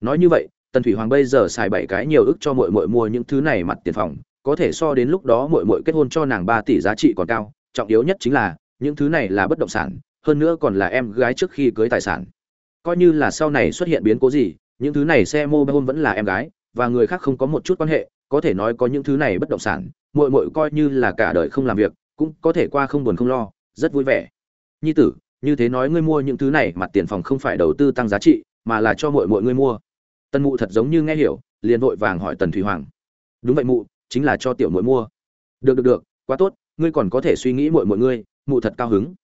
Nói như vậy, tần thủy hoàng bây giờ xài bảy cái nhiều ức cho muội muội mua những thứ này mặt tiền phòng, có thể so đến lúc đó muội muội kết hôn cho nàng ba tỷ giá trị còn cao, trọng yếu nhất chính là, những thứ này là bất động sản, hơn nữa còn là em gái trước khi cưới tài sản. Coi như là sau này xuất hiện biến cố gì, những thứ này xe mô hôn vẫn là em gái, và người khác không có một chút quan hệ, có thể nói có những thứ này bất động sản, muội muội coi như là cả đời không làm việc cũng có thể qua không buồn không lo, rất vui vẻ. Nhi tử, như thế nói ngươi mua những thứ này mặt tiền phòng không phải đầu tư tăng giá trị, mà là cho muội muội ngươi mua. Tân mụ thật giống như nghe hiểu, liền vội vàng hỏi tần thủy hoàng. Đúng vậy mụ, chính là cho tiểu muội mua. Được được được, quá tốt, ngươi còn có thể suy nghĩ muội muội ngươi, mụ thật cao hứng.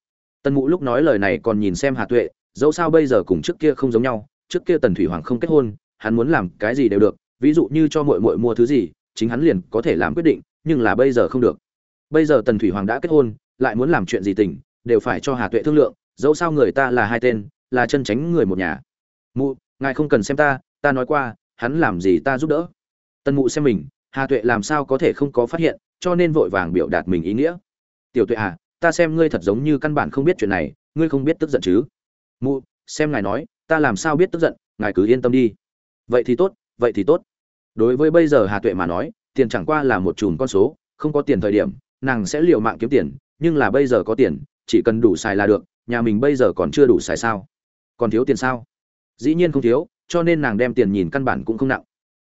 Tần mụ lúc nói lời này còn nhìn xem hà tuệ, dẫu sao bây giờ cùng trước kia không giống nhau, trước kia tần thủy hoàng không kết hôn, hắn muốn làm cái gì đều được, ví dụ như cho muội muội mua thứ gì, chính hắn liền có thể làm quyết định, nhưng là bây giờ không được bây giờ tần thủy hoàng đã kết hôn lại muốn làm chuyện gì tỉnh, đều phải cho hà tuệ thương lượng dẫu sao người ta là hai tên là chân tránh người một nhà. Mụ ngài không cần xem ta ta nói qua hắn làm gì ta giúp đỡ. Tần mụ xem mình hà tuệ làm sao có thể không có phát hiện cho nên vội vàng biểu đạt mình ý nghĩa. Tiểu tuệ à ta xem ngươi thật giống như căn bản không biết chuyện này ngươi không biết tức giận chứ? Mụ xem ngài nói ta làm sao biết tức giận ngài cứ yên tâm đi. Vậy thì tốt vậy thì tốt. Đối với bây giờ hà tuệ mà nói tiền chẳng qua là một chùm con số không có tiền thời điểm nàng sẽ liều mạng kiếm tiền, nhưng là bây giờ có tiền, chỉ cần đủ xài là được, nhà mình bây giờ còn chưa đủ xài sao? Còn thiếu tiền sao? Dĩ nhiên không thiếu, cho nên nàng đem tiền nhìn căn bản cũng không nặng.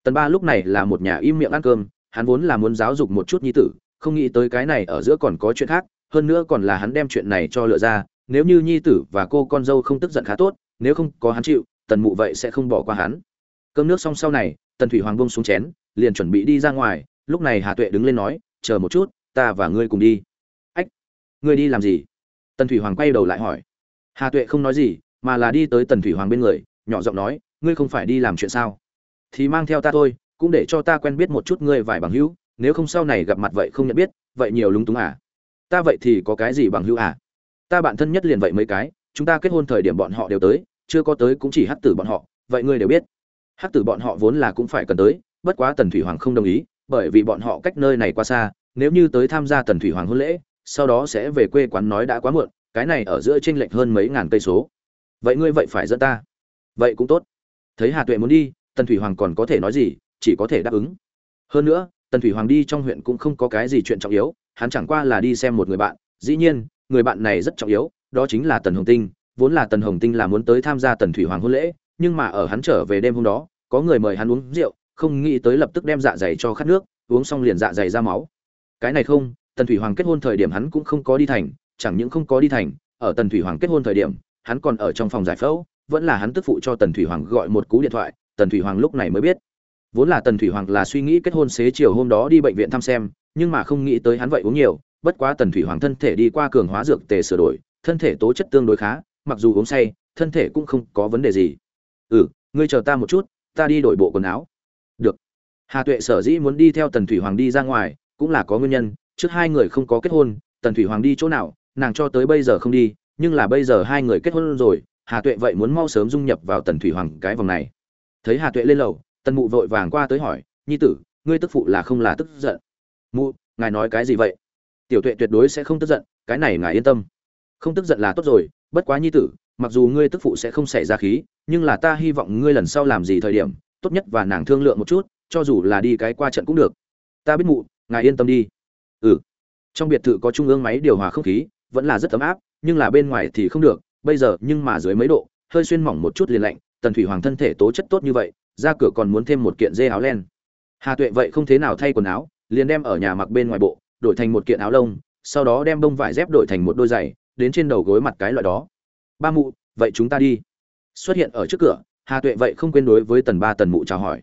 Tần ba lúc này là một nhà im miệng ăn cơm, hắn vốn là muốn giáo dục một chút nhi tử, không nghĩ tới cái này ở giữa còn có chuyện khác, hơn nữa còn là hắn đem chuyện này cho lựa ra, nếu như nhi tử và cô con dâu không tức giận khá tốt, nếu không có hắn chịu, tần mụ vậy sẽ không bỏ qua hắn. Cơm nước xong sau này, tần thủy hoàng bông xuống chén, liền chuẩn bị đi ra ngoài, lúc này hà tuệ đứng lên nói, chờ một chút ta và ngươi cùng đi. Ách, ngươi đi làm gì? Tần thủy hoàng quay đầu lại hỏi. Hà tuệ không nói gì, mà là đi tới tần thủy hoàng bên người, nhỏ giọng nói, ngươi không phải đi làm chuyện sao? Thì mang theo ta thôi, cũng để cho ta quen biết một chút ngươi vài bằng hữu, nếu không sau này gặp mặt vậy không nhận biết, vậy nhiều lúng túng à? Ta vậy thì có cái gì bằng hữu à? Ta bạn thân nhất liền vậy mấy cái, chúng ta kết hôn thời điểm bọn họ đều tới, chưa có tới cũng chỉ hắc tử bọn họ, vậy ngươi đều biết. Hắc tử bọn họ vốn là cũng phải cần tới, bất quá tần thủy hoàng không đồng ý, bởi vì bọn họ cách nơi này quá xa nếu như tới tham gia tần thủy hoàng hôn lễ, sau đó sẽ về quê quán nói đã quá muộn, cái này ở giữa tranh lệch hơn mấy ngàn cây số. Vậy ngươi vậy phải dẫn ta. Vậy cũng tốt. Thấy hà tuệ muốn đi, tần thủy hoàng còn có thể nói gì, chỉ có thể đáp ứng. Hơn nữa, tần thủy hoàng đi trong huyện cũng không có cái gì chuyện trọng yếu, hắn chẳng qua là đi xem một người bạn. Dĩ nhiên, người bạn này rất trọng yếu, đó chính là tần hồng tinh. Vốn là tần hồng tinh là muốn tới tham gia tần thủy hoàng hôn lễ, nhưng mà ở hắn trở về đêm hôm đó, có người mời hắn uống rượu, không nghĩ tới lập tức đem dạ dày cho khát nước, uống xong liền dạ dày ra máu cái này không, tần thủy hoàng kết hôn thời điểm hắn cũng không có đi thành, chẳng những không có đi thành, ở tần thủy hoàng kết hôn thời điểm, hắn còn ở trong phòng giải phẫu, vẫn là hắn tức phụ cho tần thủy hoàng gọi một cú điện thoại, tần thủy hoàng lúc này mới biết. Vốn là tần thủy hoàng là suy nghĩ kết hôn xế chiều hôm đó đi bệnh viện thăm xem, nhưng mà không nghĩ tới hắn vậy uống nhiều, bất quá tần thủy hoàng thân thể đi qua cường hóa dược tề sửa đổi, thân thể tố chất tương đối khá, mặc dù uống say, thân thể cũng không có vấn đề gì. Ừ ngươi chờ ta một chút, ta đi đổi bộ quần áo. Được. Hà tuệ sở dĩ muốn đi theo tần thủy hoàng đi ra ngoài cũng là có nguyên nhân, trước hai người không có kết hôn, tần thủy hoàng đi chỗ nào, nàng cho tới bây giờ không đi, nhưng là bây giờ hai người kết hôn rồi, hà tuệ vậy muốn mau sớm dung nhập vào tần thủy hoàng cái vòng này. Thấy hà tuệ lên lầu, tần mụ vội vàng qua tới hỏi, nhi tử, ngươi tức phụ là không là tức giận? Mụ, ngài nói cái gì vậy? Tiểu tuệ tuyệt đối sẽ không tức giận, cái này ngài yên tâm. Không tức giận là tốt rồi, bất quá nhi tử, mặc dù ngươi tức phụ sẽ không xảy ra khí, nhưng là ta hy vọng ngươi lần sau làm gì thời điểm, tốt nhất và nàng thương lượng một chút, cho dù là đi cái qua trận cũng được. Ta biết mụ ngài yên tâm đi. Ừ. Trong biệt thự có trung ương máy điều hòa không khí, vẫn là rất ấm áp, nhưng là bên ngoài thì không được, bây giờ nhưng mà dưới mấy độ, hơi xuyên mỏng một chút liền lạnh, tần thủy hoàng thân thể tố chất tốt như vậy, ra cửa còn muốn thêm một kiện dê áo len. Hà tuệ vậy không thế nào thay quần áo, liền đem ở nhà mặc bên ngoài bộ, đổi thành một kiện áo lông, sau đó đem bông vải dép đổi thành một đôi giày, đến trên đầu gối mặt cái loại đó. Ba mụ, vậy chúng ta đi. Xuất hiện ở trước cửa, hà tuệ vậy không quên đối với tần ba tần mụ chào hỏi.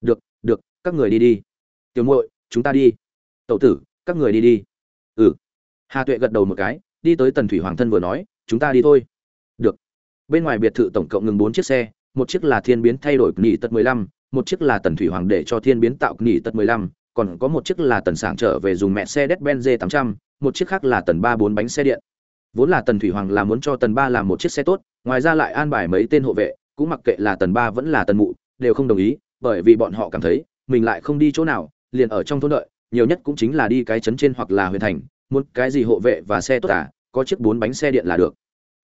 Được được, các người đi đi. Tiểu muội, chúng ta đi tậu tử các người đi đi. Ừ. Hà tuệ gật đầu một cái đi tới tần thủy hoàng thân vừa nói chúng ta đi thôi. Được. Bên ngoài biệt thự tổng cộng ngừng bốn chiếc xe một chiếc là thiên biến thay đổi nghỉ tật mười lăm một chiếc là tần thủy hoàng để cho thiên biến tạo nghỉ tật mười lăm còn có một chiếc là tần sảng trở về dùng mẹ xe Mercedes-Benz tám trăm, một chiếc khác là tần ba bốn bánh xe điện. Vốn là tần thủy hoàng là muốn cho tần ba làm một chiếc xe tốt ngoài ra lại an bài mấy tên hộ vệ cũng mặc kệ là tần ba vẫn là tần mụ đều không đồng ý bởi vì bọn họ cảm thấy mình lại không đi chỗ nào liền ở trong thôn đợi nhiều nhất cũng chính là đi cái trấn trên hoặc là huyện thành, muốn cái gì hộ vệ và xe tốt à có chiếc bốn bánh xe điện là được.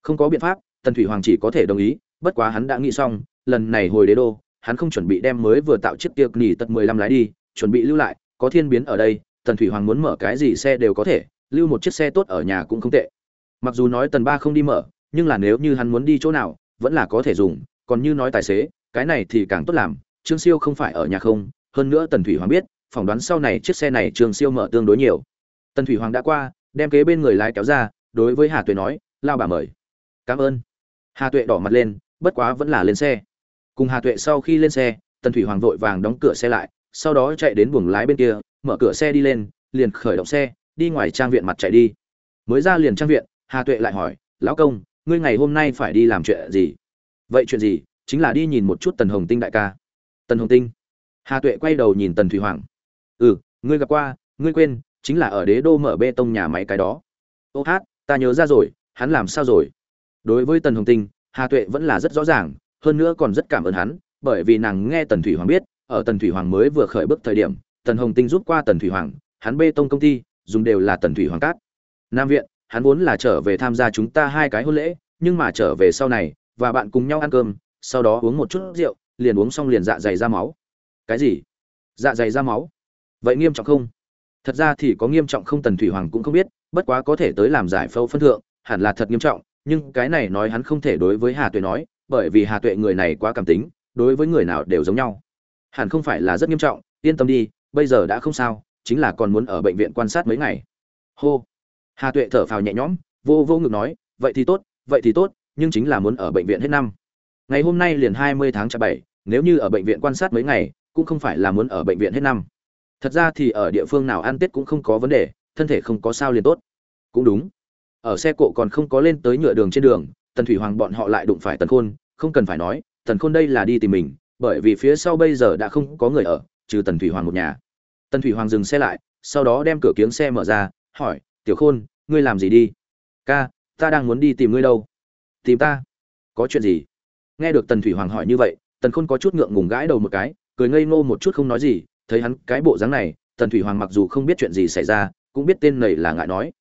Không có biện pháp, tần thủy hoàng chỉ có thể đồng ý, bất quá hắn đã nghĩ xong, lần này hồi đế đô, hắn không chuẩn bị đem mới vừa tạo chiếc tiệc nghỉ tật mười lăm lái đi, chuẩn bị lưu lại, có thiên biến ở đây, tần thủy hoàng muốn mở cái gì xe đều có thể, lưu một chiếc xe tốt ở nhà cũng không tệ. Mặc dù nói tần ba không đi mở, nhưng là nếu như hắn muốn đi chỗ nào, vẫn là có thể dùng, còn như nói tài xế, cái này thì càng tốt làm, trương siêu không phải ở nhà không, hơn nữa tần thủy hoàng biết phỏng đoán sau này chiếc xe này trường siêu mở tương đối nhiều. Tần thủy hoàng đã qua, đem kế bên người lái kéo ra, đối với hà tuệ nói, lao bà mời. Cảm ơn. Hà tuệ đỏ mặt lên, bất quá vẫn là lên xe. Cùng hà tuệ sau khi lên xe, tần thủy hoàng vội vàng đóng cửa xe lại, sau đó chạy đến buồng lái bên kia, mở cửa xe đi lên, liền khởi động xe, đi ngoài trang viện mặt chạy đi. Mới ra liền trang viện, hà tuệ lại hỏi, lão công, ngươi ngày hôm nay phải đi làm chuyện gì? Vậy chuyện gì? Chính là đi nhìn một chút tần hồng tinh đại ca. Tần hồng tinh? Hà tuệ quay đầu nhìn tần thủy hoàng ừ ngươi gặp qua, ngươi quên, chính là ở đế đô mở bê tông nhà máy cái đó. Ô hát, ta nhớ ra rồi, hắn làm sao rồi? Đối với tần hồng tinh, hà tuệ vẫn là rất rõ ràng, hơn nữa còn rất cảm ơn hắn, bởi vì nàng nghe tần thủy hoàng biết, ở tần thủy hoàng mới vừa khởi bước thời điểm, tần hồng tinh rút qua tần thủy hoàng, hắn bê tông công ty, dùng đều là tần thủy hoàng cát. Nam viện, hắn vốn là trở về tham gia chúng ta hai cái hôn lễ, nhưng mà trở về sau này, và bạn cùng nhau ăn cơm, sau đó uống một chút rượu, liền uống xong liền dạ dày ra máu. Cái gì? Dạ dày ra máu? Vậy nghiêm trọng không? Thật ra thì có nghiêm trọng không tần thủy hoàng cũng không biết, bất quá có thể tới làm giải phẫu phân thượng, hẳn là thật nghiêm trọng, nhưng cái này nói hắn không thể đối với hà tuệ nói, bởi vì hà tuệ người này quá cảm tính, đối với người nào đều giống nhau. Hẳn không phải là rất nghiêm trọng, yên tâm đi, bây giờ đã không sao, chính là còn muốn ở bệnh viện quan sát mấy ngày. Hô. Hà tuệ thở phào nhẹ nhõm, vô vô ngực nói, vậy thì tốt, vậy thì tốt, nhưng chính là muốn ở bệnh viện hết năm. Ngày hôm nay liền hai mươi tháng chạp bảy, nếu như ở bệnh viện quan sát mấy ngày, cũng không phải là muốn ở bệnh viện hết năm thật ra thì ở địa phương nào ăn tết cũng không có vấn đề, thân thể không có sao liền tốt. Cũng đúng. Ở xe cộ còn không có lên tới nhựa đường trên đường, tần thủy hoàng bọn họ lại đụng phải tần khôn, không cần phải nói, tần khôn đây là đi tìm mình, bởi vì phía sau bây giờ đã không có người ở, trừ tần thủy hoàng một nhà. Tần thủy hoàng dừng xe lại, sau đó đem cửa kiếng xe mở ra, hỏi, tiểu khôn, ngươi làm gì đi? Ca, ta đang muốn đi tìm ngươi đâu. Tìm ta? Có chuyện gì? Nghe được tần thủy hoàng hỏi như vậy, tần khôn có chút ngượng ngùng gãi đầu một cái, cười ngây ngô một chút không nói gì thấy hắn cái bộ dáng này, tần thủy hoàng mặc dù không biết chuyện gì xảy ra, cũng biết tên này là ngại nói.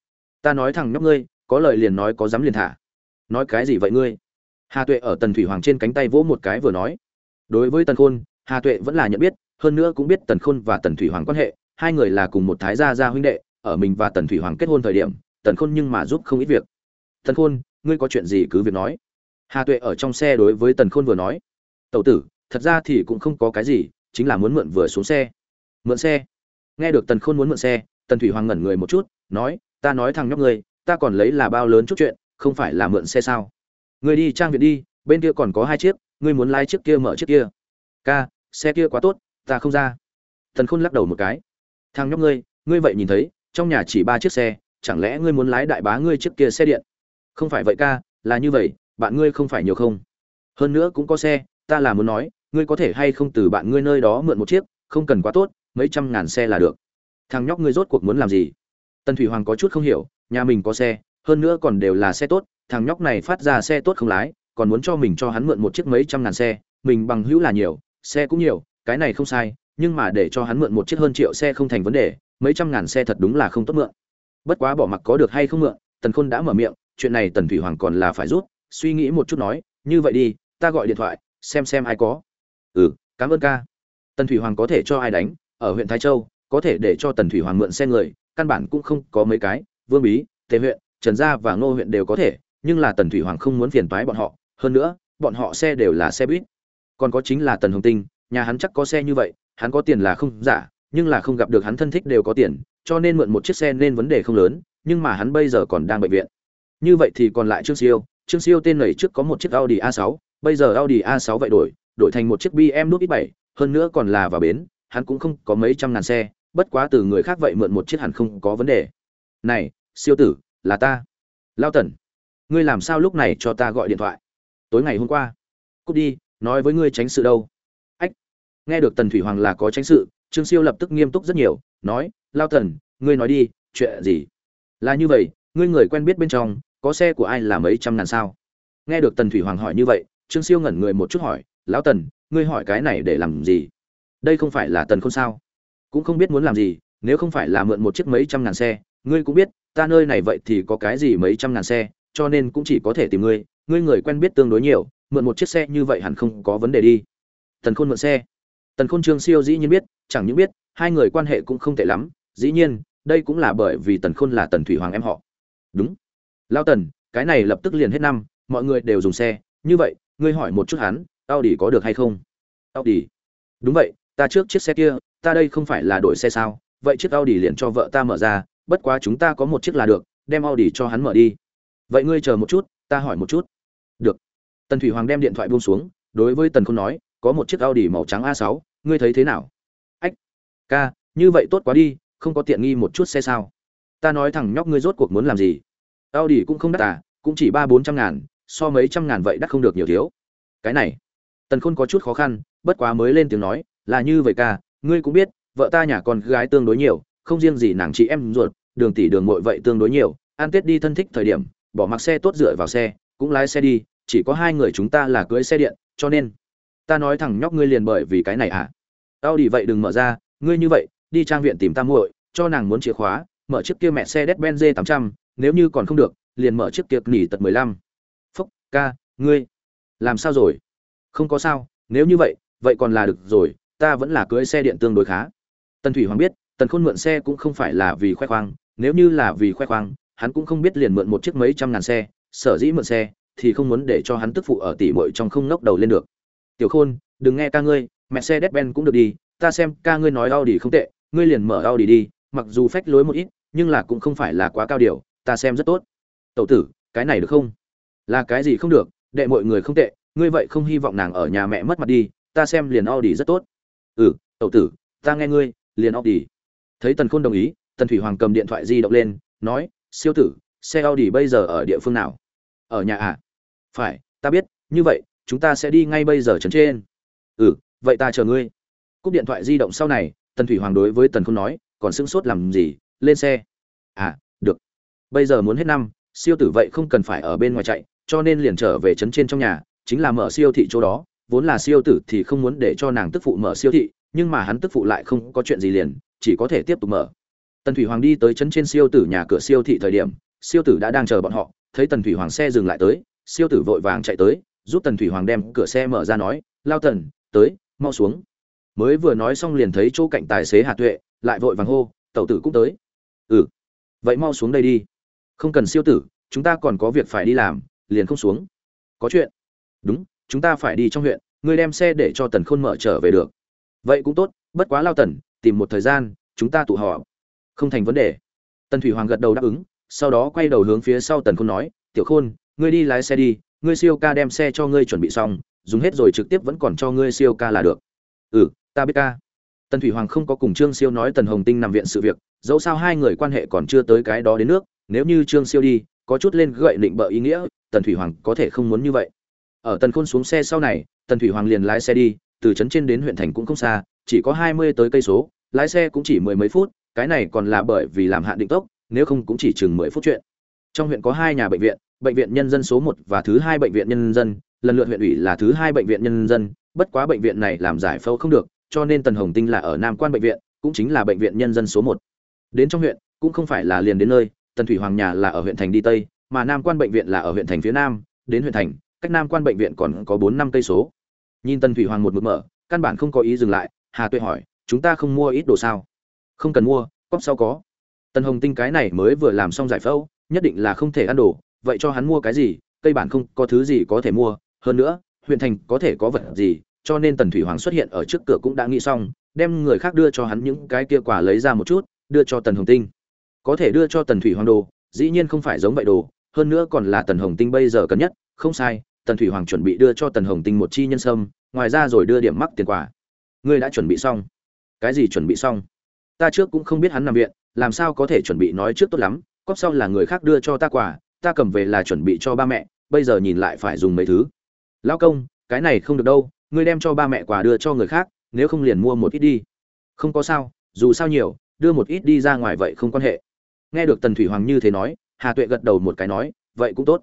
Ta nói thằng nhóc ngươi, có lời liền nói có dám liền thả. Nói cái gì vậy ngươi? Hà tuệ ở tần thủy hoàng trên cánh tay vỗ một cái vừa nói. Đối với tần khôn, hà tuệ vẫn là nhận biết, hơn nữa cũng biết tần khôn và tần thủy hoàng quan hệ, hai người là cùng một thái gia gia huynh đệ, ở mình và tần thủy hoàng kết hôn thời điểm, tần khôn nhưng mà giúp không ít việc. Tần khôn, ngươi có chuyện gì cứ việc nói. Hà tuệ ở trong xe đối với tần khôn vừa nói. Tẩu tử, thật ra thì cũng không có cái gì, chính là muốn mượn vừa xuống xe mượn xe. Nghe được tần khôn muốn mượn xe, tần thủy hoàng ngẩn người một chút, nói, ta nói thằng nhóc ngươi, ta còn lấy là bao lớn chút chuyện, không phải là mượn xe sao? Ngươi đi trang viện đi, bên kia còn có hai chiếc, ngươi muốn lái chiếc kia mở chiếc kia. Ca, xe kia quá tốt, ta không ra. Tần khôn lắc đầu một cái. Thằng nhóc ngươi ngươi vậy nhìn thấy, trong nhà chỉ ba chiếc xe, chẳng lẽ ngươi muốn lái đại bá ngươi chiếc kia xe điện? Không phải vậy ca, là như vậy, bạn ngươi không phải nhiều không? Hơn nữa cũng có xe, ta là muốn nói, ngươi có thể hay không từ bạn ngươi nơi đó mượn một chiếc, không cần quá tốt mấy trăm ngàn xe là được. Thằng nhóc ngươi rốt cuộc muốn làm gì? Tần thủy hoàng có chút không hiểu, nhà mình có xe, hơn nữa còn đều là xe tốt, thằng nhóc này phát ra xe tốt không lái, còn muốn cho mình cho hắn mượn một chiếc mấy trăm ngàn xe, mình bằng hữu là nhiều, xe cũng nhiều, cái này không sai, nhưng mà để cho hắn mượn một chiếc hơn triệu xe không thành vấn đề, mấy trăm ngàn xe thật đúng là không tốt mượn. Bất quá bỏ mặc có được hay không mượn, tần khôn đã mở miệng, chuyện này tần thủy hoàng còn là phải rút suy nghĩ một chút nói, như vậy đi, ta gọi điện thoại, xem xem ai có. Ừ cảm ơn ca. Tần thủy hoàng có thể cho ai đánh ở huyện thái châu, có thể để cho tần thủy hoàng mượn xe người, căn bản cũng không có mấy cái, vương bí, tề huyện, trần gia và ngô huyện đều có thể, nhưng là tần thủy hoàng không muốn phiền toái bọn họ, hơn nữa, bọn họ xe đều là xe buýt. Còn có chính là tần hồng tinh, nhà hắn chắc có xe như vậy, hắn có tiền là không giả, nhưng là không gặp được hắn thân thích đều có tiền, cho nên mượn một chiếc xe nên vấn đề không lớn, nhưng mà hắn bây giờ còn đang bệnh viện. Như vậy thì còn lại trương siêu trương siêu tên này trước có một chiếc audi a 6 bây giờ audi a 6 vậy đổi đổi thành một chiếc bm nút ít 7 hơn nữa còn là vào bến hắn cũng không có mấy trăm ngàn xe, bất quá từ người khác vậy mượn một chiếc hẳn không có vấn đề. Này, siêu tử, là ta. Lao tần, ngươi làm sao lúc này cho ta gọi điện thoại? Tối ngày hôm qua, cút đi, nói với ngươi tránh sự đâu. Ách, nghe được tần thủy hoàng là có tránh sự, trương siêu lập tức nghiêm túc rất nhiều, nói, lao tần, ngươi nói đi, chuyện gì? Là như vậy, ngươi người quen biết bên trong, có xe của ai là mấy trăm ngàn sao? Nghe được tần thủy hoàng hỏi như vậy, trương siêu ngẩn người một chút hỏi, lão tần, ngươi hỏi cái này để làm gì? Đây không phải là tần khôn sao? Cũng không biết muốn làm gì, nếu không phải là mượn một chiếc mấy trăm ngàn xe, ngươi cũng biết, ta nơi này vậy thì có cái gì mấy trăm ngàn xe, cho nên cũng chỉ có thể tìm ngươi ngươi người quen biết tương đối nhiều, mượn một chiếc xe như vậy hẳn không có vấn đề đi. Tần khôn mượn xe. Tần khôn trương siêu dĩ nhiên biết, chẳng những biết, hai người quan hệ cũng không tệ lắm, dĩ nhiên, đây cũng là bởi vì tần khôn là tần thủy hoàng em họ. Đúng. Lao tần, cái này lập tức liền hết năm, mọi người đều dùng xe, như vậy, ngươi hỏi một chút hắn, Audi có được hay không? Audi. Đúng vậy ta trước chiếc xe kia, ta đây không phải là đổi xe sao? Vậy chiếc Audi liền cho vợ ta mở ra, bất quá chúng ta có một chiếc là được, đem Audi cho hắn mở đi. Vậy ngươi chờ một chút, ta hỏi một chút. Được. Tần thủy hoàng đem điện thoại buông xuống, đối với tần khôn nói, có một chiếc Audi màu trắng a 6 ngươi thấy thế nào? Ách, ca, như vậy tốt quá đi, không có tiện nghi một chút xe sao? Ta nói thằng nhóc ngươi rốt cuộc muốn làm gì? Audi cũng không đắt à cũng chỉ ba bốn trăm ngàn, so mấy trăm ngàn vậy đắt không được nhiều thiếu. Cái này, tần khôn có chút khó khăn, bất quá mới lên tiếng nói là như vậy ca ngươi cũng biết vợ ta nhà con gái tương đối nhiều không riêng gì nàng chị em ruột đường tỷ đường muội vậy tương đối nhiều ăn tết đi thân thích thời điểm bỏ mặc xe tốt dựa vào xe cũng lái xe đi chỉ có hai người chúng ta là cưới xe điện cho nên ta nói thằng nhóc ngươi liền bởi vì cái này à tao đi vậy đừng mở ra ngươi như vậy đi trang viện tìm ta muội cho nàng muốn chìa khóa mở chiếc kia mẹ xe Mercedes-Benz 800, nếu như còn không được, liền mở chiếc kia nỉ tật 15. Phúc, ca, ngươi, làm sao rồi? Không có sao, nếu như vậy, vậy còn là được rồi, ta vẫn là cưới xe điện tương đối khá. Tần Thủy Hoàng biết, Tần Khôn mượn xe cũng không phải là vì khoe khoang, nếu như là vì khoe khoang, hắn cũng không biết liền mượn một chiếc mấy trăm ngàn xe, sở dĩ mượn xe thì không muốn để cho hắn tức phụ ở tỷ muội trong không ngóc đầu lên được. Tiểu Khôn, đừng nghe ca ngươi, mẹ Mercedes-Benz cũng được đi, ta xem ca ngươi nói Audi không tệ, ngươi liền mở Audi đi, mặc dù phách lối một ít, nhưng là cũng không phải là quá cao điều, ta xem rất tốt. Tẩu tử, cái này được không? Là cái gì không được, đệ mọi người không tệ, ngươi vậy không hy vọng nàng ở nhà mẹ mất mặt đi, ta xem liền Audi rất tốt. Ừ, tậu tử, ta nghe ngươi, liền Audi. Thấy Tần Khôn đồng ý, Tần Thủy Hoàng cầm điện thoại di động lên, nói, siêu tử, xe Audi bây giờ ở địa phương nào? Ở nhà à? Phải, ta biết, như vậy, chúng ta sẽ đi ngay bây giờ trấn trên. Ừ, vậy ta chờ ngươi. Cúp điện thoại di động sau này, Tần Thủy Hoàng đối với Tần Khôn nói, còn sững sốt làm gì, lên xe. À, được. Bây giờ muốn hết năm, siêu tử vậy không cần phải ở bên ngoài chạy, cho nên liền trở về trấn trên trong nhà, chính là mở siêu thị chỗ đó, vốn là siêu tử thì không muốn để cho nàng tức phụ mở siêu thị, nhưng mà hắn tức phụ lại không có chuyện gì liền, chỉ có thể tiếp tục mở. Tần Thủy Hoàng đi tới trấn trên siêu tử nhà cửa siêu thị thời điểm, siêu tử đã đang chờ bọn họ, thấy Tần Thủy Hoàng xe dừng lại tới, siêu tử vội vàng chạy tới, giúp Tần Thủy Hoàng đem cửa xe mở ra nói, "Lao Tần, tới, mau xuống." Mới vừa nói xong liền thấy chỗ cạnh tài xế Hà Tuệ, lại vội vàng hô, "Tẩu tử cũng tới." "Ừ, vậy mau xuống đây đi." "Không cần siêu tử, chúng ta còn có việc phải đi làm, liền không xuống." "Có chuyện?" "Đúng, chúng ta phải đi trong huyện, ngươi đem xe để cho Tần Khôn mở trở về được." "Vậy cũng tốt, bất quá Lao Tần, tìm một thời gian, chúng ta tụ họp." "Không thành vấn đề." Tần Thủy Hoàng gật đầu đáp ứng, sau đó quay đầu hướng phía sau Tần Khôn nói, "Tiểu Khôn, ngươi đi lái xe đi, ngươi siêu ca đem xe cho ngươi chuẩn bị xong, dùng hết rồi trực tiếp vẫn còn cho ngươi siêu ca là được." "Ừ, ta biết ca." Tần Thủy Hoàng không có cùng Trương Siêu nói Tần Hồng Tinh nằm viện sự việc, dẫu sao hai người quan hệ còn chưa tới cái đó đến nước, nếu như Trương Siêu đi, có chút lên gậy định bợ ý nghĩa, Tần Thủy Hoàng có thể không muốn như vậy. Ở Tần Khôn xuống xe sau này, Tần Thủy Hoàng liền lái xe đi, từ trấn trên đến huyện thành cũng không xa, chỉ có 20 tới cây số, lái xe cũng chỉ mười mấy phút, cái này còn là bởi vì làm hạn định tốc, nếu không cũng chỉ chừng 10 phút chuyện. Trong huyện có hai nhà bệnh viện, bệnh viện nhân dân số một và thứ hai bệnh viện nhân dân, lần lượt huyện ủy là thứ hai bệnh viện nhân dân, bất quá bệnh viện này làm giải phẫu không được, cho nên Tần Hồng Tinh là ở Nam Quan bệnh viện, cũng chính là bệnh viện nhân dân số một. Đến trong huyện, cũng không phải là liền đến nơi, Tần Thủy Hoàng nhà là ở huyện thành đi tây, mà Nam Quan bệnh viện là ở huyện thành phía nam, đến huyện thành, cách Nam Quan bệnh viện còn có 4 năm cây số. Nhìn Tần Thủy Hoàng một mực mở, căn bản không có ý dừng lại, Hà Tuệ hỏi, chúng ta không mua ít đồ sao? Không cần mua, cóp sau có. tần hồng tinh cái này mới vừa làm xong giải phẫu nhất định là không thể ăn đồ vậy cho hắn mua cái gì cây bản không có thứ gì có thể mua hơn nữa huyện thành có thể có vật gì cho nên tần thủy hoàng xuất hiện ở trước cửa cũng đã nghĩ xong đem người khác đưa cho hắn những cái kia quả lấy ra một chút đưa cho tần hồng tinh có thể đưa cho tần thủy hoàng đồ dĩ nhiên không phải giống vậy đồ hơn nữa còn là tần hồng tinh bây giờ cần nhất không sai tần thủy hoàng chuẩn bị đưa cho tần hồng tinh một chi nhân sâm, ngoài ra rồi đưa điểm mắc tiền quà. Ngươi đã chuẩn bị xong. Cái gì chuẩn bị xong? Ta trước cũng không biết hắn nằm viện, làm sao có thể chuẩn bị nói trước tốt lắm, cóp sau là người khác đưa cho ta quà, ta cầm về là chuẩn bị cho ba mẹ, bây giờ nhìn lại phải dùng mấy thứ. Lão công, cái này không được đâu, ngươi đem cho ba mẹ quà đưa cho người khác, nếu không liền mua một ít đi. Không có sao, dù sao nhiều, đưa một ít đi ra ngoài vậy không quan hệ. Nghe được tần thủy hoàng như thế nói, hà tuệ gật đầu một cái nói, vậy cũng tốt.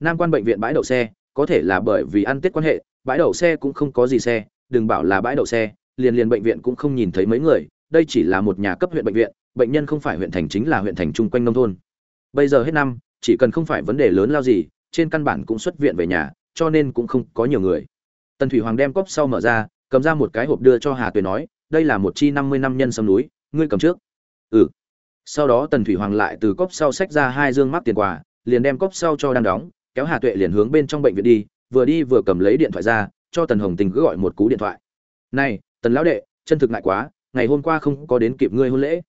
Nam quan bệnh viện bãi đậu xe có thể là bởi vì ăn tết quan hệ, bãi đậu xe cũng không có gì xe, đừng bảo là bãi đậu xe, liền liền bệnh viện cũng không nhìn thấy mấy người, đây chỉ là một nhà cấp huyện bệnh viện, bệnh nhân không phải huyện thành chính là huyện thành chung quanh nông thôn. Bây giờ hết năm, chỉ cần không phải vấn đề lớn lao gì, trên căn bản cũng xuất viện về nhà, cho nên cũng không có nhiều người. Tần thủy hoàng đem cốc sau mở ra, cầm ra một cái hộp đưa cho hà tuệ nói, đây là một chi năm mươi năm nhân sâm núi, ngươi cầm trước. Ừ. Sau đó tần thủy hoàng lại từ cốc sau xách ra hai dương mắc tiền quà, liền đem cốc sau cho đang đóng kéo hà tuệ liền hướng bên trong bệnh viện đi, vừa đi vừa cầm lấy điện thoại ra, cho tần hồng tình cứ gọi một cú điện thoại. Này, tần lão đệ, chân thực ngại quá, ngày hôm qua không có đến kịp ngươi hôn lễ.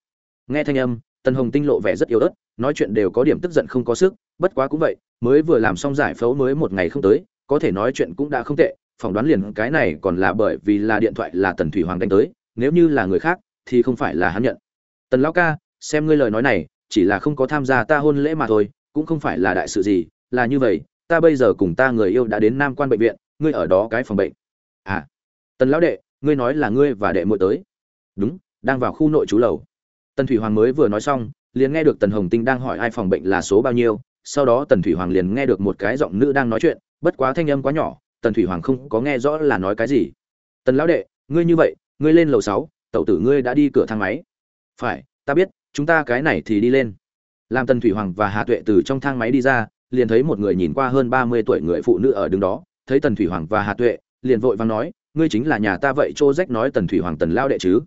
Nghe thanh âm, tần hồng tinh lộ vẻ rất yếu ớt, nói chuyện đều có điểm tức giận không có sức, bất quá cũng vậy, mới vừa làm xong giải phẫu mới một ngày không tới, có thể nói chuyện cũng đã không tệ, phỏng đoán liền cái này còn là bởi vì là điện thoại là tần thủy hoàng đánh tới, nếu như là người khác, thì không phải là hắn nhận. Tần lão ca, xem ngươi lời nói này, chỉ là không có tham gia ta hôn lễ mà thôi, cũng không phải là đại sự gì là như vậy, ta bây giờ cùng ta người yêu đã đến nam quan bệnh viện, ngươi ở đó cái phòng bệnh. À tần lão đệ, ngươi nói là ngươi và đệ muội tới. Đúng, đang vào khu nội trú lầu. Tần thủy hoàng mới vừa nói xong, liền nghe được tần hồng tinh đang hỏi ai phòng bệnh là số bao nhiêu, sau đó tần thủy hoàng liền nghe được một cái giọng nữ đang nói chuyện, bất quá thanh âm quá nhỏ, tần thủy hoàng không có nghe rõ là nói cái gì. Tần lão đệ, ngươi như vậy, ngươi lên lầu sáu, tẩu tử ngươi đã đi cửa thang máy. Phải, ta biết, chúng ta cái này thì đi lên. Làm tần thủy hoàng và hà tuệ từ trong thang máy đi ra liền thấy một người nhìn qua hơn ba mươi tuổi người phụ nữ ở đứng đó, thấy tần thủy hoàng và hà tuệ, liền vội vàng nói, ngươi chính là nhà ta vậy trô rách nói tần thủy hoàng tần lao đệ chứ?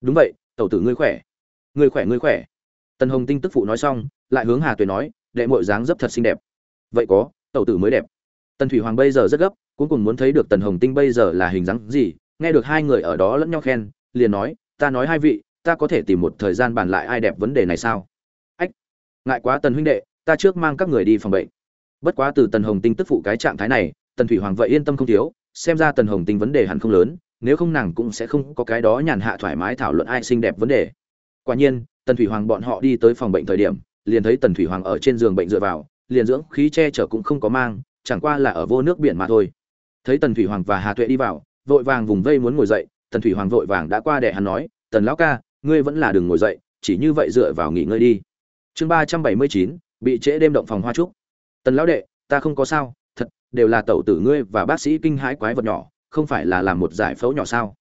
Đúng vậy, tẩu tử ngươi khỏe. Ngươi khỏe ngươi khỏe. Tần hồng tinh tức phụ nói xong, lại hướng hà tuệ nói, đệ muội dáng dấp thật xinh đẹp. Vậy có, tẩu tử mới đẹp. Tần thủy hoàng bây giờ rất gấp, cuối cùng muốn thấy được tần hồng tinh bây giờ là hình dáng gì, nghe được hai người ở đó lẫn nhau khen, liền nói, ta nói hai vị, ta có thể tìm một thời gian bàn lại ai đẹp vấn đề này sao? Ách, ngại quá tần huynh đệ ta trước mang các người đi phòng bệnh. Bất quá từ tần hồng tinh tức phụ cái trạng thái này, tần thủy hoàng vậy yên tâm không thiếu, xem ra tần hồng tinh vấn đề hẳn không lớn, nếu không nàng cũng sẽ không có cái đó nhàn hạ thoải mái thảo luận ai xinh đẹp vấn đề. Quả nhiên, tần thủy hoàng bọn họ đi tới phòng bệnh thời điểm, liền thấy tần thủy hoàng ở trên giường bệnh dựa vào, liền dưỡng khí che chở cũng không có mang, chẳng qua là ở vô nước biển mà thôi. Thấy tần thủy hoàng và hà tuệ đi vào, vội vàng vùng vây muốn ngồi dậy, tần thủy hoàng vội vàng đã qua để hắn nói, tần lão ca, ngươi vẫn là đừng ngồi dậy, chỉ như vậy dựa vào nghỉ ngơi đi. Chương ba trăm bảy mươi chín bị trễ đêm động phòng hoa trúc. Tần lão đệ, ta không có sao, thật, đều là tẩu tử ngươi và bác sĩ kinh hãi quái vật nhỏ, không phải là làm một giải phẫu nhỏ sao?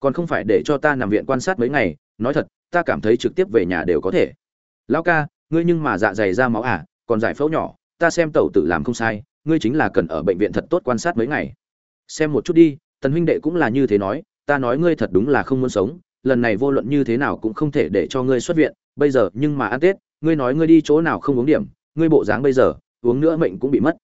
Còn không phải để cho ta nằm viện quan sát mấy ngày, nói thật, ta cảm thấy trực tiếp về nhà đều có thể. Lão ca, ngươi nhưng mà dạ dày ra máu à còn giải phẫu nhỏ, ta xem tẩu tử làm không sai, ngươi chính là cần ở bệnh viện thật tốt quan sát mấy ngày. Xem một chút đi, tần huynh đệ cũng là như thế nói, ta nói ngươi thật đúng là không muốn sống, lần này vô luận như thế nào cũng không thể để cho ngươi xuất viện, bây giờ nhưng mà ăn tết ngươi nói ngươi đi chỗ nào không uống điểm, ngươi bộ dáng bây giờ, uống nữa mệnh cũng bị mất.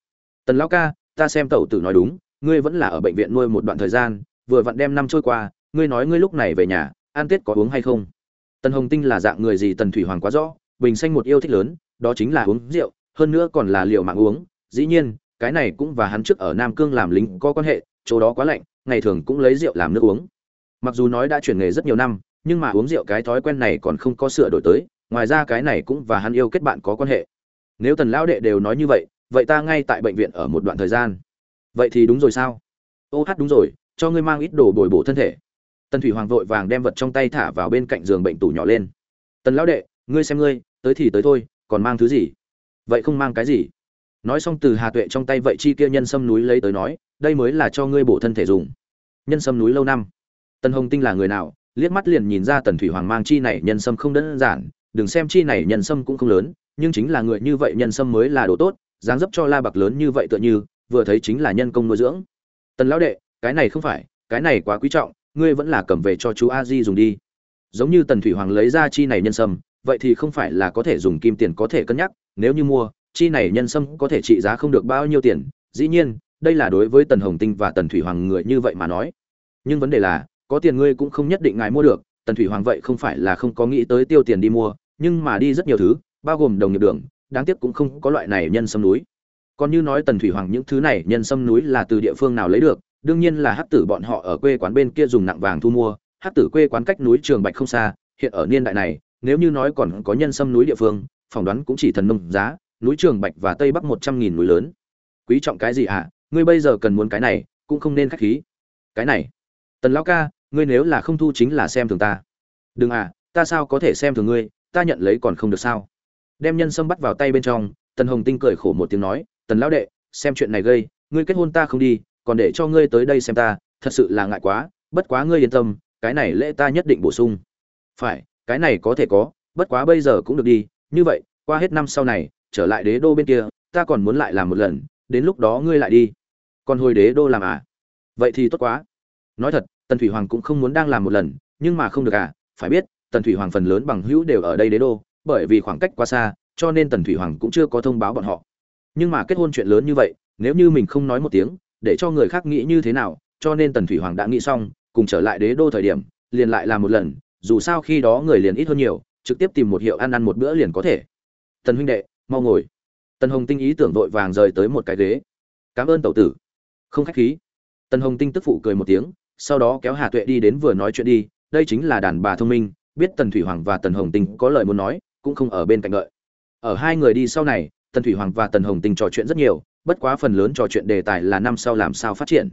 Tần lão ca, ta xem tẩu tử nói đúng, ngươi vẫn là ở bệnh viện nuôi một đoạn thời gian, vừa vặn đem năm trôi qua, ngươi nói ngươi lúc này về nhà, ăn tết có uống hay không? Tần hồng tinh là dạng người gì tần thủy hoàng quá rõ, bình xanh một yêu thích lớn, đó chính là uống rượu, hơn nữa còn là liều mạng uống. Dĩ nhiên, cái này cũng và hắn trước ở nam cương làm lính có quan hệ, chỗ đó quá lạnh, ngày thường cũng lấy rượu làm nước uống. Mặc dù nói đã chuyển nghề rất nhiều năm, nhưng mà uống rượu cái thói quen này còn không có sửa đổi tới ngoài ra cái này cũng và hắn yêu kết bạn có quan hệ. Nếu tần lão đệ đều nói như vậy vậy ta ngay tại bệnh viện ở một đoạn thời gian. Vậy thì đúng rồi sao? Ô hát đúng rồi, cho ngươi mang ít đồ bồi bổ thân thể. Tần thủy hoàng vội vàng đem vật trong tay thả vào bên cạnh giường bệnh tủ nhỏ lên. Tần lão đệ, ngươi xem ngươi, tới thì tới thôi, còn mang thứ gì? Vậy không mang cái gì. Nói xong từ hà tuệ trong tay vậy chi kia nhân sâm núi lấy tới nói, đây mới là cho ngươi bổ thân thể dùng. Nhân sâm núi lâu năm. Tần hồng tinh là người nào? Liếc mắt liền nhìn ra tần thủy hoàng mang chi này nhân sâm không đơn giản đừng xem chi này nhân sâm cũng không lớn, nhưng chính là người như vậy nhân sâm mới là đồ tốt, dáng dấp cho la bạc lớn như vậy tựa như, vừa thấy chính là nhân công nuôi dưỡng. Tần lão đệ, cái này không phải, cái này quá quý trọng, ngươi vẫn là cầm về cho chú a di dùng đi. Giống như tần thủy hoàng lấy ra chi này nhân sâm, vậy thì không phải là có thể dùng kim tiền có thể cân nhắc, nếu như mua, chi này nhân sâm có thể trị giá không được bao nhiêu tiền. Dĩ nhiên, đây là đối với tần hồng tinh và tần thủy hoàng người như vậy mà nói. Nhưng vấn đề là, có tiền ngươi cũng không nhất định ngài mua được tần thủy hoàng vậy không phải là không có nghĩ tới tiêu tiền đi mua, nhưng mà đi rất nhiều thứ, bao gồm đồng nghiệp đường, đáng tiếc cũng không có loại này nhân sâm núi. Còn như nói tần thủy hoàng những thứ này nhân sâm núi là từ địa phương nào lấy được, đương nhiên là Hát tử bọn họ ở quê quán bên kia dùng nặng vàng thu mua Hát tử quê quán cách núi trường bạch không xa, hiện ở niên đại này, nếu như nói còn có nhân sâm núi địa phương, phỏng đoán cũng chỉ thần nông giá, núi trường bạch và tây bắc một trăm nghìn núi lớn. Quý trọng cái gì ạ? À? ngươi bây giờ cần muốn cái này, cũng không nên khách khí. Cái này. Tần lão ca ngươi nếu là không thu chính là xem thường ta. Đừng à ta sao có thể xem thường ngươi, ta nhận lấy còn không được sao? Đem nhân sâm bắt vào tay bên trong, tần hồng tinh cười khổ một tiếng nói, tần lão đệ, xem chuyện này gây, ngươi kết hôn ta không đi, còn để cho ngươi tới đây xem ta, thật sự là ngại quá, bất quá ngươi yên tâm, cái này lễ ta nhất định bổ sung. Phải, cái này có thể có, bất quá bây giờ cũng được đi, như vậy, qua hết năm sau này, trở lại đế đô bên kia, ta còn muốn lại làm một lần, đến lúc đó ngươi lại đi. Còn hồi đế đô làm à? Vậy thì tốt quá. Nói thật tần thủy hoàng cũng không muốn đang làm một lần, nhưng mà không được à phải biết, tần thủy hoàng phần lớn bằng hữu đều ở đây đế đô, bởi vì khoảng cách quá xa, cho nên tần thủy hoàng cũng chưa có thông báo bọn họ. Nhưng mà kết hôn chuyện lớn như vậy, nếu như mình không nói một tiếng, để cho người khác nghĩ như thế nào, cho nên tần thủy hoàng đã nghĩ xong, cùng trở lại đế đô thời điểm, liền lại làm một lần, dù sao khi đó người liền ít hơn nhiều, trực tiếp tìm một hiệu ăn ăn một bữa liền có thể. Tần huynh đệ, mau ngồi. Tần hồng tinh ý tưởng vội vàng rời tới một cái ghế. Cảm ơn tẩu tử. Không khách khí. Tần hồng tinh tức phụ cười một tiếng sau đó kéo hà tuệ đi đến vừa nói chuyện đi, đây chính là đàn bà thông minh, biết tần thủy hoàng và tần hồng tinh có lời muốn nói, cũng không ở bên cạnh đợi. Ở hai người đi sau này, tần thủy hoàng và tần hồng tinh trò chuyện rất nhiều, bất quá phần lớn trò chuyện đề tài là năm sau làm sao phát triển.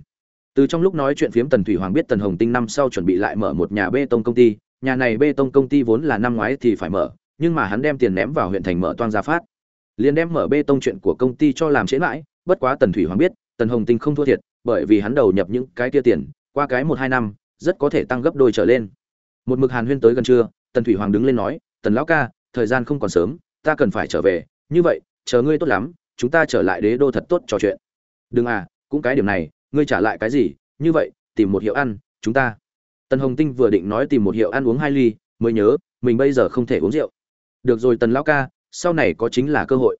Từ trong lúc nói chuyện phiếm tần thủy hoàng biết tần hồng tinh năm sau chuẩn bị lại mở một nhà bê tông công ty, nhà này bê tông công ty vốn là năm ngoái thì phải mở, nhưng mà hắn đem tiền ném vào huyện thành mở toang gia phát. Liền đem mở bê tông chuyện của công ty cho làm trễ mãi, bất quá tần thủy hoàng biết, tần hồng tinh không thua thiệt, bởi vì hắn đầu nhập những cái kia tiền qua cái một hai năm, rất có thể tăng gấp đôi trở lên. Một mực hàn huyên tới gần trưa, tần thủy hoàng đứng lên nói, tần lão ca, thời gian không còn sớm, ta cần phải trở về. Như vậy, chờ ngươi tốt lắm, chúng ta trở lại đế đô thật tốt trò chuyện. Đừng à cũng cái điểm này, ngươi trả lại cái gì? Như vậy, tìm một hiệu ăn, chúng ta. Tần hồng tinh vừa định nói tìm một hiệu ăn uống hai ly, mới nhớ, mình bây giờ không thể uống rượu. Được rồi tần lão ca, sau này có chính là cơ hội.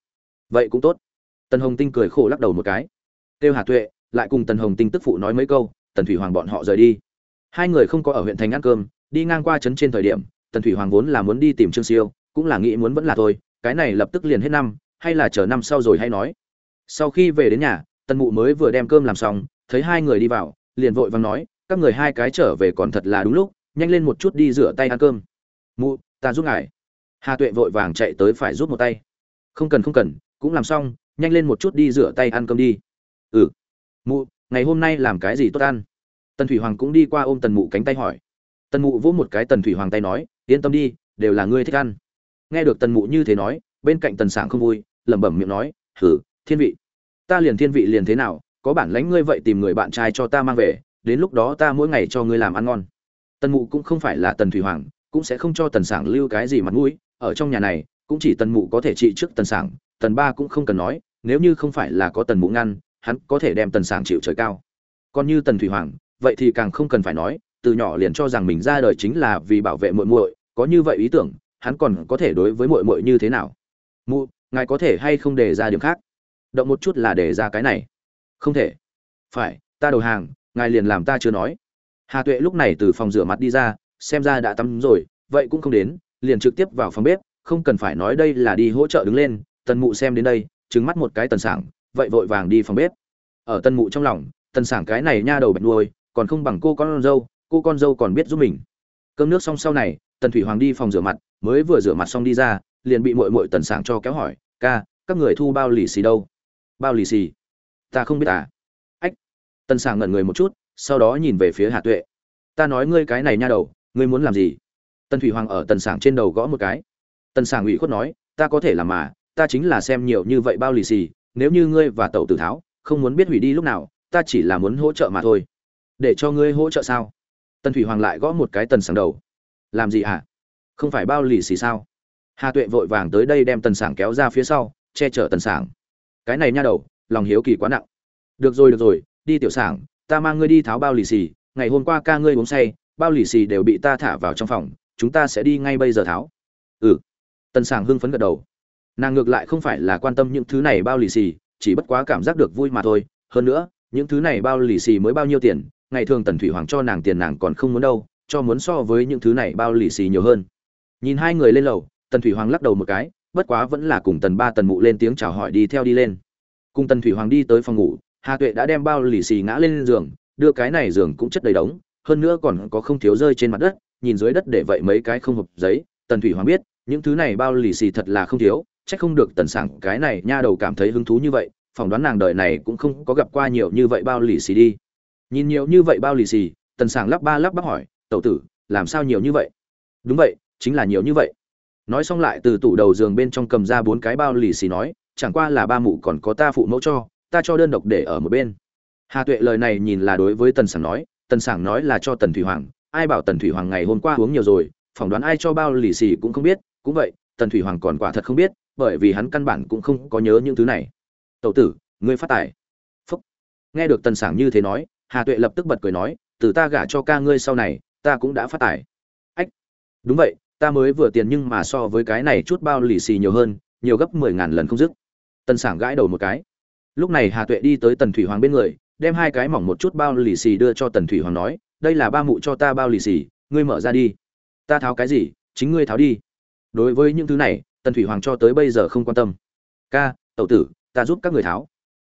Vậy cũng tốt. Tần hồng tinh cười khổ lắc đầu một cái. Kêu hà tuệ, lại cùng tần hồng tinh tức phụ nói mấy câu tần thủy hoàng bọn họ rời đi. Hai người không có ở huyện thành ăn cơm, đi ngang qua trấn trên thời điểm, tần thủy hoàng vốn là muốn đi tìm trương siêu, cũng là nghĩ muốn vẫn là thôi, cái này lập tức liền hết năm, hay là chờ năm sau rồi hay nói. Sau khi về đến nhà, tần mụ mới vừa đem cơm làm xong, thấy hai người đi vào, liền vội vàng nói, các người hai cái trở về còn thật là đúng lúc, nhanh lên một chút đi rửa tay ăn cơm. Mụ, ta giúp ngài. Hà tuệ vội vàng chạy tới phải giúp một tay. Không cần không cần, cũng làm xong, nhanh lên một chút đi rửa tay ăn cơm đi. Ừ. Mụ ngày hôm nay làm cái gì tốt ăn? Tần thủy hoàng cũng đi qua ôm tần mụ cánh tay hỏi. Tần mụ vỗ một cái tần thủy hoàng tay nói, yên tâm đi, đều là ngươi thích ăn. Nghe được tần mụ như thế nói, bên cạnh tần sảng không vui, lẩm bẩm miệng nói, hử, thiên vị. Ta liền thiên vị liền thế nào, có bản lãnh ngươi vậy tìm người bạn trai cho ta mang về, đến lúc đó ta mỗi ngày cho ngươi làm ăn ngon. Tần mụ cũng không phải là tần thủy hoàng, cũng sẽ không cho tần sảng lưu cái gì mặt mũi, ở trong nhà này, cũng chỉ tần mụ có thể trị trước tần sảng, tần ba cũng không cần nói, nếu như không phải là có tần mụ ngăn hắn có thể đem tần sảng chịu trời cao. Còn như tần thủy hoàng, vậy thì càng không cần phải nói, từ nhỏ liền cho rằng mình ra đời chính là vì bảo vệ muội muội, có như vậy ý tưởng, hắn còn có thể đối với muội muội như thế nào? Mụ, ngài có thể hay không đề ra điểm khác? Động một chút là đề ra cái này. Không thể. Phải, ta đầu hàng, ngài liền làm ta chưa nói. Hà tuệ lúc này từ phòng rửa mặt đi ra, xem ra đã tắm rồi, vậy cũng không đến, liền trực tiếp vào phòng bếp, không cần phải nói đây là đi hỗ trợ đứng lên, tần mụ xem đến đây trứng mắt một cái tần sảng vậy vội vàng đi phòng bếp. Ở tân mụ trong lòng, tần sảng cái này nha đầu bạch nuôi, còn không bằng cô con dâu, cô con dâu còn biết giúp mình. Cơm nước xong sau này, tần thủy hoàng đi phòng rửa mặt, mới vừa rửa mặt xong đi ra, liền bị mội mội tần sảng cho kéo hỏi, ca, các người thu bao lì xì đâu? Bao lì xì? Ta không biết à. Ách. Tần sảng ngẩn người một chút, sau đó nhìn về phía hà tuệ. Ta nói ngươi cái này nha đầu, ngươi muốn làm gì? Tần thủy hoàng ở tần sảng trên đầu gõ một cái. Tần sảng ủy khuất nói, ta có thể làm mà, ta chính là xem nhiều như vậy bao lì xì nếu như ngươi và tẩu tử tháo, không muốn biết hủy đi lúc nào, ta chỉ là muốn hỗ trợ mà thôi. Để cho ngươi hỗ trợ sao? Tần thủy hoàng lại gõ một cái tần sảng đầu. Làm gì hả? Không phải bao lì xì sao? Hà tuệ vội vàng tới đây đem tần sảng kéo ra phía sau, che chở tần sảng. Cái này nha đầu, lòng hiếu kỳ quá nặng. Được rồi được rồi, đi tiểu sảng, ta mang ngươi đi tháo bao lì xì, ngày hôm qua ca ngươi uống say, bao lì xì đều bị ta thả vào trong phòng, chúng ta sẽ đi ngay bây giờ tháo. Ừ. Tần sảng hưng phấn gật đầu nàng ngược lại không phải là quan tâm những thứ này bao lì xì, chỉ bất quá cảm giác được vui mà thôi. Hơn nữa, những thứ này bao lì xì mới bao nhiêu tiền, ngày thường tần thủy hoàng cho nàng tiền nàng còn không muốn đâu, cho muốn so với những thứ này bao lì xì nhiều hơn. Nhìn hai người lên lầu, tần thủy hoàng lắc đầu một cái, bất quá vẫn là cùng tần ba tần mụ lên tiếng chào hỏi đi theo đi lên. Cùng tần thủy hoàng đi tới phòng ngủ, hà tuệ đã đem bao lì xì ngã lên giường, đưa cái này giường cũng chất đầy đống, hơn nữa còn có không thiếu rơi trên mặt đất, nhìn dưới đất để vậy mấy cái không hộp giấy. Tần thủy hoàng biết, những thứ này bao lì xì thật là không thiếu chắc không được tần sảng cái này nha đầu cảm thấy hứng thú như vậy, phỏng đoán nàng đời này cũng không có gặp qua nhiều như vậy bao lì xì đi. Nhìn nhiều như vậy bao lì xì, tần sảng lắp ba lắp bắp hỏi, tẩu tử, làm sao nhiều như vậy? Đúng vậy, chính là nhiều như vậy. Nói xong lại từ tủ đầu giường bên trong cầm ra bốn cái bao lì xì nói, chẳng qua là ba mụ còn có ta phụ mẫu cho, ta cho đơn độc để ở một bên. Hà tuệ lời này nhìn là đối với tần sảng nói, tần sảng nói là cho tần thủy hoàng, ai bảo tần thủy hoàng ngày hôm qua uống nhiều rồi, phỏng đoán ai cho bao lì xì cũng không biết, cũng vậy tần thủy hoàng còn quả thật không biết, bởi vì hắn căn bản cũng không có nhớ những thứ này. Tẩu tử, ngươi phát tài. Phúc. Nghe được tần sảng như thế nói, hà tuệ lập tức bật cười nói, từ ta gả cho ca ngươi sau này, ta cũng đã phát tài. Ách. Đúng vậy, ta mới vừa tiền nhưng mà so với cái này chút bao lì xì nhiều hơn, nhiều gấp mười ngàn lần không dứt. Tần sảng gãi đầu một cái. Lúc này hà tuệ đi tới tần thủy hoàng bên người, đem hai cái mỏng một chút bao lì xì đưa cho tần thủy hoàng nói, đây là ba mụ cho ta bao lì xì, ngươi mở ra đi. Ta tháo cái gì? Chính ngươi tháo đi đối với những thứ này, tần thủy hoàng cho tới bây giờ không quan tâm. Ca, tẩu tử, ta giúp các người tháo.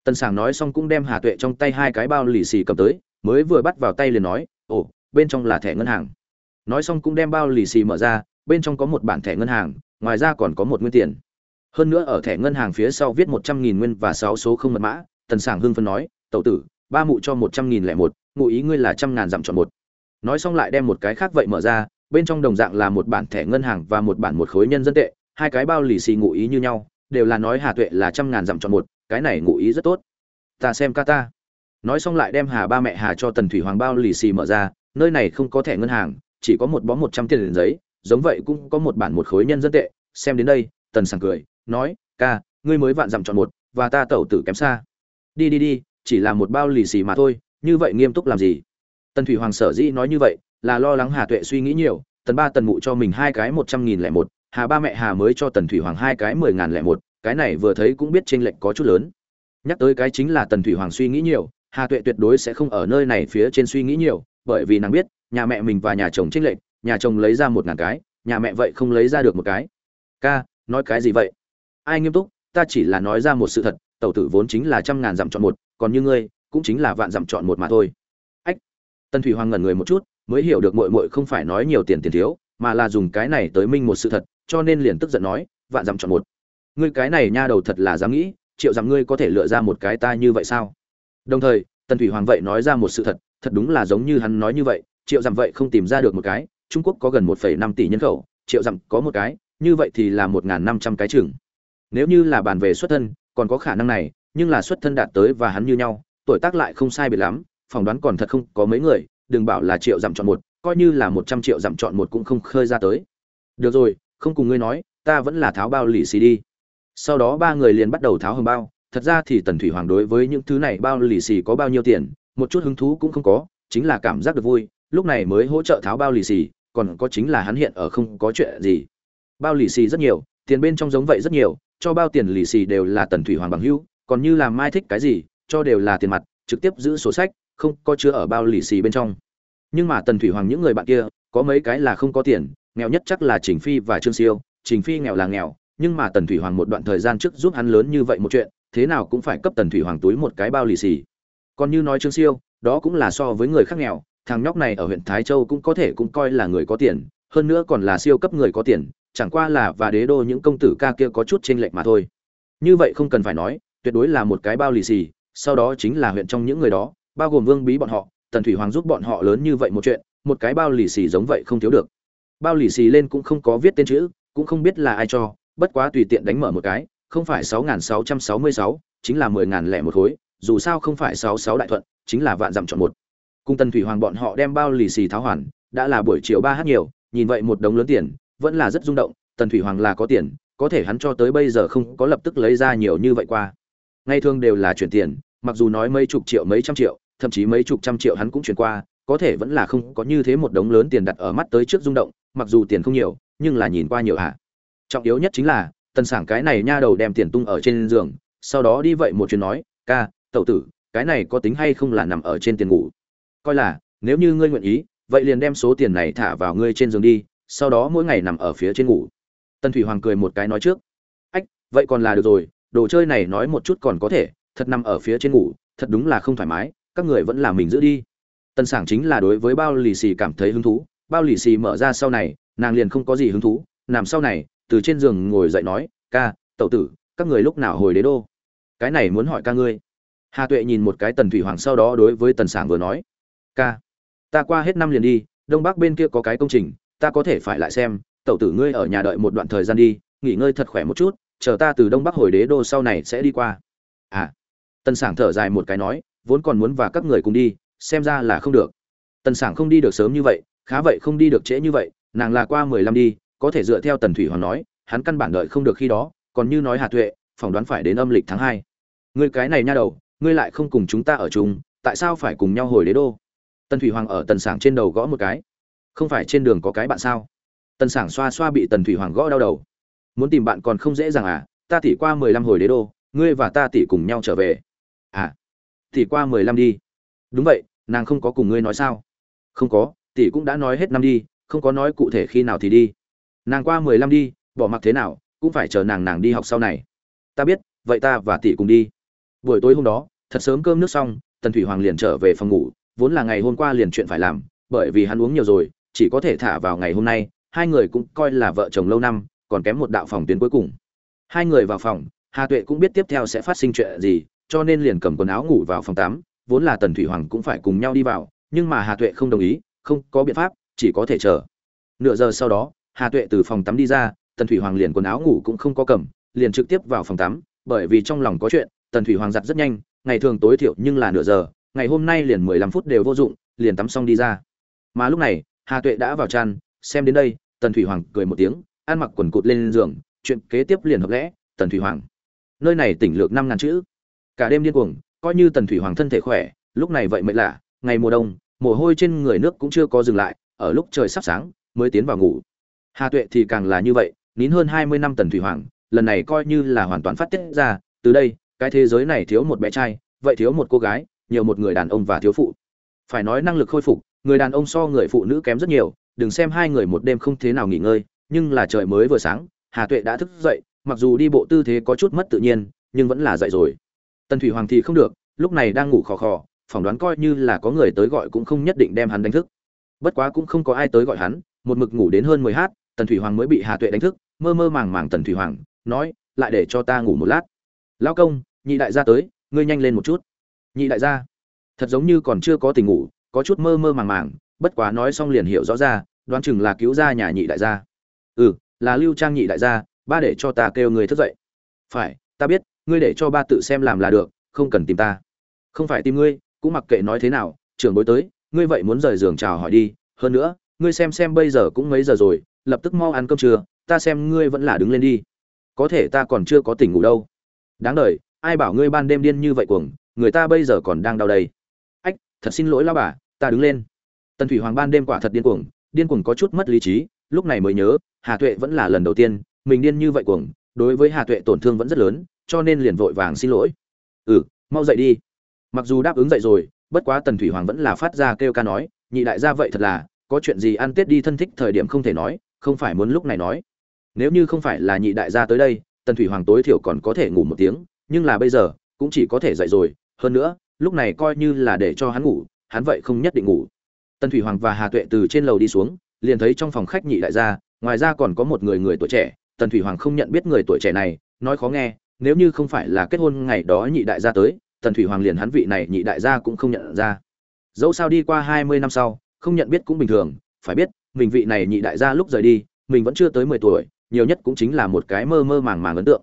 Tần sảng nói xong cũng đem hà tuệ trong tay hai cái bao lì xì cầm tới, mới vừa bắt vào tay liền nói, ồ, bên trong là thẻ ngân hàng. Nói xong cũng đem bao lì xì mở ra, bên trong có một bản thẻ ngân hàng, ngoài ra còn có một nguyên tiền. Hơn nữa ở thẻ ngân hàng phía sau viết một trăm nghìn nguyên và sáu số không mật mã, tần sảng hưng phân nói, tẩu tử, ba mụ cho một trăm nghìn lẻ một ngụ ý ngươi là trăm ngàn dặm chọn một. Nói xong lại đem một cái khác vậy mở ra bên trong đồng dạng là một bản thẻ ngân hàng và một bản một khối nhân dân tệ, hai cái bao lì xì ngụ ý như nhau, đều là nói hà tuệ là trăm ngàn dặm chọn một, cái này ngụ ý rất tốt. Ta xem ca ta. Nói xong lại đem hà ba mẹ hà cho tần thủy hoàng bao lì xì mở ra, nơi này không có thẻ ngân hàng, chỉ có một bó một trăm tiền giấy, giống vậy cũng có một bản một khối nhân dân tệ. Xem đến đây, tần sảng cười, nói, ca, ngươi mới vạn dặm chọn một, và ta tẩu tử kém xa. Đi đi đi, chỉ là một bao lì xì mà thôi, như vậy nghiêm túc làm gì? Tần thủy hoàng sở dĩ nói như vậy là lo lắng hà tuệ suy nghĩ nhiều, tần ba tần mụ cho mình hai cái một trăm nghìn lẻ một, hà ba mẹ hà mới cho tần thủy hoàng hai cái mười ngàn lẻ một, cái này vừa thấy cũng biết chênh lệch có chút lớn. Nhắc tới cái chính là tần thủy hoàng suy nghĩ nhiều, hà tuệ tuyệt đối sẽ không ở nơi này phía trên suy nghĩ nhiều, bởi vì nàng biết, nhà mẹ mình và nhà chồng chênh lệch, nhà chồng lấy ra một ngàn cái, nhà mẹ vậy không lấy ra được một cái. Ca, nói cái gì vậy? Ai nghiêm túc, ta chỉ là nói ra một sự thật, tẩu tử vốn chính là trăm ngàn dặm chọn một, còn như ngươi, cũng chính là vạn dặm chọn một mà thôi. Ách! Tần thủy hoàng ngẩn người một chút mới hiểu được mội mội không phải nói nhiều tiền tiền thiếu, mà là dùng cái này tới minh một sự thật, cho nên liền tức giận nói, vạn dặm chọn một. Ngươi cái này nha đầu thật là dám nghĩ, triệu dặm ngươi có thể lựa ra một cái ta như vậy sao? Đồng thời, tần thủy hoàng vậy nói ra một sự thật thật đúng là giống như hắn nói như vậy, triệu dặm vậy không tìm ra được một cái, trung quốc có gần một năm tỷ nhân khẩu, triệu dặm có một cái, như vậy thì là một năm trăm cái chừng. Nếu như là bàn về xuất thân, còn có khả năng này, nhưng là xuất thân đạt tới và hắn như nhau, tuổi tác lại không sai biệt lắm, phỏng đoán còn thật không có mấy người đừng bảo là triệu dặm chọn một, coi như là một trăm triệu dặm chọn một cũng không khơi ra tới. Được rồi, không cùng ngươi nói, ta vẫn là tháo bao lì xì đi. Sau đó ba người liền bắt đầu tháo hầm bao. Thật ra thì tần thủy hoàng đối với những thứ này bao lì xì có bao nhiêu tiền, một chút hứng thú cũng không có, chính là cảm giác được vui. Lúc này mới hỗ trợ tháo bao lì xì, còn có chính là hắn hiện ở không có chuyện gì. Bao lì xì rất nhiều, tiền bên trong giống vậy rất nhiều, cho bao tiền lì xì đều là tần thủy hoàng bằng hữu, còn như là mai thích cái gì, cho đều là tiền mặt, trực tiếp giữ sổ sách không có chứa ở bao lì xì bên trong. Nhưng mà tần thủy hoàng những người bạn kia, có mấy cái là không có tiền, nghèo nhất chắc là trình phi và trương siêu. Trình phi nghèo là nghèo, nhưng mà tần thủy hoàng một đoạn thời gian trước giúp hắn lớn như vậy một chuyện, thế nào cũng phải cấp tần thủy hoàng túi một cái bao lì xì. Còn như nói trương siêu, đó cũng là so với người khác nghèo, thằng nhóc này ở huyện thái châu cũng có thể cũng coi là người có tiền, hơn nữa còn là siêu cấp người có tiền, chẳng qua là và đế đô những công tử ca kia có chút chênh lệch mà thôi. Như vậy không cần phải nói, tuyệt đối là một cái bao lì xì, sau đó chính là huyện trong những người đó bao gồm vương bí bọn họ, tần thủy hoàng giúp bọn họ lớn như vậy một chuyện, một cái bao lì xì giống vậy không thiếu được. Bao lì xì lên cũng không có viết tên chữ, cũng không biết là ai cho, bất quá tùy tiện đánh mở một cái, không phải sáu nghìn sáu trăm sáu mươi sáu, chính là mười ngàn lẻ một khối, dù sao không phải sáu sáu đại thuận, chính là vạn dặm chọn một. Cung tần thủy hoàng bọn họ đem bao lì xì tháo hoàn, đã là buổi chiều ba h nhiều, nhìn vậy một đống lớn tiền, vẫn là rất rung động, tần thủy hoàng là có tiền, có thể hắn cho tới bây giờ không có lập tức lấy ra nhiều như vậy qua. Ngày thường đều là chuyển tiền, mặc dù nói mấy chục triệu, mấy trăm triệu thậm chí mấy chục trăm triệu hắn cũng chuyển qua, có thể vẫn là không có như thế một đống lớn tiền đặt ở mắt tới trước rung động, mặc dù tiền không nhiều, nhưng là nhìn qua nhiều ạ. Trọng yếu nhất chính là, tần sảng cái này nha đầu đem tiền tung ở trên giường, sau đó đi vậy một chuyến nói, ca, tẩu tử, cái này có tính hay không là nằm ở trên tiền ngủ? Coi là, nếu như ngươi nguyện ý, vậy liền đem số tiền này thả vào ngươi trên giường đi, sau đó mỗi ngày nằm ở phía trên ngủ. Tần thủy hoàng cười một cái nói trước, ách, vậy còn là được rồi, đồ chơi này nói một chút còn có thể, thật nằm ở phía trên ngủ, thật đúng là không thoải mái các người vẫn làm mình giữ đi. Tần sảng chính là đối với bao lì xì cảm thấy hứng thú. Bao lì xì mở ra sau này, nàng liền không có gì hứng thú. Nằm sau này, từ trên giường ngồi dậy nói, ca, tẩu tử, các người lúc nào hồi đế đô? Cái này muốn hỏi ca ngươi. Hà tuệ nhìn một cái tần thủy hoàng sau đó đối với tần sảng vừa nói, ca, ta qua hết năm liền đi, đông bắc bên kia có cái công trình, ta có thể phải lại xem. Tẩu tử ngươi ở nhà đợi một đoạn thời gian đi, nghỉ ngơi thật khỏe một chút, chờ ta từ đông bắc hồi đế đô sau này sẽ đi qua. À tần sảng thở dài một cái nói vốn còn muốn và các người cùng đi, xem ra là không được. Tần sảng không đi được sớm như vậy, khá vậy không đi được trễ như vậy, nàng là qua mười lăm đi, có thể dựa theo tần thủy hoàng nói, hắn căn bản đợi không được khi đó, còn như nói hà tuệ, phỏng đoán phải đến âm lịch tháng hai. Ngươi cái này nha đầu, ngươi lại không cùng chúng ta ở chung, tại sao phải cùng nhau hồi đế đô? Tần thủy hoàng ở tần sảng trên đầu gõ một cái. Không phải trên đường có cái bạn sao? Tần sảng xoa xoa bị tần thủy hoàng gõ đau đầu. Muốn tìm bạn còn không dễ dàng à ta tỉ qua mười lăm hồi đế đô, ngươi và ta tỉ cùng nhau trở về. À thì qua mười lăm đi. Đúng vậy, nàng không có cùng ngươi nói sao? Không có, tỷ cũng đã nói hết năm đi, không có nói cụ thể khi nào thì đi. Nàng qua mười lăm đi, bỏ mặc thế nào, cũng phải chờ nàng nàng đi học sau này. Ta biết, vậy ta và tỷ cùng đi. Buổi tối hôm đó, thật sớm cơm nước xong, tần thủy hoàng liền trở về phòng ngủ, vốn là ngày hôm qua liền chuyện phải làm, bởi vì hắn uống nhiều rồi, chỉ có thể thả vào ngày hôm nay, hai người cũng coi là vợ chồng lâu năm, còn kém một đạo phòng tuyến cuối cùng. Hai người vào phòng, hà tuệ cũng biết tiếp theo sẽ phát sinh chuyện gì cho nên liền cầm quần áo ngủ vào phòng tắm, vốn là tần thủy hoàng cũng phải cùng nhau đi vào, nhưng mà hà tuệ không đồng ý, không có biện pháp, chỉ có thể chờ. Nửa giờ sau đó, hà tuệ từ phòng tắm đi ra, tần thủy hoàng liền quần áo ngủ cũng không có cầm, liền trực tiếp vào phòng tắm, bởi vì trong lòng có chuyện, tần thủy hoàng giặt rất nhanh, ngày thường tối thiểu nhưng là nửa giờ, ngày hôm nay liền mười lăm phút đều vô dụng, liền tắm xong đi ra. Mà lúc này, hà tuệ đã vào chăn, xem đến đây, tần thủy hoàng cười một tiếng, ăn mặc quần cụt lên giường, chuyện kế tiếp liền hợp lẽ, tần thủy hoàng. Nơi này tỉnh lược năm ngàn chữ cả đêm điên cuồng, coi như tần thủy hoàng thân thể khỏe, lúc này vậy mệt lạ, ngày mùa đông, mồ hôi trên người nước cũng chưa có dừng lại, ở lúc trời sắp sáng, mới tiến vào ngủ. Hà tuệ thì càng là như vậy, nín hơn hai mươi năm tần thủy hoàng, lần này coi như là hoàn toàn phát tiết ra, từ đây, cái thế giới này thiếu một bé trai, vậy thiếu một cô gái, nhiều một người đàn ông và thiếu phụ. Phải nói năng lực khôi phục, người đàn ông so người phụ nữ kém rất nhiều, đừng xem hai người một đêm không thế nào nghỉ ngơi, nhưng là trời mới vừa sáng, hà tuệ đã thức dậy, mặc dù đi bộ tư thế có chút mất tự nhiên, nhưng vẫn là dậy rồi tần thủy hoàng thì không được, lúc này đang ngủ khò khò, phỏng đoán coi như là có người tới gọi cũng không nhất định đem hắn đánh thức. Bất quá cũng không có ai tới gọi hắn, một mực ngủ đến hơn mười h tần thủy hoàng mới bị hà tuệ đánh thức, mơ mơ màng màng tần thủy hoàng, nói, lại để cho ta ngủ một lát. Lao công, nhị đại gia tới, ngươi nhanh lên một chút. Nhị đại gia? Thật giống như còn chưa có tình ngủ, có chút mơ mơ màng màng, bất quá nói xong liền hiểu rõ ra, đoán chừng là cứu gia nhà nhị đại gia. Ừ là lưu trang nhị đại gia, ba để cho ta kêu người thức dậy. Phải, ta biết ngươi để cho ba tự xem làm là được, không cần tìm ta. Không phải tìm ngươi, cũng mặc kệ nói thế nào, trưởng bối tới, ngươi vậy muốn rời giường chào hỏi đi, hơn nữa, ngươi xem xem bây giờ cũng mấy giờ rồi, lập tức mau ăn cơm trưa, ta xem ngươi vẫn là đứng lên đi. Có thể ta còn chưa có tỉnh ngủ đâu. Đáng đời, ai bảo ngươi ban đêm điên như vậy cuồng, người ta bây giờ còn đang đau đây. Ách, thật xin lỗi lao bà, ta đứng lên. Tần thủy hoàng ban đêm quả thật điên cuồng điên cuồng có chút mất lý trí, lúc này mới nhớ, hà tuệ vẫn là lần đầu tiên, mình điên như vậy cuồng, đối với hà tuệ tổn thương vẫn rất lớn cho nên liền vội vàng xin lỗi. Ừ mau dậy đi. Mặc dù đáp ứng dậy rồi, bất quá tần thủy hoàng vẫn là phát ra kêu ca nói, nhị đại gia vậy thật là, có chuyện gì ăn tết đi thân thích thời điểm không thể nói, không phải muốn lúc này nói. Nếu như không phải là nhị đại gia tới đây, tần thủy hoàng tối thiểu còn có thể ngủ một tiếng, nhưng là bây giờ, cũng chỉ có thể dậy rồi. Hơn nữa, lúc này coi như là để cho hắn ngủ, hắn vậy không nhất định ngủ. Tần thủy hoàng và hà tuệ từ trên lầu đi xuống, liền thấy trong phòng khách nhị đại gia, ngoài ra còn có một người người tuổi trẻ. Tần thủy hoàng không nhận biết người tuổi trẻ này, nói khó nghe nếu như không phải là kết hôn ngày đó nhị đại gia tới, tần thủy hoàng liền hắn vị này nhị đại gia cũng không nhận ra. Dẫu sao đi qua hai mươi năm sau, không nhận biết cũng bình thường, phải biết, mình vị này nhị đại gia lúc rời đi, mình vẫn chưa tới mười tuổi, nhiều nhất cũng chính là một cái mơ mơ màng màng ấn tượng.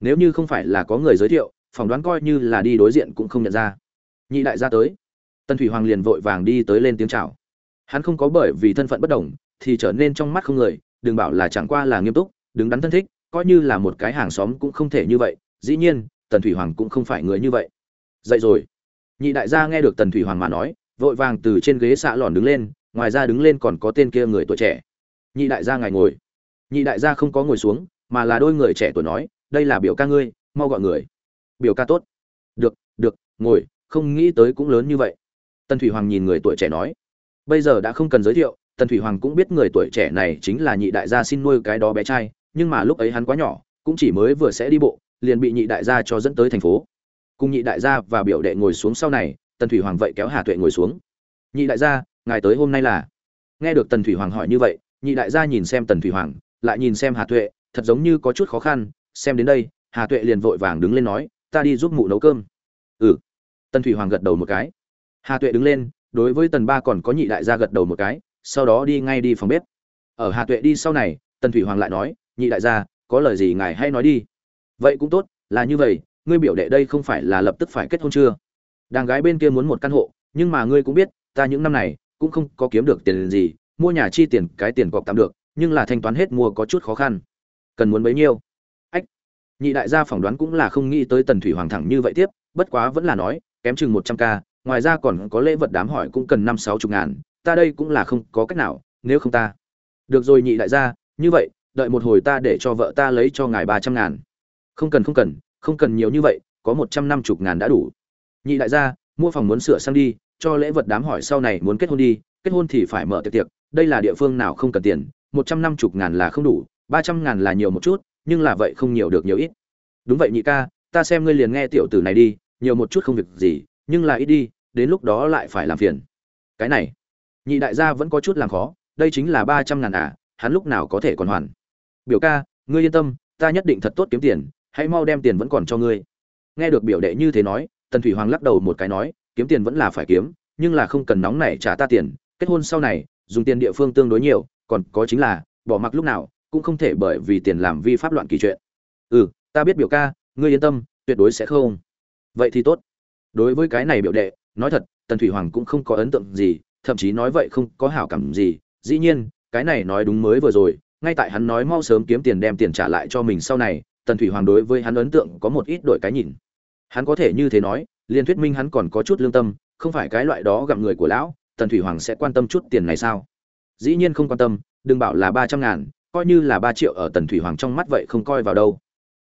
Nếu như không phải là có người giới thiệu, phỏng đoán coi như là đi đối diện cũng không nhận ra. Nhị đại gia tới, tần thủy hoàng liền vội vàng đi tới lên tiếng chào. Hắn không có bởi vì thân phận bất đồng, thì trở nên trong mắt không người, đừng bảo là chẳng qua là nghiêm túc, đứng đắn thân thích coi như là một cái hàng xóm cũng không thể như vậy, dĩ nhiên, tần thủy hoàng cũng không phải người như vậy. Dậy rồi. Nhị đại gia nghe được tần thủy hoàng mà nói, vội vàng từ trên ghế xạ lòn đứng lên, ngoài ra đứng lên còn có tên kia người tuổi trẻ. Nhị đại gia ngài ngồi. Nhị đại gia không có ngồi xuống, mà là đôi người trẻ tuổi nói, đây là biểu ca ngươi, mau gọi người. Biểu ca tốt. Được được, ngồi, không nghĩ tới cũng lớn như vậy. Tần thủy hoàng nhìn người tuổi trẻ nói. Bây giờ đã không cần giới thiệu, tần thủy hoàng cũng biết người tuổi trẻ này chính là nhị đại gia xin nuôi cái đó bé trai nhưng mà lúc ấy hắn quá nhỏ, cũng chỉ mới vừa sẽ đi bộ, liền bị nhị đại gia cho dẫn tới thành phố. Cùng nhị đại gia và biểu đệ ngồi xuống sau này, tần thủy hoàng vậy kéo hà tuệ ngồi xuống. Nhị đại gia, ngài tới hôm nay là? Nghe được tần thủy hoàng hỏi như vậy, nhị đại gia nhìn xem tần thủy hoàng, lại nhìn xem hà tuệ, thật giống như có chút khó khăn, xem đến đây, hà tuệ liền vội vàng đứng lên nói, ta đi giúp mụ nấu cơm. Ừ. Tần thủy hoàng gật đầu một cái. Hà tuệ đứng lên, đối với tần ba còn có nhị đại gia gật đầu một cái, sau đó đi ngay đi phòng bếp. Ở hà tuệ đi sau này, tần thủy hoàng lại nói nhị đại gia, có lời gì ngài hay nói đi. Vậy cũng tốt, là như vậy, ngươi biểu đệ đây không phải là lập tức phải kết hôn chưa? Đàng gái bên kia muốn một căn hộ, nhưng mà ngươi cũng biết, ta những năm này cũng không có kiếm được tiền gì, mua nhà chi tiền cái tiền cọc tạm được, nhưng là thanh toán hết mua có chút khó khăn. Cần muốn bấy nhiêu? Ách, nhị đại gia phỏng đoán cũng là không nghĩ tới tần thủy hoàng thẳng như vậy tiếp, bất quá vẫn là nói, kém chừng một trăm k ngoài ra còn có lễ vật đám hỏi cũng cần năm sáu chục ngàn, ta đây cũng là không có cách nào, nếu không ta. Được rồi nhị đại gia, như vậy đợi một hồi ta để cho vợ ta lấy cho ngài ba trăm ngàn. Không cần không cần không cần nhiều như vậy, có một trăm năm chục ngàn đã đủ. Nhị đại gia, mua phòng muốn sửa sang đi, cho lễ vật đám hỏi sau này muốn kết hôn đi, kết hôn thì phải mở tiệc tiệc, đây là địa phương nào không cần tiền, một trăm năm chục ngàn là không đủ, ba trăm ngàn là nhiều một chút, nhưng là vậy không nhiều được nhiều ít. Đúng vậy nhị ca, ta xem ngươi liền nghe tiểu tử này đi, nhiều một chút không việc gì, nhưng là ít đi, đến lúc đó lại phải làm phiền. Cái này, nhị đại gia vẫn có chút làm khó, đây chính là ba trăm ngàn à hắn lúc nào có thể còn hoàn biểu ca, ngươi yên tâm, ta nhất định thật tốt kiếm tiền, hãy mau đem tiền vẫn còn cho ngươi. Nghe được biểu đệ như thế nói, tần thủy hoàng lắc đầu một cái nói, kiếm tiền vẫn là phải kiếm, nhưng là không cần nóng nảy trả ta tiền, kết hôn sau này, dùng tiền địa phương tương đối nhiều, còn có chính là, bỏ mặc lúc nào, cũng không thể bởi vì tiền làm vi pháp loạn kỳ chuyện. Ừ ta biết biểu ca, ngươi yên tâm, tuyệt đối sẽ không. Vậy thì tốt. Đối với cái này biểu đệ, nói thật, tần thủy hoàng cũng không có ấn tượng gì, thậm chí nói vậy không có hảo cảm gì. Dĩ nhiên, cái này nói đúng mới vừa rồi ngay tại hắn nói mau sớm kiếm tiền đem tiền trả lại cho mình sau này, tần thủy hoàng đối với hắn ấn tượng có một ít đổi cái nhìn. Hắn có thể như thế nói liên thuyết minh hắn còn có chút lương tâm, không phải cái loại đó gặm người của lão, tần thủy hoàng sẽ quan tâm chút tiền này sao? Dĩ nhiên không quan tâm, đừng bảo là ba trăm ngàn, coi như là ba triệu ở tần thủy hoàng trong mắt vậy không coi vào đâu.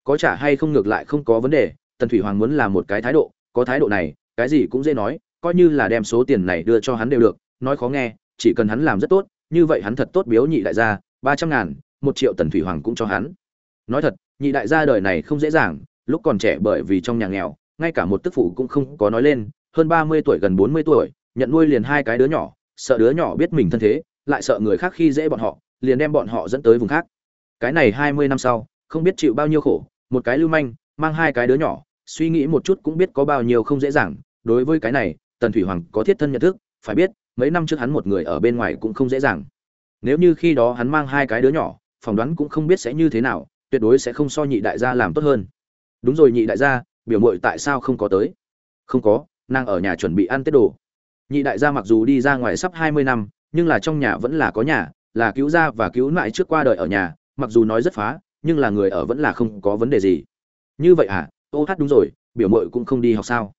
Có trả hay không ngược lại không có vấn đề, tần thủy hoàng muốn là một cái thái độ, có thái độ này, cái gì cũng dễ nói, coi như là đem số tiền này đưa cho hắn đều được, nói khó nghe, chỉ cần hắn làm rất tốt, như vậy hắn thật tốt biếu nhị đại gia ba trăm ngàn, một triệu tần thủy hoàng cũng cho hắn. Nói thật, nhị đại gia đời này không dễ dàng, lúc còn trẻ bởi vì trong nhà nghèo, ngay cả một tức phụ cũng không có nói lên, hơn ba mươi tuổi gần bốn mươi tuổi, nhận nuôi liền hai cái đứa nhỏ, sợ đứa nhỏ biết mình thân thế, lại sợ người khác khi dễ bọn họ, liền đem bọn họ dẫn tới vùng khác. Cái này hai mươi năm sau, không biết chịu bao nhiêu khổ, một cái lưu manh, mang hai cái đứa nhỏ, suy nghĩ một chút cũng biết có bao nhiêu không dễ dàng. Đối với cái này, tần thủy hoàng có thiết thân nhận thức, phải biết, mấy năm trước hắn một người ở bên ngoài cũng không dễ dàng nếu như khi đó hắn mang hai cái đứa nhỏ, phỏng đoán cũng không biết sẽ như thế nào, tuyệt đối sẽ không so nhị đại gia làm tốt hơn. Đúng rồi nhị đại gia, biểu mội tại sao không có tới? Không có, nàng ở nhà chuẩn bị ăn tết đồ. Nhị đại gia mặc dù đi ra ngoài sắp hai mươi năm, nhưng là trong nhà vẫn là có nhà, là cứu gia và cứu lại trước qua đời ở nhà, mặc dù nói rất phá, nhưng là người ở vẫn là không có vấn đề gì. Như vậy à? Ô hát đúng rồi, biểu mội cũng không đi học sao?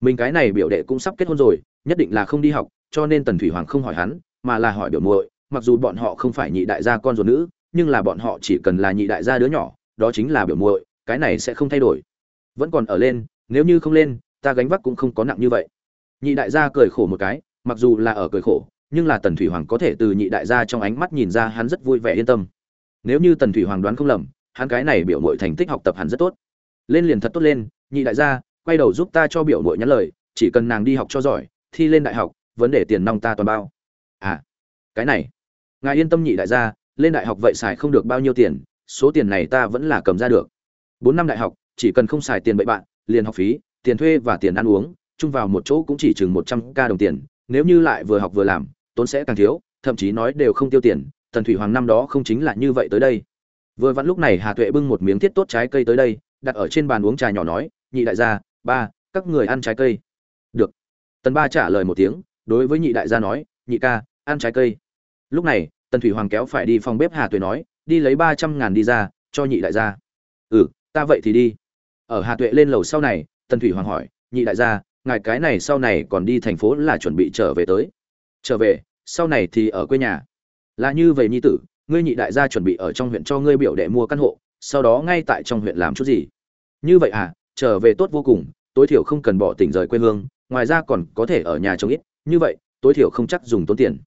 Mình cái này biểu đệ cũng sắp kết hôn rồi, nhất định là không đi học, cho nên tần thủy hoàng không hỏi hắn, mà là hỏi biểu muội mặc dù bọn họ không phải nhị đại gia con ruột nữ, nhưng là bọn họ chỉ cần là nhị đại gia đứa nhỏ, đó chính là biểu muội, cái này sẽ không thay đổi. Vẫn còn ở lên, nếu như không lên, ta gánh vác cũng không có nặng như vậy. Nhị đại gia cười khổ một cái, mặc dù là ở cười khổ, nhưng là tần thủy hoàng có thể từ nhị đại gia trong ánh mắt nhìn ra hắn rất vui vẻ yên tâm. Nếu như tần thủy hoàng đoán không lầm, hắn cái này biểu muội thành tích học tập hắn rất tốt. Lên liền thật tốt lên, nhị đại gia, quay đầu giúp ta cho biểu muội nhắn lời, chỉ cần nàng đi học cho giỏi, thi lên đại học, vấn đề tiền nong ta toàn bao. À cái này ngài yên tâm nhị đại gia, lên đại học vậy xài không được bao nhiêu tiền, số tiền này ta vẫn là cầm ra được. Bốn năm đại học, chỉ cần không xài tiền bậy bạn, liền học phí, tiền thuê và tiền ăn uống, chung vào một chỗ cũng chỉ chừng một trăm k đồng tiền, nếu như lại vừa học vừa làm, tốn sẽ càng thiếu, thậm chí nói đều không tiêu tiền tần thủy hoàng năm đó không chính là như vậy tới đây. Vừa vặn lúc này hà tuệ bưng một miếng thiết tốt trái cây tới đây, đặt ở trên bàn uống trà nhỏ nói, nhị đại gia, ba, các người ăn trái cây. Được. Tần ba trả lời một tiếng, đối với nhị đại gia nói, nhị ca, ăn trái cây lúc này, tần thủy hoàng kéo phải đi phòng bếp hà tuệ nói, đi lấy ba trăm ngàn đi ra, cho nhị đại gia. Ừ ta vậy thì đi. Ở hà tuệ lên lầu sau này, tần thủy hoàng hỏi, nhị đại gia, ngài cái này sau này còn đi thành phố là chuẩn bị trở về tới? Trở về, sau này thì ở quê nhà. Là như vậy nhi tử, ngươi nhị đại gia chuẩn bị ở trong huyện cho ngươi biểu đệ mua căn hộ, sau đó ngay tại trong huyện làm chút gì? Như vậy à trở về tốt vô cùng, tối thiểu không cần bỏ tỉnh rời quê hương, ngoài ra còn có thể ở nhà trông ít, như vậy, tối thiểu không chắc dùng tốn tiền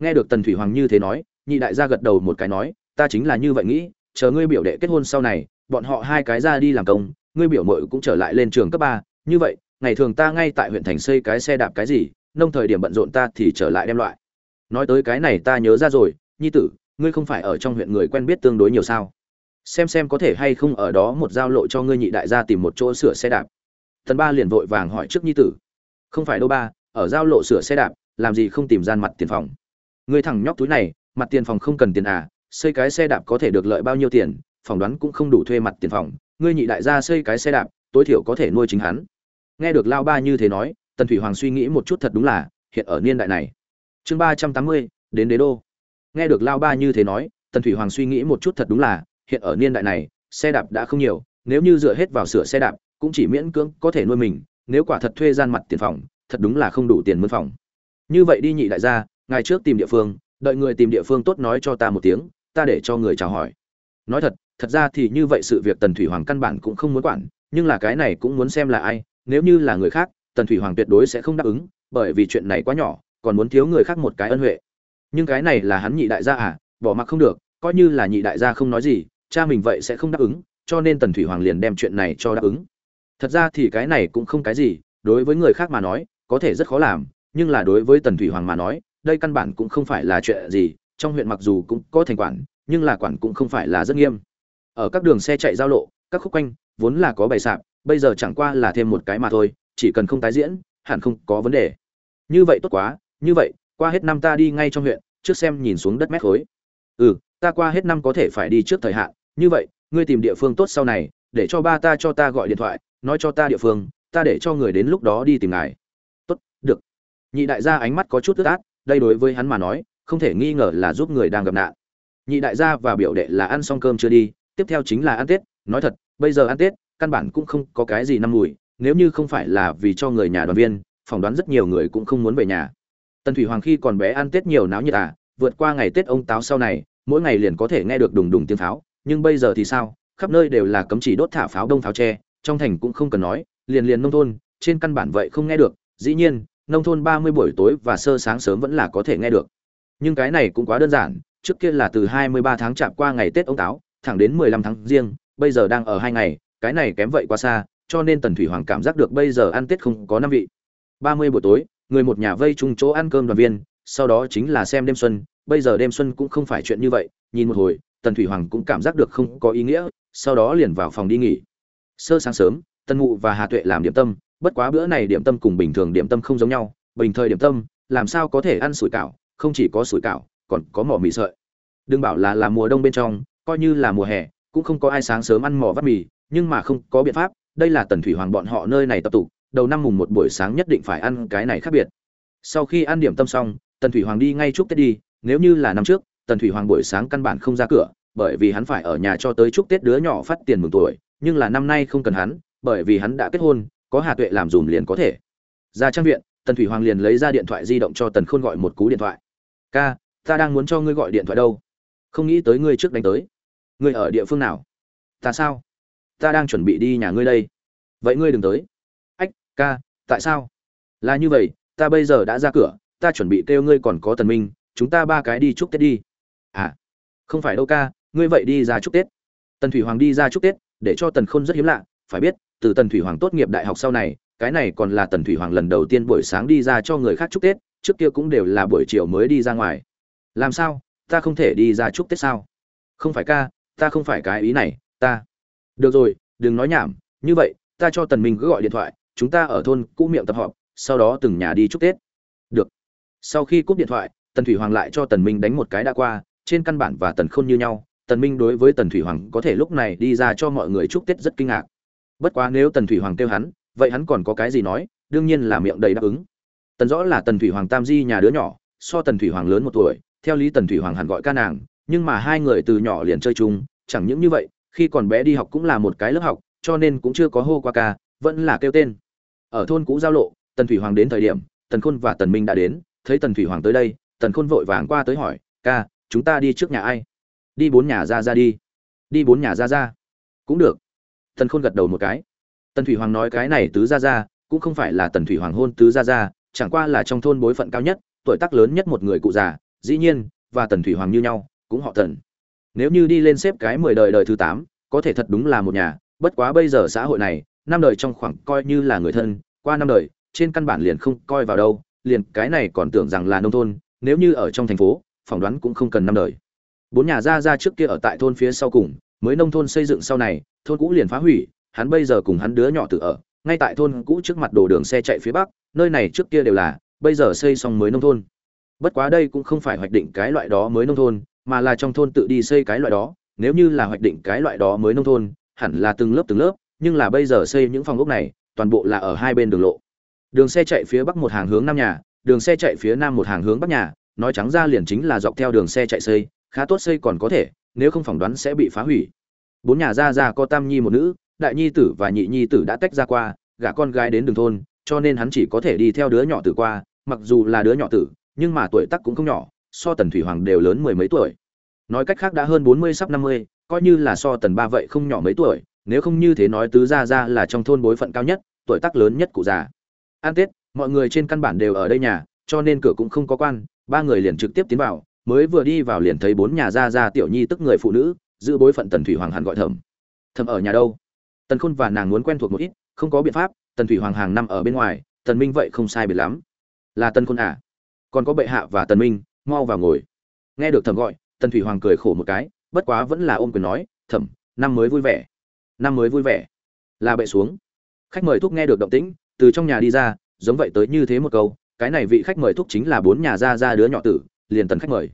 nghe được tần thủy hoàng như thế nói, nhị đại gia gật đầu một cái nói, ta chính là như vậy nghĩ, chờ ngươi biểu đệ kết hôn sau này, bọn họ hai cái ra đi làm công, ngươi biểu mội cũng trở lại lên trường cấp ba. Như vậy, ngày thường ta ngay tại huyện thành xây cái xe đạp cái gì, nông thời điểm bận rộn ta thì trở lại đem loại. Nói tới cái này ta nhớ ra rồi, nhi tử, ngươi không phải ở trong huyện người quen biết tương đối nhiều sao? Xem xem có thể hay không ở đó một giao lộ cho ngươi nhị đại gia tìm một chỗ sửa xe đạp. Thần ba liền vội vàng hỏi trước nhi tử, không phải đâu ba, ở giao lộ sửa xe đạp, làm gì không tìm gian mặt tiền phòng? Ngươi thằng nhóc túi này, mặt tiền phòng không cần tiền à xây cái xe đạp có thể được lợi bao nhiêu tiền, phỏng đoán cũng không đủ thuê mặt tiền phòng. Ngươi nhị đại gia xây cái xe đạp, tối thiểu có thể nuôi chính hắn. Nghe được lao ba như thế nói, tần thủy hoàng suy nghĩ một chút thật đúng là, hiện ở niên đại này. Chương ba trăm tám mươi, đến đế đô. Nghe được lao ba như thế nói, tần thủy hoàng suy nghĩ một chút thật đúng là, hiện ở niên đại này, xe đạp đã không nhiều, nếu như dựa hết vào sửa xe đạp, cũng chỉ miễn cưỡng có thể nuôi mình, nếu quả thật thuê gian mặt tiền phòng, thật đúng là không đủ tiền mướn phòng. Như vậy đi nhị đại gia ngày trước tìm địa phương, đợi người tìm địa phương tốt nói cho ta một tiếng, ta để cho người chào hỏi. Nói thật thật ra thì như vậy sự việc tần thủy hoàng căn bản cũng không muốn quản, nhưng là cái này cũng muốn xem là ai, nếu như là người khác, tần thủy hoàng tuyệt đối sẽ không đáp ứng, bởi vì chuyện này quá nhỏ, còn muốn thiếu người khác một cái ân huệ. Nhưng cái này là hắn nhị đại gia à bỏ mặc không được, coi như là nhị đại gia không nói gì, cha mình vậy sẽ không đáp ứng, cho nên tần thủy hoàng liền đem chuyện này cho đáp ứng. Thật ra thì cái này cũng không cái gì, đối với người khác mà nói, có thể rất khó làm, nhưng là đối với tần thủy hoàng mà nói đây căn bản cũng không phải là chuyện gì, trong huyện mặc dù cũng có thành quản, nhưng là quản cũng không phải là rất nghiêm. Ở các đường xe chạy giao lộ, các khúc quanh, vốn là có bày sạp, bây giờ chẳng qua là thêm một cái mà thôi, chỉ cần không tái diễn, hẳn không có vấn đề. Như vậy tốt quá, như vậy, qua hết năm ta đi ngay trong huyện, trước xem nhìn xuống đất mét khối. Ừ ta qua hết năm có thể phải đi trước thời hạn, như vậy, ngươi tìm địa phương tốt sau này, để cho ba ta cho ta gọi điện thoại, nói cho ta địa phương, ta để cho người đến lúc đó đi tìm ngài. Tốt, được. Nhị đại gia ánh mắt có chút ướt át đây đối với hắn mà nói, không thể nghi ngờ là giúp người đang gặp nạn. Nhị đại gia và biểu đệ là ăn xong cơm chưa đi, tiếp theo chính là ăn tết. Nói thật, bây giờ ăn tết, căn bản cũng không có cái gì năm mùi, nếu như không phải là vì cho người nhà đoàn viên, phỏng đoán rất nhiều người cũng không muốn về nhà. Tần thủy hoàng khi còn bé ăn tết nhiều náo nhiệt à vượt qua ngày tết ông táo sau này, mỗi ngày liền có thể nghe được đùng đùng tiếng pháo, nhưng bây giờ thì sao? Khắp nơi đều là cấm chỉ đốt thả pháo đông pháo tre, trong thành cũng không cần nói, liền liền nông thôn, trên căn bản vậy không nghe được. Dĩ nhiên nông thôn ba mươi buổi tối và sơ sáng sớm vẫn là có thể nghe được. Nhưng cái này cũng quá đơn giản, trước kia là từ hai mươi ba tháng chạp qua ngày tết ông táo, thẳng đến mười lăm tháng riêng, bây giờ đang ở hai ngày, cái này kém vậy quá xa, cho nên tần thủy hoàng cảm giác được bây giờ ăn tết không có năm vị. Ba mươi buổi tối, người một nhà vây chung chỗ ăn cơm đoàn viên, sau đó chính là xem đêm xuân, bây giờ đêm xuân cũng không phải chuyện như vậy, nhìn một hồi, tần thủy hoàng cũng cảm giác được không có ý nghĩa, sau đó liền vào phòng đi nghỉ. Sơ sáng sớm, tần ngụ và hà tuệ làm điểm tâm bất quá bữa này điểm tâm cùng bình thường điểm tâm không giống nhau, bình thời điểm tâm, làm sao có thể ăn sủi cảo, không chỉ có sủi cảo, còn có mỏ mì sợi. Đừng bảo là là mùa đông bên trong, coi như là mùa hè, cũng không có ai sáng sớm ăn mỏ vắt mì, nhưng mà không có biện pháp, đây là tần thủy hoàng bọn họ nơi này tập tụ, đầu năm mùng một buổi sáng nhất định phải ăn cái này khác biệt. Sau khi ăn điểm tâm xong, tần thủy hoàng đi ngay chúc tết đi, nếu như là năm trước, tần thủy hoàng buổi sáng căn bản không ra cửa, bởi vì hắn phải ở nhà cho tới chúc tết đứa nhỏ phát tiền mừng tuổi, nhưng là năm nay không cần hắn, bởi vì hắn đã kết hôn có hà tuệ làm dùm liền có thể. Ra trang viện, tần thủy hoàng liền lấy ra điện thoại di động cho tần khôn gọi một cú điện thoại. Ca, ta đang muốn cho ngươi gọi điện thoại đâu. Không nghĩ tới ngươi trước đánh tới. Ngươi ở địa phương nào? Ta sao? Ta đang chuẩn bị đi nhà ngươi đây. Vậy ngươi đừng tới. Ách, ca, tại sao? Là như vậy, ta bây giờ đã ra cửa, ta chuẩn bị kêu ngươi còn có tần minh, chúng ta ba cái đi chúc tết đi. À không phải đâu ca, ngươi vậy đi ra chúc tết. Tần thủy hoàng đi ra chúc tết, để cho tần khôn rất hiếm lạ, phải biết từ tần thủy hoàng tốt nghiệp đại học sau này, cái này còn là tần thủy hoàng lần đầu tiên buổi sáng đi ra cho người khác chúc tết, trước kia cũng đều là buổi chiều mới đi ra ngoài. Làm sao? Ta không thể đi ra chúc tết sao? Không phải ca, ta không phải cái ý này, ta. Được rồi, đừng nói nhảm, như vậy, ta cho tần minh cứ gọi điện thoại, chúng ta ở thôn cũ miệng tập họp, sau đó từng nhà đi chúc tết. Được. Sau khi cúp điện thoại, tần thủy hoàng lại cho tần minh đánh một cái đã qua, trên căn bản và tần khôn như nhau, tần minh đối với tần thủy hoàng có thể lúc này đi ra cho mọi người chúc tết rất kinh ngạc bất quá nếu tần thủy hoàng kêu hắn, vậy hắn còn có cái gì nói, đương nhiên là miệng đầy đáp ứng. Tần rõ là tần thủy hoàng tam di nhà đứa nhỏ, so tần thủy hoàng lớn một tuổi, theo lý tần thủy hoàng hẳn gọi ca nàng, nhưng mà hai người từ nhỏ liền chơi chung, chẳng những như vậy, khi còn bé đi học cũng là một cái lớp học, cho nên cũng chưa có hô qua ca, vẫn là kêu tên. Ở thôn cũ giao lộ, tần thủy hoàng đến thời điểm, tần khôn và tần minh đã đến, thấy tần thủy hoàng tới đây, tần khôn vội vàng qua tới hỏi, ca, chúng ta đi trước nhà ai? Đi bốn nhà ra ra đi. Đi bốn nhà ra ra. Cũng được tần khôn gật đầu một cái. Tần thủy hoàng nói cái này tứ gia gia cũng không phải là tần thủy hoàng hôn tứ gia gia, chẳng qua là trong thôn bối phận cao nhất tuổi tác lớn nhất một người cụ già dĩ nhiên và tần thủy hoàng như nhau cũng họ tần. Nếu như đi lên xếp cái mười đời đời thứ tám có thể thật đúng là một nhà bất quá bây giờ xã hội này năm đời trong khoảng coi như là người thân qua năm đời trên căn bản liền không coi vào đâu liền cái này còn tưởng rằng là nông thôn nếu như ở trong thành phố phỏng đoán cũng không cần năm đời. Bốn nhà gia gia trước kia ở tại thôn phía sau cùng mới nông thôn xây dựng sau này, thôn cũ liền phá hủy, hắn bây giờ cùng hắn đứa nhỏ tự ở, ngay tại thôn cũ trước mặt đồ đường xe chạy phía bắc, nơi này trước kia đều là, bây giờ xây xong mới nông thôn. Bất quá đây cũng không phải hoạch định cái loại đó mới nông thôn, mà là trong thôn tự đi xây cái loại đó, nếu như là hoạch định cái loại đó mới nông thôn, hẳn là từng lớp từng lớp, nhưng là bây giờ xây những phòng ốc này, toàn bộ là ở hai bên đường lộ. Đường xe chạy phía bắc một hàng hướng nam nhà, đường xe chạy phía nam một hàng hướng bắc nhà, nói trắng ra liền chính là dọc theo đường xe chạy xây, khá tốt xây còn có thể nếu không phỏng đoán sẽ bị phá hủy. Bốn nhà gia gia có tam nhi một nữ, đại nhi tử và nhị nhi tử đã tách ra qua, gả con gái đến đường thôn, cho nên hắn chỉ có thể đi theo đứa nhỏ tử qua, mặc dù là đứa nhỏ tử, nhưng mà tuổi tác cũng không nhỏ, so tần thủy hoàng đều lớn mười mấy tuổi. Nói cách khác đã hơn bốn mươi sắp năm mươi, coi như là so tần ba vậy không nhỏ mấy tuổi, nếu không như thế nói tứ gia gia là trong thôn bối phận cao nhất, tuổi tác lớn nhất cụ già. An tết, mọi người trên căn bản đều ở đây nhà, cho nên cửa cũng không có quan, ba người liền trực tiếp tiến vào mới vừa đi vào liền thấy bốn nhà gia gia tiểu nhi tức người phụ nữ, giữ bối phận tần thủy hoàng hàn gọi thầm. Thầm ở nhà đâu? Tần khôn và nàng muốn quen thuộc một ít, không có biện pháp, tần thủy hoàng hàng năm ở bên ngoài, tần minh vậy không sai biệt lắm. Là tần khôn à? Còn có bệ hạ và tần minh, mau vào ngồi. Nghe được thầm gọi, tần thủy hoàng cười khổ một cái, bất quá vẫn là ôm quyền nói thẩm năm mới vui vẻ. Năm mới vui vẻ. Là bệ xuống. Khách mời thúc nghe được động tĩnh, từ trong nhà đi ra, giống vậy tới như thế một câu, cái này vị khách mời thúc chính là bốn nhà gia gia đứa nhỏ tử, liền tần khách mời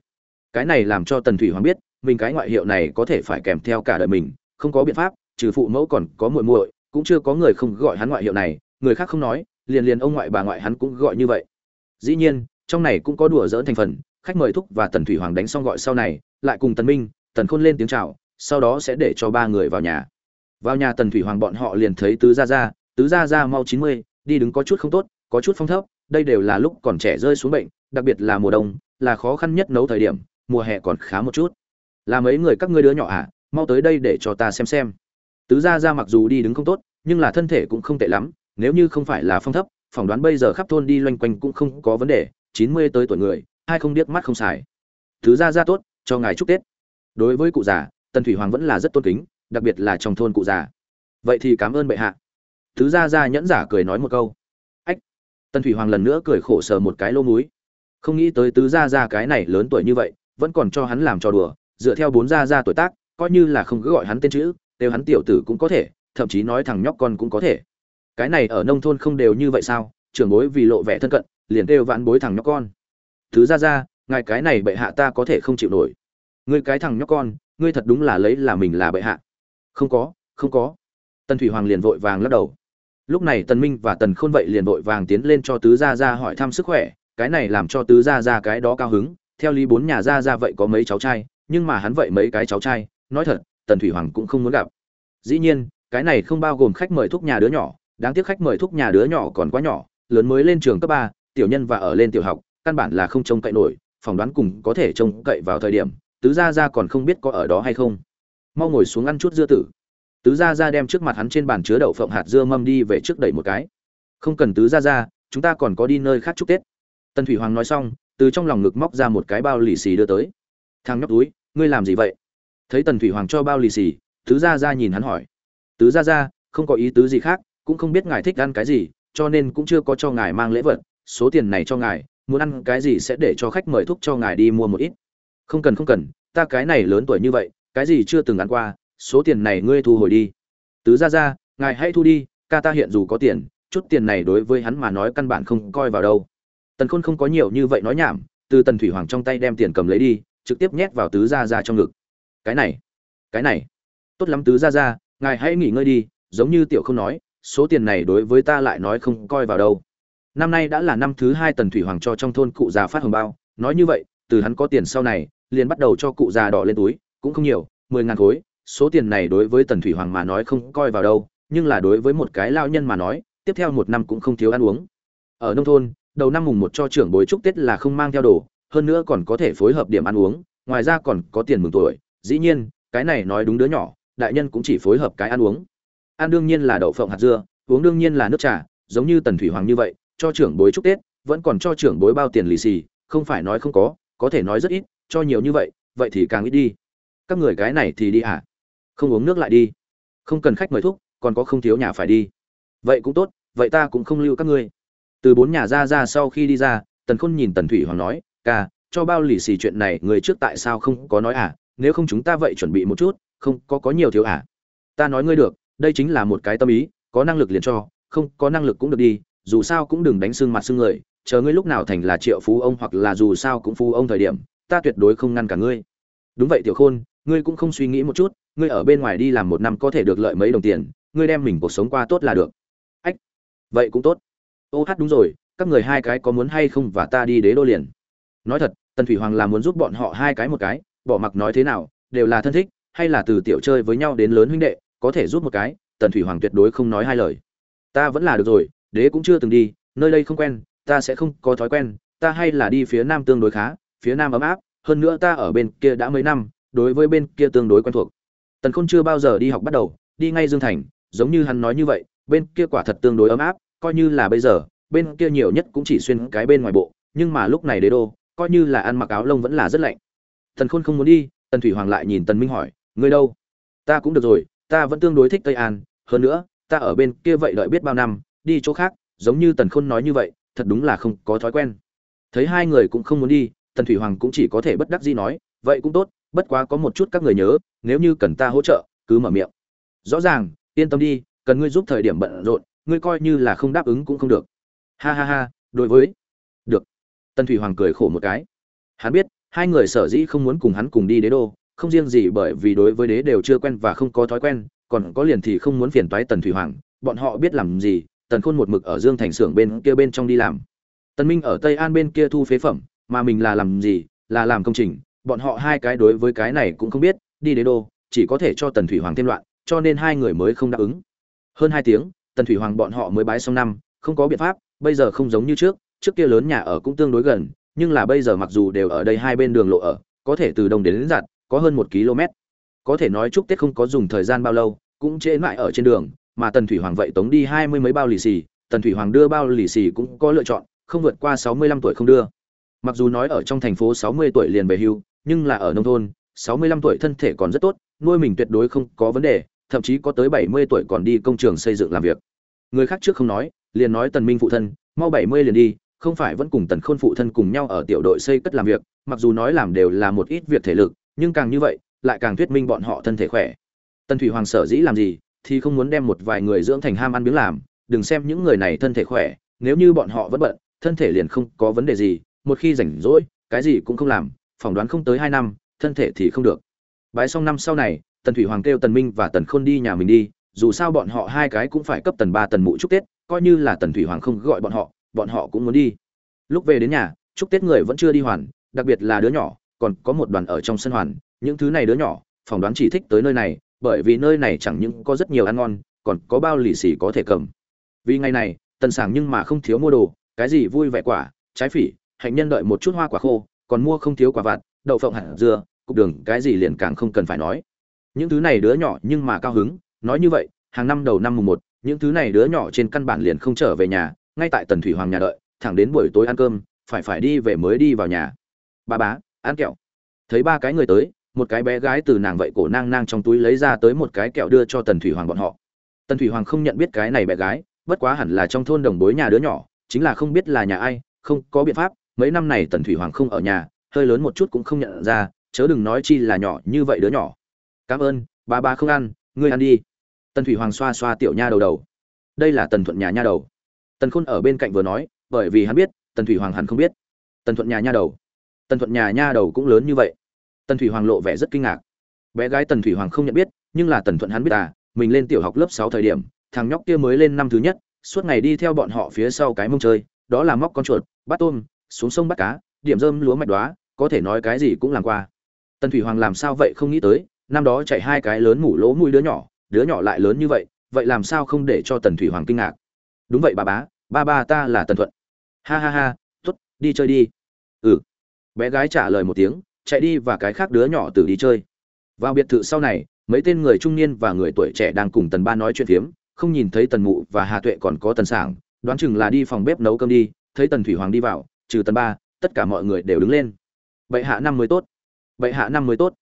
cái này làm cho tần thủy hoàng biết, mình cái ngoại hiệu này có thể phải kèm theo cả đời mình, không có biện pháp, trừ phụ mẫu còn có muội muội, cũng chưa có người không gọi hắn ngoại hiệu này, người khác không nói, liền liền ông ngoại bà ngoại hắn cũng gọi như vậy. Dĩ nhiên, trong này cũng có đùa dỡn thành phần, khách mời thúc và tần thủy hoàng đánh xong gọi sau này, lại cùng tần minh, tần khôn lên tiếng chào, sau đó sẽ để cho ba người vào nhà. Vào nhà tần thủy hoàng bọn họ liền thấy tứ gia gia, tứ gia gia mau chín mươi, đi đứng có chút không tốt, có chút phong thấp, đây đều là lúc còn trẻ rơi xuống bệnh, đặc biệt là mùa đông, là khó khăn nhất nấu thời điểm mùa hè còn khá một chút. Là mấy người các ngươi đứa nhỏ à mau tới đây để cho ta xem xem. Tứ gia gia mặc dù đi đứng không tốt, nhưng là thân thể cũng không tệ lắm, nếu như không phải là phong thấp, phỏng đoán bây giờ khắp thôn đi loanh quanh cũng không có vấn đề, chín mươi tới tuổi người, hai không điếc mắt không xài. Tứ gia gia tốt, cho ngài chúc tết. Đối với cụ già, tần thủy hoàng vẫn là rất tôn kính, đặc biệt là trong thôn cụ già. Vậy thì cảm ơn bệ hạ. Tứ gia gia nhẫn giả cười nói một câu. Ách! Tần thủy hoàng lần nữa cười khổ sờ một cái lô múi không nghĩ tới tứ gia gia cái này lớn tuổi như vậy vẫn còn cho hắn làm trò đùa, dựa theo bốn gia gia tuổi tác, coi như là không cứ gọi hắn tên chữ, đều hắn tiểu tử cũng có thể, thậm chí nói thằng nhóc con cũng có thể. Cái này ở nông thôn không đều như vậy sao? Trưởng bối vì lộ vẻ thân cận, liền kêu vãn bối thằng nhóc con. Thứ ra ra ngài cái này bệ hạ ta có thể không chịu nổi. Ngươi cái thằng nhóc con, ngươi thật đúng là lấy là mình là bệ hạ. Không có không có. Tần thủy hoàng liền vội vàng lắc đầu. Lúc này tần minh và tần khôn vậy liền vội vàng tiến lên cho tứ gia gia hỏi thăm sức khỏe, cái này làm cho tứ gia gia cái đó cao hứng theo lý bốn nhà Ra Ra vậy có mấy cháu trai, nhưng mà hắn vậy mấy cái cháu trai, nói thật, tần thủy hoàng cũng không muốn gặp. Dĩ nhiên, cái này không bao gồm khách mời thúc nhà đứa nhỏ, đáng tiếc khách mời thúc nhà đứa nhỏ còn quá nhỏ, lớn mới lên trường cấp ba, tiểu nhân và ở lên tiểu học, căn bản là không trông cậy nổi, phỏng đoán cùng có thể trông cậy vào thời điểm, tứ gia gia còn không biết có ở đó hay không. Mau ngồi xuống ăn chút dưa tử. Tứ gia gia đem trước mặt hắn trên bàn chứa đậu phộng hạt dưa mâm đi về trước đẩy một cái. Không cần tứ gia gia, chúng ta còn có đi nơi khác chúc tết. Tần thủy hoàng nói xong từ trong lòng ngực móc ra một cái bao lì xì đưa tới. Thằng nhóc túi, ngươi làm gì vậy? Thấy tần thủy hoàng cho bao lì xì, tứ gia gia nhìn hắn hỏi. Tứ gia gia, không có ý tứ gì khác, cũng không biết ngài thích ăn cái gì, cho nên cũng chưa có cho ngài mang lễ vật. Số tiền này cho ngài, muốn ăn cái gì sẽ để cho khách mời thúc cho ngài đi mua một ít. Không cần không cần, ta cái này lớn tuổi như vậy, cái gì chưa từng ăn qua, số tiền này ngươi thu hồi đi. Tứ gia gia, ngài hãy thu đi, ca ta hiện dù có tiền, chút tiền này đối với hắn mà nói căn bản không coi vào đâu tần khôn không có nhiều như vậy nói nhảm, từ tần thủy hoàng trong tay đem tiền cầm lấy đi, trực tiếp nhét vào tứ gia gia trong ngực. Cái này cái này, tốt lắm tứ gia gia, ngài hãy nghỉ ngơi đi, giống như tiểu không nói, số tiền này đối với ta lại nói không coi vào đâu. Năm nay đã là năm thứ hai tần thủy hoàng cho trong thôn cụ già phát hồng bao, nói như vậy, từ hắn có tiền sau này, liền bắt đầu cho cụ già đỏ lên túi, cũng không nhiều, mười ngàn khối, số tiền này đối với tần thủy hoàng mà nói không coi vào đâu, nhưng là đối với một cái lao nhân mà nói, tiếp theo một năm cũng không thiếu ăn uống. Ở nông thôn đầu năm mùng một cho trưởng bối chúc tết là không mang theo đồ, hơn nữa còn có thể phối hợp điểm ăn uống, ngoài ra còn có tiền mừng tuổi. Dĩ nhiên, cái này nói đúng đứa nhỏ, đại nhân cũng chỉ phối hợp cái ăn uống. Ăn đương nhiên là đậu phộng hạt dưa, uống đương nhiên là nước trà, giống như tần thủy hoàng như vậy, cho trưởng bối chúc tết, vẫn còn cho trưởng bối bao tiền lì xì, không phải nói không có có thể nói rất ít, cho nhiều như vậy vậy thì càng ít đi. Các người cái này thì đi à? Không uống nước lại đi. Không cần khách mời thuốc còn có không thiếu nhà phải đi. Vậy cũng tốt, vậy ta cũng không lưu các ngươi từ bốn nhà ra ra sau khi đi ra, tần khôn nhìn tần thủy hoàng nói, ca, cho bao lì xì chuyện này người trước tại sao không có nói à? Nếu không chúng ta vậy chuẩn bị một chút, không có có nhiều thiếu à? Ta nói ngươi được, đây chính là một cái tâm ý, có năng lực liền cho, không có năng lực cũng được đi, dù sao cũng đừng đánh xương mặt xương người, chờ ngươi lúc nào thành là triệu phú ông hoặc là dù sao cũng phú ông thời điểm, ta tuyệt đối không ngăn cả ngươi. Đúng vậy, tiểu khôn, ngươi cũng không suy nghĩ một chút, ngươi ở bên ngoài đi làm một năm có thể được lợi mấy đồng tiền, ngươi đem mình cuộc sống qua tốt là được. Ách, vậy cũng tốt ô hát đúng rồi, các người hai cái có muốn hay không và ta đi đế đô liền. Nói thật, tần thủy hoàng là muốn giúp bọn họ hai cái một cái, bỏ mặc nói thế nào, đều là thân thích, hay là từ tiểu chơi với nhau đến lớn huynh đệ, có thể giúp một cái, tần thủy hoàng tuyệt đối không nói hai lời. Ta vẫn là được rồi, đế cũng chưa từng đi, nơi đây không quen, ta sẽ không có thói quen, ta hay là đi phía nam tương đối khá, phía nam ấm áp, hơn nữa ta ở bên kia đã mấy năm, đối với bên kia tương đối quen thuộc. Tần khôn chưa bao giờ đi học bắt đầu, đi ngay dương thành, giống như hắn nói như vậy, bên kia quả thật tương đối ấm áp coi như là bây giờ, bên kia nhiều nhất cũng chỉ xuyên cái bên ngoài bộ, nhưng mà lúc này đế đô, coi như là ăn mặc áo lông vẫn là rất lạnh. Tần khôn không muốn đi, tần thủy hoàng lại nhìn tần minh hỏi, ngươi đâu? Ta cũng được rồi, ta vẫn tương đối thích tây an, hơn nữa, ta ở bên kia vậy đợi biết bao năm, đi chỗ khác, giống như tần khôn nói như vậy, thật đúng là không có thói quen. Thấy hai người cũng không muốn đi, tần thủy hoàng cũng chỉ có thể bất đắc dĩ nói, vậy cũng tốt, bất quá có một chút các người nhớ, nếu như cần ta hỗ trợ, cứ mở miệng. Rõ ràng, yên tâm đi, cần ngươi giúp thời điểm bận rộn ngươi coi như là không đáp ứng cũng không được. Ha ha ha, đối với. Được. Tần thủy hoàng cười khổ một cái. Hắn biết, hai người sở dĩ không muốn cùng hắn cùng đi đế đô, không riêng gì bởi vì đối với đế đều chưa quen và không có thói quen, còn có liền thì không muốn phiền toái tần thủy hoàng, bọn họ biết làm gì, tần khôn một mực ở dương thành xưởng bên kia bên trong đi làm. Tần minh ở tây an bên kia thu phế phẩm, mà mình là làm gì, là làm công trình, bọn họ hai cái đối với cái này cũng không biết, đi đế đô, chỉ có thể cho tần thủy hoàng thêm loạn, cho nên hai người mới không đáp ứng. Hơn hai tiếng tần thủy hoàng bọn họ mới bái xong năm, không có biện pháp, bây giờ không giống như trước trước kia lớn nhà ở cũng tương đối gần, nhưng là bây giờ mặc dù đều ở đây hai bên đường lộ ở, có thể từ đông đến đến giặt có hơn một km. Có thể nói chúc tết không có dùng thời gian bao lâu, cũng trễ mãi ở trên đường, mà tần thủy hoàng vậy tống đi hai mươi mấy bao lì xì, tần thủy hoàng đưa bao lì xì cũng có lựa chọn, không vượt qua sáu mươi lăm tuổi không đưa. Mặc dù nói ở trong thành phố sáu mươi tuổi liền về hưu, nhưng là ở nông thôn, sáu mươi lăm tuổi thân thể còn rất tốt, nuôi mình tuyệt đối không có vấn đề thậm chí có tới bảy mươi tuổi còn đi công trường xây dựng làm việc. Người khác trước không nói, liền nói tần minh phụ thân, mau bảy mươi liền đi, không phải vẫn cùng tần khôn phụ thân cùng nhau ở tiểu đội xây cất làm việc, mặc dù nói làm đều là một ít việc thể lực, nhưng càng như vậy, lại càng thuyết minh bọn họ thân thể khỏe. Tần thủy hoàng sở dĩ làm gì, thì không muốn đem một vài người dưỡng thành ham ăn biếng làm, đừng xem những người này thân thể khỏe, nếu như bọn họ vẫn bận, thân thể liền không có vấn đề gì, một khi rảnh rỗi, cái gì cũng không làm, phỏng đoán không tới hai năm, thân thể thì không được. Bái xong năm sau này tần thủy hoàng kêu tần minh và tần khôn đi nhà mình đi, dù sao bọn họ hai cái cũng phải cấp tần ba tần mụ chúc tết, coi như là tần thủy hoàng không gọi bọn họ bọn họ cũng muốn đi. Lúc về đến nhà, chúc tết người vẫn chưa đi hoàn, đặc biệt là đứa nhỏ, còn có một đoàn ở trong sân hoàn, những thứ này đứa nhỏ, phỏng đoán chỉ thích tới nơi này, bởi vì nơi này chẳng những có rất nhiều ăn ngon, còn có bao lì xì có thể cầm. Vì ngày này, tần sảng nhưng mà không thiếu mua đồ, cái gì vui vẻ quả, trái phỉ, hạnh nhân đợi một chút hoa quả khô, còn mua không thiếu quả vặt, đậu phộng hạt dưa, cục đường, cái gì liền càng không cần phải nói những thứ này đứa nhỏ nhưng mà cao hứng, nói như vậy, hàng năm đầu năm mùng một, những thứ này đứa nhỏ trên căn bản liền không trở về nhà, ngay tại tần thủy hoàng nhà đợi, thẳng đến buổi tối ăn cơm, phải phải đi về mới đi vào nhà. Ba bá, ăn kẹo. Thấy ba cái người tới, một cái bé gái từ nàng vậy cổ nang nang trong túi lấy ra tới một cái kẹo đưa cho tần thủy hoàng bọn họ. Tần thủy hoàng không nhận biết cái này bé gái, bất quá hẳn là trong thôn đồng bối nhà đứa nhỏ, chính là không biết là nhà ai, không có biện pháp, mấy năm này tần thủy hoàng không ở nhà, hơi lớn một chút cũng không nhận ra, chớ đừng nói chi là nhỏ như vậy đứa nhỏ cảm ơn, ba ba không ăn, ngươi ăn đi. Tần thủy hoàng xoa xoa tiểu nha đầu đầu. Đây là tần thuận nhà nha đầu. Tần khôn ở bên cạnh vừa nói, bởi vì hắn biết, tần thủy hoàng hẳn không biết. Tần thuận nhà nha đầu. Tần thuận nhà nha đầu cũng lớn như vậy. Tần thủy hoàng lộ vẻ rất kinh ngạc. Bé gái tần thủy hoàng không nhận biết, nhưng là tần thuận hắn biết à mình lên tiểu học lớp sáu thời điểm, thằng nhóc kia mới lên năm thứ nhất, suốt ngày đi theo bọn họ phía sau cái mông chơi, đó là móc con chuột, bắt tôm, xuống sông bắt cá, điểm rơm lúa mạch đoá có thể nói cái gì cũng làm qua. Tần thủy hoàng làm sao vậy không nghĩ tới năm đó chạy hai cái lớn mủ lỗ mũi đứa nhỏ đứa nhỏ lại lớn như vậy vậy làm sao không để cho tần thủy hoàng kinh ngạc? Đúng vậy bà bá, ba ba ta là tần thuận. Ha ha ha t ố t đi chơi đi. Ừ. Bé gái trả lời một tiếng, chạy đi và cái khác đứa nhỏ từ đi chơi. Vào biệt thự sau này, mấy tên người trung niên và người tuổi trẻ đang cùng tần ba nói chuyện phiếm, không nhìn thấy tần mụ và hà tuệ còn có tần sảng, đoán chừng là đi phòng bếp nấu cơm đi, thấy tần thủy hoàng đi vào, trừ tần ba, tất cả mọi người đều đứng lên. Bệ hạ năm mới tốt. Bệ hạ năm mới tốt.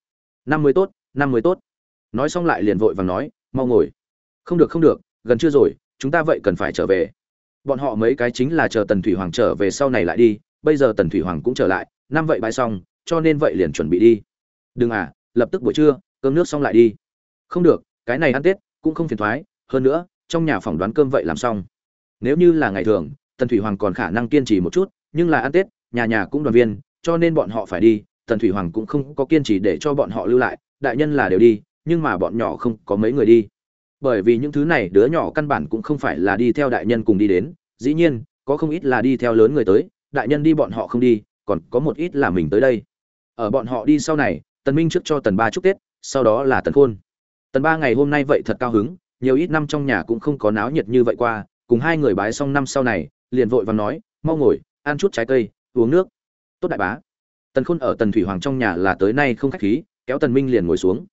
Năm mới tốt năm mới tốt. Nói xong lại liền vội vàng nói, mau ngồi. Không được không được, gần chưa rồi, chúng ta vậy cần phải trở về. Bọn họ mấy cái chính là chờ tần thủy hoàng trở về sau này lại đi, bây giờ tần thủy hoàng cũng trở lại, năm vậy bãi xong, cho nên vậy liền chuẩn bị đi. Đừng à lập tức buổi trưa, cơm nước xong lại đi. Không được, cái này ăn tết cũng không phiền thoái, hơn nữa, trong nhà phỏng đoán cơm vậy làm xong. Nếu như là ngày thường, tần thủy hoàng còn khả năng kiên trì một chút, nhưng là ăn tết, nhà nhà cũng đoàn viên, cho nên bọn họ phải đi, tần thủy hoàng cũng không có kiên trì để cho bọn họ lưu lại đại nhân là đều đi, nhưng mà bọn nhỏ không có mấy người đi. Bởi vì những thứ này đứa nhỏ căn bản cũng không phải là đi theo đại nhân cùng đi đến, dĩ nhiên, có không ít là đi theo lớn người tới, đại nhân đi bọn họ không đi, còn có một ít là mình tới đây. Ở bọn họ đi sau này, tần minh trước cho tần ba chúc tết, sau đó là tần khôn. Tần ba ngày hôm nay vậy thật cao hứng, nhiều ít năm trong nhà cũng không có náo nhiệt như vậy qua, cùng hai người bái xong năm sau này, liền vội vàng nói, mau ngồi, ăn chút trái cây, uống nước. Tốt đại bá. Tần khôn ở tần thủy hoàng trong nhà là tới nay không khách khí kéo tần minh liền ngồi xuống.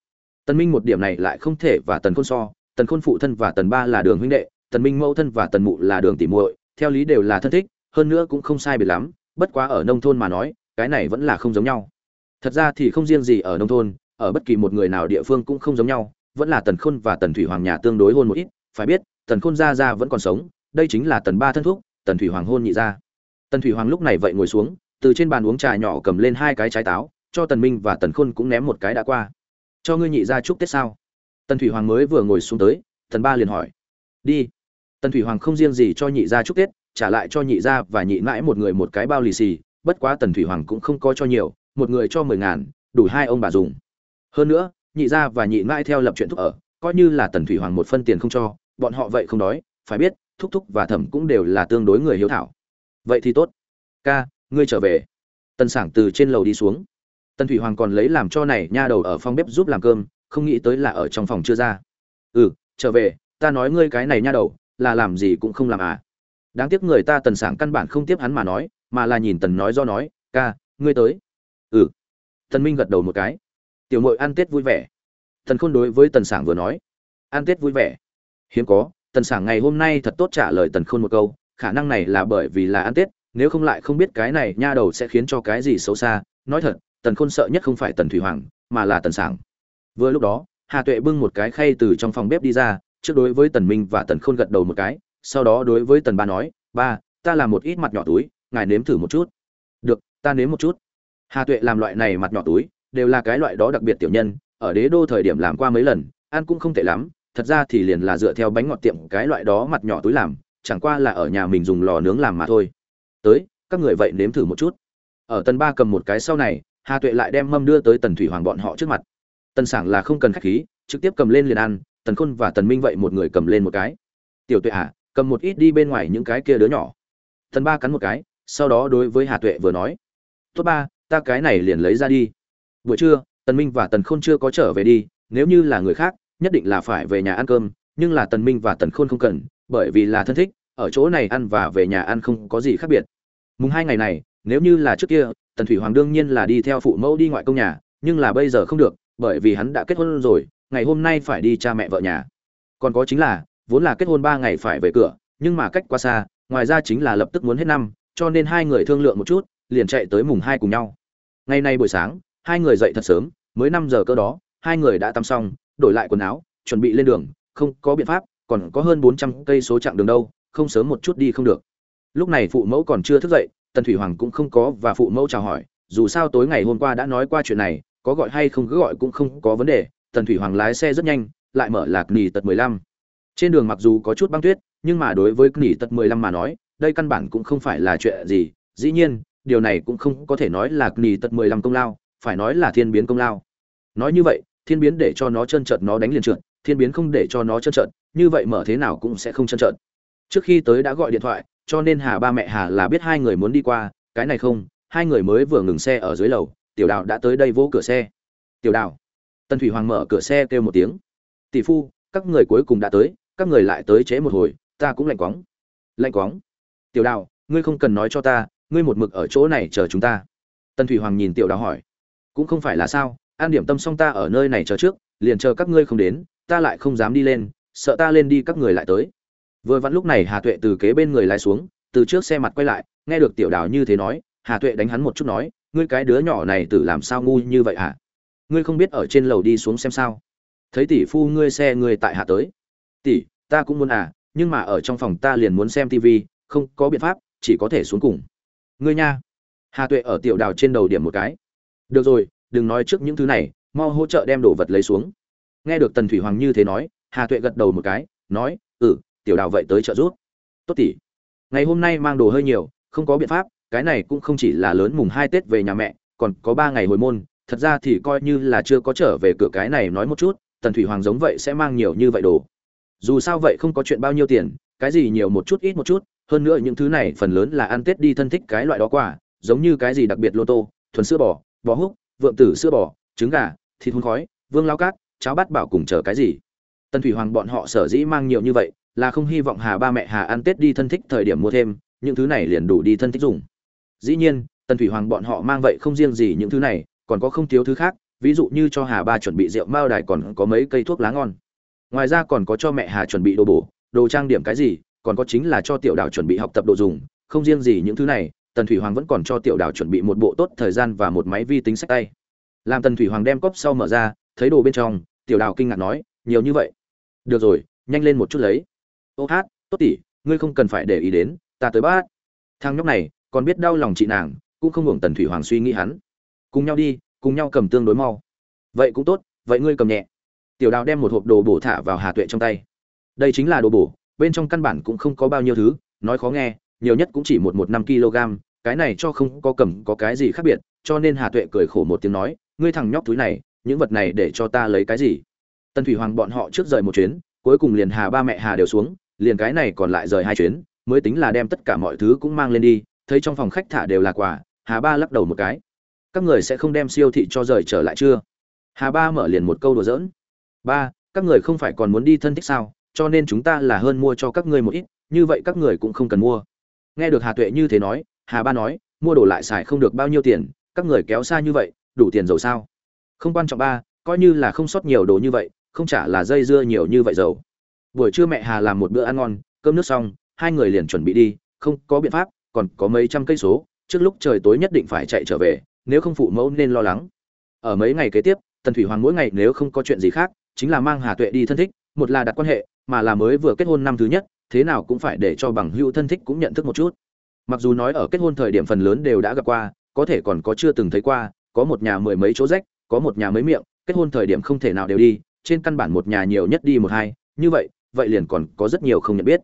Tần minh một điểm này lại không thể và tần khôn so. Tần khôn phụ thân và tần ba là đường huynh đệ, tần minh mẫu thân và tần mụ là đường tỷ muội, theo lý đều là thân thích, hơn nữa cũng không sai biệt lắm, bất quá ở nông thôn mà nói, cái này vẫn là không giống nhau. Thật ra thì không riêng gì ở nông thôn, ở bất kỳ một người nào địa phương cũng không giống nhau, vẫn là tần khôn và tần thủy hoàng nhà tương đối hôn một ít, phải biết, tần khôn gia gia vẫn còn sống, đây chính là tần ba thân thúc, tần thủy hoàng hôn nhị gia. Tần thủy hoàng lúc này vậy ngồi xuống, từ trên bàn uống trà nhỏ cầm lên hai cái trái táo cho tần minh và tần khôn cũng ném một cái đã qua. Cho ngươi nhị gia chúc tết sao? Tần thủy hoàng mới vừa ngồi xuống tới tần ba liền hỏi. Đi. Tần thủy hoàng không riêng gì cho nhị gia chúc tết, trả lại cho nhị gia và nhị mãi một người một cái bao lì xì, bất quá tần thủy hoàng cũng không có cho nhiều, một người cho mười ngàn, đủ hai ông bà dùng. Hơn nữa, nhị gia và nhị mãi theo lập chuyện thúc ở, coi như là tần thủy hoàng một phân tiền không cho, bọn họ vậy không đói, phải biết, thúc thúc và thẩm cũng đều là tương đối người hiếu thảo. Vậy thì tốt. Ca, ngươi trở về. Tần sảng từ trên lầu đi xuống tần thủy hoàng còn lấy làm cho này nha đầu ở phòng bếp giúp làm cơm, không nghĩ tới là ở trong phòng chưa ra. Ừ trở về, ta nói ngươi cái này nha đầu, là làm gì cũng không làm à. Đáng tiếc người ta tần sảng căn bản không tiếp hắn mà nói, mà là nhìn tần nói do nói, ca, ngươi tới. Ừ. Tần minh gật đầu một cái. Tiểu mội ăn tết vui vẻ. Tần khôn đối với tần sảng vừa nói. Ăn tết vui vẻ. Hiếm có, tần sảng ngày hôm nay thật tốt trả lời tần khôn một câu, khả năng này là bởi vì là ăn tết, nếu không lại không biết cái này nha đầu sẽ khiến cho cái gì xấu xa. Nói thật tần khôn sợ nhất không phải tần thủy hoàng, mà là tần sảng. Vừa lúc đó, hà tuệ bưng một cái khay từ trong phòng bếp đi ra, trước đối với tần minh và tần khôn gật đầu một cái, sau đó đối với tần ba nói, ba, ta làm một ít mặt nhỏ túi, ngài nếm thử một chút. Được, ta nếm một chút. Hà tuệ làm loại này mặt nhỏ túi, đều là cái loại đó đặc biệt tiểu nhân, ở đế đô thời điểm làm qua mấy lần, ăn cũng không tệ lắm, thật ra thì liền là dựa theo bánh ngọt tiệm cái loại đó mặt nhỏ túi làm, chẳng qua là ở nhà mình dùng lò nướng làm mà thôi. Tới, các người vậy nếm thử một chút. Ở tần ba cầm một cái sau này hà tuệ lại đem mâm đưa tới tần thủy hoàng bọn họ trước mặt. Tần sảng là không cần khách khí trực tiếp cầm lên liền ăn tần khôn và tần minh vậy một người cầm lên một cái. Tiểu tuệ à, cầm một ít đi bên ngoài những cái kia đứa nhỏ. Tần ba cắn một cái sau đó đối với hà tuệ vừa nói tốt ba ta cái này liền lấy ra đi. Buổi trưa tần minh và tần khôn chưa có trở về đi nếu như là người khác nhất định là phải về nhà ăn cơm nhưng là tần minh và tần khôn không cần bởi vì là thân thích ở chỗ này ăn và về nhà ăn không có gì khác biệt. Mùng hai ngày này nếu như là trước kia tần thủy hoàng đương nhiên là đi theo phụ mẫu đi ngoại công nhà, nhưng là bây giờ không được, bởi vì hắn đã kết hôn rồi, ngày hôm nay phải đi cha mẹ vợ nhà. Còn có chính là, vốn là kết hôn ba ngày phải về cửa, nhưng mà cách quá xa, ngoài ra chính là lập tức muốn hết năm, cho nên hai người thương lượng một chút, liền chạy tới mùng hai cùng nhau. Ngày nay buổi sáng, hai người dậy thật sớm, mới năm giờ cơ đó, hai người đã tắm xong, đổi lại quần áo, chuẩn bị lên đường, không có biện pháp, còn có hơn bốn trăm cây số chặng đường đâu, không sớm một chút đi không được. Lúc này phụ mẫu còn chưa thức dậy tần thủy hoàng cũng không có và phụ mẫu chào hỏi, dù sao tối ngày hôm qua đã nói qua chuyện này, có gọi hay không cứ gọi cũng không có vấn đề, tần thủy hoàng lái xe rất nhanh, lại mở lạc nỉ tật mười lăm. Trên đường mặc dù có chút băng tuyết, nhưng mà đối với nỉ tật mười lăm mà nói, đây căn bản cũng không phải là chuyện gì, dĩ nhiên, điều này cũng không có thể nói là nỉ tật mười lăm công lao, phải nói là thiên biến công lao. Nói như vậy, thiên biến để cho nó chân trợt nó đánh liền trượt, thiên biến không để cho nó chân trợt, như vậy mở thế nào cũng sẽ không chân trợt. Trước khi tới đã gọi điện thoại cho nên hà ba mẹ hà là biết hai người muốn đi qua, cái này không, hai người mới vừa ngừng xe ở dưới lầu, tiểu đào đã tới đây vỗ cửa xe. Tiểu đào. Tần thủy hoàng mở cửa xe kêu một tiếng. Tỷ phu, các người cuối cùng đã tới, các người lại tới trễ một hồi, ta cũng lạnh quóng. Lạnh quóng. Tiểu đào, ngươi không cần nói cho ta, ngươi một mực ở chỗ này chờ chúng ta. Tần thủy hoàng nhìn tiểu đào hỏi. Cũng không phải là sao, an điểm tâm xong ta ở nơi này chờ trước, liền chờ các ngươi không đến, ta lại không dám đi lên, sợ ta lên đi các người lại tới vừa vặn lúc này hà tuệ từ kế bên người lái xuống, từ trước xe mặt quay lại, nghe được tiểu đào như thế nói, hà tuệ đánh hắn một chút nói, ngươi cái đứa nhỏ này tự làm sao ngu như vậy hả? Ngươi không biết ở trên lầu đi xuống xem sao? Thấy tỷ phu ngươi xe ngươi tại hạ tới. Tỷ, ta cũng muốn à nhưng mà ở trong phòng ta liền muốn xem TV không có biện pháp, chỉ có thể xuống cùng. Ngươi nha. Hà tuệ ở tiểu đào trên đầu điểm một cái. Được rồi, đừng nói trước những thứ này, mau hỗ trợ đem đồ vật lấy xuống. Nghe được tần thủy hoàng như thế nói, hà tuệ gật đầu một cái, nói ừ tiểu đào vậy tới trợ giúp. Tốt tỷ. Ngày hôm nay mang đồ hơi nhiều, không có biện pháp, cái này cũng không chỉ là lớn mùng hai tết về nhà mẹ, còn có ba ngày hồi môn, thật ra thì coi như là chưa có trở về cửa cái này nói một chút, tần thủy hoàng giống vậy sẽ mang nhiều như vậy đồ. Dù sao vậy không có chuyện bao nhiêu tiền, cái gì nhiều một chút ít một chút, hơn nữa những thứ này phần lớn là ăn tết đi thân thích cái loại đó quả giống như cái gì đặc biệt lô tô, thuần sữa bò bò húc vượng tử sữa bò, trứng gà, thịt hun khói, vương lao cát, cháo bát bảo cùng chờ cái gì. Tần thủy hoàng bọn họ sở dĩ mang nhiều như vậy là không hy vọng hà ba mẹ hà ăn tết đi thân thích thời điểm mua thêm, những thứ này liền đủ đi thân thích dùng. Dĩ nhiên, tần thủy hoàng bọn họ mang vậy không riêng gì những thứ này, còn có không thiếu thứ khác, ví dụ như cho hà ba chuẩn bị rượu mao đài còn có mấy cây thuốc lá ngon. Ngoài ra còn có cho mẹ hà chuẩn bị đồ bổ, đồ trang điểm cái gì, còn có chính là cho tiểu đào chuẩn bị học tập đồ dùng, không riêng gì những thứ này, tần thủy hoàng vẫn còn cho tiểu đào chuẩn bị một bộ tốt thời gian và một máy vi tính sách tay. Làm tần thủy hoàng đem cốc sau mở ra, thấy đồ bên trong, tiểu đào kinh ngạc nói, nhiều như vậy? Được rồi, nhanh lên một chút lấy ô hát, tốt tỉ ngươi không cần phải để ý đến, ta tới bát thằng nhóc này, còn biết đau lòng chị nàng, cũng không hưởng tần thủy hoàng suy nghĩ hắn. Cùng nhau đi, cùng nhau cầm tương đối mau. Vậy cũng tốt, vậy ngươi cầm nhẹ. Tiểu đào đem một hộp đồ bổ thả vào hà tuệ trong tay. Đây chính là đồ bổ, bên trong căn bản cũng không có bao nhiêu thứ, nói khó nghe, nhiều nhất cũng chỉ một một năm kg, cái này cho không có cầm có cái gì khác biệt, cho nên hà tuệ cười khổ một tiếng nói, ngươi thằng nhóc túi này, những vật này để cho ta lấy cái gì? Tần thủy hoàng bọn họ trước rời một chuyến, cuối cùng liền hà ba mẹ hà đều xuống liền cái này còn lại rời hai chuyến, mới tính là đem tất cả mọi thứ cũng mang lên đi, thấy trong phòng khách thả đều là quà, hà ba lắc đầu một cái. Các người sẽ không đem siêu thị cho rời trở lại chưa? Hà ba mở liền một câu đùa giỡn. Ba, các người không phải còn muốn đi thân thích sao, cho nên chúng ta là hơn mua cho các ngươi một ít, như vậy các người cũng không cần mua. Nghe được hà tuệ như thế nói, hà ba nói, mua đồ lại xài không được bao nhiêu tiền, các người kéo xa như vậy, đủ tiền dầu sao? Không quan trọng ba, coi như là không sót nhiều đồ như vậy, không trả là dây dưa nhiều như vậy dầu buổi trưa mẹ hà làm một bữa ăn ngon, cơm nước xong, hai người liền chuẩn bị đi, không có biện pháp, còn có mấy trăm cây số, trước lúc trời tối nhất định phải chạy trở về, nếu không phụ mẫu nên lo lắng. Ở mấy ngày kế tiếp, tần thủy hoàng mỗi ngày nếu không có chuyện gì khác, chính là mang hà tuệ đi thân thích, một là đặt quan hệ, mà là mới vừa kết hôn năm thứ nhất, thế nào cũng phải để cho bằng hữu thân thích cũng nhận thức một chút. Mặc dù nói ở kết hôn thời điểm phần lớn đều đã gặp qua, có thể còn có chưa từng thấy qua, có một nhà mười mấy chỗ rách, có một nhà mấy miệng, kết hôn thời điểm không thể nào đều đi, trên căn bản một nhà nhiều nhất đi một hai, như vậy vậy liền còn có rất nhiều không nhận biết.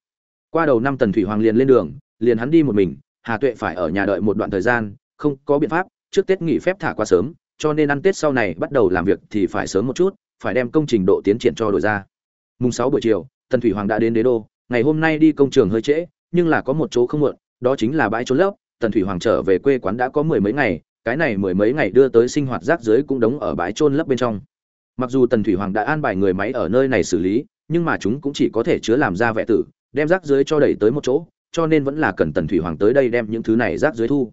Qua đầu năm tần thủy hoàng liền lên đường, liền hắn đi một mình, hà tuệ phải ở nhà đợi một đoạn thời gian, không có biện pháp, trước tết nghỉ phép thả qua sớm, cho nên ăn tết sau này bắt đầu làm việc thì phải sớm một chút, phải đem công trình độ tiến triển cho đổi ra. Mùng sáu buổi chiều, tần thủy hoàng đã đến đế đô, ngày hôm nay đi công trường hơi trễ, nhưng là có một chỗ không muộn, đó chính là bãi trốn lấp tần thủy hoàng trở về quê quán đã có mười mấy ngày, cái này mười mấy ngày đưa tới sinh hoạt rác dưới cũng đóng ở bãi trôn lấp bên trong. Mặc dù tần thủy hoàng đã an bài người máy ở nơi này xử lý nhưng mà chúng cũng chỉ có thể chứa làm ra vẻ tử, đem rác dưới cho đẩy tới một chỗ, cho nên vẫn là cần tần thủy hoàng tới đây đem những thứ này rác dưới thu.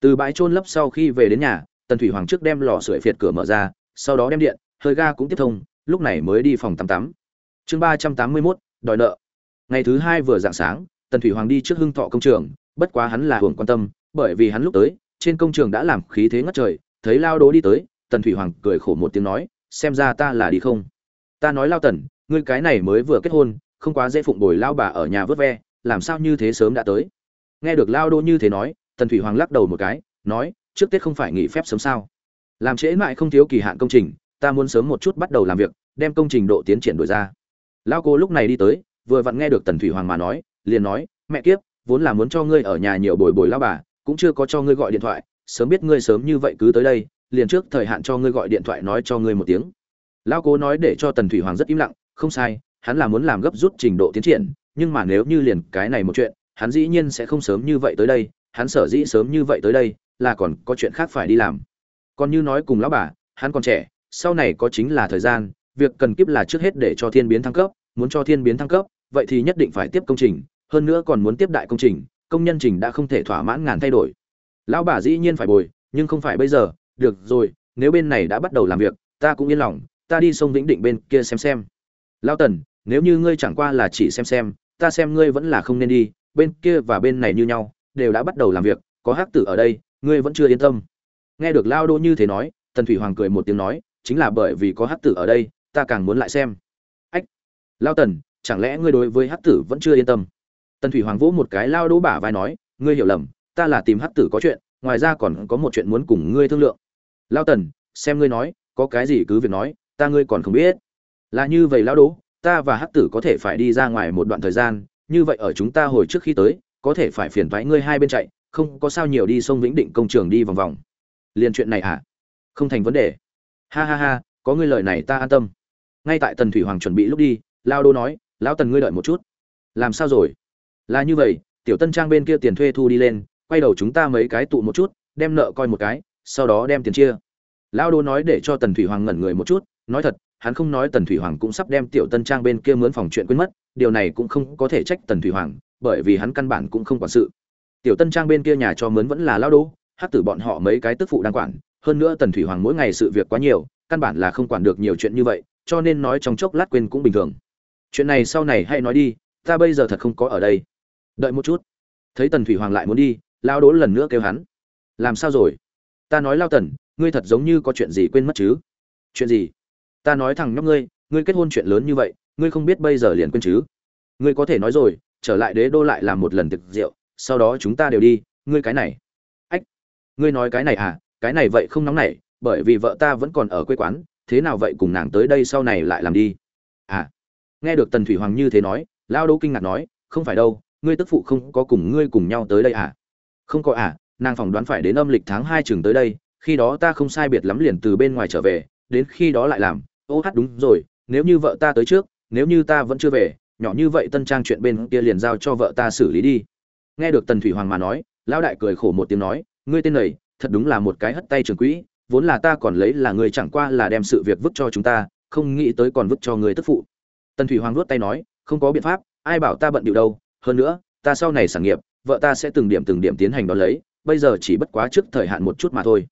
Từ bãi trôn lấp sau khi về đến nhà, tần thủy hoàng trước đem lò sưởi phiệt cửa mở ra, sau đó đem điện, hơi ga cũng tiếp thông, lúc này mới đi phòng tắm tắm. Chương ba trăm tám mươi mốt, đòi nợ. Ngày thứ hai vừa dạng sáng, tần thủy hoàng đi trước hưng thọ công trường, bất quá hắn là hưởng quan tâm, bởi vì hắn lúc tới, trên công trường đã làm khí thế ngất trời, thấy lao đố đi tới, tần thủy hoàng cười khổ một tiếng nói, xem ra ta là đi không? Ta nói lao tần ngươi cái này mới vừa kết hôn, không quá dễ phụng bồi lao bà ở nhà vớt ve, làm sao như thế sớm đã tới? Nghe được lao đô như thế nói, tần thủy hoàng lắc đầu một cái, nói, trước tết không phải nghỉ phép sớm sao? Làm trễ mãi không thiếu kỳ hạn công trình, ta muốn sớm một chút bắt đầu làm việc, đem công trình độ tiến triển đổi ra. Lao cô lúc này đi tới, vừa vặn nghe được tần thủy hoàng mà nói, liền nói, mẹ kiếp, vốn là muốn cho ngươi ở nhà nhiều bồi bồi lao bà, cũng chưa có cho ngươi gọi điện thoại, sớm biết ngươi sớm như vậy cứ tới đây, liền trước thời hạn cho ngươi gọi điện thoại nói cho ngươi một tiếng. Lao cố nói để cho tần thủy hoàng rất im lặng không sai, hắn là muốn làm gấp rút trình độ tiến triển, nhưng mà nếu như liền cái này một chuyện, hắn dĩ nhiên sẽ không sớm như vậy tới đây, hắn sở dĩ sớm như vậy tới đây, là còn có chuyện khác phải đi làm. Còn như nói cùng lão bà, hắn còn trẻ, sau này có chính là thời gian, việc cần kiếp là trước hết để cho thiên biến thăng cấp, muốn cho thiên biến thăng cấp, vậy thì nhất định phải tiếp công trình, hơn nữa còn muốn tiếp đại công trình, công nhân trình đã không thể thỏa mãn ngàn thay đổi. Lão bà dĩ nhiên phải bồi, nhưng không phải bây giờ, được rồi, nếu bên này đã bắt đầu làm việc, ta cũng yên lòng, ta đi sông vĩnh định bên kia xem xem lao tần, nếu như ngươi chẳng qua là chỉ xem xem, ta xem ngươi vẫn là không nên đi, bên kia và bên này như nhau, đều đã bắt đầu làm việc, có hắc tử ở đây, ngươi vẫn chưa yên tâm. Nghe được lao đô như thế nói, tần thủy hoàng cười một tiếng nói, chính là bởi vì có hắc tử ở đây, ta càng muốn lại xem. Ách! Lao tần, chẳng lẽ ngươi đối với hắc tử vẫn chưa yên tâm? Tần thủy hoàng vỗ một cái lao đỗ bả vai nói, ngươi hiểu lầm, ta là tìm hắc tử có chuyện, ngoài ra còn có một chuyện muốn cùng ngươi thương lượng. Lao tần, xem ngươi nói, có cái gì cứ việc nói, ta ngươi còn không biết là như vậy lão đỗ ta và hắc tử có thể phải đi ra ngoài một đoạn thời gian, như vậy ở chúng ta hồi trước khi tới, có thể phải phiền thoái ngươi hai bên chạy, không có sao nhiều đi sông vĩnh định công trường đi vòng vòng. Liền chuyện này à? Không thành vấn đề. Ha ha ha, có ngươi lời này ta an tâm. Ngay tại tần thủy hoàng chuẩn bị lúc đi lao đô nói, lão tần ngươi đợi một chút. Làm sao rồi? Là như vậy, tiểu tân trang bên kia tiền thuê thu đi lên, quay đầu chúng ta mấy cái tụ một chút, đem nợ coi một cái, sau đó đem tiền chia. Lao đô nói để cho tần thủy hoàng ngẩn người một chút, nói thật hắn không nói tần thủy hoàng cũng sắp đem tiểu tân trang bên kia mướn phòng chuyện quên mất, điều này cũng không có thể trách tần thủy hoàng, bởi vì hắn căn bản cũng không quản sự. Tiểu tân trang bên kia nhà cho mướn vẫn là lao đô hát tử bọn họ mấy cái tức phụ đang quản, hơn nữa tần thủy hoàng mỗi ngày sự việc quá nhiều, căn bản là không quản được nhiều chuyện như vậy, cho nên nói trong chốc lát quên cũng bình thường. Chuyện này sau này hãy nói đi, ta bây giờ thật không có ở đây. Đợi một chút. Thấy tần thủy hoàng lại muốn đi lao đố lần nữa kêu hắn. Làm sao rồi? Ta nói lao tần, ngươi thật giống như có chuyện gì quên mất chứ? Chuyện gì? Ta nói thằng nhóc ngươi ngươi kết hôn chuyện lớn như vậy, ngươi không biết bây giờ liền quên chứ? Ngươi có thể nói rồi, trở lại đế đô lại làm một lần thực rượu, sau đó chúng ta đều đi, ngươi cái này. Ách, ngươi nói cái này à cái này vậy không nóng nảy, bởi vì vợ ta vẫn còn ở quê quán, thế nào vậy cùng nàng tới đây sau này lại làm đi? À nghe được tần thủy hoàng như thế nói, lao đỗ kinh ngạc nói, không phải đâu, ngươi tức phụ không có cùng ngươi cùng nhau tới đây à? Không có à nàng phỏng đoán phải đến âm lịch tháng hai chừng tới đây, khi đó ta không sai biệt lắm liền từ bên ngoài trở về, đến khi đó lại làm ô hát đúng rồi, nếu như vợ ta tới trước, nếu như ta vẫn chưa về, nhỏ như vậy tân trang chuyện bên kia liền giao cho vợ ta xử lý đi. Nghe được tần thủy hoàng mà nói, lão đại cười khổ một tiếng nói, ngươi tên này, thật đúng là một cái hất tay trường quỹ, vốn là ta còn lấy là người chẳng qua là đem sự việc vứt cho chúng ta, không nghĩ tới còn vứt cho người tức phụ. Tần thủy hoàng vuốt tay nói, không có biện pháp, ai bảo ta bận điệu đâu, hơn nữa, ta sau này sản nghiệp, vợ ta sẽ từng điểm từng điểm tiến hành đón lấy, bây giờ chỉ bất quá trước thời hạn một chút mà thôi.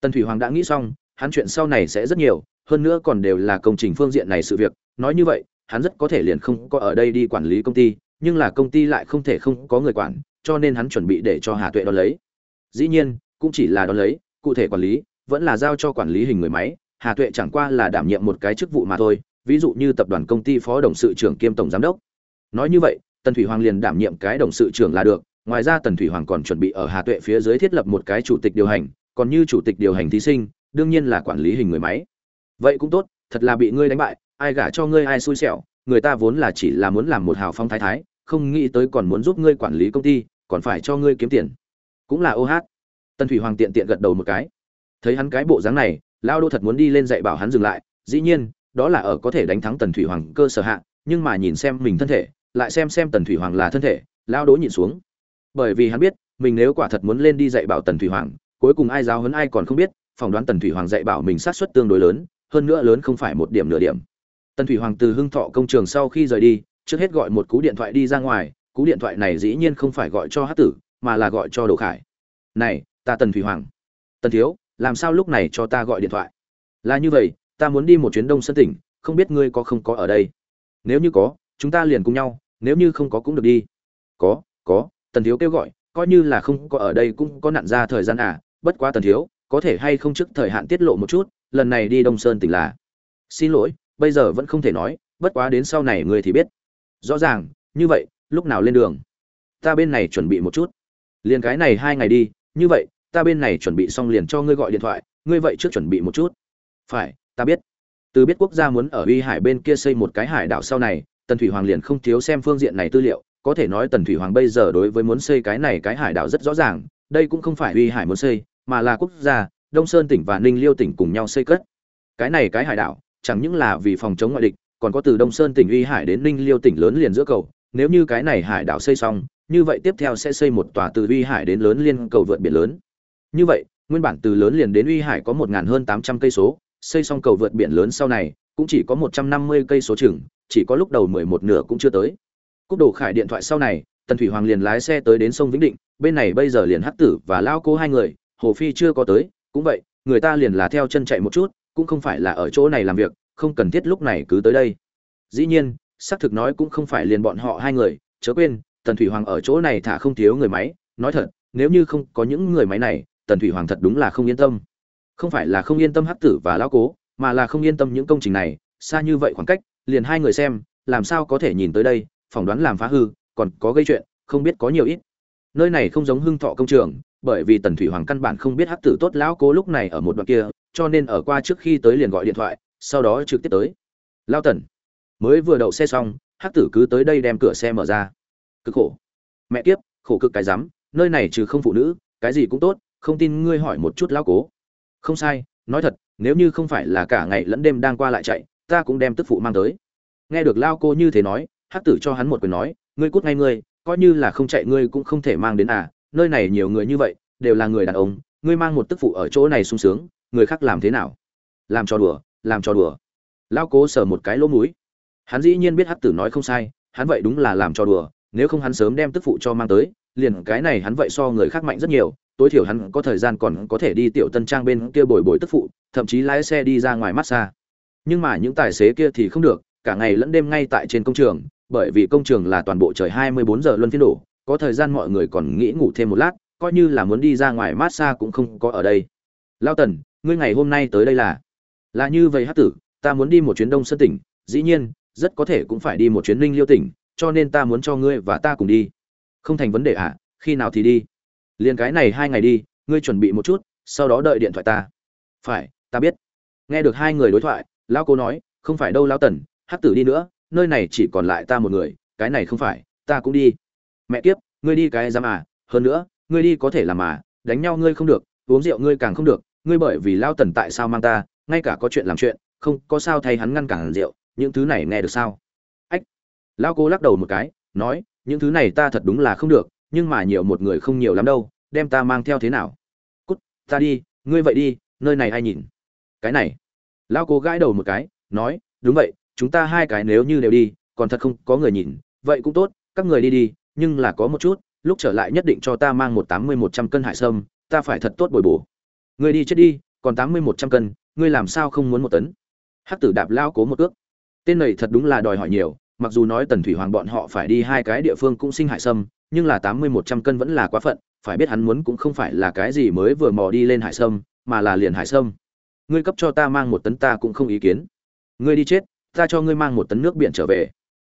Tần thủy hoàng đã nghĩ xong, hắn chuyện sau này sẽ rất nhiều hơn nữa còn đều là công trình phương diện này sự việc, nói như vậy, hắn rất có thể liền không có ở đây đi quản lý công ty, nhưng là công ty lại không thể không có người quản, cho nên hắn chuẩn bị để cho hà tuệ đón lấy. Dĩ nhiên, cũng chỉ là đón lấy, cụ thể quản lý, vẫn là giao cho quản lý hình người máy, hà tuệ chẳng qua là đảm nhiệm một cái chức vụ mà thôi, ví dụ như tập đoàn công ty phó đồng sự trưởng kiêm tổng giám đốc. Nói như vậy, tần thủy hoàng liền đảm nhiệm cái đồng sự trưởng là được, ngoài ra tần thủy hoàng còn chuẩn bị ở hà tuệ phía dưới thiết lập một cái chủ tịch điều hành, còn như chủ tịch điều hành thí sinh, đương nhiên là quản lý hình người máy vậy cũng tốt, thật là bị ngươi đánh bại, ai gả cho ngươi ai xui xẻo, người ta vốn là chỉ là muốn làm một hào phong thái thái, không nghĩ tới còn muốn giúp ngươi quản lý công ty, còn phải cho ngươi kiếm tiền. Cũng là ô hát. Tần thủy hoàng tiện tiện gật đầu một cái. Thấy hắn cái bộ dáng này, lao đô thật muốn đi lên dạy bảo hắn dừng lại, dĩ nhiên, đó là ở có thể đánh thắng tần thủy hoàng cơ sở hạ, nhưng mà nhìn xem mình thân thể, lại xem xem tần thủy hoàng là thân thể, lao đố nhìn xuống. Bởi vì hắn biết, mình nếu quả thật muốn lên đi dạy bảo tần thủy hoàng, cuối cùng ai giáo hấn ai còn không biết, phỏng đoán tần thủy hoàng dạy bảo mình sát xuất tương đối lớn hơn nữa lớn không phải một điểm nửa điểm. Tần thủy hoàng từ hưng thọ công trường sau khi rời đi, trước hết gọi một cú điện thoại đi ra ngoài, cú điện thoại này dĩ nhiên không phải gọi cho hát tử, mà là gọi cho đồ khải. Này, ta tần thủy hoàng. Tần thiếu, làm sao lúc này cho ta gọi điện thoại? Là như vậy, ta muốn đi một chuyến đông sân tỉnh, không biết ngươi có không có ở đây? Nếu như có, chúng ta liền cùng nhau, nếu như không có cũng được đi. Có có, tần thiếu kêu gọi, coi như là không có ở đây cũng có nặn ra thời gian à bất quá tần thiếu, có thể hay không trước thời hạn tiết lộ một chút lần này đi đông sơn tỉnh là. Xin lỗi, bây giờ vẫn không thể nói, bất quá đến sau này người thì biết. Rõ ràng, như vậy, lúc nào lên đường? Ta bên này chuẩn bị một chút. Liền cái này hai ngày đi, như vậy, ta bên này chuẩn bị xong liền cho ngươi gọi điện thoại, ngươi vậy trước chuẩn bị một chút. Phải, ta biết. Từ biết quốc gia muốn ở uy hải bên kia xây một cái hải đảo sau này, tần thủy hoàng liền không thiếu xem phương diện này tư liệu. Có thể nói tần thủy hoàng bây giờ đối với muốn xây cái này cái hải đảo rất rõ ràng, đây cũng không phải uy hải muốn xây, mà là quốc gia đông sơn tỉnh và ninh liêu tỉnh cùng nhau xây cất. Cái này cái hải đảo, chẳng những là vì phòng chống ngoại địch, còn có từ đông sơn tỉnh uy hải đến ninh liêu tỉnh lớn liền giữa cầu. Nếu như cái này hải đảo xây xong, như vậy tiếp theo sẽ xây một tòa từ uy hải đến lớn liên cầu vượt biển lớn. Như vậy, nguyên bản từ lớn liền đến uy hải có một ngàn hơn tám trăm cây số, xây xong cầu vượt biển lớn sau này, cũng chỉ có một trăm năm mươi cây số chừng, chỉ có lúc đầu mười một nửa cũng chưa tới. Cúp đồ khải điện thoại sau này, tần thủy hoàng liền lái xe tới đến sông vĩnh định, bên này bây giờ liền hắc tử và lao cố hai người, hồ phi chưa có tới cũng vậy, người ta liền là theo chân chạy một chút, cũng không phải là ở chỗ này làm việc, không cần thiết lúc này cứ tới đây. Dĩ nhiên, xác thực nói cũng không phải liền bọn họ hai người, chớ quên, tần thủy hoàng ở chỗ này thả không thiếu người máy, nói thật, nếu như không có những người máy này, tần thủy hoàng thật đúng là không yên tâm. Không phải là không yên tâm hắc tử và lão cố, mà là không yên tâm những công trình này, xa như vậy khoảng cách, liền hai người xem, làm sao có thể nhìn tới đây, phỏng đoán làm phá hư, còn có gây chuyện, không biết có nhiều ít. Nơi này không giống hưng thọ công trường bởi vì tần thủy hoàng căn bản không biết hắc tử tốt lão cố lúc này ở một đoạn kia, cho nên ở qua trước khi tới liền gọi điện thoại, sau đó trực tiếp tới. Lao tần, mới vừa đậu xe xong, hắc tử cứ tới đây đem cửa xe mở ra. Cực khổ. Mẹ kiếp, khổ cực cái rắm, nơi này trừ không phụ nữ, cái gì cũng tốt, không tin ngươi hỏi một chút lão cố. Không sai, nói thật, nếu như không phải là cả ngày lẫn đêm đang qua lại chạy, ta cũng đem tức phụ mang tới. Nghe được lao cô như thế nói, hắc tử cho hắn một quyền nói, ngươi cút ngay ngươi, coi như là không chạy ngươi cũng không thể mang đến à nơi này nhiều người như vậy, đều là người đàn ông, ngươi mang một tức phụ ở chỗ này sung sướng, người khác làm thế nào? Làm cho đùa, làm cho đùa. Lao cố sờ một cái lỗ mũi. Hắn dĩ nhiên biết hắc tử nói không sai, hắn vậy đúng là làm cho đùa, nếu không hắn sớm đem tức phụ cho mang tới, liền cái này hắn vậy so người khác mạnh rất nhiều, tối thiểu hắn có thời gian còn có thể đi tiểu tân trang bên kia bồi bồi tức phụ, thậm chí lái xe đi ra ngoài mát xa. nhưng mà những tài xế kia thì không được, cả ngày lẫn đêm ngay tại trên công trường, bởi vì công trường là toàn bộ trời 24 giờ luân phiên đổ có thời gian mọi người còn nghĩ ngủ thêm một lát coi như là muốn đi ra ngoài massage cũng không có ở đây. Lao tần ngươi ngày hôm nay tới đây là? Là như vậy hát tử ta muốn đi một chuyến đông sơn tỉnh dĩ nhiên rất có thể cũng phải đi một chuyến linh liêu tỉnh cho nên ta muốn cho ngươi và ta cùng đi. Không thành vấn đề ạ à, khi nào thì đi? Liền cái này hai ngày đi ngươi chuẩn bị một chút sau đó đợi điện thoại ta. Phải ta biết. Nghe được hai người đối thoại lão cô nói không phải đâu lão tần hắc tử đi nữa nơi này chỉ còn lại ta một người cái này không phải ta cũng đi mẹ kiếp, ngươi đi cái dám à hơn nữa, ngươi đi có thể làm mà đánh nhau ngươi không được, uống rượu ngươi càng không được, ngươi bởi vì lao tần tại sao mang ta, ngay cả có chuyện làm chuyện, không, có sao thay hắn ngăn cản rượu, những thứ này nghe được sao? Ách! Lao cô lắc đầu một cái, nói, những thứ này ta thật đúng là không được, nhưng mà nhiều một người không nhiều lắm đâu, đem ta mang theo thế nào? Cút, ta đi, ngươi vậy đi, nơi này ai nhìn? Cái này! Lao cô gãi đầu một cái, nói, đúng vậy, chúng ta hai cái nếu như đều đi, còn thật không có người nhìn, vậy cũng tốt, các người đi đi nhưng là có một chút, lúc trở lại nhất định cho ta mang một tám mươi một trăm cân hải sâm, ta phải thật tốt bồi bổ. Người đi chết đi, còn tám mươi một trăm cân, ngươi làm sao không muốn một tấn? Hắc tử đạp lao cố một ước tên này thật đúng là đòi hỏi nhiều, mặc dù nói tần thủy hoàng bọn họ phải đi hai cái địa phương cũng sinh hải sâm, nhưng là tám mươi một trăm cân vẫn là quá phận, phải biết hắn muốn cũng không phải là cái gì mới vừa mò đi lên hải sâm, mà là liền hải sâm. Ngươi cấp cho ta mang một tấn ta cũng không ý kiến. Ngươi đi chết, ta cho ngươi mang một tấn nước biển trở về.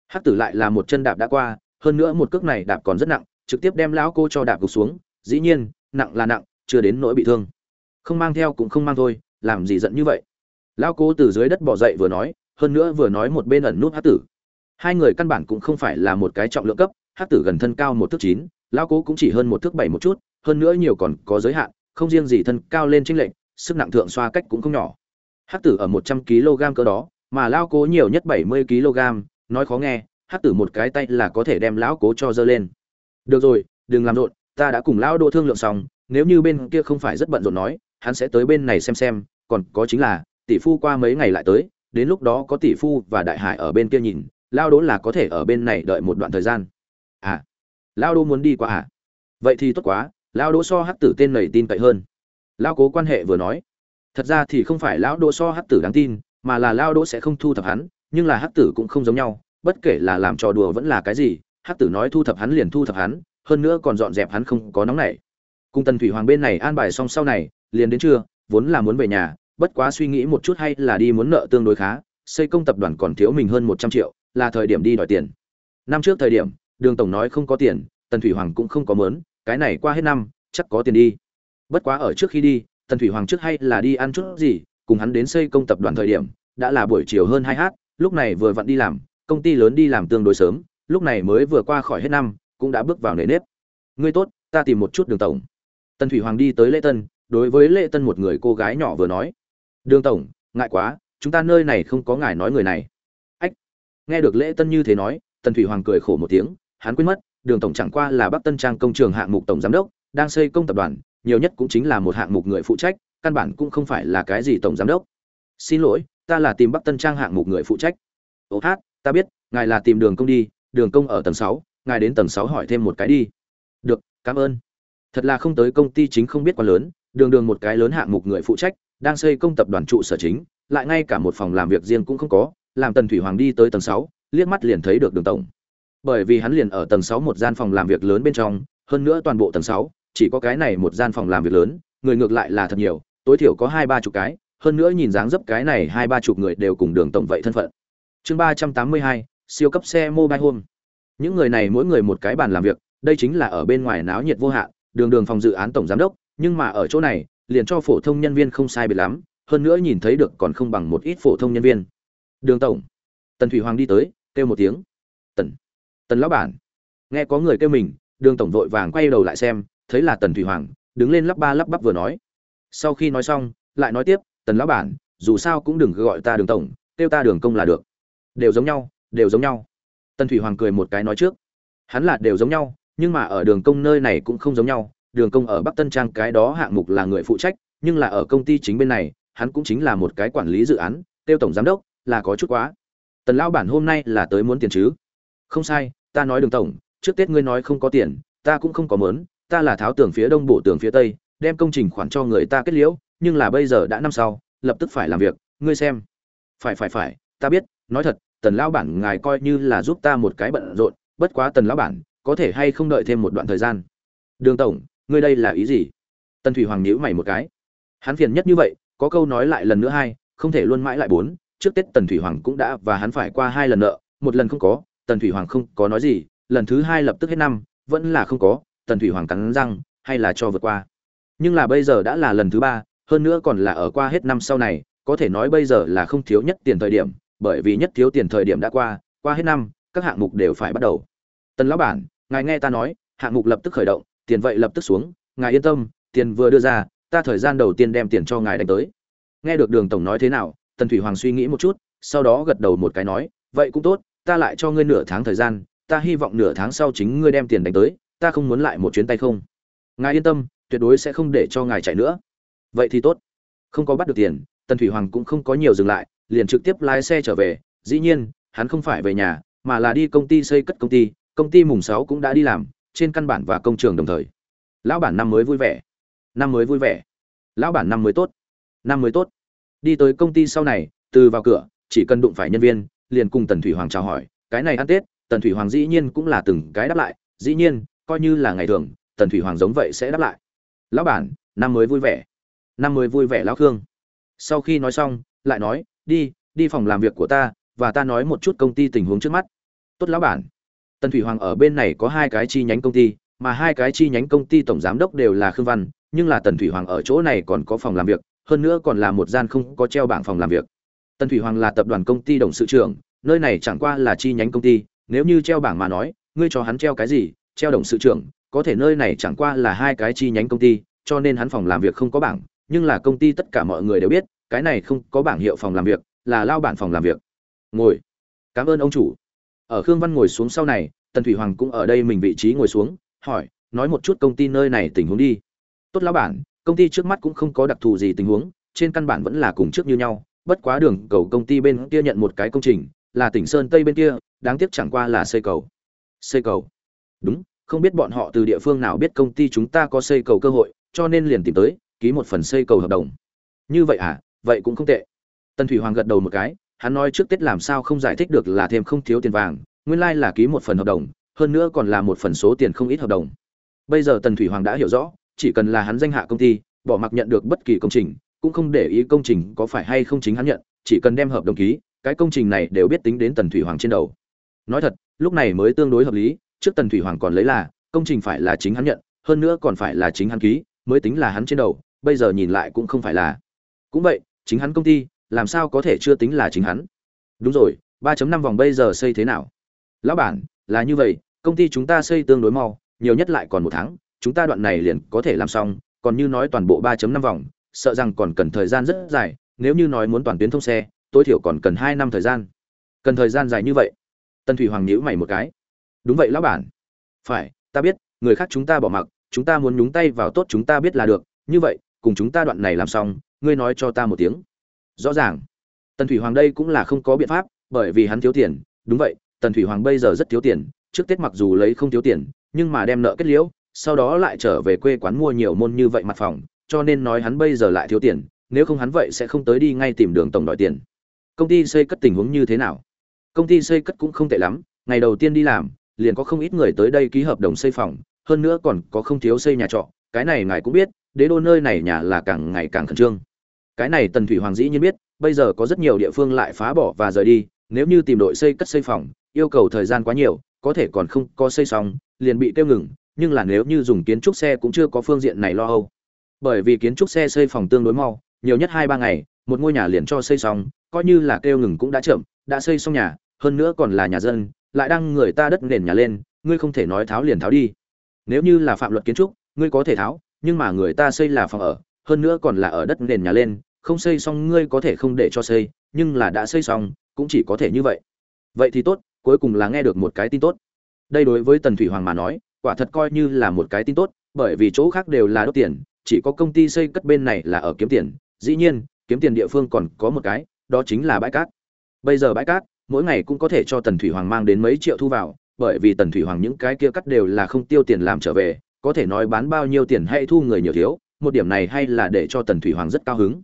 Hắc tử lại là một chân đạp đã qua hơn nữa một cước này đạp còn rất nặng, trực tiếp đem lão cô cho đạp gục xuống, dĩ nhiên, nặng là nặng, chưa đến nỗi bị thương. Không mang theo cũng không mang thôi, làm gì giận như vậy? Lão cô từ dưới đất bỏ dậy vừa nói, hơn nữa vừa nói một bên ẩn nút hắc tử. Hai người căn bản cũng không phải là một cái trọng lượng cấp, hắc tử gần thân cao một thước chín, lão cố cũng chỉ hơn một thước bảy một chút, hơn nữa nhiều còn có giới hạn, không riêng gì thân cao lên chính lệnh sức nặng thượng xoa cách cũng không nhỏ. Hắc tử ở một trăm kg cơ đó, mà lão cố nhiều nhất bảy mươi kg nói khó nghe hắc tử một cái tay là có thể đem lão cố cho dơ lên. Được rồi, đừng làm rộn, ta đã cùng lão đỗ thương lượng xong, nếu như bên kia không phải rất bận rộn nói, hắn sẽ tới bên này xem xem, còn có chính là, tỷ phu qua mấy ngày lại tới, đến lúc đó có tỷ phu và đại hải ở bên kia nhìn lao đỗ là có thể ở bên này đợi một đoạn thời gian. À lao đỗ muốn đi qua à? Vậy thì tốt quá lao đỗ so hắc tử tên nầy tin cậy hơn. Lao cố quan hệ vừa nói. Thật ra thì không phải lão đỗ so hắc tử đáng tin, mà là lao đỗ sẽ không thu thập hắn, nhưng là hắc tử cũng không giống nhau bất kể là làm trò đùa vẫn là cái gì, hắc tử nói thu thập hắn liền thu thập hắn, hơn nữa còn dọn dẹp hắn không có nóng nảy. Cùng tần thủy hoàng bên này an bài xong sau này, liền đến trưa, vốn là muốn về nhà, bất quá suy nghĩ một chút hay là đi muốn nợ tương đối khá, xây công tập đoàn còn thiếu mình hơn một trăm triệu, là thời điểm đi đòi tiền. Năm trước thời điểm, đường tổng nói không có tiền, tần thủy hoàng cũng không có mớn, cái này qua hết năm, chắc có tiền đi. Bất quá ở trước khi đi, tần thủy hoàng trước hay là đi ăn chút gì, cùng hắn đến xây công tập đoàn thời điểm, đã là buổi chiều hơn hai h lúc này vừa vặn đi làm công ty lớn đi làm tương đối sớm, lúc này mới vừa qua khỏi hết năm, cũng đã bước vào nề nếp. Ngươi tốt, ta tìm một chút đường tổng. Tần thủy hoàng đi tới lễ tân, đối với lễ tân một người cô gái nhỏ vừa nói. Đường tổng, ngại quá, chúng ta nơi này không có ngài nói người này. Ách. Nghe được lễ tân như thế nói, tần thủy hoàng cười khổ một tiếng, hắn quên mất, đường tổng chẳng qua là bắc tân trang công trường hạng mục tổng giám đốc, đang xây công tập đoàn, nhiều nhất cũng chính là một hạng mục người phụ trách, căn bản cũng không phải là cái gì tổng giám đốc. Xin lỗi, ta là tìm bắc tân trang hạng mục người phụ trách. Ô hát ta biết, ngài là tìm đường công đi, đường công ở tầng sáu, ngài đến tầng sáu hỏi thêm một cái đi. Được, cảm ơn. Thật là không tới công ty chính không biết quá lớn, đường đường một cái lớn hạng mục người phụ trách, đang xây công tập đoàn trụ sở chính, lại ngay cả một phòng làm việc riêng cũng không có, làm tần thủy hoàng đi tới tầng sáu, liếc mắt liền thấy được đường tổng. Bởi vì hắn liền ở tầng sáu một gian phòng làm việc lớn bên trong, hơn nữa toàn bộ tầng sáu, chỉ có cái này một gian phòng làm việc lớn, người ngược lại là thật nhiều, tối thiểu có hai ba chục cái, hơn nữa nhìn dáng dấp cái này hai ba chục người đều cùng đường tổng vậy thân phận chương ba trăm tám mươi hai, siêu cấp xe mobile home. Những người này mỗi người một cái bàn làm việc, đây chính là ở bên ngoài náo nhiệt vô hạn, đường đường phòng dự án tổng giám đốc, nhưng mà ở chỗ này, liền cho phổ thông nhân viên không sai biệt lắm, hơn nữa nhìn thấy được còn không bằng một ít phổ thông nhân viên. Đường tổng. Tần thủy hoàng đi tới, kêu một tiếng. Tần. Tần lão bản. Nghe có người kêu mình, đường tổng vội vàng quay đầu lại xem, thấy là tần thủy hoàng, đứng lên lắp ba lắp bắp vừa nói. Sau khi nói xong, lại nói tiếp, tần lão bản, dù sao cũng đừng gọi ta đường tổng, kêu ta đường công là được đều giống nhau, đều giống nhau. Tần thủy hoàng cười một cái nói trước, hắn là đều giống nhau, nhưng mà ở đường công nơi này cũng không giống nhau. Đường công ở bắc tân trang cái đó hạng mục là người phụ trách, nhưng là ở công ty chính bên này, hắn cũng chính là một cái quản lý dự án, tiêu tổng giám đốc, là có chút quá. Tần lão bản hôm nay là tới muốn tiền chứ? Không sai, ta nói đường tổng, trước tết ngươi nói không có tiền, ta cũng không có mớn ta là tháo tường phía đông bổ tường phía tây, đem công trình khoản cho người ta kết liễu, nhưng là bây giờ đã năm sau, lập tức phải làm việc, ngươi xem. Phải phải phải, ta biết nói thật, tần lão bản ngài coi như là giúp ta một cái bận rộn, bất quá tần lão bản, có thể hay không đợi thêm một đoạn thời gian? Đường tổng, ngươi đây là ý gì? Tần thủy hoàng nhíu mày một cái. Hắn phiền nhất như vậy, có câu nói lại lần nữa hai, không thể luôn mãi lại bốn, trước tết tần thủy hoàng cũng đã và hắn phải qua hai lần nợ, một lần không có, tần thủy hoàng không có nói gì, lần thứ hai lập tức hết năm, vẫn là không có, tần thủy hoàng cắn răng, hay là cho vượt qua. Nhưng là bây giờ đã là lần thứ ba, hơn nữa còn là ở qua hết năm sau này, có thể nói bây giờ là không thiếu nhất tiền thời điểm bởi vì nhất thiếu tiền thời điểm đã qua qua hết năm, các hạng mục đều phải bắt đầu. Tần lão bản, ngài nghe ta nói, hạng mục lập tức khởi động, tiền vậy lập tức xuống, ngài yên tâm, tiền vừa đưa ra, ta thời gian đầu tiên đem tiền cho ngài đánh tới. Nghe được đường tổng nói thế nào, tần thủy hoàng suy nghĩ một chút, sau đó gật đầu một cái nói, vậy cũng tốt, ta lại cho ngươi nửa tháng thời gian, ta hy vọng nửa tháng sau chính ngươi đem tiền đánh tới, ta không muốn lại một chuyến tay không. Ngài yên tâm, tuyệt đối sẽ không để cho ngài chạy nữa. Vậy thì tốt. Không có bắt được tiền, tần thủy hoàng cũng không có nhiều dừng lại liền trực tiếp lái xe trở về. Dĩ nhiên, hắn không phải về nhà, mà là đi công ty xây cất công ty. Công ty mùng sáu cũng đã đi làm, trên căn bản và công trường đồng thời. Lão bản năm mới vui vẻ. Năm mới vui vẻ. Lão bản năm mới tốt. Năm mới tốt. Đi tới công ty sau này, từ vào cửa, chỉ cần đụng phải nhân viên, liền cùng tần thủy hoàng chào hỏi. Cái này ăn tết, tần thủy hoàng dĩ nhiên cũng là từng cái đáp lại. Dĩ nhiên, coi như là ngày thường, tần thủy hoàng giống vậy sẽ đáp lại. Lão bản, năm mới vui vẻ. Năm mới vui vẻ, lão khương. Sau khi nói xong, lại nói đi đi phòng làm việc của ta, và ta nói một chút công ty tình huống trước mắt. Tốt lão bản. Tần thủy hoàng ở bên này có hai cái chi nhánh công ty, mà hai cái chi nhánh công ty tổng giám đốc đều là khương văn, nhưng là tần thủy hoàng ở chỗ này còn có phòng làm việc, hơn nữa còn là một gian không có treo bảng phòng làm việc. Tần thủy hoàng là tập đoàn công ty đồng sự trưởng, nơi này chẳng qua là chi nhánh công ty, nếu như treo bảng mà nói, ngươi cho hắn treo cái gì, treo đồng sự trưởng, có thể nơi này chẳng qua là hai cái chi nhánh công ty, cho nên hắn phòng làm việc không có bảng, nhưng là công ty tất cả mọi người đều biết cái này không có bảng hiệu phòng làm việc, là lao bản phòng làm việc. Ngồi. Cảm ơn ông chủ. Ở khương văn ngồi xuống sau này, tần thủy hoàng cũng ở đây mình vị trí ngồi xuống, hỏi, nói một chút công ty nơi này tình huống đi. Tốt lão bản, công ty trước mắt cũng không có đặc thù gì tình huống, trên căn bản vẫn là cùng trước như nhau, bất quá đường cầu công ty bên kia nhận một cái công trình, là tỉnh sơn tây bên kia, đáng tiếc chẳng qua là xây cầu. Xây cầu. Đúng, không biết bọn họ từ địa phương nào biết công ty chúng ta có xây cầu cơ hội, cho nên liền tìm tới, ký một phần xây cầu hợp đồng. Như vậy à vậy cũng không tệ. Tần thủy hoàng gật đầu một cái, hắn nói trước tết làm sao không giải thích được là thêm không thiếu tiền vàng, nguyên lai là ký một phần hợp đồng, hơn nữa còn là một phần số tiền không ít hợp đồng. Bây giờ tần thủy hoàng đã hiểu rõ, chỉ cần là hắn danh hạ công ty, bỏ mặc nhận được bất kỳ công trình, cũng không để ý công trình có phải hay không chính hắn nhận, chỉ cần đem hợp đồng ký, cái công trình này đều biết tính đến tần thủy hoàng trên đầu. Nói thật, lúc này mới tương đối hợp lý, trước tần thủy hoàng còn lấy là, công trình phải là chính hắn nhận, hơn nữa còn phải là chính hắn ký, mới tính là hắn trên đầu, bây giờ nhìn lại cũng không phải là. Cũng vậy chính hắn công ty, làm sao có thể chưa tính là chính hắn? Đúng rồi 3.5 vòng bây giờ xây thế nào? Lão bản, là như vậy, công ty chúng ta xây tương đối mau, nhiều nhất lại còn một tháng, chúng ta đoạn này liền có thể làm xong, còn như nói toàn bộ 3.5 vòng, sợ rằng còn cần thời gian rất dài, nếu như nói muốn toàn tuyến thông xe, tối thiểu còn cần hai năm thời gian. Cần thời gian dài như vậy? Tân thủy hoàng nhíu mày một cái. Đúng vậy lão bản. Phải, ta biết, người khác chúng ta bỏ mặc, chúng ta muốn nhúng tay vào tốt chúng ta biết là được, như vậy, cùng chúng ta đoạn này làm xong ngươi nói cho ta một tiếng. Rõ ràng. Tần thủy hoàng đây cũng là không có biện pháp, bởi vì hắn thiếu tiền. Đúng vậy, tần thủy hoàng bây giờ rất thiếu tiền. Trước tết mặc dù lấy không thiếu tiền, nhưng mà đem nợ kết liễu, sau đó lại trở về quê quán mua nhiều môn như vậy mặt phòng, cho nên nói hắn bây giờ lại thiếu tiền. Nếu không hắn vậy sẽ không tới đi ngay tìm đường tổng đòi tiền. Công ty xây cất tình huống như thế nào? Công ty xây cất cũng không tệ lắm. Ngày đầu tiên đi làm, liền có không ít người tới đây ký hợp đồng xây phòng, hơn nữa còn có không thiếu xây nhà trọ. Cái này ngài cũng biết, đế đô nơi này nhà là càng ngày càng khẩn trương cái này tần thủy hoàng dĩ nhiên biết, bây giờ có rất nhiều địa phương lại phá bỏ và rời đi, nếu như tìm đội xây cất xây phòng, yêu cầu thời gian quá nhiều, có thể còn không có xây xong, liền bị tiêu ngừng, nhưng là nếu như dùng kiến trúc xe cũng chưa có phương diện này lo âu. Bởi vì kiến trúc xe xây phòng tương đối mau, nhiều nhất hai ba ngày, một ngôi nhà liền cho xây xong, coi như là kêu ngừng cũng đã chậm, đã xây xong nhà, hơn nữa còn là nhà dân, lại đang người ta đất nền nhà lên, ngươi không thể nói tháo liền tháo đi. Nếu như là phạm luật kiến trúc, ngươi có thể tháo, nhưng mà người ta xây là phòng ở, hơn nữa còn là ở đất nền nhà lên không xây xong ngươi có thể không để cho xây, nhưng là đã xây xong, cũng chỉ có thể như vậy. Vậy thì tốt, cuối cùng là nghe được một cái tin tốt. Đây đối với tần thủy hoàng mà nói, quả thật coi như là một cái tin tốt, bởi vì chỗ khác đều là đốt tiền, chỉ có công ty xây cất bên này là ở kiếm tiền. Dĩ nhiên, kiếm tiền địa phương còn có một cái, đó chính là bãi cát. Bây giờ bãi cát, mỗi ngày cũng có thể cho tần thủy hoàng mang đến mấy triệu thu vào, bởi vì tần thủy hoàng những cái kia cắt đều là không tiêu tiền làm trở về, có thể nói bán bao nhiêu tiền hay thu người nhiều thiếu, một điểm này hay là để cho tần thủy hoàng rất cao hứng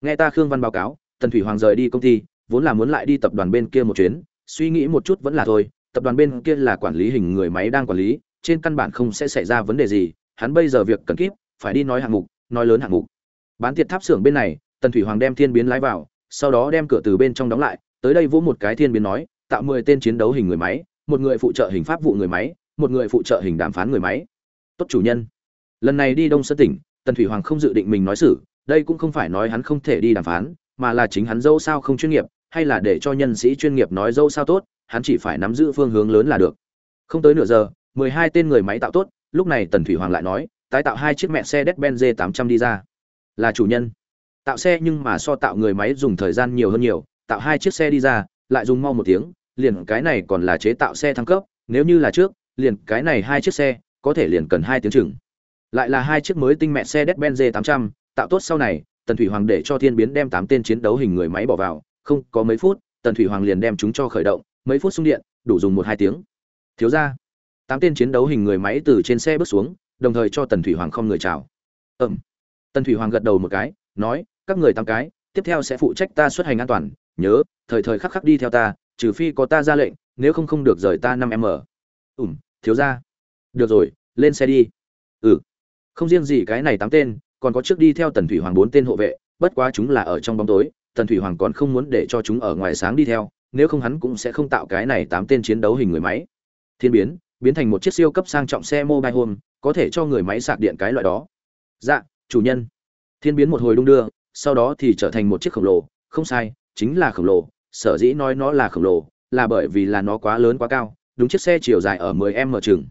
nghe ta khương văn báo cáo, tần thủy hoàng rời đi công ty, vốn là muốn lại đi tập đoàn bên kia một chuyến, suy nghĩ một chút vẫn là thôi, tập đoàn bên kia là quản lý hình người máy đang quản lý, trên căn bản không sẽ xảy ra vấn đề gì, hắn bây giờ việc cần kíp, phải đi nói hạng mục, nói lớn hạng mục. Bán tiệt tháp xưởng bên này, tần thủy hoàng đem thiên biến lái vào, sau đó đem cửa từ bên trong đóng lại, tới đây vỗ một cái thiên biến nói, tạo mười tên chiến đấu hình người máy, một người phụ trợ hình pháp vụ người máy, một người phụ trợ hình đàm phán người máy. Tốt chủ nhân. Lần này đi đông sơn tỉnh, tần thủy hoàng không dự định mình nói xử đây cũng không phải nói hắn không thể đi đàm phán mà là chính hắn dâu sao không chuyên nghiệp hay là để cho nhân sĩ chuyên nghiệp nói dâu sao tốt hắn chỉ phải nắm giữ phương hướng lớn là được không tới nửa giờ mười hai tên người máy tạo tốt lúc này tần thủy hoàng lại nói tái tạo hai chiếc mẹ xe Mercedes-Benz G800 đi ra. Là chủ nhân. Tạo xe nhưng mà so tạo người máy dùng thời gian nhiều hơn nhiều, tạo hai chiếc xe đi ra, lại dùng mau một tiếng, liền cái này còn là chế tạo xe thăng cấp, nếu như là trước, liền cái này hai chiếc xe, có thể liền cần hai tiếng chừng. Lại là hai chiếc mới tinh mẹ xe Mercedes-Benz G800, tạo tốt sau này, Tần Thủy Hoàng để cho Thiên Biến đem tám tên chiến đấu hình người máy bỏ vào, không, có mấy phút, Tần Thủy Hoàng liền đem chúng cho khởi động, mấy phút xung điện, đủ dùng một hai tiếng. Thiếu gia, tám tên chiến đấu hình người máy từ trên xe bước xuống, đồng thời cho tần thủy hoàng không người chào. Ừm. Tần thủy hoàng gật đầu một cái nói các người tám cái tiếp theo sẽ phụ trách ta xuất hành an toàn nhớ thời thời khắc khắc đi theo ta trừ phi có ta ra lệnh nếu không không được rời ta năm m ủm thiếu ra được rồi lên xe đi. Ừ. Không riêng gì cái này tám tên còn có trước đi theo tần thủy hoàng bốn tên hộ vệ bất quá chúng là ở trong bóng tối tần thủy hoàng còn không muốn để cho chúng ở ngoài sáng đi theo nếu không hắn cũng sẽ không tạo cái này tám tên chiến đấu hình người máy. Thiên biến biến thành một chiếc siêu cấp sang trọng xe mobile home có thể cho người máy sạc điện cái loại đó. Dạ chủ nhân. Thiên biến một hồi đung đưa sau đó thì trở thành một chiếc khổng lồ không sai chính là khổng lồ sở dĩ nói nó là khổng lồ là bởi vì là nó quá lớn quá cao đúng chiếc xe chiều dài ở 10 m chừng.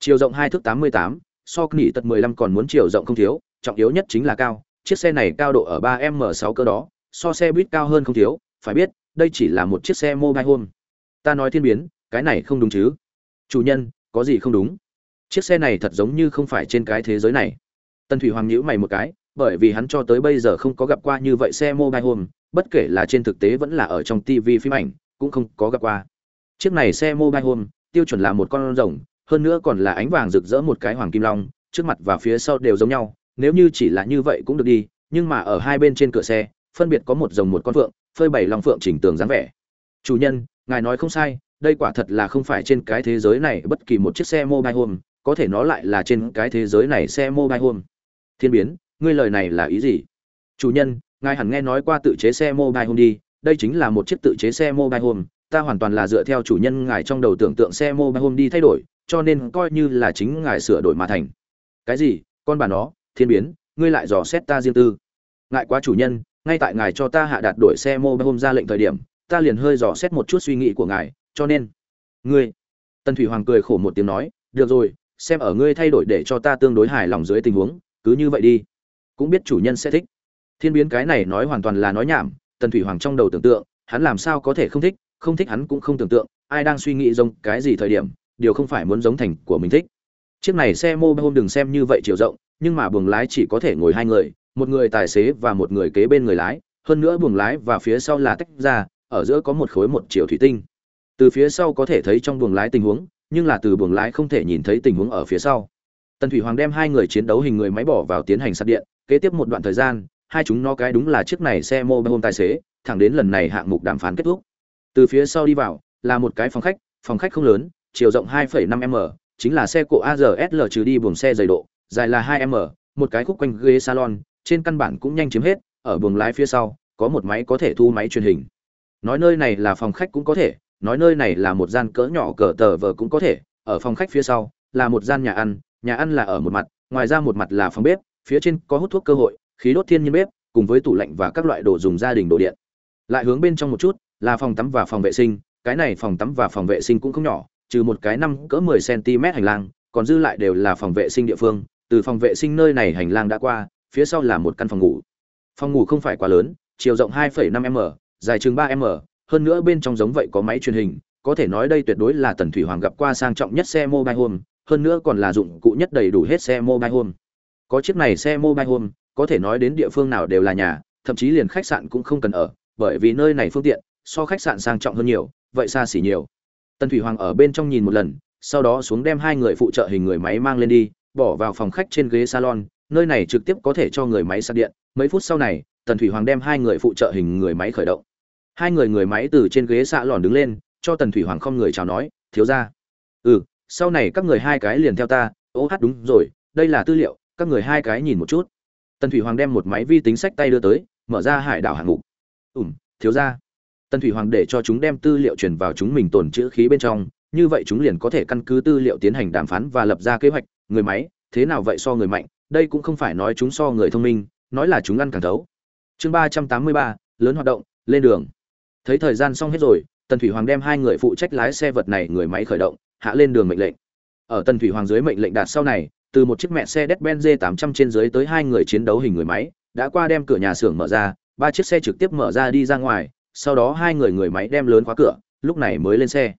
Chiều rộng hai thước 88, so nỉ tật 15 còn muốn chiều rộng không thiếu trọng yếu nhất chính là cao. Chiếc xe này cao độ ở 3 m 6 cơ đó, so xe buýt cao hơn không thiếu, phải biết, đây chỉ là một chiếc xe mobile home. Ta nói thiên biến, cái này không đúng chứ? Chủ nhân, có gì không đúng? Chiếc xe này thật giống như không phải trên cái thế giới này. Tân thủy hoàng nhíu mày một cái, bởi vì hắn cho tới bây giờ không có gặp qua như vậy xe mobile home, bất kể là trên thực tế vẫn là ở trong tv phim ảnh, cũng không có gặp qua. Chiếc này xe mobile home, tiêu chuẩn là một con rồng, hơn nữa còn là ánh vàng rực rỡ một cái hoàng kim long, trước mặt và phía sau đều giống nhau nếu như chỉ là như vậy cũng được đi, nhưng mà ở hai bên trên cửa xe, phân biệt có một rồng một con phượng, phơi bày long phượng chỉnh tường dáng vẻ. Chủ nhân, ngài nói không sai, đây quả thật là không phải trên cái thế giới này bất kỳ một chiếc xe mobile home, có thể nó lại là trên cái thế giới này xe mobile home. Thiên biến, ngươi lời này là ý gì? Chủ nhân, ngài hẳn nghe nói qua tự chế xe mobile home đi, đây chính là một chiếc tự chế xe mobile home, ta hoàn toàn là dựa theo chủ nhân ngài trong đầu tưởng tượng xe mobile home đi thay đổi, cho nên coi như là chính ngài sửa đổi mà thành. Cái gì? Con bà nó thiên biến, ngươi lại dò xét ta riêng tư. Ngại quá chủ nhân, ngay tại ngài cho ta hạ đạt đổi xe mô hôm ra lệnh thời điểm, ta liền hơi dò xét một chút suy nghĩ của ngài, cho nên, ngươi, tần thủy hoàng cười khổ một tiếng nói, được rồi, xem ở ngươi thay đổi để cho ta tương đối hài lòng dưới tình huống, cứ như vậy đi. Cũng biết chủ nhân sẽ thích. Thiên biến cái này nói hoàn toàn là nói nhảm, tần thủy hoàng trong đầu tưởng tượng, hắn làm sao có thể không thích không thích hắn cũng không tưởng tượng, ai đang suy nghĩ giống cái gì thời điểm, điều không phải muốn giống thành của mình thích. Chiếc này xe mô hôm đừng xem như vậy chiều rộng nhưng mà buồng lái chỉ có thể ngồi hai người một người tài xế và một người kế bên người lái. Hơn nữa buồng lái và phía sau là tách ra ở giữa có một khối một chiều thủy tinh. Từ phía sau có thể thấy trong buồng lái tình huống nhưng là từ buồng lái không thể nhìn thấy tình huống ở phía sau. Tần thủy hoàng đem hai người chiến đấu hình người máy bỏ vào tiến hành sạc điện kế tiếp một đoạn thời gian hai chúng nó cái đúng là chiếc này xe mobile home tài xế thẳng đến lần này hạng mục đàm phán kết thúc. Từ phía sau đi vào là một cái phòng khách phòng khách không lớn chiều rộng 2,5 m chính là xe cộ AZSL trừ đi buồng xe dày độ dài là 2 m, một cái khúc quanh ghế salon, trên căn bản cũng nhanh chiếm hết, ở buồng lái phía sau, có một máy có thể thu máy truyền hình. Nói nơi này là phòng khách cũng có thể, nói nơi này là một gian cỡ nhỏ cỡ tờ vờ cũng có thể, ở phòng khách phía sau là một gian nhà ăn nhà ăn là ở một mặt, ngoài ra một mặt là phòng bếp, phía trên có hút thuốc cơ hội, khí đốt thiên nhiên bếp, cùng với tủ lạnh và các loại đồ dùng gia đình đồ điện. Lại hướng bên trong một chút, là phòng tắm và phòng vệ sinh, cái này phòng tắm và phòng vệ sinh cũng không nhỏ, trừ một cái năm cỡ 10 cm hành lang, còn dư lại đều là phòng vệ sinh địa phương từ phòng vệ sinh nơi này hành lang đã qua phía sau là một căn phòng ngủ. Phòng ngủ không phải quá lớn chiều rộng 2,5 m dài chừng 3 m hơn nữa bên trong giống vậy có máy truyền hình có thể nói đây tuyệt đối là tần thủy hoàng gặp qua sang trọng nhất xe mobile home hơn nữa còn là dụng cụ nhất đầy đủ hết xe mobile home. Có chiếc này xe mobile home có thể nói đến địa phương nào đều là nhà thậm chí liền khách sạn cũng không cần ở bởi vì nơi này phương tiện so khách sạn sang trọng hơn nhiều vậy xa xỉ nhiều. Tần thủy hoàng ở bên trong nhìn một lần sau đó xuống đem hai người phụ trợ hình người máy mang lên đi bỏ vào phòng khách trên ghế salon, nơi này trực tiếp có thể cho người máy sạc điện. Mấy phút sau này, tần thủy hoàng đem hai người phụ trợ hình người máy khởi động. Hai người người máy từ trên ghế xạ lòn đứng lên, cho tần thủy hoàng không người chào nói, thiếu ra ừ sau này các người hai cái liền theo ta. Ô hát, đúng rồi, đây là tư liệu, các người hai cái nhìn một chút. Tần thủy hoàng đem một máy vi tính sách tay đưa tới, mở ra hải đảo hạng mục. Ủm thiếu ra tần thủy hoàng để cho chúng đem tư liệu truyền vào chúng mình tồn chữ khí bên trong, như vậy chúng liền có thể căn cứ tư liệu tiến hành đàm phán và lập ra kế hoạch người máy, thế nào vậy so người mạnh? Đây cũng không phải nói chúng so người thông minh, nói là chúng ăn càng thấu. Chương ba trăm tám mươi ba, lớn hoạt động, lên đường. Thấy thời gian xong hết rồi, tần thủy hoàng đem hai người phụ trách lái xe vật này người máy khởi động, hạ lên đường mệnh lệnh. Ở tần thủy hoàng dưới mệnh lệnh đạt sau này, từ một chiếc mẹ xe Mercedes tám trăm trên dưới tới hai người chiến đấu hình người máy, đã qua đem cửa nhà xưởng mở ra, ba chiếc xe trực tiếp mở ra đi ra ngoài, sau đó hai người người máy đem lớn khóa cửa, lúc này mới lên xe.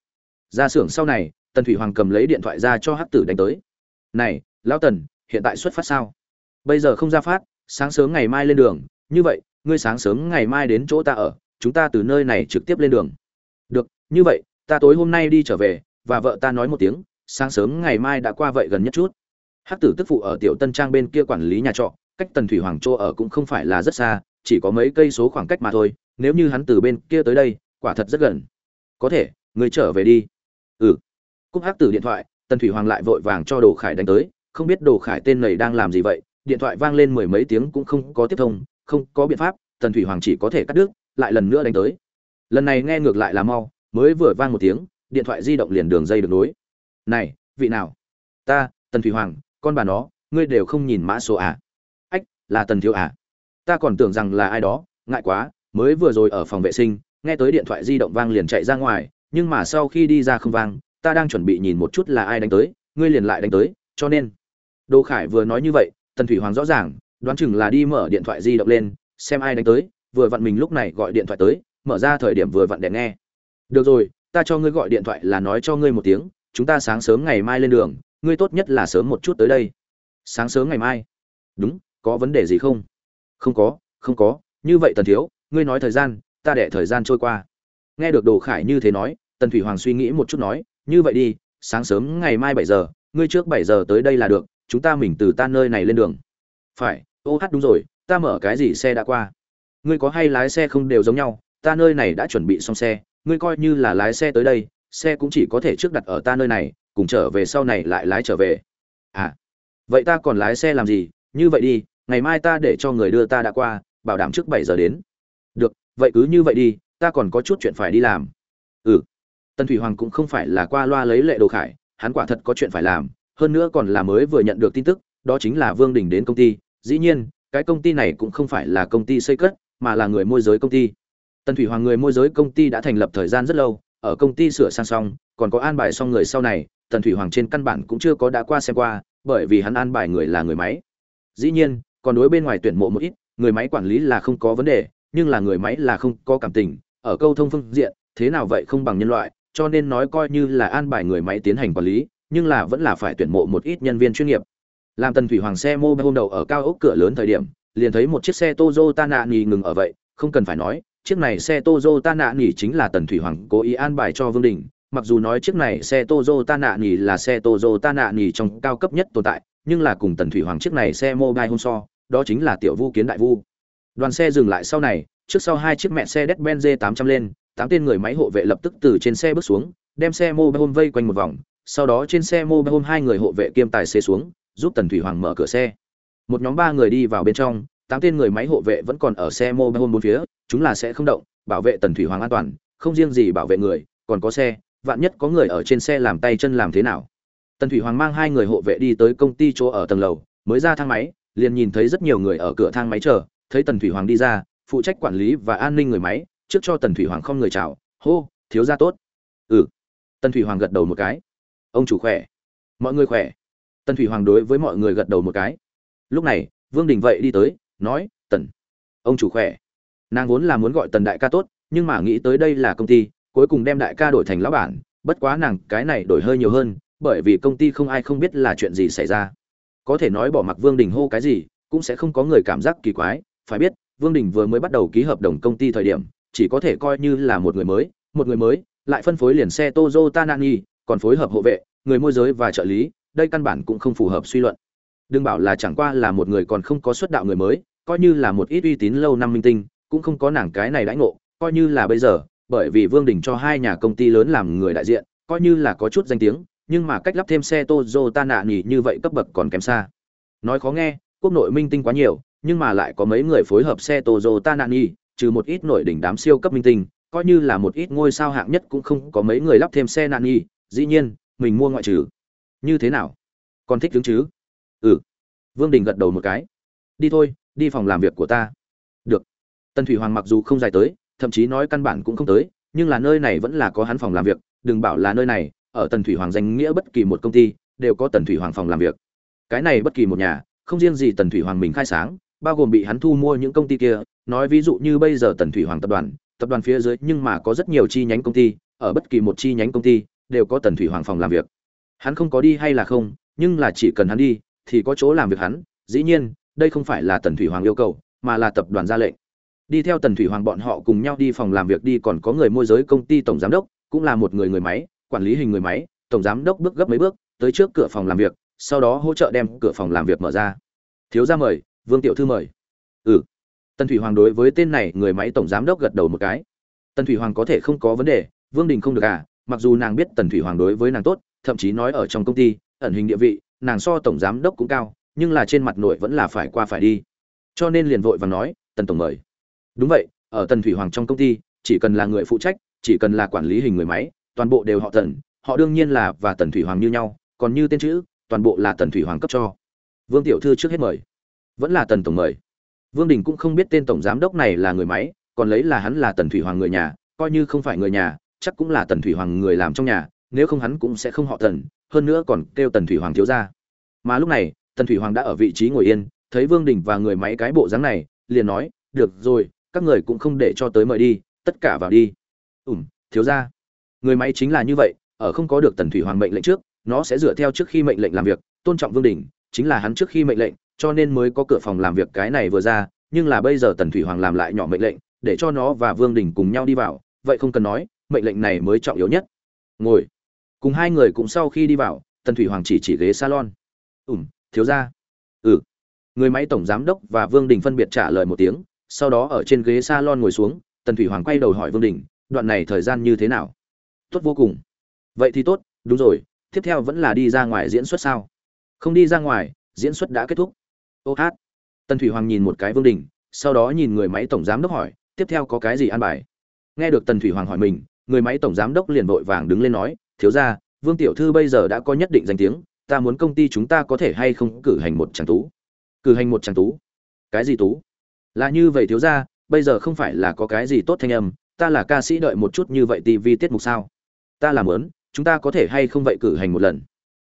Ra xưởng sau này, tần thủy hoàng cầm lấy điện thoại ra cho hắc tử đánh tới này, lão tần, hiện tại xuất phát sao? Bây giờ không ra phát, sáng sớm ngày mai lên đường. Như vậy, ngươi sáng sớm ngày mai đến chỗ ta ở, chúng ta từ nơi này trực tiếp lên đường. Được, như vậy, ta tối hôm nay đi trở về, và vợ ta nói một tiếng, sáng sớm ngày mai đã qua vậy gần nhất chút. Hắc tử tức phụ ở tiểu tân trang bên kia quản lý nhà trọ, cách tần thủy hoàng chỗ ở cũng không phải là rất xa, chỉ có mấy cây số khoảng cách mà thôi. Nếu như hắn từ bên kia tới đây, quả thật rất gần. Có thể người trở về đi. Ừ. Cúp hắc tử điện thoại tần thủy hoàng lại vội vàng cho đồ khải đánh tới, không biết đồ khải tên này đang làm gì vậy, điện thoại vang lên mười mấy tiếng cũng không có tiếp thông, không có biện pháp, tần thủy hoàng chỉ có thể cắt đứt, lại lần nữa đánh tới. Lần này nghe ngược lại là mau, mới vừa vang một tiếng, điện thoại di động liền đường dây được nối. Này, vị nào? Ta, tần thủy hoàng, con bà nó, ngươi đều không nhìn mã số à? Ách, là tần thiếu à. Ta còn tưởng rằng là ai đó, ngại quá, mới vừa rồi ở phòng vệ sinh, nghe tới điện thoại di động vang liền chạy ra ngoài, nhưng mà sau khi đi ra không vang ta đang chuẩn bị nhìn một chút là ai đánh tới, ngươi liền lại đánh tới, cho nên. Đồ khải vừa nói như vậy, tần thủy hoàng rõ ràng, đoán chừng là đi mở điện thoại di động lên, xem ai đánh tới, vừa vặn mình lúc này gọi điện thoại tới, mở ra thời điểm vừa vặn để nghe. Được rồi, ta cho ngươi gọi điện thoại là nói cho ngươi một tiếng, chúng ta sáng sớm ngày mai lên đường, ngươi tốt nhất là sớm một chút tới đây. Sáng sớm ngày mai? Đúng, có vấn đề gì không? Không có không có, như vậy tần thiếu, ngươi nói thời gian, ta để thời gian trôi qua. Nghe được đồ khải như thế nói, tần thủy hoàng suy nghĩ một chút nói như vậy đi, sáng sớm ngày mai bảy giờ, ngươi trước bảy giờ tới đây là được, chúng ta mình từ ta nơi này lên đường. Phải, ô hát đúng rồi, ta mở cái gì xe đã qua? Ngươi có hay lái xe không đều giống nhau, ta nơi này đã chuẩn bị xong xe, ngươi coi như là lái xe tới đây, xe cũng chỉ có thể trước đặt ở ta nơi này, cùng trở về sau này lại lái trở về. À vậy ta còn lái xe làm gì? Như vậy đi, ngày mai ta để cho người đưa ta đã qua, bảo đảm trước bảy giờ đến. Được, vậy cứ như vậy đi, ta còn có chút chuyện phải đi làm. Ừ tân thủy hoàng cũng không phải là qua loa lấy lệ đồ khải, hắn quả thật có chuyện phải làm, hơn nữa còn là mới vừa nhận được tin tức, đó chính là vương đình đến công ty. Dĩ nhiên, cái công ty này cũng không phải là công ty xây cất, mà là người môi giới công ty. Tần thủy hoàng người môi giới công ty đã thành lập thời gian rất lâu, ở công ty sửa sang xong, còn có an bài xong người sau này, tần thủy hoàng trên căn bản cũng chưa có đã qua xem qua, bởi vì hắn an bài người là người máy. Dĩ nhiên, còn đối bên ngoài tuyển mộ một ít, người máy quản lý là không có vấn đề, nhưng là người máy là không có cảm tình, ở câu thông phương diện, thế nào vậy không bằng nhân loại cho nên nói coi như là an bài người máy tiến hành quản lý nhưng là vẫn là phải tuyển mộ một ít nhân viên chuyên nghiệp làm tần thủy hoàng xe mô hôm đầu ở cao ốc cửa lớn thời điểm liền thấy một chiếc xe Toyota Nani ngừng ở vậy, không cần phải nói, chiếc này xe Toyota Nani chính là Tần Thủy Hoàng cố ý an bài cho Vương Đình, mặc dù nói chiếc này xe Toyota Nani là xe Toyota Nani trong cao cấp nhất tồn tại, nhưng là cùng Tần Thủy Hoàng chiếc này xe mobile hôm so, đó chính là tiểu vu kiến đại vu. đoàn xe dừng lại sau này trước sau hai chiếc mẹ xe Mercedes-Benz 800 lên tám tên người máy hộ vệ lập tức từ trên xe bước xuống, đem xe mobile hôm vây quanh một vòng, sau đó trên xe mobile hôm hai người hộ vệ kiêm tài xế xuống, giúp tần thủy hoàng mở cửa xe. Một nhóm ba người đi vào bên trong, tám tên người máy hộ vệ vẫn còn ở xe mobile hôm bốn phía, chúng là sẽ không động, bảo vệ tần thủy hoàng an toàn, không riêng gì bảo vệ người, còn có xe, vạn nhất có người ở trên xe làm tay chân làm thế nào. Tần thủy hoàng mang hai người hộ vệ đi tới công ty chỗ ở tầng lầu, mới ra thang máy, liền nhìn thấy rất nhiều người ở cửa thang máy chờ, thấy tần thủy hoàng đi ra, phụ trách quản lý và an ninh người máy trước cho tần thủy hoàng không người chào, hô, thiếu gia tốt. Ừ. Tần thủy hoàng gật đầu một cái. Ông chủ khỏe. Mọi người khỏe. Tần thủy hoàng đối với mọi người gật đầu một cái. Lúc này, vương đình vậy đi tới, nói, tần, ông chủ khỏe. Nàng vốn là muốn gọi tần đại ca tốt, nhưng mà nghĩ tới đây là công ty, cuối cùng đem đại ca đổi thành lão bản, bất quá nàng cái này đổi hơi nhiều hơn, bởi vì công ty không ai không biết là chuyện gì xảy ra. Có thể nói bỏ mặc vương đình hô cái gì, cũng sẽ không có người cảm giác kỳ quái. Phải biết, vương đình vừa mới bắt đầu ký hợp đồng công ty thời điểm chỉ có thể coi như là một người mới một người mới lại phân phối liền xe Toyota Nani, còn phối hợp hộ vệ, người môi giới và trợ lý, đây căn bản cũng không phù hợp suy luận. Đừng bảo là chẳng qua là một người còn không có xuất đạo người mới, coi như là một ít uy tín lâu năm minh tinh, cũng không có nàng cái này đãi ngộ, coi như là bây giờ, bởi vì Vương Đình cho hai nhà công ty lớn làm người đại diện, coi như là có chút danh tiếng, nhưng mà cách lắp thêm xe Toyota Nani như vậy cấp bậc còn kém xa. Nói khó nghe, quốc nội minh tinh quá nhiều, nhưng mà lại có mấy người phối hợp xe Toyota Nani, trừ một ít nổi đỉnh đám siêu cấp minh tinh, coi như là một ít ngôi sao hạng nhất cũng không có mấy người lắp thêm xe nạn nghi dĩ nhiên mình mua ngoại trừ. Như thế nào? Còn thích đứng chứ? Ừ. Vương đình gật đầu một cái. Đi thôi đi phòng làm việc của ta. Được. Tần thủy hoàng mặc dù không dài tới thậm chí nói căn bản cũng không tới nhưng là nơi này vẫn là có hắn phòng làm việc đừng bảo là nơi này ở tần thủy hoàng danh nghĩa bất kỳ một công ty đều có tần thủy hoàng phòng làm việc. Cái này bất kỳ một nhà không riêng gì tần thủy hoàng mình khai sáng bao gồm bị hắn thu mua những công ty kia nói ví dụ như bây giờ tần thủy hoàng tập đoàn tập đoàn phía dưới nhưng mà có rất nhiều chi nhánh công ty, ở bất kỳ một chi nhánh công ty đều có Tần Thủy Hoàng phòng làm việc. Hắn không có đi hay là không, nhưng là chỉ cần hắn đi thì có chỗ làm việc hắn, dĩ nhiên, đây không phải là Tần Thủy Hoàng yêu cầu, mà là tập đoàn ra lệnh. Đi theo Tần Thủy Hoàng bọn họ cùng nhau đi phòng làm việc đi còn có người môi giới công ty tổng giám đốc, cũng là một người người máy, quản lý hình người máy, tổng giám đốc bước gấp mấy bước, tới trước cửa phòng làm việc, sau đó hỗ trợ đem cửa phòng làm việc mở ra. Thiếu gia mời, Vương tiểu thư mời. Ừ. Tần thủy hoàng đối với tên này người máy tổng giám đốc gật đầu một cái. Tần thủy hoàng có thể không có vấn đề, vương đình không được à mặc dù nàng biết tần thủy hoàng đối với nàng tốt, thậm chí nói ở trong công ty, ẩn hình địa vị, nàng so tổng giám đốc cũng cao, nhưng là trên mặt nội vẫn là phải qua phải đi. Cho nên liền vội và nói, tần tổng mời. Đúng vậy, ở tần thủy hoàng trong công ty, chỉ cần là người phụ trách, chỉ cần là quản lý hình người máy, toàn bộ đều họ tần, họ đương nhiên là và tần thủy hoàng như nhau, còn như tên chữ, toàn bộ là tần thủy hoàng cấp cho. Vương tiểu thư trước hết mời vẫn là tần tổng mời Vương Đình cũng không biết tên tổng giám đốc này là người máy, còn lấy là hắn là Tần Thủy Hoàng người nhà, coi như không phải người nhà, chắc cũng là Tần Thủy Hoàng người làm trong nhà, nếu không hắn cũng sẽ không họ Tần, hơn nữa còn kêu Tần Thủy Hoàng thiếu gia. Mà lúc này, Tần Thủy Hoàng đã ở vị trí ngồi yên, thấy Vương Đình và người máy cái bộ dáng này, liền nói, "Được rồi, các người cũng không để cho tới mời đi, tất cả vào đi." "Ừm, thiếu gia." Người máy chính là như vậy, ở không có được Tần Thủy Hoàng mệnh lệnh trước, nó sẽ dựa theo trước khi mệnh lệnh làm việc, tôn trọng Vương Đình, chính là hắn trước khi mệnh lệnh, cho nên mới có cửa phòng làm việc cái này vừa ra, nhưng là bây giờ tần thủy hoàng làm lại nhỏ mệnh lệnh, để cho nó và vương đình cùng nhau đi vào, vậy không cần nói, mệnh lệnh này mới trọng yếu nhất. Ngồi. Cùng hai người cũng sau khi đi vào, tần thủy hoàng chỉ chỉ ghế salon. Ủm thiếu ra ừ. Người máy tổng giám đốc và vương đình phân biệt trả lời một tiếng, sau đó ở trên ghế salon ngồi xuống, tần thủy hoàng quay đầu hỏi vương đình, đoạn này thời gian như thế nào? Tốt vô cùng. Vậy thì tốt, đúng rồi, tiếp theo vẫn là đi ra ngoài diễn xuất sao? Không đi ra ngoài, diễn xuất đã kết thúc ô hát. Tần thủy hoàng nhìn một cái vương đình, sau đó nhìn người máy tổng giám đốc hỏi, tiếp theo có cái gì an bài? Nghe được tần thủy hoàng hỏi mình, người máy tổng giám đốc liền vội vàng đứng lên nói, thiếu ra vương tiểu thư bây giờ đã có nhất định danh tiếng, ta muốn công ty chúng ta có thể hay không cử hành một tràng tú? Cử hành một tràng tú? Cái gì tú? Là như vậy thiếu ra bây giờ không phải là có cái gì tốt thanh âm, ta là ca sĩ đợi một chút như vậy tv tiết mục sao? Ta làm lớn chúng ta có thể hay không vậy cử hành một lần?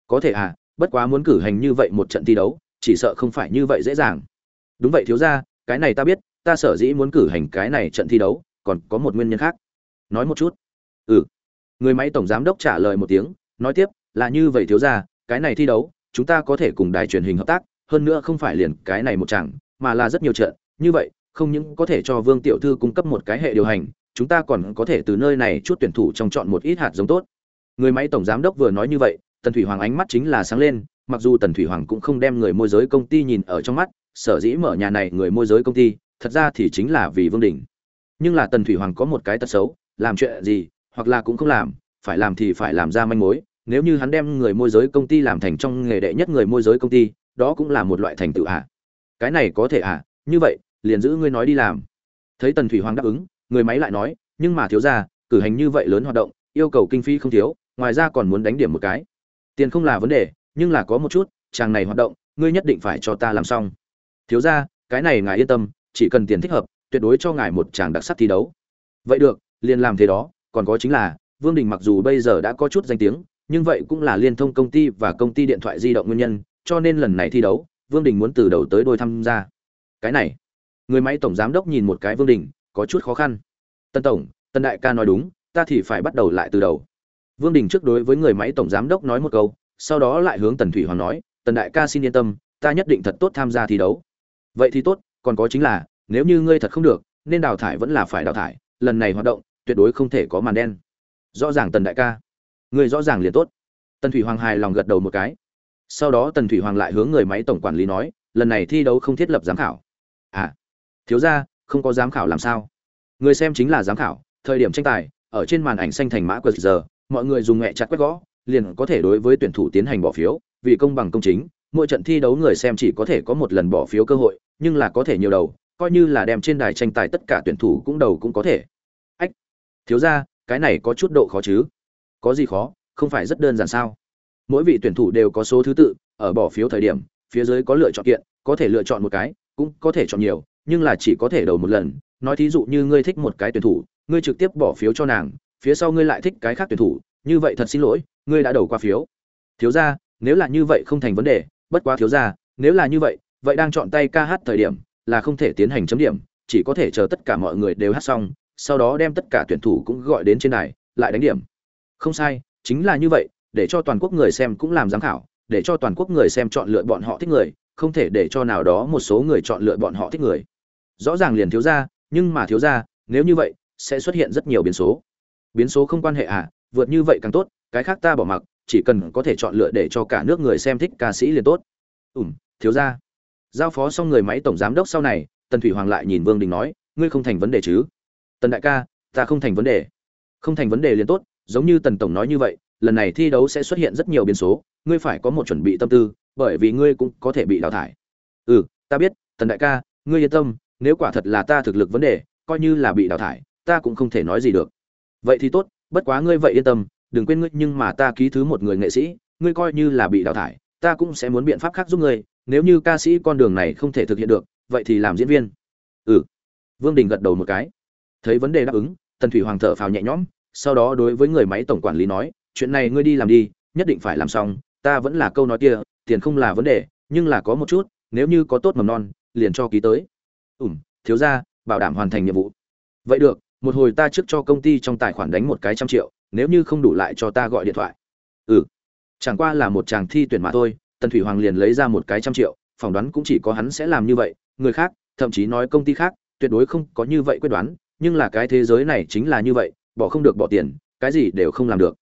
Có thể à bất quá muốn cử hành như vậy một trận thi đấu chỉ sợ không phải như vậy dễ dàng. Đúng vậy thiếu ra cái này ta biết, ta sở dĩ muốn cử hành cái này trận thi đấu, còn có một nguyên nhân khác. Nói một chút. Ừ. Người máy tổng giám đốc trả lời một tiếng, nói tiếp, là như vậy thiếu ra cái này thi đấu, chúng ta có thể cùng đài truyền hình hợp tác, hơn nữa không phải liền cái này một chẳng mà là rất nhiều trận. Như vậy, không những có thể cho vương tiểu thư cung cấp một cái hệ điều hành, chúng ta còn có thể từ nơi này chút tuyển thủ trong chọn một ít hạt giống tốt. Người máy tổng giám đốc vừa nói như vậy, tần thủy hoàng ánh mắt chính là sáng lên mặc dù tần thủy hoàng cũng không đem người môi giới công ty nhìn ở trong mắt, sở dĩ mở nhà này người môi giới công ty, thật ra thì chính là vì vương đình. Nhưng là tần thủy hoàng có một cái tật xấu, làm chuyện gì, hoặc là cũng không làm, phải làm thì phải làm ra manh mối, nếu như hắn đem người môi giới công ty làm thành trong nghề đệ nhất người môi giới công ty, đó cũng là một loại thành tựu ạ cái này có thể ạ à? như vậy, liền giữ ngươi nói đi làm. Thấy tần thủy hoàng đáp ứng, người máy lại nói, nhưng mà thiếu ra cử hành như vậy lớn hoạt động, yêu cầu kinh phí không thiếu, ngoài ra còn muốn đánh điểm một cái. Tiền không là vấn đề nhưng là có một chút, chàng này hoạt động, ngươi nhất định phải cho ta làm xong. Thiếu ra cái này ngài yên tâm, chỉ cần tiền thích hợp, tuyệt đối cho ngài một chàng đặc sắc thi đấu. Vậy được, liền làm thế đó, còn có chính là, vương đình mặc dù bây giờ đã có chút danh tiếng, nhưng vậy cũng là liên thông công ty và công ty điện thoại di động nguyên nhân, cho nên lần này thi đấu, vương đình muốn từ đầu tới đôi tham gia. Cái này, người máy tổng giám đốc nhìn một cái vương đình, có chút khó khăn. Tân tổng, tân đại ca nói đúng, ta thì phải bắt đầu lại từ đầu. Vương đình trước đối với người máy tổng giám đốc nói một câu sau đó lại hướng tần thủy hoàng nói, tần đại ca xin yên tâm, ta nhất định thật tốt tham gia thi đấu. Vậy thì tốt, còn có chính là, nếu như ngươi thật không được, nên đào thải vẫn là phải đào thải, lần này hoạt động, tuyệt đối không thể có màn đen. Rõ ràng tần đại ca. Ngươi rõ ràng liền tốt. Tần thủy hoàng hài lòng gật đầu một cái. Sau đó tần thủy hoàng lại hướng người máy tổng quản lý nói, lần này thi đấu không thiết lập giám khảo. À thiếu ra không có giám khảo làm sao? Người xem chính là giám khảo, thời điểm tranh tài, ở trên màn ảnh xanh thành mã qr giờ, mọi người dùng mẹ chặt quét gõ liền có thể đối với tuyển thủ tiến hành bỏ phiếu, vì công bằng công chính, mỗi trận thi đấu người xem chỉ có thể có một lần bỏ phiếu cơ hội, nhưng là có thể nhiều đầu, coi như là đem trên đài tranh tài tất cả tuyển thủ cũng đầu cũng có thể. Ách, thiếu ra cái này có chút độ khó chứ? Có gì khó, không phải rất đơn giản sao? Mỗi vị tuyển thủ đều có số thứ tự, ở bỏ phiếu thời điểm, phía dưới có lựa chọn kiện, có thể lựa chọn một cái, cũng có thể chọn nhiều, nhưng là chỉ có thể đầu một lần. Nói thí dụ như ngươi thích một cái tuyển thủ, ngươi trực tiếp bỏ phiếu cho nàng, phía sau ngươi lại thích cái khác tuyển thủ như vậy thật xin lỗi, ngươi đã đầu qua phiếu. Thiếu ra nếu là như vậy không thành vấn đề, bất quá thiếu ra nếu là như vậy vậy đang chọn tay ca hát thời điểm, là không thể tiến hành chấm điểm, chỉ có thể chờ tất cả mọi người đều hát xong, sau đó đem tất cả tuyển thủ cũng gọi đến trên này lại đánh điểm. Không sai, chính là như vậy, để cho toàn quốc người xem cũng làm giám khảo, để cho toàn quốc người xem chọn lựa bọn họ thích người, không thể để cho nào đó một số người chọn lựa bọn họ thích người. Rõ ràng liền thiếu ra nhưng mà thiếu ra nếu như vậy, sẽ xuất hiện rất nhiều biến số. Biến số không quan hệ à? Vượt như vậy càng tốt, cái khác ta bỏ mặc, chỉ cần có thể chọn lựa để cho cả nước người xem thích ca sĩ liền tốt. Ủm thiếu ra giao phó xong người máy tổng giám đốc sau này, tần thủy hoàng lại nhìn vương đình nói, ngươi không thành vấn đề chứ? Tần đại ca, ta không thành vấn đề. Không thành vấn đề liền tốt, giống như tần tổng nói như vậy, lần này thi đấu sẽ xuất hiện rất nhiều biến số, ngươi phải có một chuẩn bị tâm tư, bởi vì ngươi cũng có thể bị đào thải. Ừ ta biết, tần đại ca, ngươi yên tâm, nếu quả thật là ta thực lực vấn đề, coi như là bị đào thải, ta cũng không thể nói gì được. Vậy thì tốt bất quá ngươi vậy yên tâm, đừng quên ngươi, nhưng mà ta ký thứ một người nghệ sĩ, ngươi coi như là bị đào thải, ta cũng sẽ muốn biện pháp khác giúp ngươi, nếu như ca sĩ con đường này không thể thực hiện được, vậy thì làm diễn viên. Ừ. Vương đình gật đầu một cái. Thấy vấn đề đáp ứng, tần thủy hoàng thở phào nhẹ nhõm, sau đó đối với người máy tổng quản lý nói, chuyện này ngươi đi làm đi, nhất định phải làm xong, ta vẫn là câu nói kia, tiền không là vấn đề, nhưng là có một chút, nếu như có tốt mầm non, liền cho ký tới. Ủm thiếu ra bảo đảm hoàn thành nhiệm vụ. Vậy được một hồi ta trước cho công ty trong tài khoản đánh một cái trăm triệu, nếu như không đủ lại cho ta gọi điện thoại. Ừ. Chẳng qua là một chàng thi tuyển mà thôi, tần thủy hoàng liền lấy ra một cái trăm triệu, phỏng đoán cũng chỉ có hắn sẽ làm như vậy, người khác, thậm chí nói công ty khác, tuyệt đối không có như vậy quyết đoán, nhưng là cái thế giới này chính là như vậy, bỏ không được bỏ tiền, cái gì đều không làm được.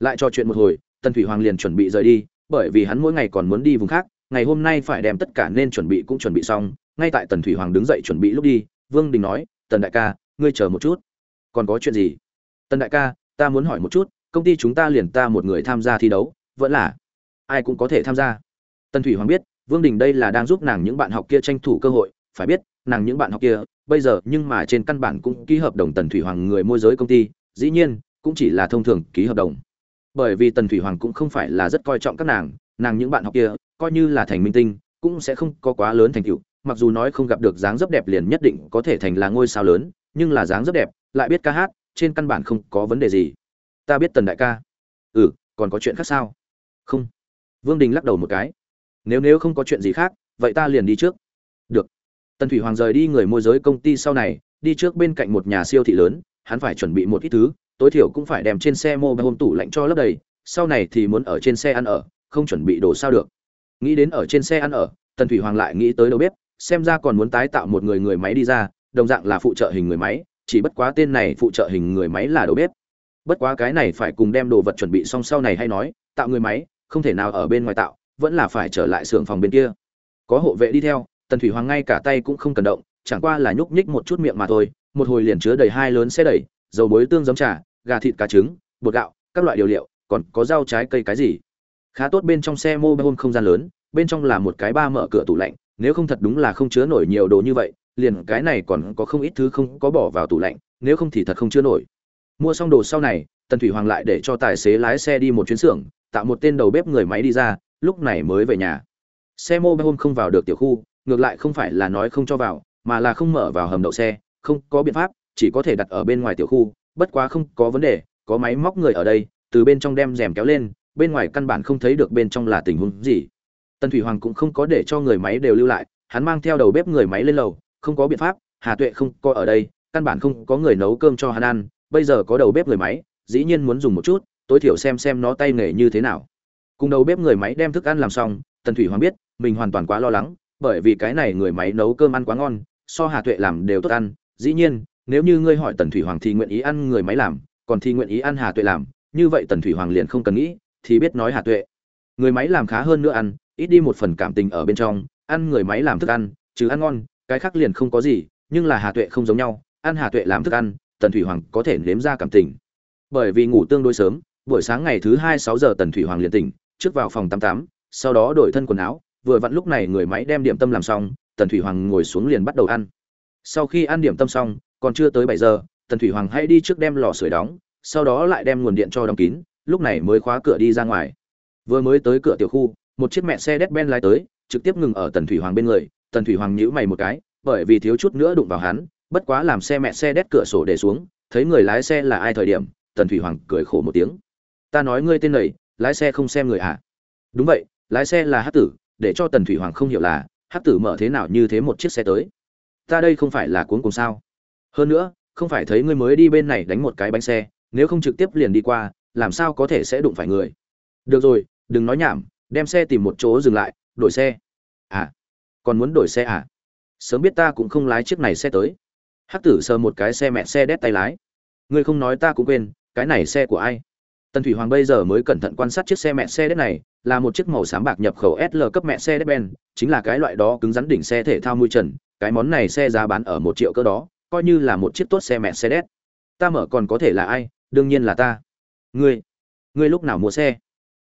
Lại trò chuyện một hồi, tần thủy hoàng liền chuẩn bị rời đi, bởi vì hắn mỗi ngày còn muốn đi vùng khác, ngày hôm nay phải đem tất cả nên chuẩn bị cũng chuẩn bị xong, ngay tại tần thủy hoàng đứng dậy chuẩn bị lúc đi, vương đình nói, tần đại ca, ngươi chờ một chút còn có chuyện gì? Tần đại ca, ta muốn hỏi một chút, công ty chúng ta liền ta một người tham gia thi đấu, vẫn là ai cũng có thể tham gia. Tần thủy hoàng biết, vương đình đây là đang giúp nàng những bạn học kia tranh thủ cơ hội, phải biết, nàng những bạn học kia, bây giờ nhưng mà trên căn bản cũng ký hợp đồng tần thủy hoàng người môi giới công ty, dĩ nhiên, cũng chỉ là thông thường ký hợp đồng. Bởi vì tần thủy hoàng cũng không phải là rất coi trọng các nàng nàng những bạn học kia, coi như là thành minh tinh, cũng sẽ không có quá lớn thành tựu, mặc dù nói không gặp được dáng dấp đẹp liền nhất định có thể thành là ngôi sao lớn, nhưng là dáng dấp đẹp lại biết ca hát, trên căn bản không có vấn đề gì. Ta biết tần đại ca. Ừ còn có chuyện khác sao? Không. Vương đình lắc đầu một cái. Nếu nếu không có chuyện gì khác, vậy ta liền đi trước. Được. Tần thủy hoàng rời đi người môi giới công ty sau này, đi trước bên cạnh một nhà siêu thị lớn, hắn phải chuẩn bị một ít thứ, tối thiểu cũng phải đem trên xe mô hôm tủ lạnh cho lấp đầy, sau này thì muốn ở trên xe ăn ở, không chuẩn bị đồ sao được. Nghĩ đến ở trên xe ăn ở, tần thủy hoàng lại nghĩ tới đầu bếp, xem ra còn muốn tái tạo một người người máy đi ra, đồng dạng là phụ trợ hình người máy chỉ bất quá tên này phụ trợ hình người máy là đầu bếp. Bất quá cái này phải cùng đem đồ vật chuẩn bị xong sau này hay nói, tạo người máy, không thể nào ở bên ngoài tạo, vẫn là phải trở lại xưởng phòng bên kia. Có hộ vệ đi theo, tần thủy hoàng ngay cả tay cũng không cần động, chẳng qua là nhúc nhích một chút miệng mà thôi, một hồi liền chứa đầy hai lớn xe đẩy, dầu muối tương giống trà, gà thịt cá trứng, bột gạo, các loại điều liệu, còn có rau trái cây cái gì. Khá tốt bên trong xe mô home không gian lớn, bên trong là một cái ba mở cửa tủ lạnh, nếu không thật đúng là không chứa nổi nhiều đồ như vậy liền cái này còn có không ít thứ không có bỏ vào tủ lạnh, nếu không thì thật không chứa nổi. Mua xong đồ sau này, tần thủy hoàng lại để cho tài xế lái xe đi một chuyến xưởng, tạo một tên đầu bếp người máy đi ra, lúc này mới về nhà. Xe mô hôm không vào được tiểu khu, ngược lại không phải là nói không cho vào, mà là không mở vào hầm đậu xe, không có biện pháp, chỉ có thể đặt ở bên ngoài tiểu khu, bất quá không có vấn đề, có máy móc người ở đây, từ bên trong đem rèm kéo lên, bên ngoài căn bản không thấy được bên trong là tình huống gì. Tần thủy hoàng cũng không có để cho người máy đều lưu lại, hắn mang theo đầu bếp người máy lên lầu không có biện pháp, hà tuệ không có ở đây, căn bản không có người nấu cơm cho hắn ăn, bây giờ có đầu bếp người máy, dĩ nhiên muốn dùng một chút, tối thiểu xem xem nó tay nghề như thế nào. Cùng đầu bếp người máy đem thức ăn làm xong, tần thủy hoàng biết, mình hoàn toàn quá lo lắng, bởi vì cái này người máy nấu cơm ăn quá ngon, so hà tuệ làm đều tốt ăn. Dĩ nhiên, nếu như ngươi hỏi tần thủy hoàng thì nguyện ý ăn người máy làm, còn thì nguyện ý ăn hà tuệ làm, như vậy tần thủy hoàng liền không cần nghĩ, thì biết nói hà tuệ. Người máy làm khá hơn nữa ăn, ít đi một phần cảm tình ở bên trong, ăn người máy làm thức ăn chứ ăn ngon cái khác liền không có gì, nhưng là hà tuệ không giống nhau, ăn hà tuệ làm thức ăn, tần thủy hoàng có thể nếm ra cảm tình. Bởi vì ngủ tương đối sớm, buổi sáng ngày thứ hai sáu giờ tần thủy hoàng liền tỉnh, trước vào phòng tám tám sau đó đổi thân quần áo, vừa vặn lúc này người máy đem điểm tâm làm xong, tần thủy hoàng ngồi xuống liền bắt đầu ăn. Sau khi ăn điểm tâm xong, còn chưa tới bảy giờ, tần thủy hoàng hãy đi trước đem lò sưởi đóng, sau đó lại đem nguồn điện cho đóng kín, lúc này mới khóa cửa đi ra ngoài. Vừa mới tới cửa tiểu khu, một chiếc mẹ xe đét ben lái tới, trực tiếp ngừng ở tần thủy hoàng bên người tần thủy hoàng nhíu mày một cái, bởi vì thiếu chút nữa đụng vào hắn, bất quá làm xe mẹ xe đét cửa sổ để xuống, thấy người lái xe là ai thời điểm, tần thủy hoàng cười khổ một tiếng. Ta nói ngươi tên này, lái xe không xem người à? Đúng vậy, lái xe là hát tử, để cho tần thủy hoàng không hiểu là hát tử mở thế nào như thế một chiếc xe tới. Ta đây không phải là cuốn cùng sao? Hơn nữa, không phải thấy ngươi mới đi bên này đánh một cái bánh xe, nếu không trực tiếp liền đi qua, làm sao có thể sẽ đụng phải người? Được rồi, đừng nói nhảm, đem xe tìm một chỗ dừng lại, đổi xe. À còn muốn đổi xe à? Sớm biết ta cũng không lái chiếc này xe tới. Hắc tử sờ một cái xe mẹ xe đét tay lái. Ngươi không nói ta cũng quên, cái này xe của ai? Tần thủy hoàng bây giờ mới cẩn thận quan sát chiếc xe mẹ xe đét này, là một chiếc màu xám bạc nhập khẩu sl cấp mẹ xe đét ben, chính là cái loại đó cứng rắn đỉnh xe thể thao mui trần, cái món này xe giá bán ở một triệu cơ đó, coi như là một chiếc tốt xe mẹ xe đét. Ta mở còn có thể là ai? Đương nhiên là ta. Ngươi ngươi lúc nào mua xe?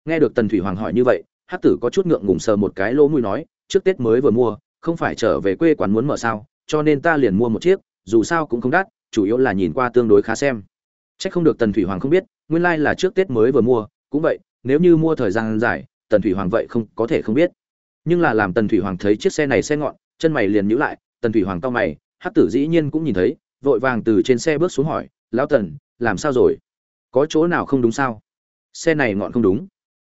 Nghe được tần thủy hoàng hỏi như vậy hát tử có chút ngượng ngùng sờ một cái lỗ mũi nói trước tết mới vừa mua không phải trở về quê quán muốn mở sao cho nên ta liền mua một chiếc dù sao cũng không đắt chủ yếu là nhìn qua tương đối khá xem Chắc không được Tần Thủy Hoàng không biết, nguyên lai là trước Tết mới vừa mua, cũng vậy, nếu như mua thời gian dài, Tần Thủy Hoàng vậy không có thể không biết. Nhưng là làm Tần Thủy Hoàng thấy chiếc xe này xe ngọn, chân mày liền nhíu lại, Tần Thủy Hoàng cau mày, Hắc Tử dĩ nhiên cũng nhìn thấy, vội vàng từ trên xe bước xuống hỏi, "Lão Tần, làm sao rồi? Có chỗ nào không đúng sao? Xe này ngọn không đúng."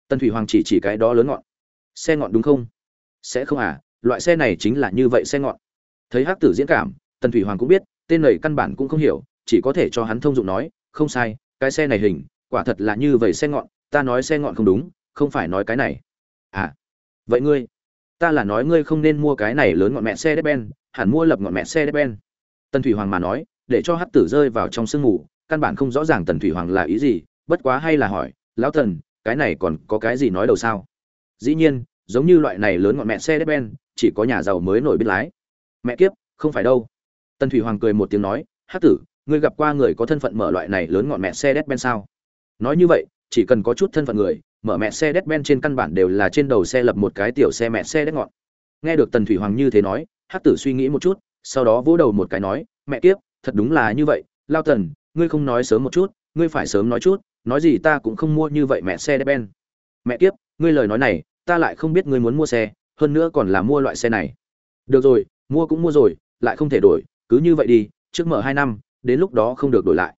Tần Thủy Hoàng chỉ chỉ cái đó lớn ngọn. "Xe ngọn đúng không?" "Sẽ không à, loại xe này chính là như vậy xe ngọn." Thấy Hắc Tử diễn cảm, Tần Thủy Hoàng cũng biết, tên này căn bản cũng không hiểu, chỉ có thể cho hắn thông dụng nói, không sai cái xe này hình quả thật là như vậy xe ngọn ta nói xe ngọn không đúng không phải nói cái này. À vậy ngươi ta là nói ngươi không nên mua cái này lớn ngọn mẹ xe đép ben hẳn mua lập ngọn mẹ xe đép ben. Tần thủy hoàng mà nói để cho hắc tử rơi vào trong sương mù căn bản không rõ ràng tần thủy hoàng là ý gì bất quá hay là hỏi lão thần, cái này còn có cái gì nói đầu sao? Dĩ nhiên giống như loại này lớn ngọn mẹ xe đép ben, chỉ có nhà giàu mới nổi biết lái. Mẹ kiếp, không phải đâu. Tần thủy hoàng cười một tiếng nói, hắc tử, ngươi gặp qua người có thân phận mở loại này lớn ngọn mẹ xe đét ben sao? Nói như vậy, chỉ cần có chút thân phận người, mở mẹ xe đét ben trên căn bản đều là trên đầu xe lập một cái tiểu xe mẹ xe đét ngọn. Nghe được tần thủy hoàng như thế nói hát tử suy nghĩ một chút, sau đó vỗ đầu một cái nói, mẹ kiếp, thật đúng là như vậy. Lao tần, ngươi không nói sớm một chút, ngươi phải sớm nói chút, nói gì ta cũng không mua như vậy mẹ xe đét ben. Mẹ kiếp, ngươi lời nói này ta lại không biết ngươi muốn mua xe, hơn nữa còn là mua loại xe này. Được rồi, mua cũng mua rồi, lại không thể đổi, cứ như vậy đi, trước mở hai năm, đến lúc đó không được đổi lại.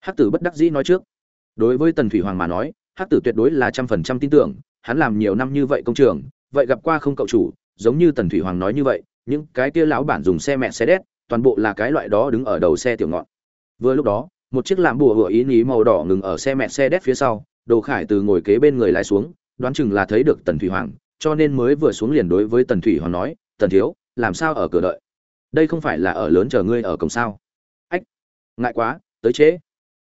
Hắc tử bất đắc dĩ nói trước. Đối với tần thủy hoàng mà nói, hắc tử tuyệt đối là trăm phần trăm tin tưởng, hắn làm nhiều năm như vậy công trường, vậy gặp qua không cậu chủ, giống như tần thủy hoàng nói như vậy, những cái kia lão bản dùng xe mẹ xe đét, toàn bộ là cái loại đó đứng ở đầu xe tiểu ngọn. Vừa lúc đó, một chiếc làm bùa hựa ý nghĩ màu đỏ ngừng ở xe mẹ xe đét phía sau, đồ khải từ ngồi kế bên người lái xuống đoán chừng là thấy được tần thủy hoàng cho nên mới vừa xuống liền đối với tần thủy hoàng nói tần thiếu làm sao ở cửa đợi? Đây không phải là ở lớn chờ ngươi ở cổng sao? Ách, ngại quá tới trễ.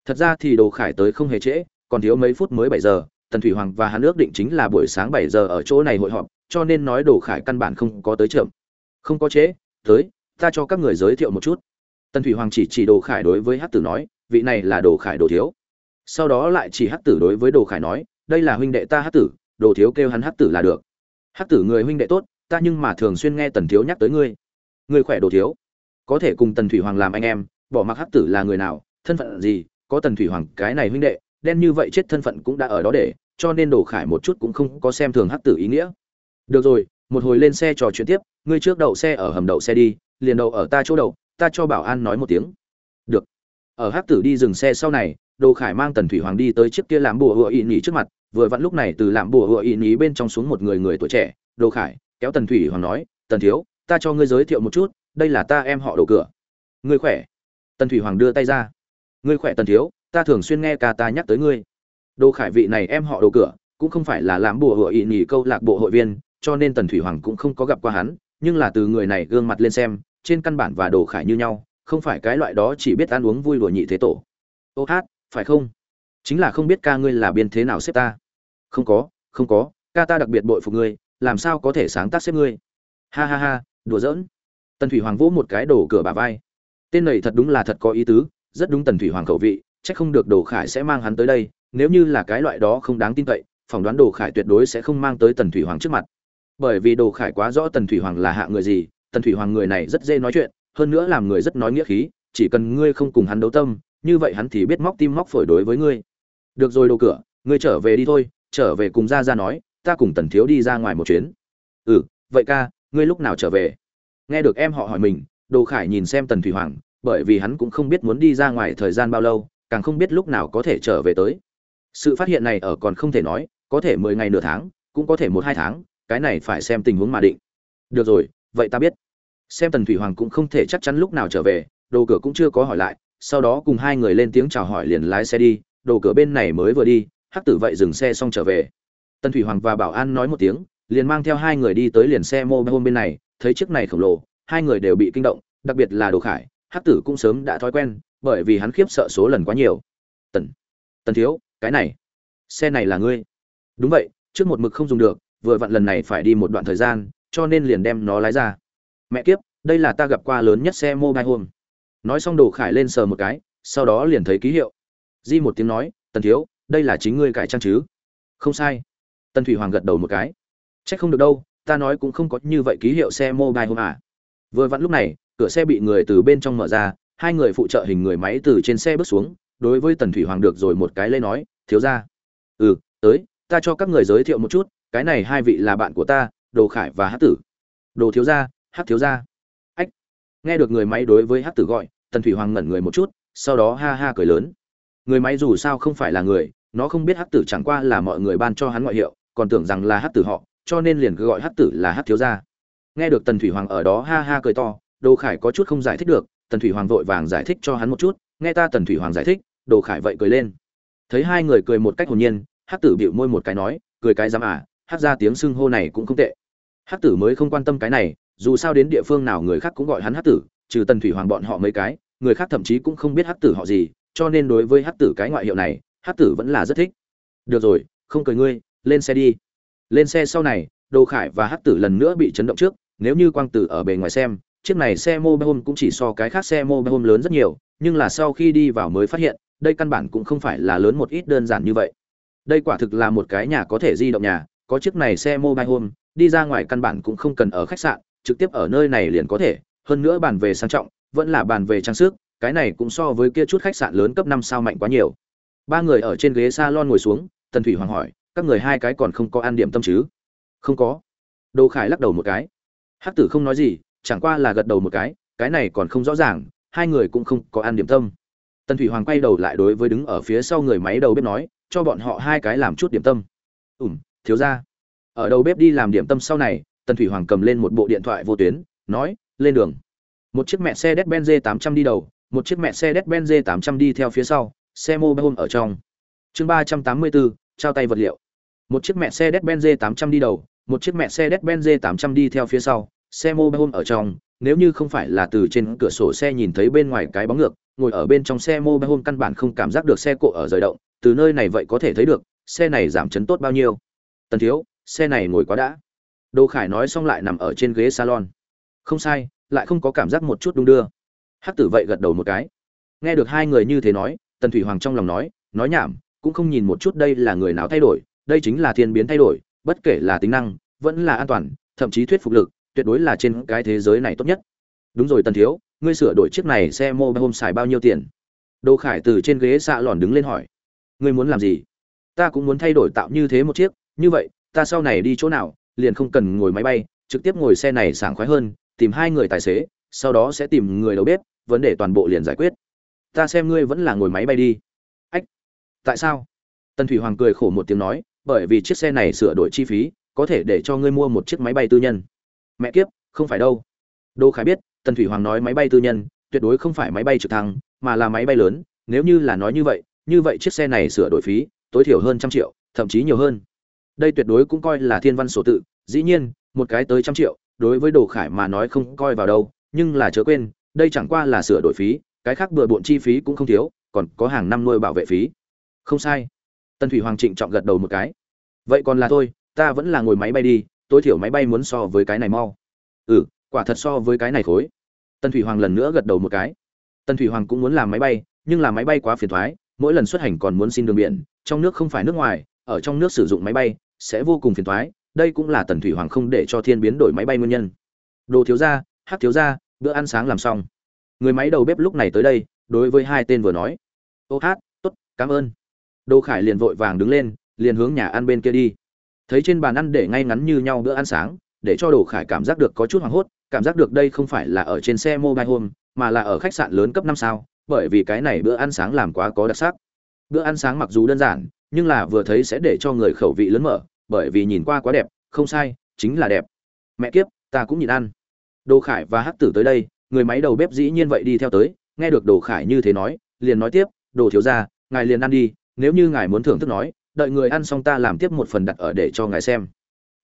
Thật ra thì đồ khải tới không hề trễ còn thiếu mấy phút mới bảy giờ tần thủy hoàng và hắn ước định chính là buổi sáng bảy giờ ở chỗ này hội họp cho nên nói đồ khải căn bản không có tới chậm. Không có trễ tới ta cho các người giới thiệu một chút. Tần thủy hoàng chỉ chỉ đồ khải đối với hát tử nói vị này là đồ khải đồ thiếu. Sau đó lại chỉ hát tử đối với đồ khải nói đây là huynh đệ ta hát tử, đồ thiếu kêu hắn hát tử là được. Hát tử người huynh đệ tốt, ta nhưng mà thường xuyên nghe tần thiếu nhắc tới ngươi. Ngươi khỏe đồ thiếu. Có thể cùng tần thủy hoàng làm anh em, bỏ mặc hát tử là người nào, thân phận gì, có tần thủy hoàng cái này huynh đệ, đen như vậy chết thân phận cũng đã ở đó để, cho nên đồ khải một chút cũng không có xem thường hát tử ý nghĩa. Được rồi, một hồi lên xe trò chuyện tiếp, ngươi trước đậu xe ở hầm đậu xe đi, liền đậu ở ta chỗ đậu, ta cho bảo an nói một tiếng. Được. Ở hát tử đi dừng xe sau này đồ khải mang tần thủy hoàng đi tới chiếc kia làm bùa hựa ỵ nhì trước mặt, vừa vặn lúc này từ làm bùa hựa ỵ nhì bên trong xuống một người người tuổi trẻ. Đồ khải, kéo tần thủy hoàng nói, tần thiếu, ta cho ngươi giới thiệu một chút, đây là ta em họ đồ cửa. Ngươi khỏe? Tần thủy hoàng đưa tay ra. Ngươi khỏe tần thiếu, ta thường xuyên nghe ca ta nhắc tới ngươi. Đồ khải vị này em họ đồ cửa, cũng không phải là làm bùa hựa ỵ nhì câu lạc bộ hội viên, cho nên tần thủy hoàng cũng không có gặp qua hắn, nhưng là từ người này gương mặt lên xem, trên căn bản và đồ khải như nhau, không phải cái loại đó chỉ biết ăn uống vui đùa nhị thế tổ. Ô hát phải không? Chính là không biết ca ngươi là biên thế nào xếp ta. Không có không có, ca ta đặc biệt bội phục ngươi, làm sao có thể sáng tác xếp ngươi? Ha ha ha, đùa giỡn. Tần thủy hoàng vỗ một cái đổ cửa bà vai. Tên này thật đúng là thật có ý tứ, rất đúng tần thủy hoàng khẩu vị, chắc không được đồ khải sẽ mang hắn tới đây, nếu như là cái loại đó không đáng tin cậy, phỏng đoán đồ khải tuyệt đối sẽ không mang tới tần thủy hoàng trước mặt. Bởi vì đồ khải quá rõ tần thủy hoàng là hạ người gì, tần thủy hoàng người này rất dễ nói chuyện, hơn nữa làm người rất nói nghĩa khí, chỉ cần ngươi không cùng hắn đấu tâm như vậy hắn thì biết móc tim móc phổi đối với ngươi. Được rồi đồ cửa, ngươi trở về đi thôi, trở về cùng ra ra nói, ta cùng tần thiếu đi ra ngoài một chuyến. Ừ vậy ca, ngươi lúc nào trở về? Nghe được em họ hỏi mình, đồ khải nhìn xem tần thủy hoàng, bởi vì hắn cũng không biết muốn đi ra ngoài thời gian bao lâu, càng không biết lúc nào có thể trở về tới. Sự phát hiện này ở còn không thể nói, có thể mười ngày nửa tháng, cũng có thể một hai tháng, cái này phải xem tình huống mà định. Được rồi, vậy ta biết. Xem tần thủy hoàng cũng không thể chắc chắn lúc nào trở về, đồ cửa cũng chưa có hỏi lại sau đó cùng hai người lên tiếng chào hỏi liền lái xe đi, đồ cửa bên này mới vừa đi, hắc tử vậy dừng xe xong trở về. Tần thủy hoàng và bảo an nói một tiếng, liền mang theo hai người đi tới liền xe mô hôm bên này, thấy chiếc này khổng lồ, hai người đều bị kinh động, đặc biệt là đồ khải, hắc tử cũng sớm đã thói quen, bởi vì hắn khiếp sợ số lần quá nhiều. Tần tần thiếu, cái này, xe này là ngươi? Đúng vậy, trước một mực không dùng được, vừa vặn lần này phải đi một đoạn thời gian, cho nên liền đem nó lái ra. Mẹ kiếp, đây là ta gặp qua lớn nhất xe mobile home nói xong đồ khải lên sờ một cái, sau đó liền thấy ký hiệu. Di một tiếng nói, tần thiếu, đây là chính ngươi cải trang chứ? Không sai. Tần thủy hoàng gật đầu một cái. C h ắ c không được đâu, ta nói cũng không có như vậy ký hiệu xe mobile hôm à. Vừa vặn lúc này, cửa xe bị người từ bên trong mở ra, hai người phụ trợ hình người máy từ trên xe bước xuống, đối với tần thủy hoàng được rồi một cái lê nói, thiếu ra ừ tới, ta cho các người giới thiệu một chút, cái này hai vị là bạn của ta, đồ khải và hát tử. Đồ thiếu gia hát thiếu gia. Ách. Nghe được người máy đối với hát tử gọi tần thủy hoàng ngẩn người một chút, sau đó ha ha cười lớn. Người máy dù sao không phải là người, nó không biết hát tử chẳng qua là mọi người ban cho hắn ngoại hiệu, còn tưởng rằng là hát tử họ, cho nên liền cứ gọi hát tử là hát thiếu gia. Nghe được tần thủy hoàng ở đó ha ha cười to, đồ khải có chút không giải thích được, tần thủy hoàng vội vàng giải thích cho hắn một chút, nghe ta tần thủy hoàng giải thích, đồ khải vậy cười lên. Thấy hai người cười một cách hồn nhiên hát tử bịu môi một cái nói, cười cái dám à hát ra tiếng xưng hô này cũng không tệ. Hát tử mới không quan tâm cái này, dù sao đến địa phương nào người khác cũng gọi hắn hát tử trừ tần thủy hoàng bọn họ mấy cái người khác thậm chí cũng không biết hát tử họ gì cho nên đối với hát tử cái ngoại hiệu này hát tử vẫn là rất thích. Được rồi không cười ngươi lên xe đi. Lên xe sau này đồ khải và hát tử lần nữa bị chấn động trước nếu như quang tử ở bề ngoài xem chiếc này xe mobile home cũng chỉ so cái khác xe mobile home lớn rất nhiều nhưng là sau khi đi vào mới phát hiện đây căn bản cũng không phải là lớn một ít đơn giản như vậy. Đây quả thực là một cái nhà có thể di động nhà có chiếc này xe mobile home, đi ra ngoài căn bản cũng không cần ở khách sạn, trực tiếp ở nơi này liền có thể, hơn nữa bàn về sang trọng, vẫn là bàn về trang sức, cái này cũng so với kia chút khách sạn lớn cấp năm sao mạnh quá nhiều. Ba người ở trên ghế salon ngồi xuống, Tần Thủy Hoàng hỏi, các người hai cái còn không có ăn điểm tâm chứ? Không có. Đỗ Khải lắc đầu một cái. Hắc Tử không nói gì, chẳng qua là gật đầu một cái, cái này còn không rõ ràng, hai người cũng không có ăn điểm tâm. Tần Thủy Hoàng quay đầu lại đối với đứng ở phía sau người máy đầu bếp nói, cho bọn họ hai cái làm chút điểm tâm. Ừm, thiếu gia ở đầu bếp đi làm điểm tâm sau này tần thủy hoàng cầm lên một bộ điện thoại vô tuyến nói lên đường. Một chiếc mẹ xe đét benz tám trăm đi đầu, một chiếc mẹ xe đét benz tám trăm đi theo phía sau, xe mô hôm ở trong. Chương ba trăm tám mươi bốn, trao tay vật liệu. Một chiếc mẹ xe đét benz tám trăm đi đầu, một chiếc mẹ xe đét benz tám trăm đi theo phía sau, xe mô hôm ở trong. Nếu như không phải là từ trên cửa sổ xe nhìn thấy bên ngoài cái bóng ngược, ngồi ở bên trong xe mô hôm căn bản không cảm giác được xe cộ ở rời động. Từ nơi này vậy có thể thấy được, xe này giảm chấn tốt bao nhiêu. Tần thiếu, xe này ngồi quá đã. Đô khải nói xong lại nằm ở trên ghế salon không sai, lại không có cảm giác một chút đung đưa. Hắc tử vậy gật đầu một cái. Nghe được hai người như thế nói, tần thủy hoàng trong lòng nói nói nhảm, cũng không nhìn một chút đây là người nào thay đổi, đây chính là thiên biến thay đổi, bất kể là tính năng, vẫn là an toàn, thậm chí thuyết phục lực, tuyệt đối là trên cái thế giới này tốt nhất. Đúng rồi tần thiếu, ngươi sửa đổi chiếc này xe mô-hôm xài bao nhiêu tiền? Đồ khải từ trên ghế xạ lòn đứng lên hỏi. Ngươi muốn làm gì? Ta cũng muốn thay đổi tạo như thế một chiếc, như vậy, ta sau này đi chỗ nào, liền không cần ngồi máy bay, trực tiếp ngồi xe này sảng khoái hơn tìm hai người tài xế, sau đó sẽ tìm người đầu bếp, vấn đề toàn bộ liền giải quyết. Ta xem ngươi vẫn là ngồi máy bay đi. Ách, tại sao? Tần thủy hoàng cười khổ một tiếng nói, bởi vì chiếc xe này sửa đổi chi phí, có thể để cho ngươi mua một chiếc máy bay tư nhân. Mẹ kiếp, không phải đâu. Đô khải biết, tần thủy hoàng nói máy bay tư nhân, tuyệt đối không phải máy bay trực thăng, mà là máy bay lớn, nếu như là nói như vậy như vậy chiếc xe này sửa đổi phí, tối thiểu hơn trăm triệu, thậm chí nhiều hơn. Đây tuyệt đối cũng coi là thiên văn sổ tự, dĩ nhiên, một cái tới trăm triệu đối với đồ khải mà nói không coi vào đâu, nhưng là chớ quên, đây chẳng qua là sửa đổi phí, cái khác bừa bộn chi phí cũng không thiếu, còn có hàng năm nuôi bảo vệ phí. Không sai. Tân thủy hoàng trịnh trọng gật đầu một cái. Vậy còn là thôi, ta vẫn là ngồi máy bay đi, tối thiểu máy bay muốn so với cái này mau. Ừ quả thật so với cái này khối. Tân thủy hoàng lần nữa gật đầu một cái. Tân thủy hoàng cũng muốn làm máy bay, nhưng là máy bay quá phiền thoái, mỗi lần xuất hành còn muốn xin đường biển, trong nước không phải nước ngoài, ở trong nước sử dụng máy bay sẽ vô cùng phiền thoái đây cũng là tần thủy hoàng không để cho thiên biến đổi máy bay nguyên nhân. Đồ thiếu gia hát thiếu gia, bữa ăn sáng làm xong. Người máy đầu bếp lúc này tới đây, đối với hai tên vừa nói. Ô hát t ố t cảm ơn. Đồ khải liền vội vàng đứng lên, liền hướng nhà ăn bên kia đi. Thấy trên bàn ăn để ngay ngắn như nhau bữa ăn sáng, để cho đồ khải cảm giác được có chút hoảng hốt, cảm giác được đây không phải là ở trên xe mobile home, mà là ở khách sạn lớn cấp năm sao, bởi vì cái này bữa ăn sáng làm quá có đặc sắc. Bữa ăn sáng mặc dù đơn giản, nhưng là vừa thấy sẽ để cho người khẩu vị lớn mở bởi vì nhìn qua quá đẹp, không sai, chính là đẹp. Mẹ kiếp, ta cũng nhìn ăn. Đồ khải và hắc tử tới đây, người máy đầu bếp dĩ nhiên vậy đi theo tới, nghe được đồ khải như thế nói, liền nói tiếp, đồ thiếu ra ngài liền ăn đi, nếu như ngài muốn thưởng thức nói, đợi người ăn xong ta làm tiếp một phần đặt ở để cho ngài xem.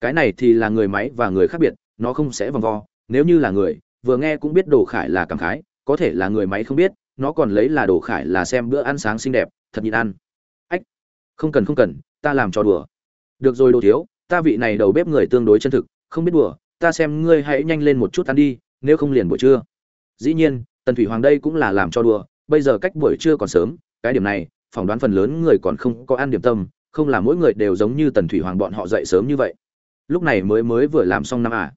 Cái này thì là người máy và người khác biệt, nó không sẽ vòng vo, nếu như là người, vừa nghe cũng biết đồ khải là cảm khái, có thể là người máy không biết, nó còn lấy là đồ khải là xem bữa ăn sáng xinh đẹp, thật nhịn ăn. Ách, không cần không cần, ta làm cho đùa được rồi đồ thiếu, ta vị này đầu bếp người tương đối chân thực, không biết đùa, ta xem ngươi hãy nhanh lên một chút ăn đi, nếu không liền buổi trưa. Dĩ nhiên, tần thủy hoàng đây cũng là làm cho đùa, bây giờ cách buổi trưa còn sớm, cái điểm này, phỏng đoán phần lớn người còn không có ăn điểm tâm, không là mỗi người đều giống như tần thủy hoàng bọn họ dậy sớm như vậy. Lúc này mới mới vừa làm xong năm à.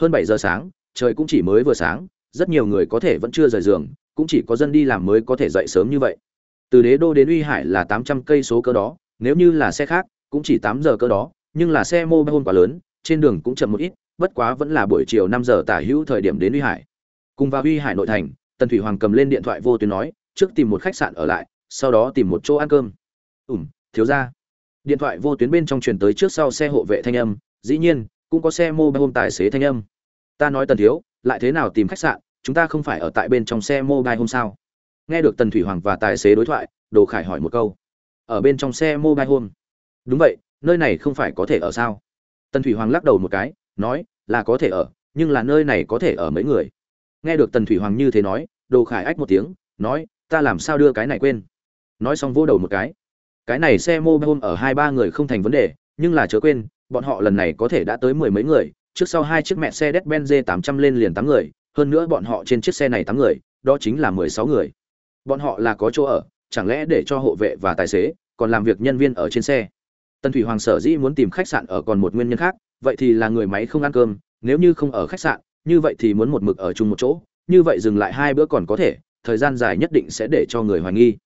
Hơn bảy giờ sáng, trời cũng chỉ mới vừa sáng, rất nhiều người có thể vẫn chưa rời giường, cũng chỉ có dân đi làm mới có thể dậy sớm như vậy. Từ đế đô đến uy hải là tám trăm cây số cơ đó, nếu như là xe khác cũng chỉ tám giờ cơ đó, nhưng là xe mô hôn quá lớn, trên đường cũng chậm một ít, bất quá vẫn là buổi chiều năm giờ tả hữu thời điểm đến uy hải. Cùng vào uy hải nội thành, tần thủy hoàng cầm lên điện thoại vô tuyến nói, trước tìm một khách sạn ở lại, sau đó tìm một chỗ ăn cơm. Ủm thiếu gia. điện thoại vô tuyến bên trong truyền tới trước sau xe hộ vệ thanh âm, dĩ nhiên, cũng có xe mô home tài xế thanh âm. Ta nói tần thiếu, lại thế nào tìm khách sạn, chúng ta không phải ở tại bên trong xe mobile hôm sao? Nghe được tần thủy hoàng và tài xế đối thoại, đồ khải hỏi một câu. Ở bên trong xe mobile home đúng vậy, nơi này không phải có thể ở sao? Tần thủy hoàng lắc đầu một cái, nói, là có thể ở, nhưng là nơi này có thể ở mấy người? Nghe được tần thủy hoàng như thế nói, đồ khải ách một tiếng, nói, ta làm sao đưa cái này quên? Nói xong vô đầu một cái. Cái này xe mô bơm ở hai ba người không thành vấn đề, nhưng là chớ quên, bọn họ lần này có thể đã tới mười mấy người, trước sau hai chiếc mẹ xe Mercedes-Benz 800 lên liền tám người, hơn nữa bọn họ trên chiếc xe này tám người, đó chính là mười sáu người. Bọn họ là có chỗ ở, chẳng lẽ để cho hộ vệ và tài xế, còn làm việc nhân viên ở trên xe? Tần Thủy Hoàng sở dĩ muốn tìm khách sạn ở còn một nguyên nhân khác, vậy thì là người máy không ăn cơm, nếu như không ở khách sạn, như vậy thì muốn một mực ở chung một chỗ, như vậy dừng lại hai bữa còn có thể, thời gian dài nhất định sẽ để cho người hoài nghi.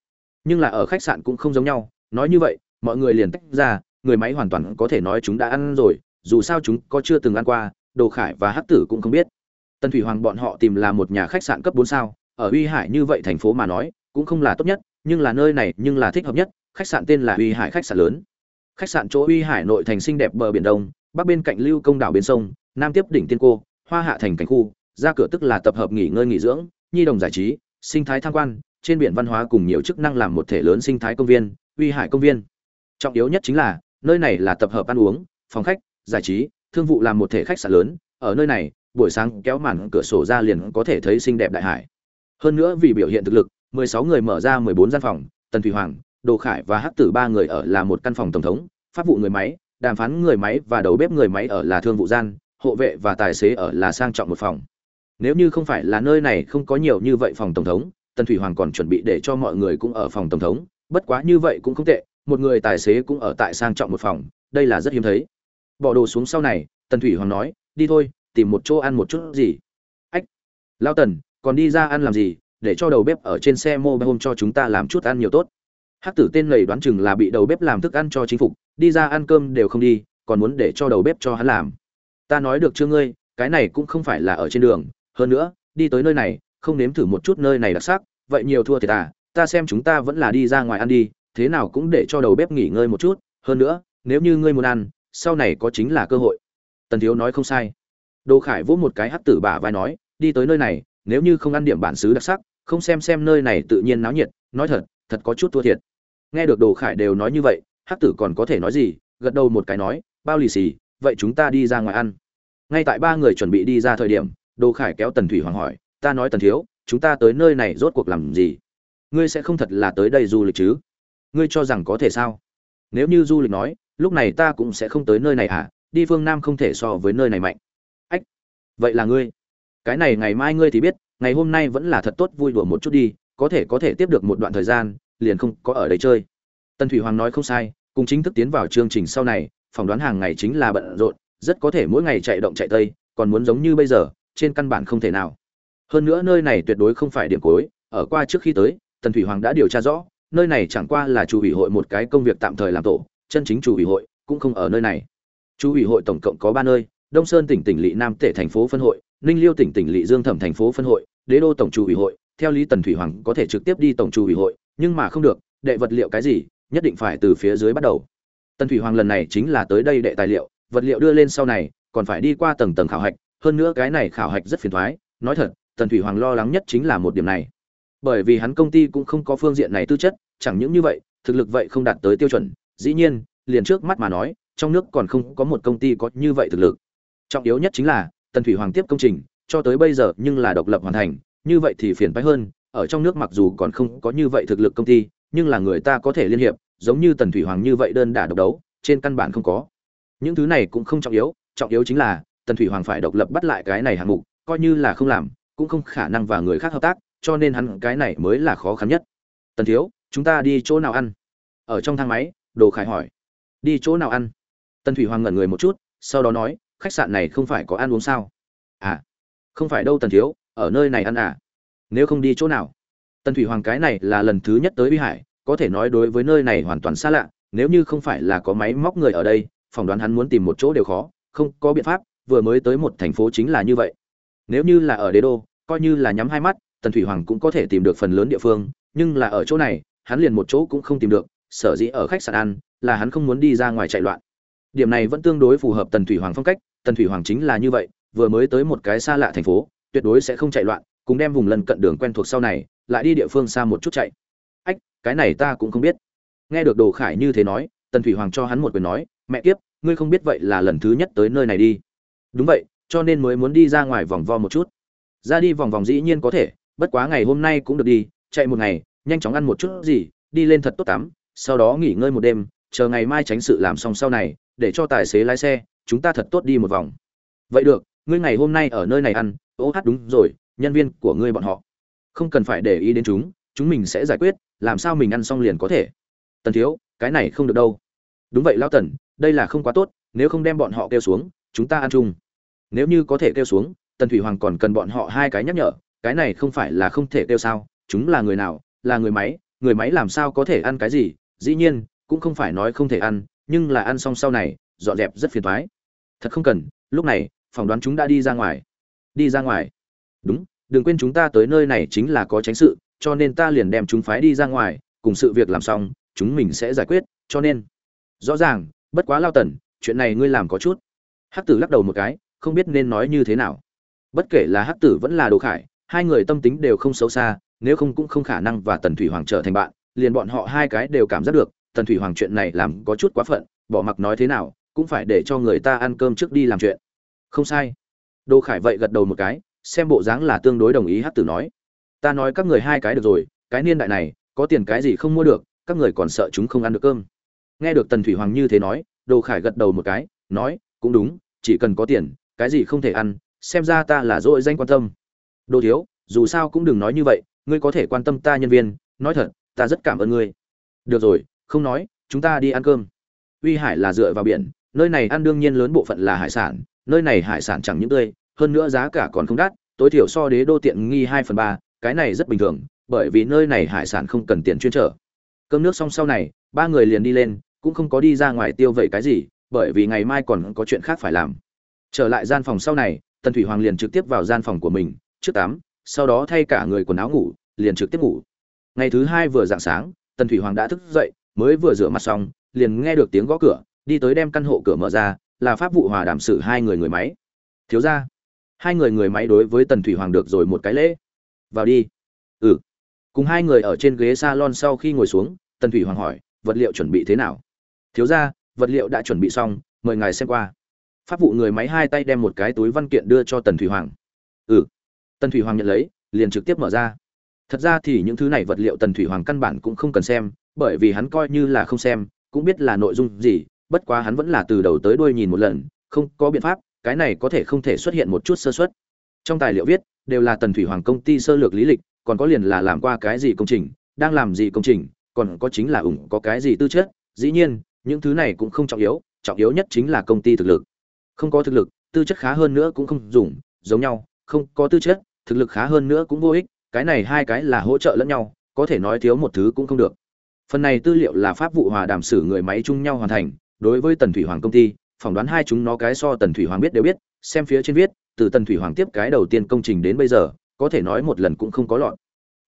Nhưng là ở khách sạn cũng không giống nhau, nói như vậy, mọi người liền tách ra, người máy hoàn toàn có thể nói chúng đã ăn rồi, dù sao chúng có chưa từng ăn qua, Đồ Khải và Hắc Tử cũng không biết. Tần Thủy Hoàng bọn họ tìm là một nhà khách sạn cấp bốn sao, ở Uy Hải như vậy thành phố mà nói, cũng không là tốt nhất, nhưng là nơi này nhưng là thích hợp nhất, khách sạn tên là Uy Hải khách sạn lớn khách sạn chỗ uy hải nội thành xinh đẹp bờ biển đông, bắc bên cạnh lưu công đảo bên sông, nam tiếp đỉnh tiên cô, hoa hạ thành cảnh khu, ra cửa tức là tập hợp nghỉ ngơi nghỉ dưỡng, nhi đồng giải trí, sinh thái tham quan, trên biển văn hóa cùng nhiều chức năng làm một thể lớn sinh thái công viên, uy hải công viên. Trọng yếu nhất chính là, nơi này là tập hợp ăn uống, phòng khách, giải trí, thương vụ làm một thể khách sạn lớn, ở nơi này, buổi sáng kéo màn cửa sổ ra liền có thể thấy xinh đẹp đại hải. Hơn nữa vì biểu hiện thực lực 16 người mở ra 14 gian phòng, tần thủy hoàng đồ khải và hắc tử ba người ở là một căn phòng tổng thống, pháp vụ người máy, đàm phán người máy và đầu bếp người máy ở là thương vụ gian, hộ vệ và tài xế ở là sang trọng một phòng. Nếu như không phải là nơi này không có nhiều như vậy phòng tổng thống, tần thủy hoàng còn chuẩn bị để cho mọi người cũng ở phòng tổng thống, bất quá như vậy cũng không tệ, một người tài xế cũng ở tại sang trọng một phòng, đây là rất hiếm thấy. Bỏ đồ xuống sau này, tần thủy hoàng nói, đi thôi, tìm một chỗ ăn một chút gì. Ách lao tần, còn đi ra ăn làm gì, để cho đầu bếp ở trên xe mô hôm cho chúng ta làm chút ăn nhiều tốt hắc tử tên lầy đoán chừng là bị đầu bếp làm thức ăn cho chính phục, đi ra ăn cơm đều không đi, còn muốn để cho đầu bếp cho hắn làm. Ta nói được chưa ngươi, cái này cũng không phải là ở trên đường, hơn nữa, đi tới nơi này, không nếm thử một chút nơi này đặc sắc, vậy nhiều thua thiệt à ta xem chúng ta vẫn là đi ra ngoài ăn đi, thế nào cũng để cho đầu bếp nghỉ ngơi một chút, hơn nữa, nếu như ngươi muốn ăn, sau này có chính là cơ hội. Tần thiếu nói không sai. Đồ khải vỗ một cái hắc tử bả vai nói, đi tới nơi này, nếu như không ăn điểm bản xứ đặc sắc, không xem xem nơi này tự nhiên náo nhiệt, nói thật thật có chút thua thiệt. Nghe được đồ khải đều nói như vậy, hắc tử còn có thể nói gì, gật đầu một cái nói, bao lì xì, vậy chúng ta đi ra ngoài ăn. Ngay tại ba người chuẩn bị đi ra thời điểm, đồ khải kéo tần thủy hoàng hỏi, ta nói tần thiếu, chúng ta tới nơi này rốt cuộc làm gì? Ngươi sẽ không thật là tới đây du lịch chứ? Ngươi cho rằng có thể sao? Nếu như du lịch nói, lúc này ta cũng sẽ không tới nơi này à đi phương nam không thể so với nơi này mạnh. Ách, vậy là ngươi. Cái này ngày mai ngươi thì biết, ngày hôm nay vẫn là thật tốt vui đùa một chút đi có thể có thể tiếp được một đoạn thời gian, liền không có ở đây chơi. Tần thủy hoàng nói không sai, cùng chính thức tiến vào chương trình sau này, phỏng đoán hàng ngày chính là bận rộn, rất có thể mỗi ngày chạy động chạy tây, còn muốn giống như bây giờ, trên căn bản không thể nào. Hơn nữa nơi này tuyệt đối không phải điểm cuối, ở qua trước khi tới, tần thủy hoàng đã điều tra rõ, nơi này chẳng qua là chủ ủy hội một cái công việc tạm thời làm tổ, chân chính chủ ủy hội cũng không ở nơi này. Chủ ủy hội tổng cộng có ba nơi, đông sơn tỉnh tỉnh lỵ nam tể thành phố phân hội, ninh liêu tỉnh tỉnh lỵ dương thẩm thành phố phân hội, đế đô tổng chủ ủy hội theo lý tần thủy hoàng có thể trực tiếp đi tổng chủ ủy hội, nhưng mà không được, đệ vật liệu cái gì, nhất định phải từ phía dưới bắt đầu. Tần thủy hoàng lần này chính là tới đây đệ tài liệu, vật liệu đưa lên sau này, còn phải đi qua tầng tầng khảo hạch, hơn nữa cái này khảo hạch rất phiền thoái, nói thật, tần thủy hoàng lo lắng nhất chính là một điểm này. Bởi vì hắn công ty cũng không có phương diện này tư chất, chẳng những như vậy, thực lực vậy không đạt tới tiêu chuẩn, dĩ nhiên, liền trước mắt mà nói, trong nước còn không có một công ty có như vậy thực lực. Trọng yếu nhất chính là, tần thủy hoàng tiếp công trình, cho tới bây giờ nhưng là độc lập hoàn thành như vậy thì phiền phức hơn, ở trong nước mặc dù còn không có như vậy thực lực công ty, nhưng là người ta có thể liên hiệp, giống như tần thủy hoàng như vậy đơn đả độc đấu, trên căn bản không có. Những thứ này cũng không trọng yếu trọng yếu chính là tần thủy hoàng phải độc lập bắt lại cái này hạng mục, coi như là không làm, cũng không khả năng và người khác hợp tác, cho nên hắn cái này mới là khó khăn nhất. Tần thiếu, chúng ta đi chỗ nào ăn? Ở trong thang máy, đồ khải hỏi. Đi chỗ nào ăn? Tần thủy hoàng ngẩn người một chút, sau đó nói, khách sạn này không phải có ăn uống sao? À không phải đâu tần thiếu ở nơi này ăn à? Nếu không đi chỗ nào? Tần thủy hoàng cái này là lần thứ nhất tới uy hải, có thể nói đối với nơi này hoàn toàn xa lạ, nếu như không phải là có máy móc người ở đây, phỏng đoán hắn muốn tìm một chỗ đều khó, không có biện pháp, vừa mới tới một thành phố chính là như vậy. Nếu như là ở đế đô, coi như là nhắm hai mắt, tần thủy hoàng cũng có thể tìm được phần lớn địa phương, nhưng là ở chỗ này, hắn liền một chỗ cũng không tìm được, sở dĩ ở khách sạn ăn, là hắn không muốn đi ra ngoài chạy loạn. Điểm này vẫn tương đối phù hợp tần thủy hoàng phong cách, tần thủy hoàng chính là như vậy, vừa mới tới một cái xa lạ thành phố tuyệt đối sẽ không chạy loạn, cùng đem vùng lân cận đường quen thuộc sau này, lại đi địa phương xa một chút chạy. Ách, cái này ta cũng không biết. Nghe được đồ khải như thế nói, tần thủy hoàng cho hắn một quyền nói, mẹ kiếp, ngươi không biết vậy là lần thứ nhất tới nơi này đi. Đúng vậy, cho nên mới muốn đi ra ngoài vòng vo một chút. Ra đi vòng vòng dĩ nhiên có thể, bất quá ngày hôm nay cũng được đi, chạy một ngày, nhanh chóng ăn một chút gì, đi lên thật tốt tắm, sau đó nghỉ ngơi một đêm, chờ ngày mai tránh sự làm xong sau này, để cho tài xế lái xe, chúng ta thật tốt đi một vòng. Vậy được, ngươi ngày hôm nay ở nơi này ăn ô hát đúng rồi, nhân viên của ngươi bọn họ. Không cần phải để ý đến chúng chúng mình sẽ giải quyết, làm sao mình ăn xong liền có thể. Tần thiếu, cái này không được đâu. Đúng vậy lao tần, đây là không quá tốt, nếu không đem bọn họ kêu xuống, chúng ta ăn chung. Nếu như có thể kêu xuống, tần thủy hoàng còn cần bọn họ hai cái nhắc nhở, cái này không phải là không thể kêu sao, chúng là người nào, là người máy người máy làm sao có thể ăn cái gì, dĩ nhiên, cũng không phải nói không thể ăn, nhưng là ăn xong sau này, dọn dẹp rất phiền thoái thật không cần, lúc này, phỏng đoán chúng đã đi ra ngoài đi ra ngoài. Đúng, đừng quên chúng ta tới nơi này chính là có tránh sự, cho nên ta liền đem chúng phái đi ra ngoài, cùng sự việc làm xong, chúng mình sẽ giải quyết, cho nên. Rõ ràng, bất quá lao tần, chuyện này ngươi làm có chút. Hắc tử lắc đầu một cái, không biết nên nói như thế nào. Bất kể là hắc tử vẫn là đồ khải, hai người tâm tính đều không xấu xa, nếu không cũng không khả năng và tần thủy hoàng trở thành bạn, liền bọn họ hai cái đều cảm giác được, tần thủy hoàng chuyện này làm có chút quá phận, bỏ mặc nói thế nào, cũng phải để cho người ta ăn cơm trước đi làm chuyện. Không sai đồ khải vậy gật đầu một cái, xem bộ dáng là tương đối đồng ý Hắc tử nói. Ta nói các người hai cái được rồi, cái niên đại này, có tiền cái gì không mua được, các người còn sợ chúng không ăn được cơm. Nghe được tần thủy hoàng như thế nói đồ khải gật đầu một cái, nói, cũng đúng, chỉ cần có tiền, cái gì không thể ăn, xem ra ta là dội danh quan tâm. Đồ thiếu, dù sao cũng đừng nói như vậy, ngươi có thể quan tâm ta nhân viên, nói thật, ta rất cảm ơn ngươi. Được rồi, không nói, chúng ta đi ăn cơm. Uy hải là dựa vào biển, nơi này ăn đương nhiên lớn bộ phận là hải sản nơi này hải sản chẳng những tươi, hơn nữa giá cả còn không đắt, tối thiểu so đế đô tiện nghi hai phần ba, cái này rất bình thường, bởi vì nơi này hải sản không cần tiền chuyên trở. Cơm nước xong sau này, ba người liền đi lên, cũng không có đi ra ngoài tiêu vậy cái gì, bởi vì ngày mai còn có chuyện khác phải làm. Trở lại gian phòng sau này, tần thủy hoàng liền trực tiếp vào gian phòng của mình, trước tắm, sau đó thay cả người quần áo ngủ, liền trực tiếp ngủ. Ngày thứ hai vừa dạng sáng, tần thủy hoàng đã thức dậy, mới vừa rửa mặt xong, liền nghe được tiếng gõ cửa, đi tới đem căn hộ cửa mở ra là pháp vụ hòa đảm sự hai người người máy. Thiếu ra hai người người máy đối với tần thủy hoàng được rồi một cái lễ. Vào đi. Ừ. Cùng hai người ở trên ghế salon sau khi ngồi xuống, tần thủy hoàng hỏi, vật liệu chuẩn bị thế nào? Thiếu ra vật liệu đã chuẩn bị xong, mời ngài xem qua. Pháp vụ người máy hai tay đem một cái túi văn kiện đưa cho tần thủy hoàng. Ừ. Tần thủy hoàng nhận lấy, liền trực tiếp mở ra. Thật ra thì những thứ này vật liệu tần thủy hoàng căn bản cũng không cần xem, bởi vì hắn coi như là không xem, cũng biết là nội dung gì bất quá hắn vẫn là từ đầu tới đuôi nhìn một lần, không có biện pháp, cái này có thể không thể xuất hiện một chút sơ suất. Trong tài liệu viết, đều là tần thủy hoàng công ty sơ lược lý lịch, còn có liền là làm qua cái gì công trình, đang làm gì công trình, còn có chính là ủng có cái gì tư chất. Dĩ nhiên, những thứ này cũng không trọng yếu trọng yếu nhất chính là công ty thực lực. Không có thực lực, tư chất khá hơn nữa cũng không dùng, giống nhau, không có tư chất, thực lực khá hơn nữa cũng vô ích, cái này hai cái là hỗ trợ lẫn nhau, có thể nói thiếu một thứ cũng không được. Phần này tư liệu là pháp vụ hòa đàm sử người máy chung nhau hoàn thành đối với tần thủy hoàng công ty, phỏng đoán hai chúng nó cái so tần thủy hoàng biết đều biết, xem phía trên viết, từ tần thủy hoàng tiếp cái đầu tiên công trình đến bây giờ, có thể nói một lần cũng không có lọt.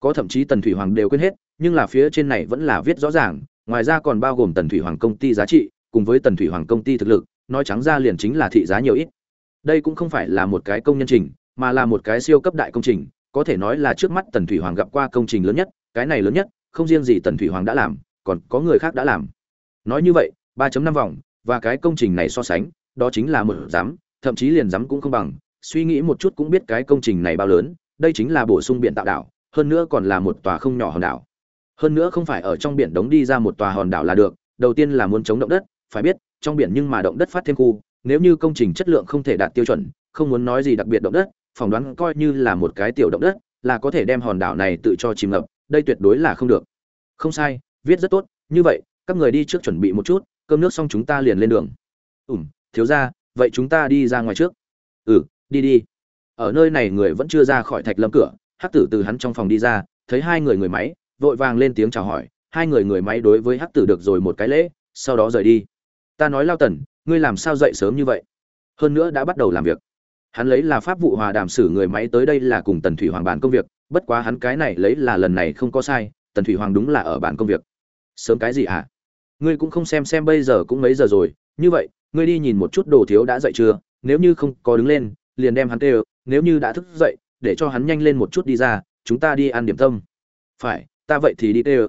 Có thậm chí tần thủy hoàng đều quên hết, nhưng là phía trên này vẫn là viết rõ ràng, ngoài ra còn bao gồm tần thủy hoàng công ty giá trị, cùng với tần thủy hoàng công ty thực lực, nói trắng ra liền chính là thị giá nhiều ít. Đây cũng không phải là một cái công nhân trình, mà là một cái siêu cấp đại công trình, có thể nói là trước mắt tần thủy hoàng gặp qua công trình lớn nhất, cái này lớn nhất, không riêng gì tần thủy hoàng đã làm, còn có người khác đã làm. Nói như vậy 3.5 vòng, và cái công trình này so sánh, đó chính là một giám, thậm chí liền giám cũng không bằng. Suy nghĩ một chút cũng biết cái công trình này bao lớn, đây chính là bổ sung biển tạo đảo, hơn nữa còn là một tòa không nhỏ hòn đảo. Hơn nữa không phải ở trong biển đống đi ra một tòa hòn đảo là được, đầu tiên là muốn chống động đất, phải biết, trong biển nhưng mà động đất phát thêm khu, nếu như công trình chất lượng không thể đạt tiêu chuẩn, không muốn nói gì đặc biệt động đất, phỏng đoán coi như là một cái tiểu động đất, là có thể đem hòn đảo này tự cho chìm ngập, đây tuyệt đối là không được. Không sai, viết rất tốt, như vậy, các người đi trước chuẩn bị một chút cơm nước xong chúng ta liền lên đường. Ủm thiếu ra vậy chúng ta đi ra ngoài trước. Ừ đi đi. Ở nơi này người vẫn chưa ra khỏi thạch lâm cửa, hắc tử từ hắn trong phòng đi ra, thấy hai người người máy, vội vàng lên tiếng chào hỏi. Hai người người máy đối với hắc tử được rồi một cái lễ, sau đó rời đi. Ta nói lao tần, ngươi làm sao dậy sớm như vậy? Hơn nữa đã bắt đầu làm việc. Hắn lấy là pháp vụ hòa đàm xử người máy tới đây là cùng tần thủy hoàng bàn công việc, bất quá hắn cái này lấy là lần này không có sai, tần thủy hoàng đúng là ở bàn công việc. Sớm cái gì à ngươi cũng không xem xem bây giờ cũng mấy giờ rồi, như vậy, ngươi đi nhìn một chút đồ thiếu đã dậy chưa, nếu như không có đứng lên, liền đem hắn kêu, nếu như đã thức dậy, để cho hắn nhanh lên một chút đi ra, chúng ta đi ăn điểm tâm. Phải, ta vậy thì đi kêu.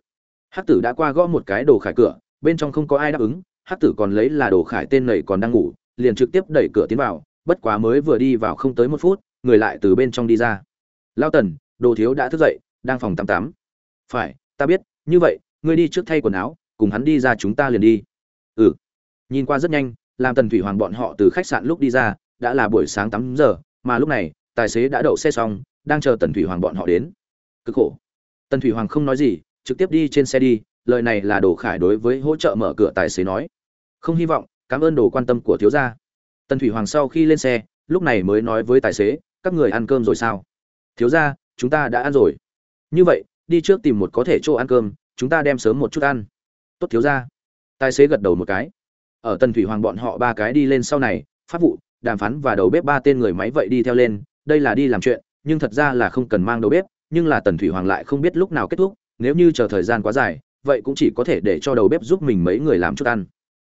Hắc tử đã qua gõ một cái đồ khải cửa, bên trong không có ai đáp ứng, hắc tử còn lấy là đồ khải tên nầy còn đang ngủ, liền trực tiếp đẩy cửa tiến vào, bất quá mới vừa đi vào không tới một phút, người lại từ bên trong đi ra. Lao tần, đồ thiếu đã thức dậy, đang phòng tám tám. phải, ta biết, như vậy, ngươi đi trước thay quần áo cùng hắn đi ra chúng ta liền đi. Ừ. Nhìn qua rất nhanh, làm tần thủy hoàng bọn họ từ khách sạn lúc đi ra, đã là buổi sáng tám giờ, mà lúc này, tài xế đã đậu xe xong, đang chờ tần thủy hoàng bọn họ đến. Cực khổ. Tần thủy hoàng không nói gì, trực tiếp đi trên xe đi, lời này là đồ khải đối với hỗ trợ mở cửa tài xế nói. Không hy vọng, cảm ơn đồ quan tâm của thiếu gia. Tần thủy hoàng sau khi lên xe, lúc này mới nói với tài xế, các người ăn cơm rồi sao? Thiếu gia, chúng ta đã ăn rồi. Như vậy, đi trước tìm một có thể chỗ ăn cơm, chúng ta đem sớm một chút ăn tốt thiếu gia. Tài xế gật đầu một cái. Ở tần thủy hoàng bọn họ ba cái đi lên sau này, pháp vụ, đàm phán và đầu bếp ba tên người máy vậy đi theo lên, đây là đi làm chuyện, nhưng thật ra là không cần mang đầu bếp, nhưng là tần thủy hoàng lại không biết lúc nào kết thúc, nếu như chờ thời gian quá dài, vậy cũng chỉ có thể để cho đầu bếp giúp mình mấy người làm chút ăn.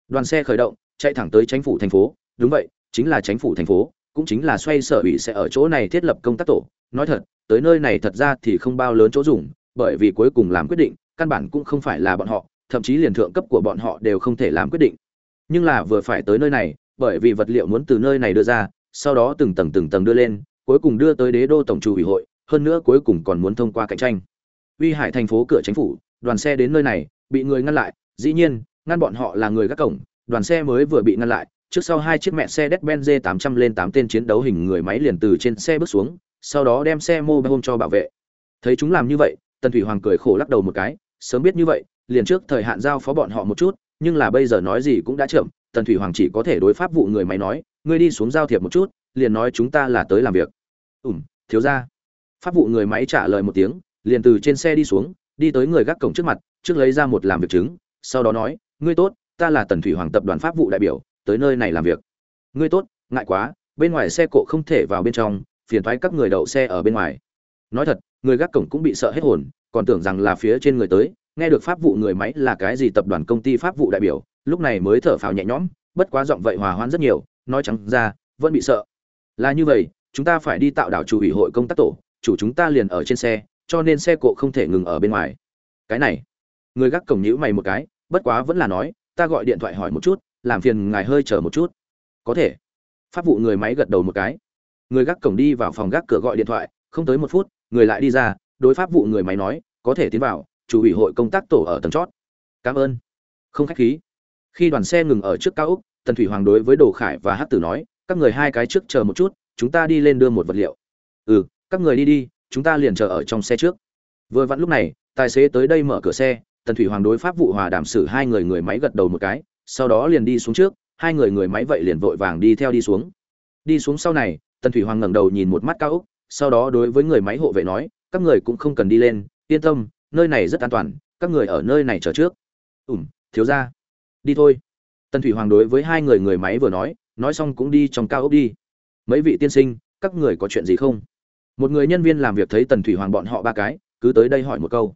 Đoàn xe khởi động, chạy thẳng tới chính phủ thành phố. Đúng vậy, chính là chính phủ thành phố, cũng chính là xoay sở ủy sẽ ở chỗ này thiết lập công tác tổ. Nói thật, tới nơi này thật ra thì không bao lớn chỗ dùng, bởi vì cuối cùng làm quyết định, căn bản cũng không phải là bọn họ thậm chí liền thượng cấp của bọn họ đều không thể làm quyết định. Nhưng là vừa phải tới nơi này, bởi vì vật liệu muốn từ nơi này đưa ra, sau đó từng tầng từng tầng đưa lên, cuối cùng đưa tới đế đô tổng chủ ủy hội, hơn nữa cuối cùng còn muốn thông qua cạnh tranh. Uy hải thành phố cửa chính phủ, đoàn xe đến nơi này, bị người ngăn lại, dĩ nhiên, ngăn bọn họ là người gác cổng, đoàn xe mới vừa bị ngăn lại, trước sau hai chiếc mẹ xe Mercedes-Benz 800 lên tám tên chiến đấu hình người máy liền từ trên xe bước xuống, sau đó đem xe mô hôm cho bảo vệ. Thấy chúng làm như vậy, tần thủy hoàng cười khổ lắc đầu một cái sớm biết như vậy, liền trước thời hạn giao phó bọn họ một chút, nhưng là bây giờ nói gì cũng đã chậm, tần thủy hoàng chỉ có thể đối pháp vụ người máy nói, ngươi đi xuống giao thiệp một chút, liền nói chúng ta là tới làm việc. Ủm thiếu ra pháp vụ người máy trả lời một tiếng, liền từ trên xe đi xuống, đi tới người gác cổng trước mặt, trước lấy ra một làm việc chứng, sau đó nói, ngươi tốt, ta là tần thủy hoàng tập đoàn pháp vụ đại biểu, tới nơi này làm việc. Ngươi tốt, ngại quá, bên ngoài xe cộ không thể vào bên trong, phiền thoái các người đậu xe ở bên ngoài. Nói thật, người gác cổng cũng bị sợ hết hồn còn tưởng rằng là phía trên người tới, nghe được pháp vụ người máy là cái gì tập đoàn công ty pháp vụ đại biểu, lúc này mới thở phào nhẹ nhõm, bất quá giọng vậy hòa hoãn rất nhiều, nói trắng ra, vẫn bị sợ. Là như vậy, chúng ta phải đi tạo đảo chủ ủy hội công tác tổ, chủ chúng ta liền ở trên xe, cho nên xe cộ không thể ngừng ở bên ngoài. Cái này, người gác cổng nhữ mày một cái, bất quá vẫn là nói, ta gọi điện thoại hỏi một chút, làm phiền ngài hơi chờ một chút. Có thể. Pháp vụ người máy gật đầu một cái. Người gác cổng đi vào phòng gác cửa gọi điện thoại, không tới một phút, người lại đi ra đối pháp vụ người máy nói, có thể tiến vào, chủ ủy hội công tác tổ ở tầng chót. Cảm ơn. Không khách khí. Khi đoàn xe ngừng ở trước cao úc tần thủy hoàng đối với đồ khải và hát tử nói, các người hai cái trước chờ một chút, chúng ta đi lên đưa một vật liệu. Ừ các người đi đi, chúng ta liền chờ ở trong xe trước. Vừa vặn lúc này, tài xế tới đây mở cửa xe, tần thủy hoàng đối pháp vụ hòa đảm xử hai người người máy gật đầu một cái, sau đó liền đi xuống trước, hai người người máy vậy liền vội vàng đi theo đi xuống. Đi xuống sau này, tần thủy hoàng ngẩng đầu nhìn một mắt cao úc sau đó đối với người máy hộ vệ nói các người cũng không cần đi lên, yên tâm, nơi này rất an toàn, các người ở nơi này chờ trước. Ủm thiếu ra đi thôi. Tần thủy hoàng đối với hai người người máy vừa nói nói xong cũng đi trong cao ốc đi. Mấy vị tiên sinh, các người có chuyện gì không? Một người nhân viên làm việc thấy tần thủy hoàng bọn họ ba cái, cứ tới đây hỏi một câu.